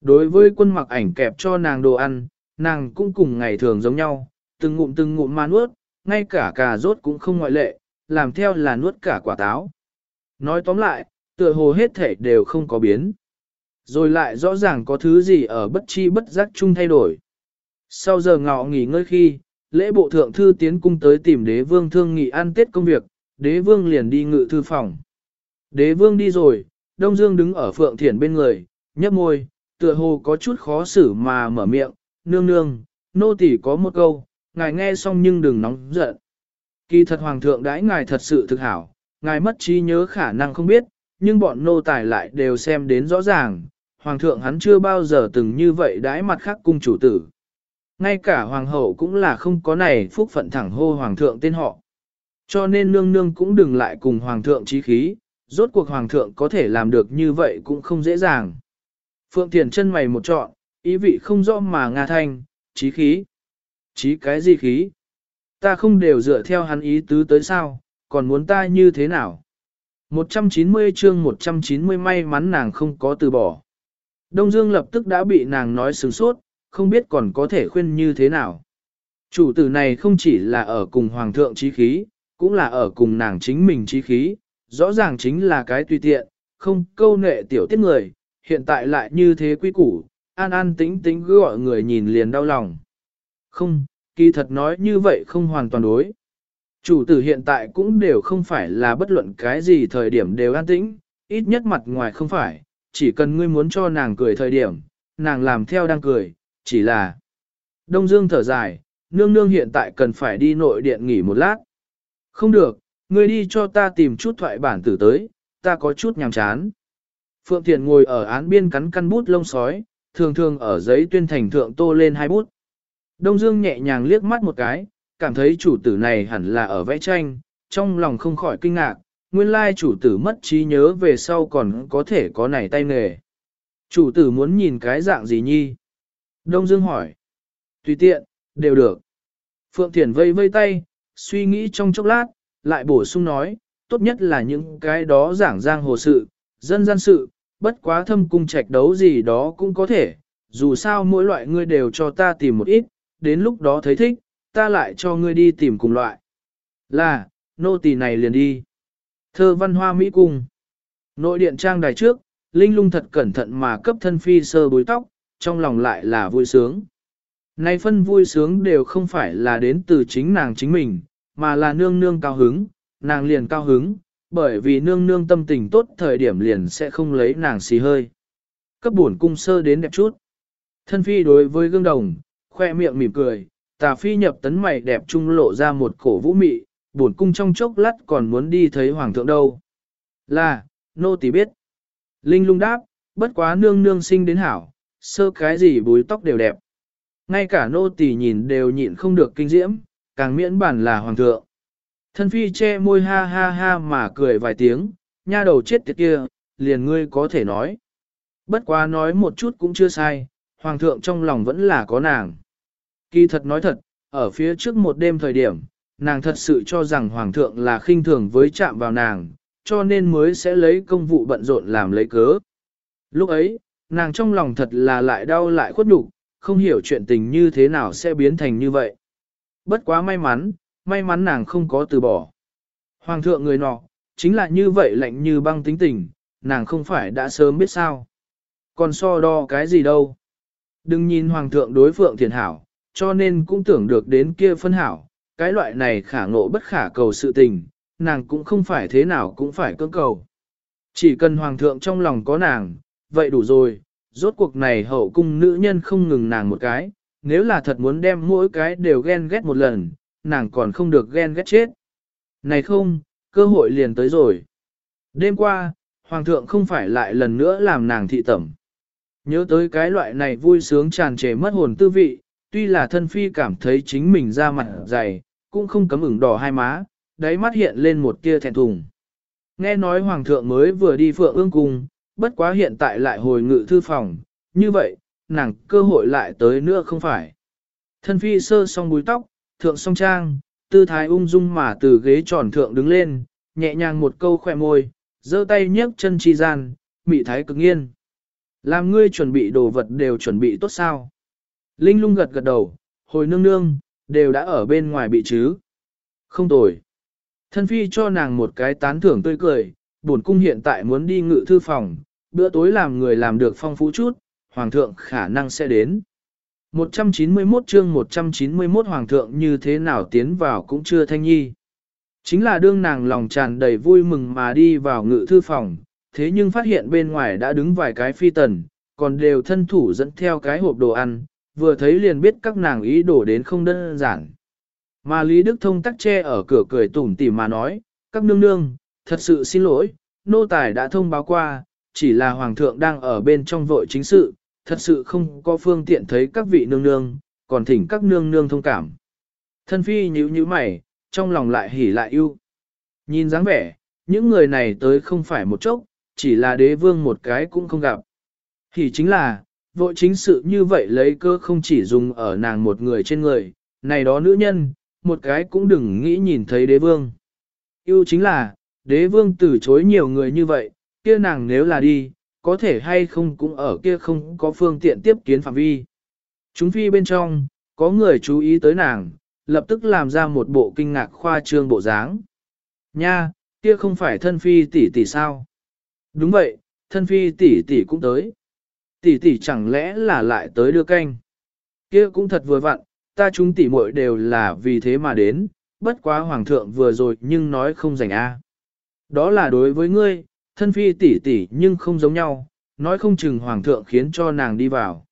Đối với quân mặc ảnh kẹp cho nàng đồ ăn, nàng cũng cùng ngày thường giống nhau, từng ngụm từng ngụm mà nuốt, ngay cả cà rốt cũng không ngoại lệ, làm theo là nuốt cả quả táo. Nói tóm lại, tựa hồ hết thể đều không có biến. Rồi lại rõ ràng có thứ gì ở bất chi bất giác chung thay đổi. Sau giờ ngọ nghỉ ngơi khi, lễ bộ thượng thư tiến cung tới tìm đế vương thương nghị ăn tết công việc, đế vương liền đi ngự thư phòng. Đế vương đi rồi, Đông Dương đứng ở phượng thiển bên người, nhấp môi, tựa hồ có chút khó xử mà mở miệng, nương nương, nô tỳ có một câu, ngài nghe xong nhưng đừng nóng giận. Kỳ thật hoàng thượng đãi ngài thật sự thực hảo, ngài mất trí nhớ khả năng không biết, nhưng bọn nô tài lại đều xem đến rõ ràng, hoàng thượng hắn chưa bao giờ từng như vậy đãi mặt khác cung chủ tử. Ngay cả hoàng hậu cũng là không có này phúc phận thẳng hô hoàng thượng tên họ. Cho nên nương nương cũng đừng lại cùng hoàng thượng trí khí, rốt cuộc hoàng thượng có thể làm được như vậy cũng không dễ dàng. Phượng Thiền chân mày một trọn, ý vị không rõ mà Nga thanh, trí khí. Trí cái gì khí? Ta không đều dựa theo hắn ý tứ tới sao, còn muốn ta như thế nào? 190 chương 190 may mắn nàng không có từ bỏ. Đông Dương lập tức đã bị nàng nói sướng sốt, không biết còn có thể khuyên như thế nào. Chủ tử này không chỉ là ở cùng hoàng thượng trí khí, cũng là ở cùng nàng chính mình trí khí, rõ ràng chính là cái tùy tiện, không câu nệ tiểu tiết người, hiện tại lại như thế quy củ, an an tính tính cứ gọi người nhìn liền đau lòng. Không, kỳ thật nói như vậy không hoàn toàn đối. Chủ tử hiện tại cũng đều không phải là bất luận cái gì thời điểm đều an tĩnh, ít nhất mặt ngoài không phải, chỉ cần ngươi muốn cho nàng cười thời điểm, nàng làm theo đang cười, chỉ là. Đông Dương thở dài, nương nương hiện tại cần phải đi nội điện nghỉ một lát. Không được, ngươi đi cho ta tìm chút thoại bản tử tới, ta có chút nhàm chán. Phượng Thiền ngồi ở án biên cắn căn bút lông sói, thường thường ở giấy tuyên thành thượng tô lên hai bút. Đông Dương nhẹ nhàng liếc mắt một cái, cảm thấy chủ tử này hẳn là ở vẽ tranh, trong lòng không khỏi kinh ngạc, nguyên lai chủ tử mất trí nhớ về sau còn có thể có này tay nghề. Chủ tử muốn nhìn cái dạng gì nhi? Đông Dương hỏi. Tùy tiện, đều được. Phượng Thiển vây vây tay, suy nghĩ trong chốc lát, lại bổ sung nói, tốt nhất là những cái đó giảng giang hồ sự, dân gian sự, bất quá thâm cung trạch đấu gì đó cũng có thể, dù sao mỗi loại ngươi đều cho ta tìm một ít, đến lúc đó thấy thích, ta lại cho ngươi đi tìm cùng loại. Là, nô tỳ này liền đi. Thơ văn hoa Mỹ Cung Nội điện trang đài trước, Linh lung thật cẩn thận mà cấp thân phi sơ bối tóc, trong lòng lại là vui sướng. Nay phân vui sướng đều không phải là đến từ chính nàng chính mình, mà là nương nương cao hứng, nàng liền cao hứng, bởi vì nương nương tâm tình tốt thời điểm liền sẽ không lấy nàng xì hơi. Cấp buồn cung sơ đến đẹp chút. Thân phi đối với gương đồng, khoe miệng mỉm cười, tà phi nhập tấn mày đẹp trung lộ ra một cổ vũ mị, buồn cung trong chốc lát còn muốn đi thấy hoàng thượng đâu. Là, nô tỳ biết. Linh lung đáp, bất quá nương nương sinh đến hảo, sơ cái gì búi tóc đều đẹp. Ngay cả nô tỳ nhìn đều nhịn không được kinh diễm, càng miễn bản là hoàng thượng. Thân phi che môi ha ha ha mà cười vài tiếng, nha đầu chết tiệt kia, liền ngươi có thể nói. Bất quá nói một chút cũng chưa sai, hoàng thượng trong lòng vẫn là có nàng. Kỳ thật nói thật, ở phía trước một đêm thời điểm, nàng thật sự cho rằng hoàng thượng là khinh thường với chạm vào nàng, cho nên mới sẽ lấy công vụ bận rộn làm lấy cớ. Lúc ấy, nàng trong lòng thật là lại đau lại khuất nhục, không hiểu chuyện tình như thế nào sẽ biến thành như vậy. Bất quá may mắn, may mắn nàng không có từ bỏ. Hoàng thượng người nọ, chính là như vậy lạnh như băng tính tình, nàng không phải đã sớm biết sao. Còn so đo cái gì đâu. Đừng nhìn hoàng thượng đối phượng thiền hảo, cho nên cũng tưởng được đến kia phân hảo, cái loại này khả ngộ bất khả cầu sự tình, nàng cũng không phải thế nào cũng phải cưỡng cầu. Chỉ cần hoàng thượng trong lòng có nàng, vậy đủ rồi, rốt cuộc này hậu cung nữ nhân không ngừng nàng một cái, nếu là thật muốn đem mỗi cái đều ghen ghét một lần, nàng còn không được ghen ghét chết. Này không, cơ hội liền tới rồi. Đêm qua, hoàng thượng không phải lại lần nữa làm nàng thị tẩm. Nhớ tới cái loại này vui sướng tràn trề mất hồn tư vị, tuy là thân phi cảm thấy chính mình ra mặt dày, cũng không cấm ửng đỏ hai má, đáy mắt hiện lên một tia thẹn thùng. Nghe nói hoàng thượng mới vừa đi phượng ương cung, bất quá hiện tại lại hồi ngự thư phòng, như vậy, nàng cơ hội lại tới nữa không phải. Thân phi sơ xong búi tóc, thượng song trang, tư thái ung dung mà từ ghế tròn thượng đứng lên, nhẹ nhàng một câu khỏe môi, giơ tay nhấc chân chi gian, mị thái cực nghiên. Làm ngươi chuẩn bị đồ vật đều chuẩn bị tốt sao? Linh lung gật gật đầu, hồi nương nương, đều đã ở bên ngoài bị chứ. Không tồi. Thân phi cho nàng một cái tán thưởng tươi cười, bổn cung hiện tại muốn đi ngự thư phòng, bữa tối làm người làm được phong phú chút, hoàng thượng khả năng sẽ đến. 191 chương 191 hoàng thượng như thế nào tiến vào cũng chưa thanh nhi. Chính là đương nàng lòng tràn đầy vui mừng mà đi vào ngự thư phòng, thế nhưng phát hiện bên ngoài đã đứng vài cái phi tần, còn đều thân thủ dẫn theo cái hộp đồ ăn, vừa thấy liền biết các nàng ý đồ đến không đơn giản. Mà Lý Đức Thông tắc che ở cửa cười tủm tỉm mà nói, các nương nương, thật sự xin lỗi, nô tài đã thông báo qua, chỉ là hoàng thượng đang ở bên trong vội chính sự, thật sự không có phương tiện thấy các vị nương nương, còn thỉnh các nương nương thông cảm. Thân phi nhíu nhíu mày, trong lòng lại hỉ lại yêu. Nhìn dáng vẻ, những người này tới không phải một chốc, chỉ là đế vương một cái cũng không gặp. Hỉ chính là, vội chính sự như vậy lấy cơ không chỉ dùng ở nàng một người trên người, này đó nữ nhân, một cái cũng đừng nghĩ nhìn thấy đế vương. Yêu chính là, đế vương từ chối nhiều người như vậy, kia nàng nếu là đi, có thể hay không cũng ở kia không có phương tiện tiếp kiến phạm vi. Chúng phi bên trong, có người chú ý tới nàng, lập tức làm ra một bộ kinh ngạc khoa trương bộ dáng. Nha, kia không phải thân phi tỷ tỷ sao? Đúng vậy, thân phi tỷ tỷ cũng tới. Tỷ tỷ chẳng lẽ là lại tới đưa canh? Kia cũng thật vừa vặn, ta chúng tỷ muội đều là vì thế mà đến, bất quá hoàng thượng vừa rồi nhưng nói không rảnh a. Đó là đối với ngươi, thân phi tỷ tỷ nhưng không giống nhau, nói không chừng hoàng thượng khiến cho nàng đi vào.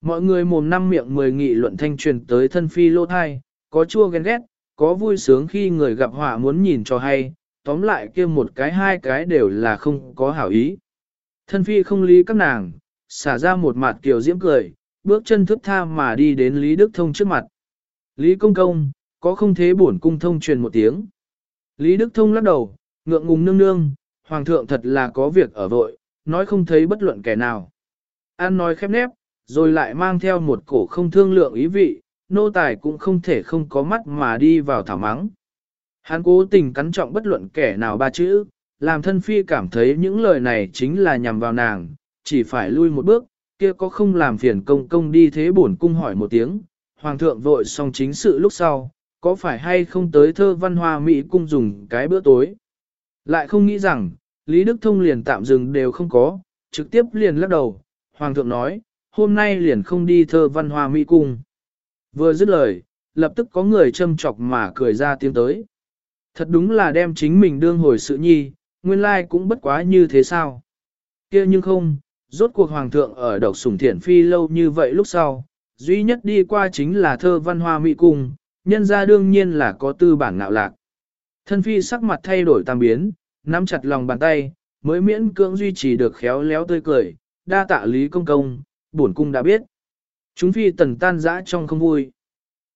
Mọi người mồm năm miệng mười nghị luận thanh truyền tới thân phi lô thai, có chua ghen ghét, có vui sướng khi người gặp họa muốn nhìn cho hay, tóm lại kia một cái hai cái đều là không có hảo ý. Thân phi không lý các nàng, xả ra một mặt kiểu diễm cười, bước chân thức tha mà đi đến Lý Đức Thông trước mặt. Lý Công Công, có không thế bổn cung thông truyền một tiếng. Lý Đức Thông lắc đầu, ngượng ngùng nương nương, Hoàng thượng thật là có việc ở vội, nói không thấy bất luận kẻ nào. An nói khép nép, rồi lại mang theo một cổ không thương lượng ý vị, nô tài cũng không thể không có mắt mà đi vào thảo mắng. Hắn cố tình cắn trọng bất luận kẻ nào ba chữ, làm thân phi cảm thấy những lời này chính là nhằm vào nàng, chỉ phải lui một bước, kia có không làm phiền công công đi thế bổn cung hỏi một tiếng, hoàng thượng vội xong chính sự lúc sau, có phải hay không tới thơ văn hoa Mỹ cung dùng cái bữa tối. Lại không nghĩ rằng, Lý Đức Thông liền tạm dừng đều không có, trực tiếp liền lắc đầu, hoàng thượng nói, hôm nay liền không đi thơ văn hoa Mỹ cung. Vừa dứt lời, lập tức có người châm chọc mà cười ra tiếng tới. Thật đúng là đem chính mình đương hồi sự nhi, nguyên lai cũng bất quá như thế sao. kia nhưng không, rốt cuộc hoàng thượng ở độc sủng thiển phi lâu như vậy lúc sau, duy nhất đi qua chính là thơ văn hoa mỹ cung, nhân ra đương nhiên là có tư bản ngạo lạc. Thân phi sắc mặt thay đổi tam biến, nắm chặt lòng bàn tay, mới miễn cưỡng duy trì được khéo léo tươi cười, đa tạ lý công công, bổn cung đã biết. Chúng phi tần tan dã trong không vui.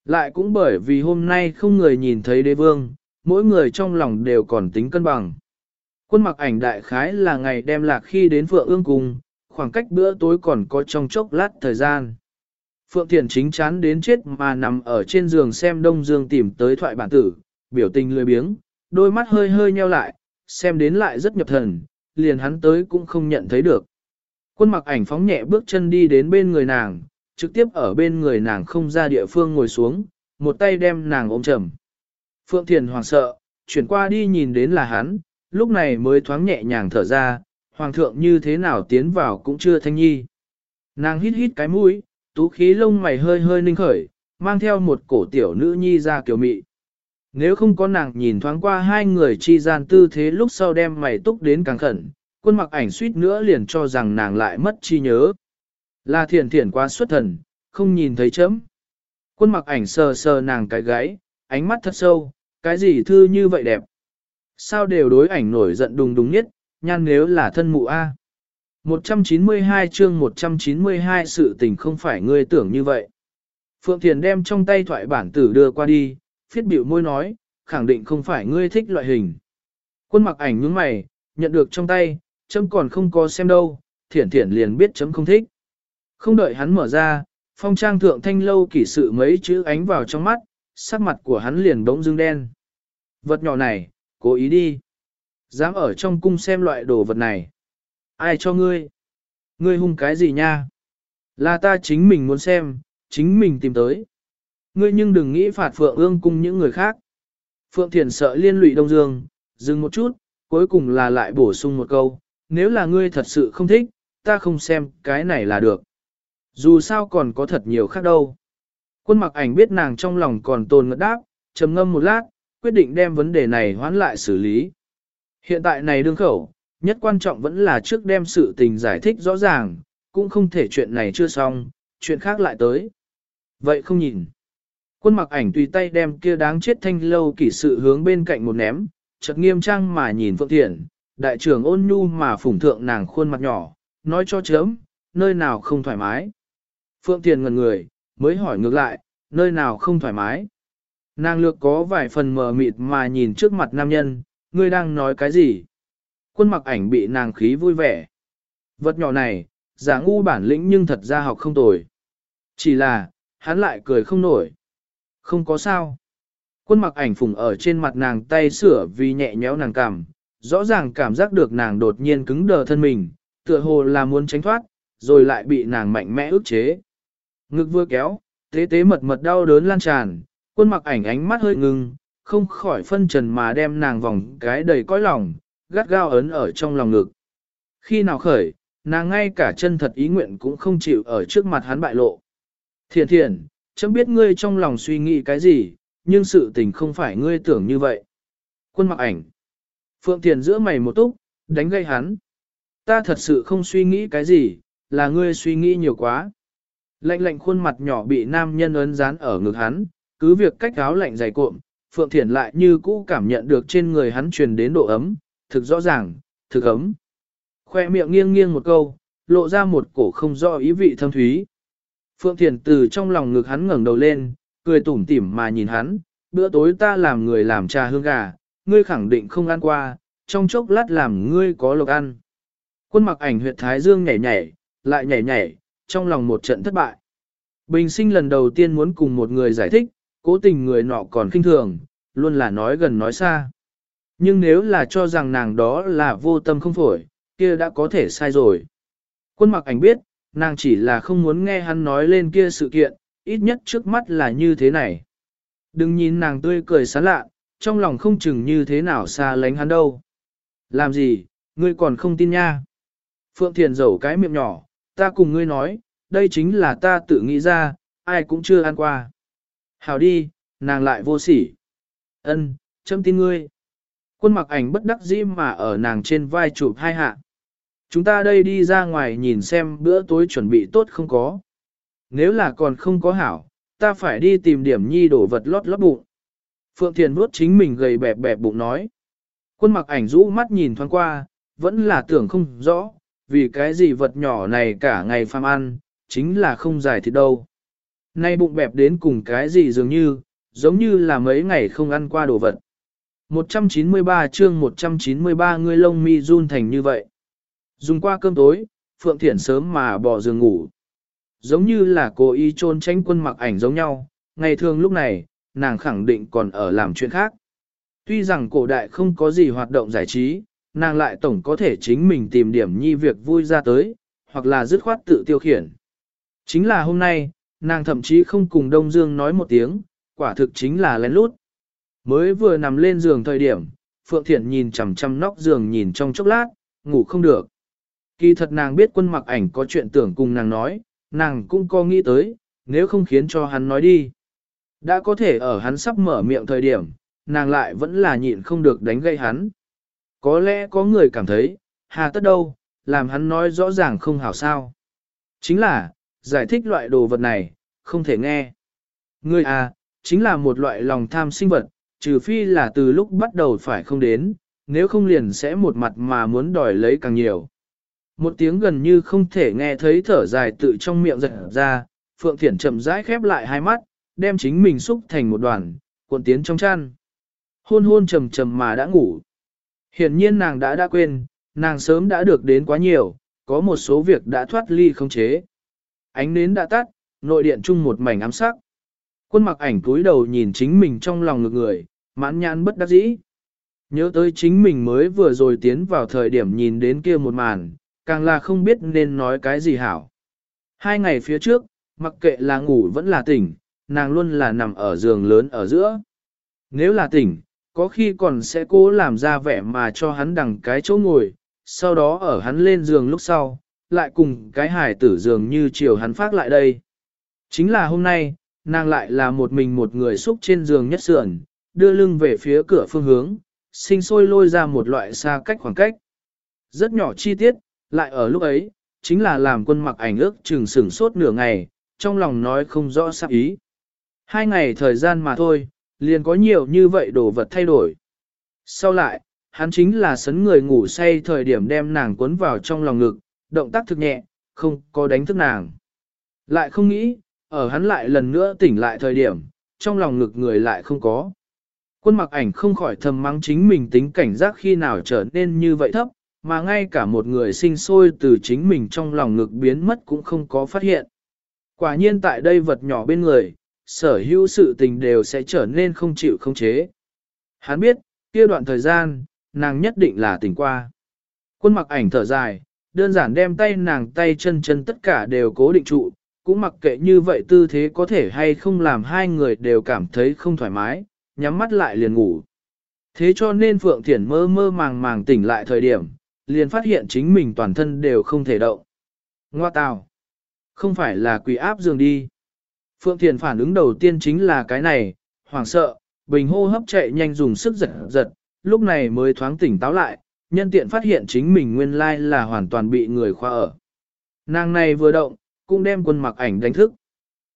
Lại cũng bởi vì hôm nay không người nhìn thấy đế vương, mỗi người trong lòng đều còn tính cân bằng. Quân mặc ảnh đại khái là ngày đem lạc khi đến Phượng ương cùng, khoảng cách bữa tối còn có trong chốc lát thời gian. Phượng Thiền chính chán đến chết mà nằm ở trên giường xem Đông Dương tìm tới thoại bản tử, biểu tình lười biếng, đôi mắt hơi hơi nheo lại, xem đến lại rất nhập thần, liền hắn tới cũng không nhận thấy được. Quân mặc ảnh phóng nhẹ bước chân đi đến bên người nàng, trực tiếp ở bên người nàng không ra địa phương ngồi xuống, một tay đem nàng ôm chầm. Phượng Thiền hoàng sợ, chuyển qua đi nhìn đến là hắn, lúc này mới thoáng nhẹ nhàng thở ra, hoàng thượng như thế nào tiến vào cũng chưa thanh nhi. Nàng hít hít cái mũi, tú khí lông mày hơi hơi ninh khởi, mang theo một cổ tiểu nữ nhi ra kiểu mị. Nếu không có nàng nhìn thoáng qua hai người chi gian tư thế lúc sau đem mày túc đến càng khẩn, quân mặc ảnh suýt nữa liền cho rằng nàng lại mất chi nhớ. Là thiền thiền quá xuất thần, không nhìn thấy chấm. Quân mặc ảnh sờ sờ nàng cái gáy, ánh mắt thật sâu, cái gì thư như vậy đẹp. Sao đều đối ảnh nổi giận đùng đùng nhất, nhan nếu là thân mụ A. 192 chương 192 sự tình không phải ngươi tưởng như vậy. Phượng Thiền đem trong tay thoại bản tử đưa qua đi, phiết biểu môi nói, khẳng định không phải ngươi thích loại hình. Quân mặc ảnh nhướng mày, nhận được trong tay, chấm còn không có xem đâu, thiển thiển liền biết chấm không thích. Không đợi hắn mở ra, phong trang thượng thanh lâu kỷ sự mấy chữ ánh vào trong mắt, sắc mặt của hắn liền bỗng dưng đen. Vật nhỏ này, cố ý đi. Dám ở trong cung xem loại đồ vật này. Ai cho ngươi? Ngươi hung cái gì nha? Là ta chính mình muốn xem, chính mình tìm tới. Ngươi nhưng đừng nghĩ phạt Phượng ương cùng những người khác. Phượng Thiền sợ liên lụy Đông Dương, dừng một chút, cuối cùng là lại bổ sung một câu, nếu là ngươi thật sự không thích, ta không xem cái này là được. Dù sao còn có thật nhiều khác đâu. Quân mặc ảnh biết nàng trong lòng còn tồn ngất đáp, trầm ngâm một lát, quyết định đem vấn đề này hoán lại xử lý. Hiện tại này đương khẩu, nhất quan trọng vẫn là trước đem sự tình giải thích rõ ràng, cũng không thể chuyện này chưa xong, chuyện khác lại tới. Vậy không nhìn. Quân mặc ảnh tùy tay đem kia đáng chết thanh lâu kỷ sự hướng bên cạnh một ném, chợt nghiêm trang mà nhìn Phượng Thiện, đại trưởng ôn nhu mà phủng thượng nàng khuôn mặt nhỏ, nói cho chớm, nơi nào không thoải mái. Phượng Thiện ngần người, mới hỏi ngược lại, nơi nào không thoải mái. Nàng lược có vài phần mờ mịt mà nhìn trước mặt nam nhân, ngươi đang nói cái gì? Quân mặc ảnh bị nàng khí vui vẻ. Vật nhỏ này, giả ngu bản lĩnh nhưng thật ra học không tồi. Chỉ là, hắn lại cười không nổi. Không có sao. Quân mặc ảnh phùng ở trên mặt nàng tay sửa vì nhẹ nhéo nàng cảm, rõ ràng cảm giác được nàng đột nhiên cứng đờ thân mình, tựa hồ là muốn tránh thoát, rồi lại bị nàng mạnh mẽ ức chế. Ngực vừa kéo, tế tế mật mật đau đớn lan tràn, quân mặc ảnh ánh mắt hơi ngưng, không khỏi phân trần mà đem nàng vòng cái đầy cõi lòng, gắt gao ấn ở trong lòng ngực. Khi nào khởi, nàng ngay cả chân thật ý nguyện cũng không chịu ở trước mặt hắn bại lộ. Thiện thiện, chấm biết ngươi trong lòng suy nghĩ cái gì, nhưng sự tình không phải ngươi tưởng như vậy. Quân mặc ảnh. Phượng Thiền giữa mày một túc, đánh gây hắn. Ta thật sự không suy nghĩ cái gì, là ngươi suy nghĩ nhiều quá. Lạnh lạnh khuôn mặt nhỏ bị nam nhân ấn dán ở ngực hắn, cứ việc cách áo lạnh dày cộm, Phượng Thiển lại như cũ cảm nhận được trên người hắn truyền đến độ ấm, thực rõ ràng, thực ấm. Khoe miệng nghiêng nghiêng một câu, lộ ra một cổ không rõ ý vị thâm thúy. Phượng Thiền từ trong lòng ngực hắn ngẩng đầu lên, cười tủm tỉm mà nhìn hắn, bữa tối ta làm người làm trà hương gà, ngươi khẳng định không ăn qua, trong chốc lát làm ngươi có lộc ăn. Quân mặc ảnh huyệt thái dương nhảy nhảy, lại nhảy nhảy, trong lòng một trận thất bại. Bình sinh lần đầu tiên muốn cùng một người giải thích, cố tình người nọ còn khinh thường, luôn là nói gần nói xa. Nhưng nếu là cho rằng nàng đó là vô tâm không phổi, kia đã có thể sai rồi. Quân mặc ảnh biết, nàng chỉ là không muốn nghe hắn nói lên kia sự kiện, ít nhất trước mắt là như thế này. Đừng nhìn nàng tươi cười sán lạ, trong lòng không chừng như thế nào xa lánh hắn đâu. Làm gì, ngươi còn không tin nha. Phượng Thiền dẩu cái miệng nhỏ, ta cùng ngươi nói, đây chính là ta tự nghĩ ra, ai cũng chưa ăn qua. Hảo đi, nàng lại vô sỉ. Ân, châm tin ngươi. Quân mặc ảnh bất đắc dĩ mà ở nàng trên vai chụp hai hạ. Chúng ta đây đi ra ngoài nhìn xem bữa tối chuẩn bị tốt không có. Nếu là còn không có hảo, ta phải đi tìm điểm nhi đổ vật lót lót bụng. Phượng Thiền vuốt chính mình gầy bẹp bẹp bụng nói. Quân mặc ảnh rũ mắt nhìn thoáng qua, vẫn là tưởng không rõ, vì cái gì vật nhỏ này cả ngày phàm ăn, chính là không dài thịt đâu. Nay bụng bẹp đến cùng cái gì dường như, giống như là mấy ngày không ăn qua đồ vật. 193 chương 193 người lông mi run thành như vậy. Dùng qua cơm tối, Phượng Thiển sớm mà bỏ giường ngủ. Giống như là cố ý trôn tranh quân mặc ảnh giống nhau, ngày thường lúc này, nàng khẳng định còn ở làm chuyện khác. Tuy rằng cổ đại không có gì hoạt động giải trí, nàng lại tổng có thể chính mình tìm điểm nhi việc vui ra tới, hoặc là dứt khoát tự tiêu khiển. Chính là hôm nay, nàng thậm chí không cùng Đông Dương nói một tiếng, quả thực chính là lén lút. Mới vừa nằm lên giường thời điểm, Phượng Thiển nhìn chằm chằm nóc giường nhìn trong chốc lát, ngủ không được. Kỳ thật nàng biết quân mặc ảnh có chuyện tưởng cùng nàng nói, nàng cũng có nghĩ tới, nếu không khiến cho hắn nói đi. Đã có thể ở hắn sắp mở miệng thời điểm, nàng lại vẫn là nhịn không được đánh gây hắn. Có lẽ có người cảm thấy, hà tất đâu, làm hắn nói rõ ràng không hảo sao. Chính là, giải thích loại đồ vật này, không thể nghe. Ngươi à, chính là một loại lòng tham sinh vật, trừ phi là từ lúc bắt đầu phải không đến, nếu không liền sẽ một mặt mà muốn đòi lấy càng nhiều. Một tiếng gần như không thể nghe thấy thở dài tự trong miệng giật ra, Phượng Thiển chậm rãi khép lại hai mắt, đem chính mình xúc thành một đoàn, cuộn tiến trong chăn. Hôn hôn trầm trầm mà đã ngủ. Hiển nhiên nàng đã đã quên, nàng sớm đã được đến quá nhiều, có một số việc đã thoát ly không chế. Ánh nến đã tắt, nội điện chung một mảnh ám sắc. Quân mặc ảnh cúi đầu nhìn chính mình trong lòng ngược người, mãn nhãn bất đắc dĩ. Nhớ tới chính mình mới vừa rồi tiến vào thời điểm nhìn đến kia một màn, càng là không biết nên nói cái gì hảo. Hai ngày phía trước, mặc kệ là ngủ vẫn là tỉnh, nàng luôn là nằm ở giường lớn ở giữa. Nếu là tỉnh, có khi còn sẽ cố làm ra vẻ mà cho hắn đằng cái chỗ ngồi, sau đó ở hắn lên giường lúc sau, lại cùng cái hải tử giường như chiều hắn phát lại đây. Chính là hôm nay, nàng lại là một mình một người xúc trên giường nhất sườn, đưa lưng về phía cửa phương hướng, sinh sôi lôi ra một loại xa cách khoảng cách. Rất nhỏ chi tiết, lại ở lúc ấy, chính là làm quân mặc ảnh ước chừng sửng sốt nửa ngày, trong lòng nói không rõ sắc ý. Hai ngày thời gian mà thôi, liền có nhiều như vậy đồ vật thay đổi. Sau lại, hắn chính là sấn người ngủ say thời điểm đem nàng cuốn vào trong lòng ngực, động tác thực nhẹ, không có đánh thức nàng. Lại không nghĩ, ở hắn lại lần nữa tỉnh lại thời điểm, trong lòng ngực người lại không có. Quân mặc ảnh không khỏi thầm mắng chính mình tính cảnh giác khi nào trở nên như vậy thấp, mà ngay cả một người sinh sôi từ chính mình trong lòng ngực biến mất cũng không có phát hiện. Quả nhiên tại đây vật nhỏ bên người, sở hữu sự tình đều sẽ trở nên không chịu không chế. Hắn biết, kia đoạn thời gian, nàng nhất định là tỉnh qua. Quân mặc ảnh thở dài, đơn giản đem tay nàng tay chân chân tất cả đều cố định trụ, cũng mặc kệ như vậy tư thế có thể hay không làm hai người đều cảm thấy không thoải mái, nhắm mắt lại liền ngủ. Thế cho nên Phượng Thiển mơ mơ màng màng tỉnh lại thời điểm, liền phát hiện chính mình toàn thân đều không thể động. Ngoa tào! Không phải là quỷ áp giường đi. Phượng Thiền phản ứng đầu tiên chính là cái này, hoảng sợ, bình hô hấp chạy nhanh dùng sức giật giật, lúc này mới thoáng tỉnh táo lại, nhân tiện phát hiện chính mình nguyên lai là hoàn toàn bị người khoa ở. Nàng này vừa động, cũng đem quân mặc ảnh đánh thức.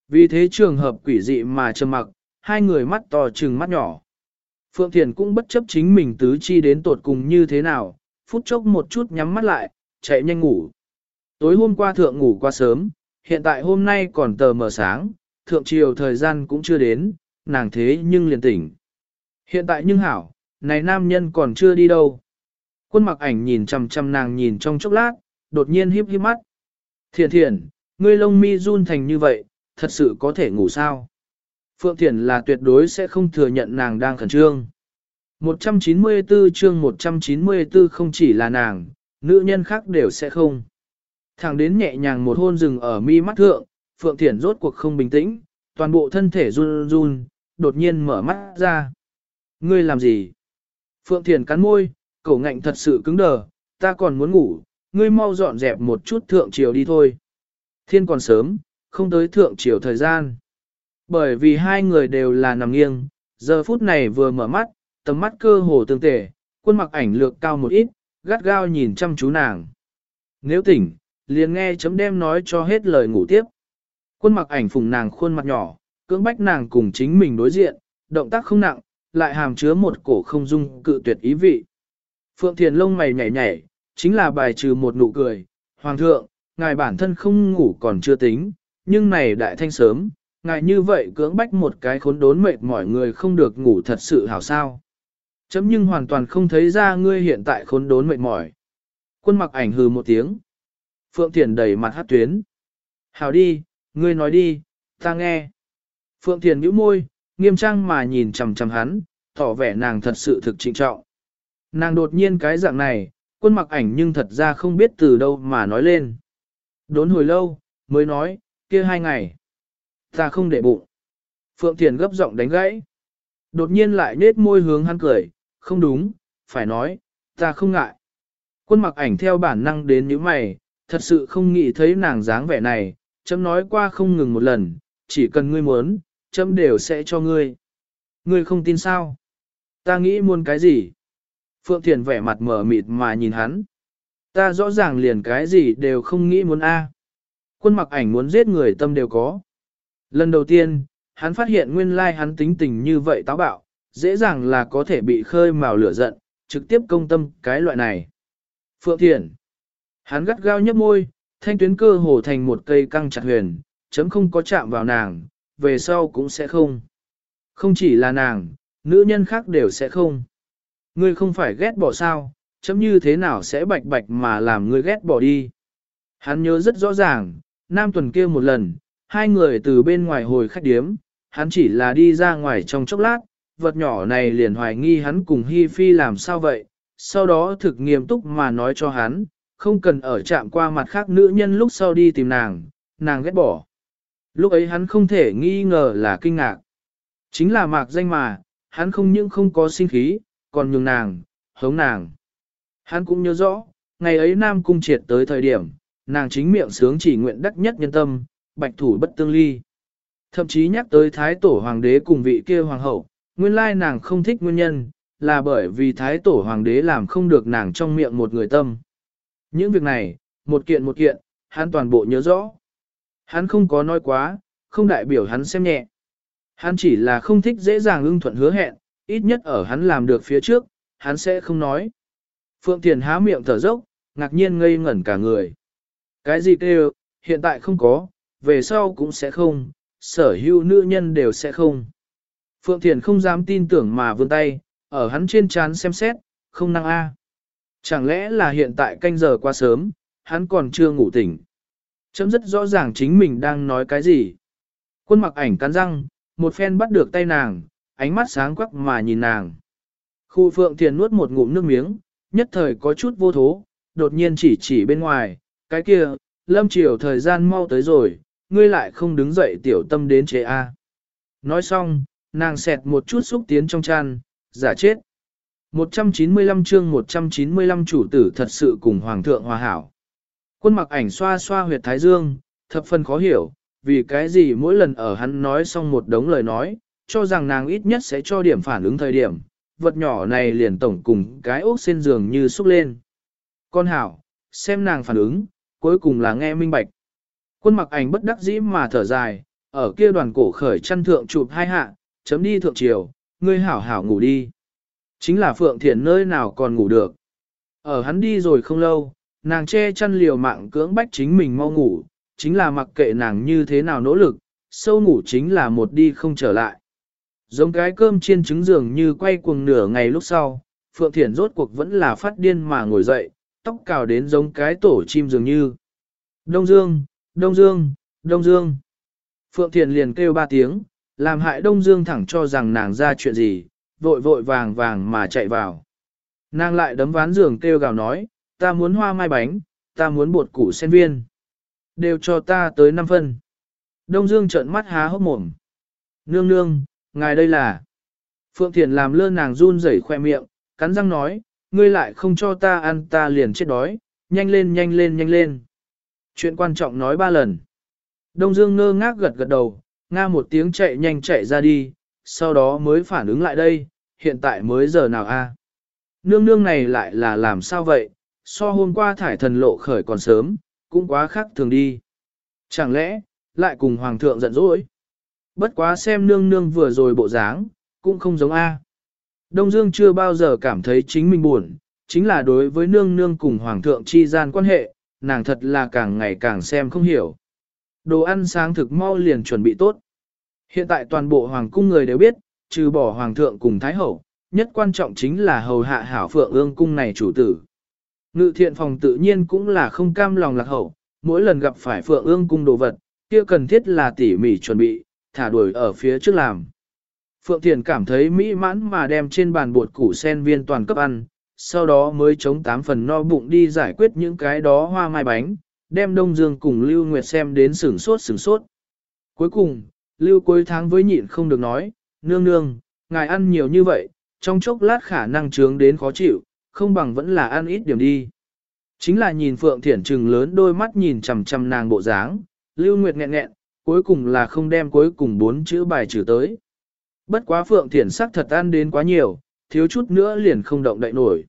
Vì thế trường hợp quỷ dị mà trầm mặc, hai người mắt to trừng mắt nhỏ. Phượng Thiền cũng bất chấp chính mình tứ chi đến tột cùng như thế nào, phút chốc một chút nhắm mắt lại, chạy nhanh ngủ. Tối hôm qua thượng ngủ qua sớm, hiện tại hôm nay còn tờ mờ sáng, thượng chiều thời gian cũng chưa đến, nàng thế nhưng liền tỉnh. Hiện tại nhưng hảo, này nam nhân còn chưa đi đâu. Quân mặc ảnh nhìn chằm chằm nàng nhìn trong chốc lát, đột nhiên híp híp mắt. Thiện thiện, ngươi lông mi run thành như vậy, thật sự có thể ngủ sao? Phượng thiền là tuyệt đối sẽ không thừa nhận nàng đang khẩn trương. 194 chương 194 không chỉ là nàng, nữ nhân khác đều sẽ không. Thẳng đến nhẹ nhàng một hôn rừng ở mi mắt thượng, Phượng Thiển rốt cuộc không bình tĩnh, toàn bộ thân thể run run, đột nhiên mở mắt ra. Ngươi làm gì? Phượng Thiển cắn môi, cổ ngạnh thật sự cứng đờ, ta còn muốn ngủ, ngươi mau dọn dẹp một chút thượng chiều đi thôi. Thiên còn sớm, không tới thượng chiều thời gian. Bởi vì hai người đều là nằm nghiêng, giờ phút này vừa mở mắt, tầm mắt cơ hồ tương tề, quân mặc ảnh lược cao một ít, gắt gao nhìn chăm chú nàng. Nếu tỉnh, liền nghe chấm đem nói cho hết lời ngủ tiếp. Quân mặc ảnh phùng nàng khuôn mặt nhỏ, cưỡng bách nàng cùng chính mình đối diện, động tác không nặng, lại hàm chứa một cổ không dung cự tuyệt ý vị. Phượng Thiền lông mày nhảy nhảy, chính là bài trừ một nụ cười. Hoàng thượng, ngài bản thân không ngủ còn chưa tính, nhưng này đại thanh sớm, ngài như vậy cưỡng bách một cái khốn đốn mệt mỏi người không được ngủ thật sự hảo sao. Chấm nhưng hoàn toàn không thấy ra ngươi hiện tại khốn đốn mệt mỏi. Quân mặc ảnh hừ một tiếng. Phượng Thiền đầy mặt hát tuyến. Hảo đi, ngươi nói đi, ta nghe. Phượng Thiền nhíu môi, nghiêm trang mà nhìn chầm chầm hắn, tỏ vẻ nàng thật sự thực trịnh trọng. Nàng đột nhiên cái dạng này, quân mặc ảnh nhưng thật ra không biết từ đâu mà nói lên. Đốn hồi lâu, mới nói, kia hai ngày. Ta không để bụng. Phượng Thiền gấp giọng đánh gãy. Đột nhiên lại nết môi hướng hắn cười, không đúng, phải nói, ta không ngại. Quân mặc ảnh theo bản năng đến những mày, thật sự không nghĩ thấy nàng dáng vẻ này, chấm nói qua không ngừng một lần, chỉ cần ngươi muốn, chấm đều sẽ cho ngươi. Ngươi không tin sao? Ta nghĩ muốn cái gì? Phượng Thiền vẻ mặt mở mịt mà nhìn hắn. Ta rõ ràng liền cái gì đều không nghĩ muốn A. Quân mặc ảnh muốn giết người tâm đều có. Lần đầu tiên, hắn phát hiện nguyên lai hắn tính tình như vậy táo bạo, dễ dàng là có thể bị khơi mào lửa giận, trực tiếp công tâm cái loại này. Phượng Thiền. Hắn gắt gao nhấp môi, thanh tuyến cơ hồ thành một cây căng chặt huyền, chấm không có chạm vào nàng, về sau cũng sẽ không. Không chỉ là nàng, nữ nhân khác đều sẽ không. Ngươi không phải ghét bỏ sao, chấm như thế nào sẽ bạch bạch mà làm ngươi ghét bỏ đi. Hắn nhớ rất rõ ràng, nam tuần kia một lần, hai người từ bên ngoài hồi khách điếm, hắn chỉ là đi ra ngoài trong chốc lát, vật nhỏ này liền hoài nghi hắn cùng Hi Phi làm sao vậy, sau đó thực nghiêm túc mà nói cho hắn, không cần ở chạm qua mặt khác nữ nhân lúc sau đi tìm nàng, nàng ghét bỏ. Lúc ấy hắn không thể nghi ngờ là kinh ngạc. Chính là mạc danh mà, hắn không những không có sinh khí, còn nhường nàng, hống nàng. Hắn cũng nhớ rõ, ngày ấy Nam Cung triệt tới thời điểm, nàng chính miệng sướng chỉ nguyện đắc nhất nhân tâm, bạch thủ bất tương ly. Thậm chí nhắc tới Thái Tổ Hoàng đế cùng vị kia Hoàng hậu, nguyên lai nàng không thích nguyên nhân, là bởi vì Thái Tổ Hoàng đế làm không được nàng trong miệng một người tâm. Những việc này, một kiện một kiện, hắn toàn bộ nhớ rõ. Hắn không có nói quá, không đại biểu hắn xem nhẹ. Hắn chỉ là không thích dễ dàng ưng thuận hứa hẹn, ít nhất ở hắn làm được phía trước, hắn sẽ không nói. Phượng Thiền há miệng thở dốc, ngạc nhiên ngây ngẩn cả người. Cái gì kêu, hiện tại không có, về sau cũng sẽ không, sở hữu nữ nhân đều sẽ không. Phượng Thiền không dám tin tưởng mà vươn tay, ở hắn trên trán xem xét, không năng A. Chẳng lẽ là hiện tại canh giờ quá sớm, hắn còn chưa ngủ tỉnh. Chấm rất rõ ràng chính mình đang nói cái gì. Quân mặc ảnh cắn răng, một phen bắt được tay nàng, ánh mắt sáng quắc mà nhìn nàng. Khu Phượng Thiền nuốt một ngụm nước miếng, nhất thời có chút vô thố, đột nhiên chỉ chỉ bên ngoài, cái kia, lâm chiều thời gian mau tới rồi, ngươi lại không đứng dậy tiểu tâm đến chế A. Nói xong, nàng xẹt một chút xúc tiến trong chăn, giả chết. 195 chương 195 chủ tử thật sự cùng Hoàng thượng hòa hảo. Quân mặc ảnh xoa xoa huyệt thái dương, thập phần khó hiểu, vì cái gì mỗi lần ở hắn nói xong một đống lời nói, cho rằng nàng ít nhất sẽ cho điểm phản ứng thời điểm, vật nhỏ này liền tổng cùng cái ốc trên giường như xúc lên. Con hảo, xem nàng phản ứng, cuối cùng là nghe minh bạch. Quân mặc ảnh bất đắc dĩ mà thở dài, ở kia đoàn cổ khởi chăn thượng chụp hai hạ, chấm đi thượng triều, ngươi hảo hảo ngủ đi. Chính là Phượng Thiển nơi nào còn ngủ được. Ở hắn đi rồi không lâu, nàng che chăn liều mạng cưỡng bách chính mình mau ngủ, chính là mặc kệ nàng như thế nào nỗ lực, sâu ngủ chính là một đi không trở lại. Giống cái cơm chiên trứng dường như quay cuồng nửa ngày lúc sau, Phượng Thiển rốt cuộc vẫn là phát điên mà ngồi dậy, tóc cào đến giống cái tổ chim dường như. Đông Dương, Đông Dương, Đông Dương. Phượng Thiền liền kêu ba tiếng, làm hại Đông Dương thẳng cho rằng nàng ra chuyện gì, vội vội vàng vàng mà chạy vào. Nàng lại đấm ván giường kêu gào nói, ta muốn hoa mai bánh, ta muốn bột củ sen viên. Đều cho ta tới 5 phân. Đông Dương trợn mắt há hốc mồm. Nương nương, ngài đây là. Phượng Thiền làm lơ nàng run rẩy khoe miệng, cắn răng nói, ngươi lại không cho ta ăn ta liền chết đói, nhanh lên nhanh lên nhanh lên. Chuyện quan trọng nói ba lần. Đông Dương ngơ ngác gật gật đầu, nga một tiếng chạy nhanh chạy ra đi, sau đó mới phản ứng lại đây, hiện tại mới giờ nào a? Nương nương này lại là làm sao vậy, so hôm qua thải thần lộ khởi còn sớm, cũng quá khác thường đi. Chẳng lẽ, lại cùng hoàng thượng giận dỗi? Bất quá xem nương nương vừa rồi bộ dáng, cũng không giống A. Đông Dương chưa bao giờ cảm thấy chính mình buồn, chính là đối với nương nương cùng hoàng thượng chi gian quan hệ, nàng thật là càng ngày càng xem không hiểu. Đồ ăn sáng thực mau liền chuẩn bị tốt. Hiện tại toàn bộ hoàng cung người đều biết, trừ bỏ hoàng thượng cùng thái hậu, nhất quan trọng chính là hầu hạ hảo phượng ương cung này chủ tử. Ngự thiện phòng tự nhiên cũng là không cam lòng lạc hậu, mỗi lần gặp phải phượng ương cung đồ vật, kia cần thiết là tỉ mỉ chuẩn bị, thả đuổi ở phía trước làm. Phượng Thiền cảm thấy mỹ mãn mà đem trên bàn bột củ sen viên toàn cấp ăn, sau đó mới chống tám phần no bụng đi giải quyết những cái đó hoa mai bánh, đem Đông Dương cùng Lưu Nguyệt xem đến sửng sốt sửng sốt. Cuối cùng, Lưu cuối tháng với nhịn không được nói, nương nương, ngài ăn nhiều như vậy, trong chốc lát khả năng trướng đến khó chịu, không bằng vẫn là ăn ít điểm đi. Chính là nhìn Phượng Thiển trừng lớn đôi mắt nhìn chầm chầm nàng bộ dáng, Lưu Nguyệt nghẹn nghẹn, cuối cùng là không đem cuối cùng bốn chữ bài trừ tới. Bất quá Phượng Thiển sắc thật ăn đến quá nhiều, thiếu chút nữa liền không động đậy nổi.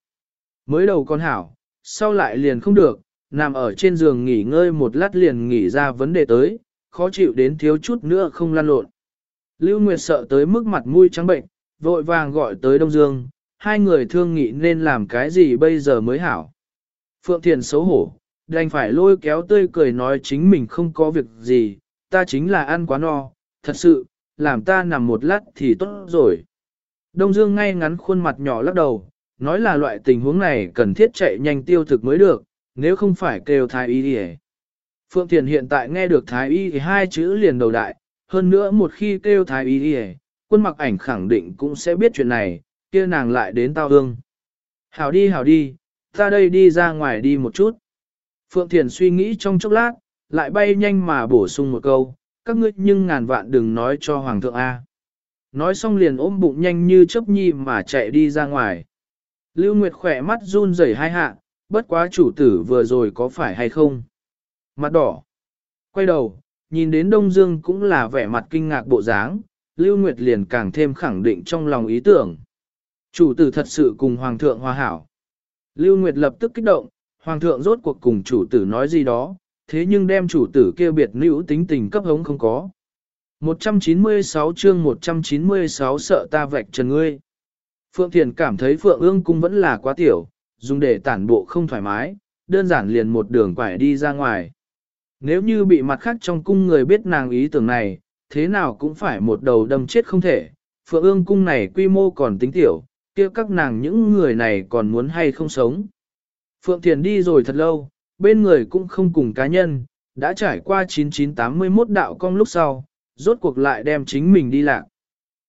Mới đầu con hảo, sau lại liền không được, nằm ở trên giường nghỉ ngơi một lát liền nghỉ ra vấn đề tới, khó chịu đến thiếu chút nữa không lan lộn. Lưu Nguyệt sợ tới mức mặt mũi trắng bệnh, vội vàng gọi tới Đông Dương, hai người thương nghị nên làm cái gì bây giờ mới hảo. Phượng Thiền xấu hổ, đành phải lôi kéo tươi cười nói chính mình không có việc gì, ta chính là ăn quá no, thật sự, làm ta nằm một lát thì tốt rồi. Đông Dương ngay ngắn khuôn mặt nhỏ lắc đầu, nói là loại tình huống này cần thiết chạy nhanh tiêu thực mới được, nếu không phải kêu thái y đi Phượng Thiền hiện tại nghe được thái y thì hai chữ liền đầu đại, hơn nữa một khi kêu thái y đi quân mặc ảnh khẳng định cũng sẽ biết chuyện này, kia nàng lại đến tao hương Hảo đi hảo đi, ta đây đi ra ngoài đi một chút. Phượng Thiền suy nghĩ trong chốc lát, lại bay nhanh mà bổ sung một câu, các ngươi nhưng ngàn vạn đừng nói cho Hoàng thượng A. Nói xong liền ôm bụng nhanh như chớp nhi mà chạy đi ra ngoài. Lưu Nguyệt khỏe mắt run rẩy hai hạ, bất quá chủ tử vừa rồi có phải hay không? Mặt đỏ. Quay đầu, nhìn đến Đông Dương cũng là vẻ mặt kinh ngạc bộ dáng, Lưu Nguyệt liền càng thêm khẳng định trong lòng ý tưởng. Chủ tử thật sự cùng Hoàng thượng hòa hảo. Lưu Nguyệt lập tức kích động, Hoàng thượng rốt cuộc cùng chủ tử nói gì đó, thế nhưng đem chủ tử kia biệt nữ tính tình cấp hống không có. 196 chương 196 sợ ta vạch trần ngươi. Phượng Thiền cảm thấy Phượng ương cung vẫn là quá tiểu, dùng để tản bộ không thoải mái, đơn giản liền một đường quải đi ra ngoài. Nếu như bị mặt khác trong cung người biết nàng ý tưởng này, thế nào cũng phải một đầu đâm chết không thể. Phượng ương cung này quy mô còn tính tiểu, kia các nàng những người này còn muốn hay không sống. Phượng Thiền đi rồi thật lâu, bên người cũng không cùng cá nhân, đã trải qua 9981 đạo cong lúc sau, rốt cuộc lại đem chính mình đi lạc.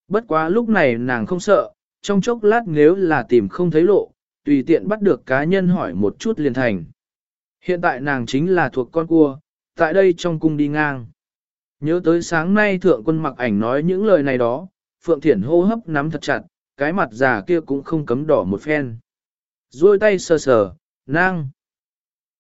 Bất quá lúc này nàng không sợ, trong chốc lát nếu là tìm không thấy lộ, tùy tiện bắt được cá nhân hỏi một chút liền thành. Hiện tại nàng chính là thuộc con cua, tại đây trong cung đi ngang. Nhớ tới sáng nay thượng quân mặc ảnh nói những lời này đó, Phượng Thiển hô hấp nắm thật chặt, cái mặt già kia cũng không cấm đỏ một phen. Rồi tay sờ sờ, nang.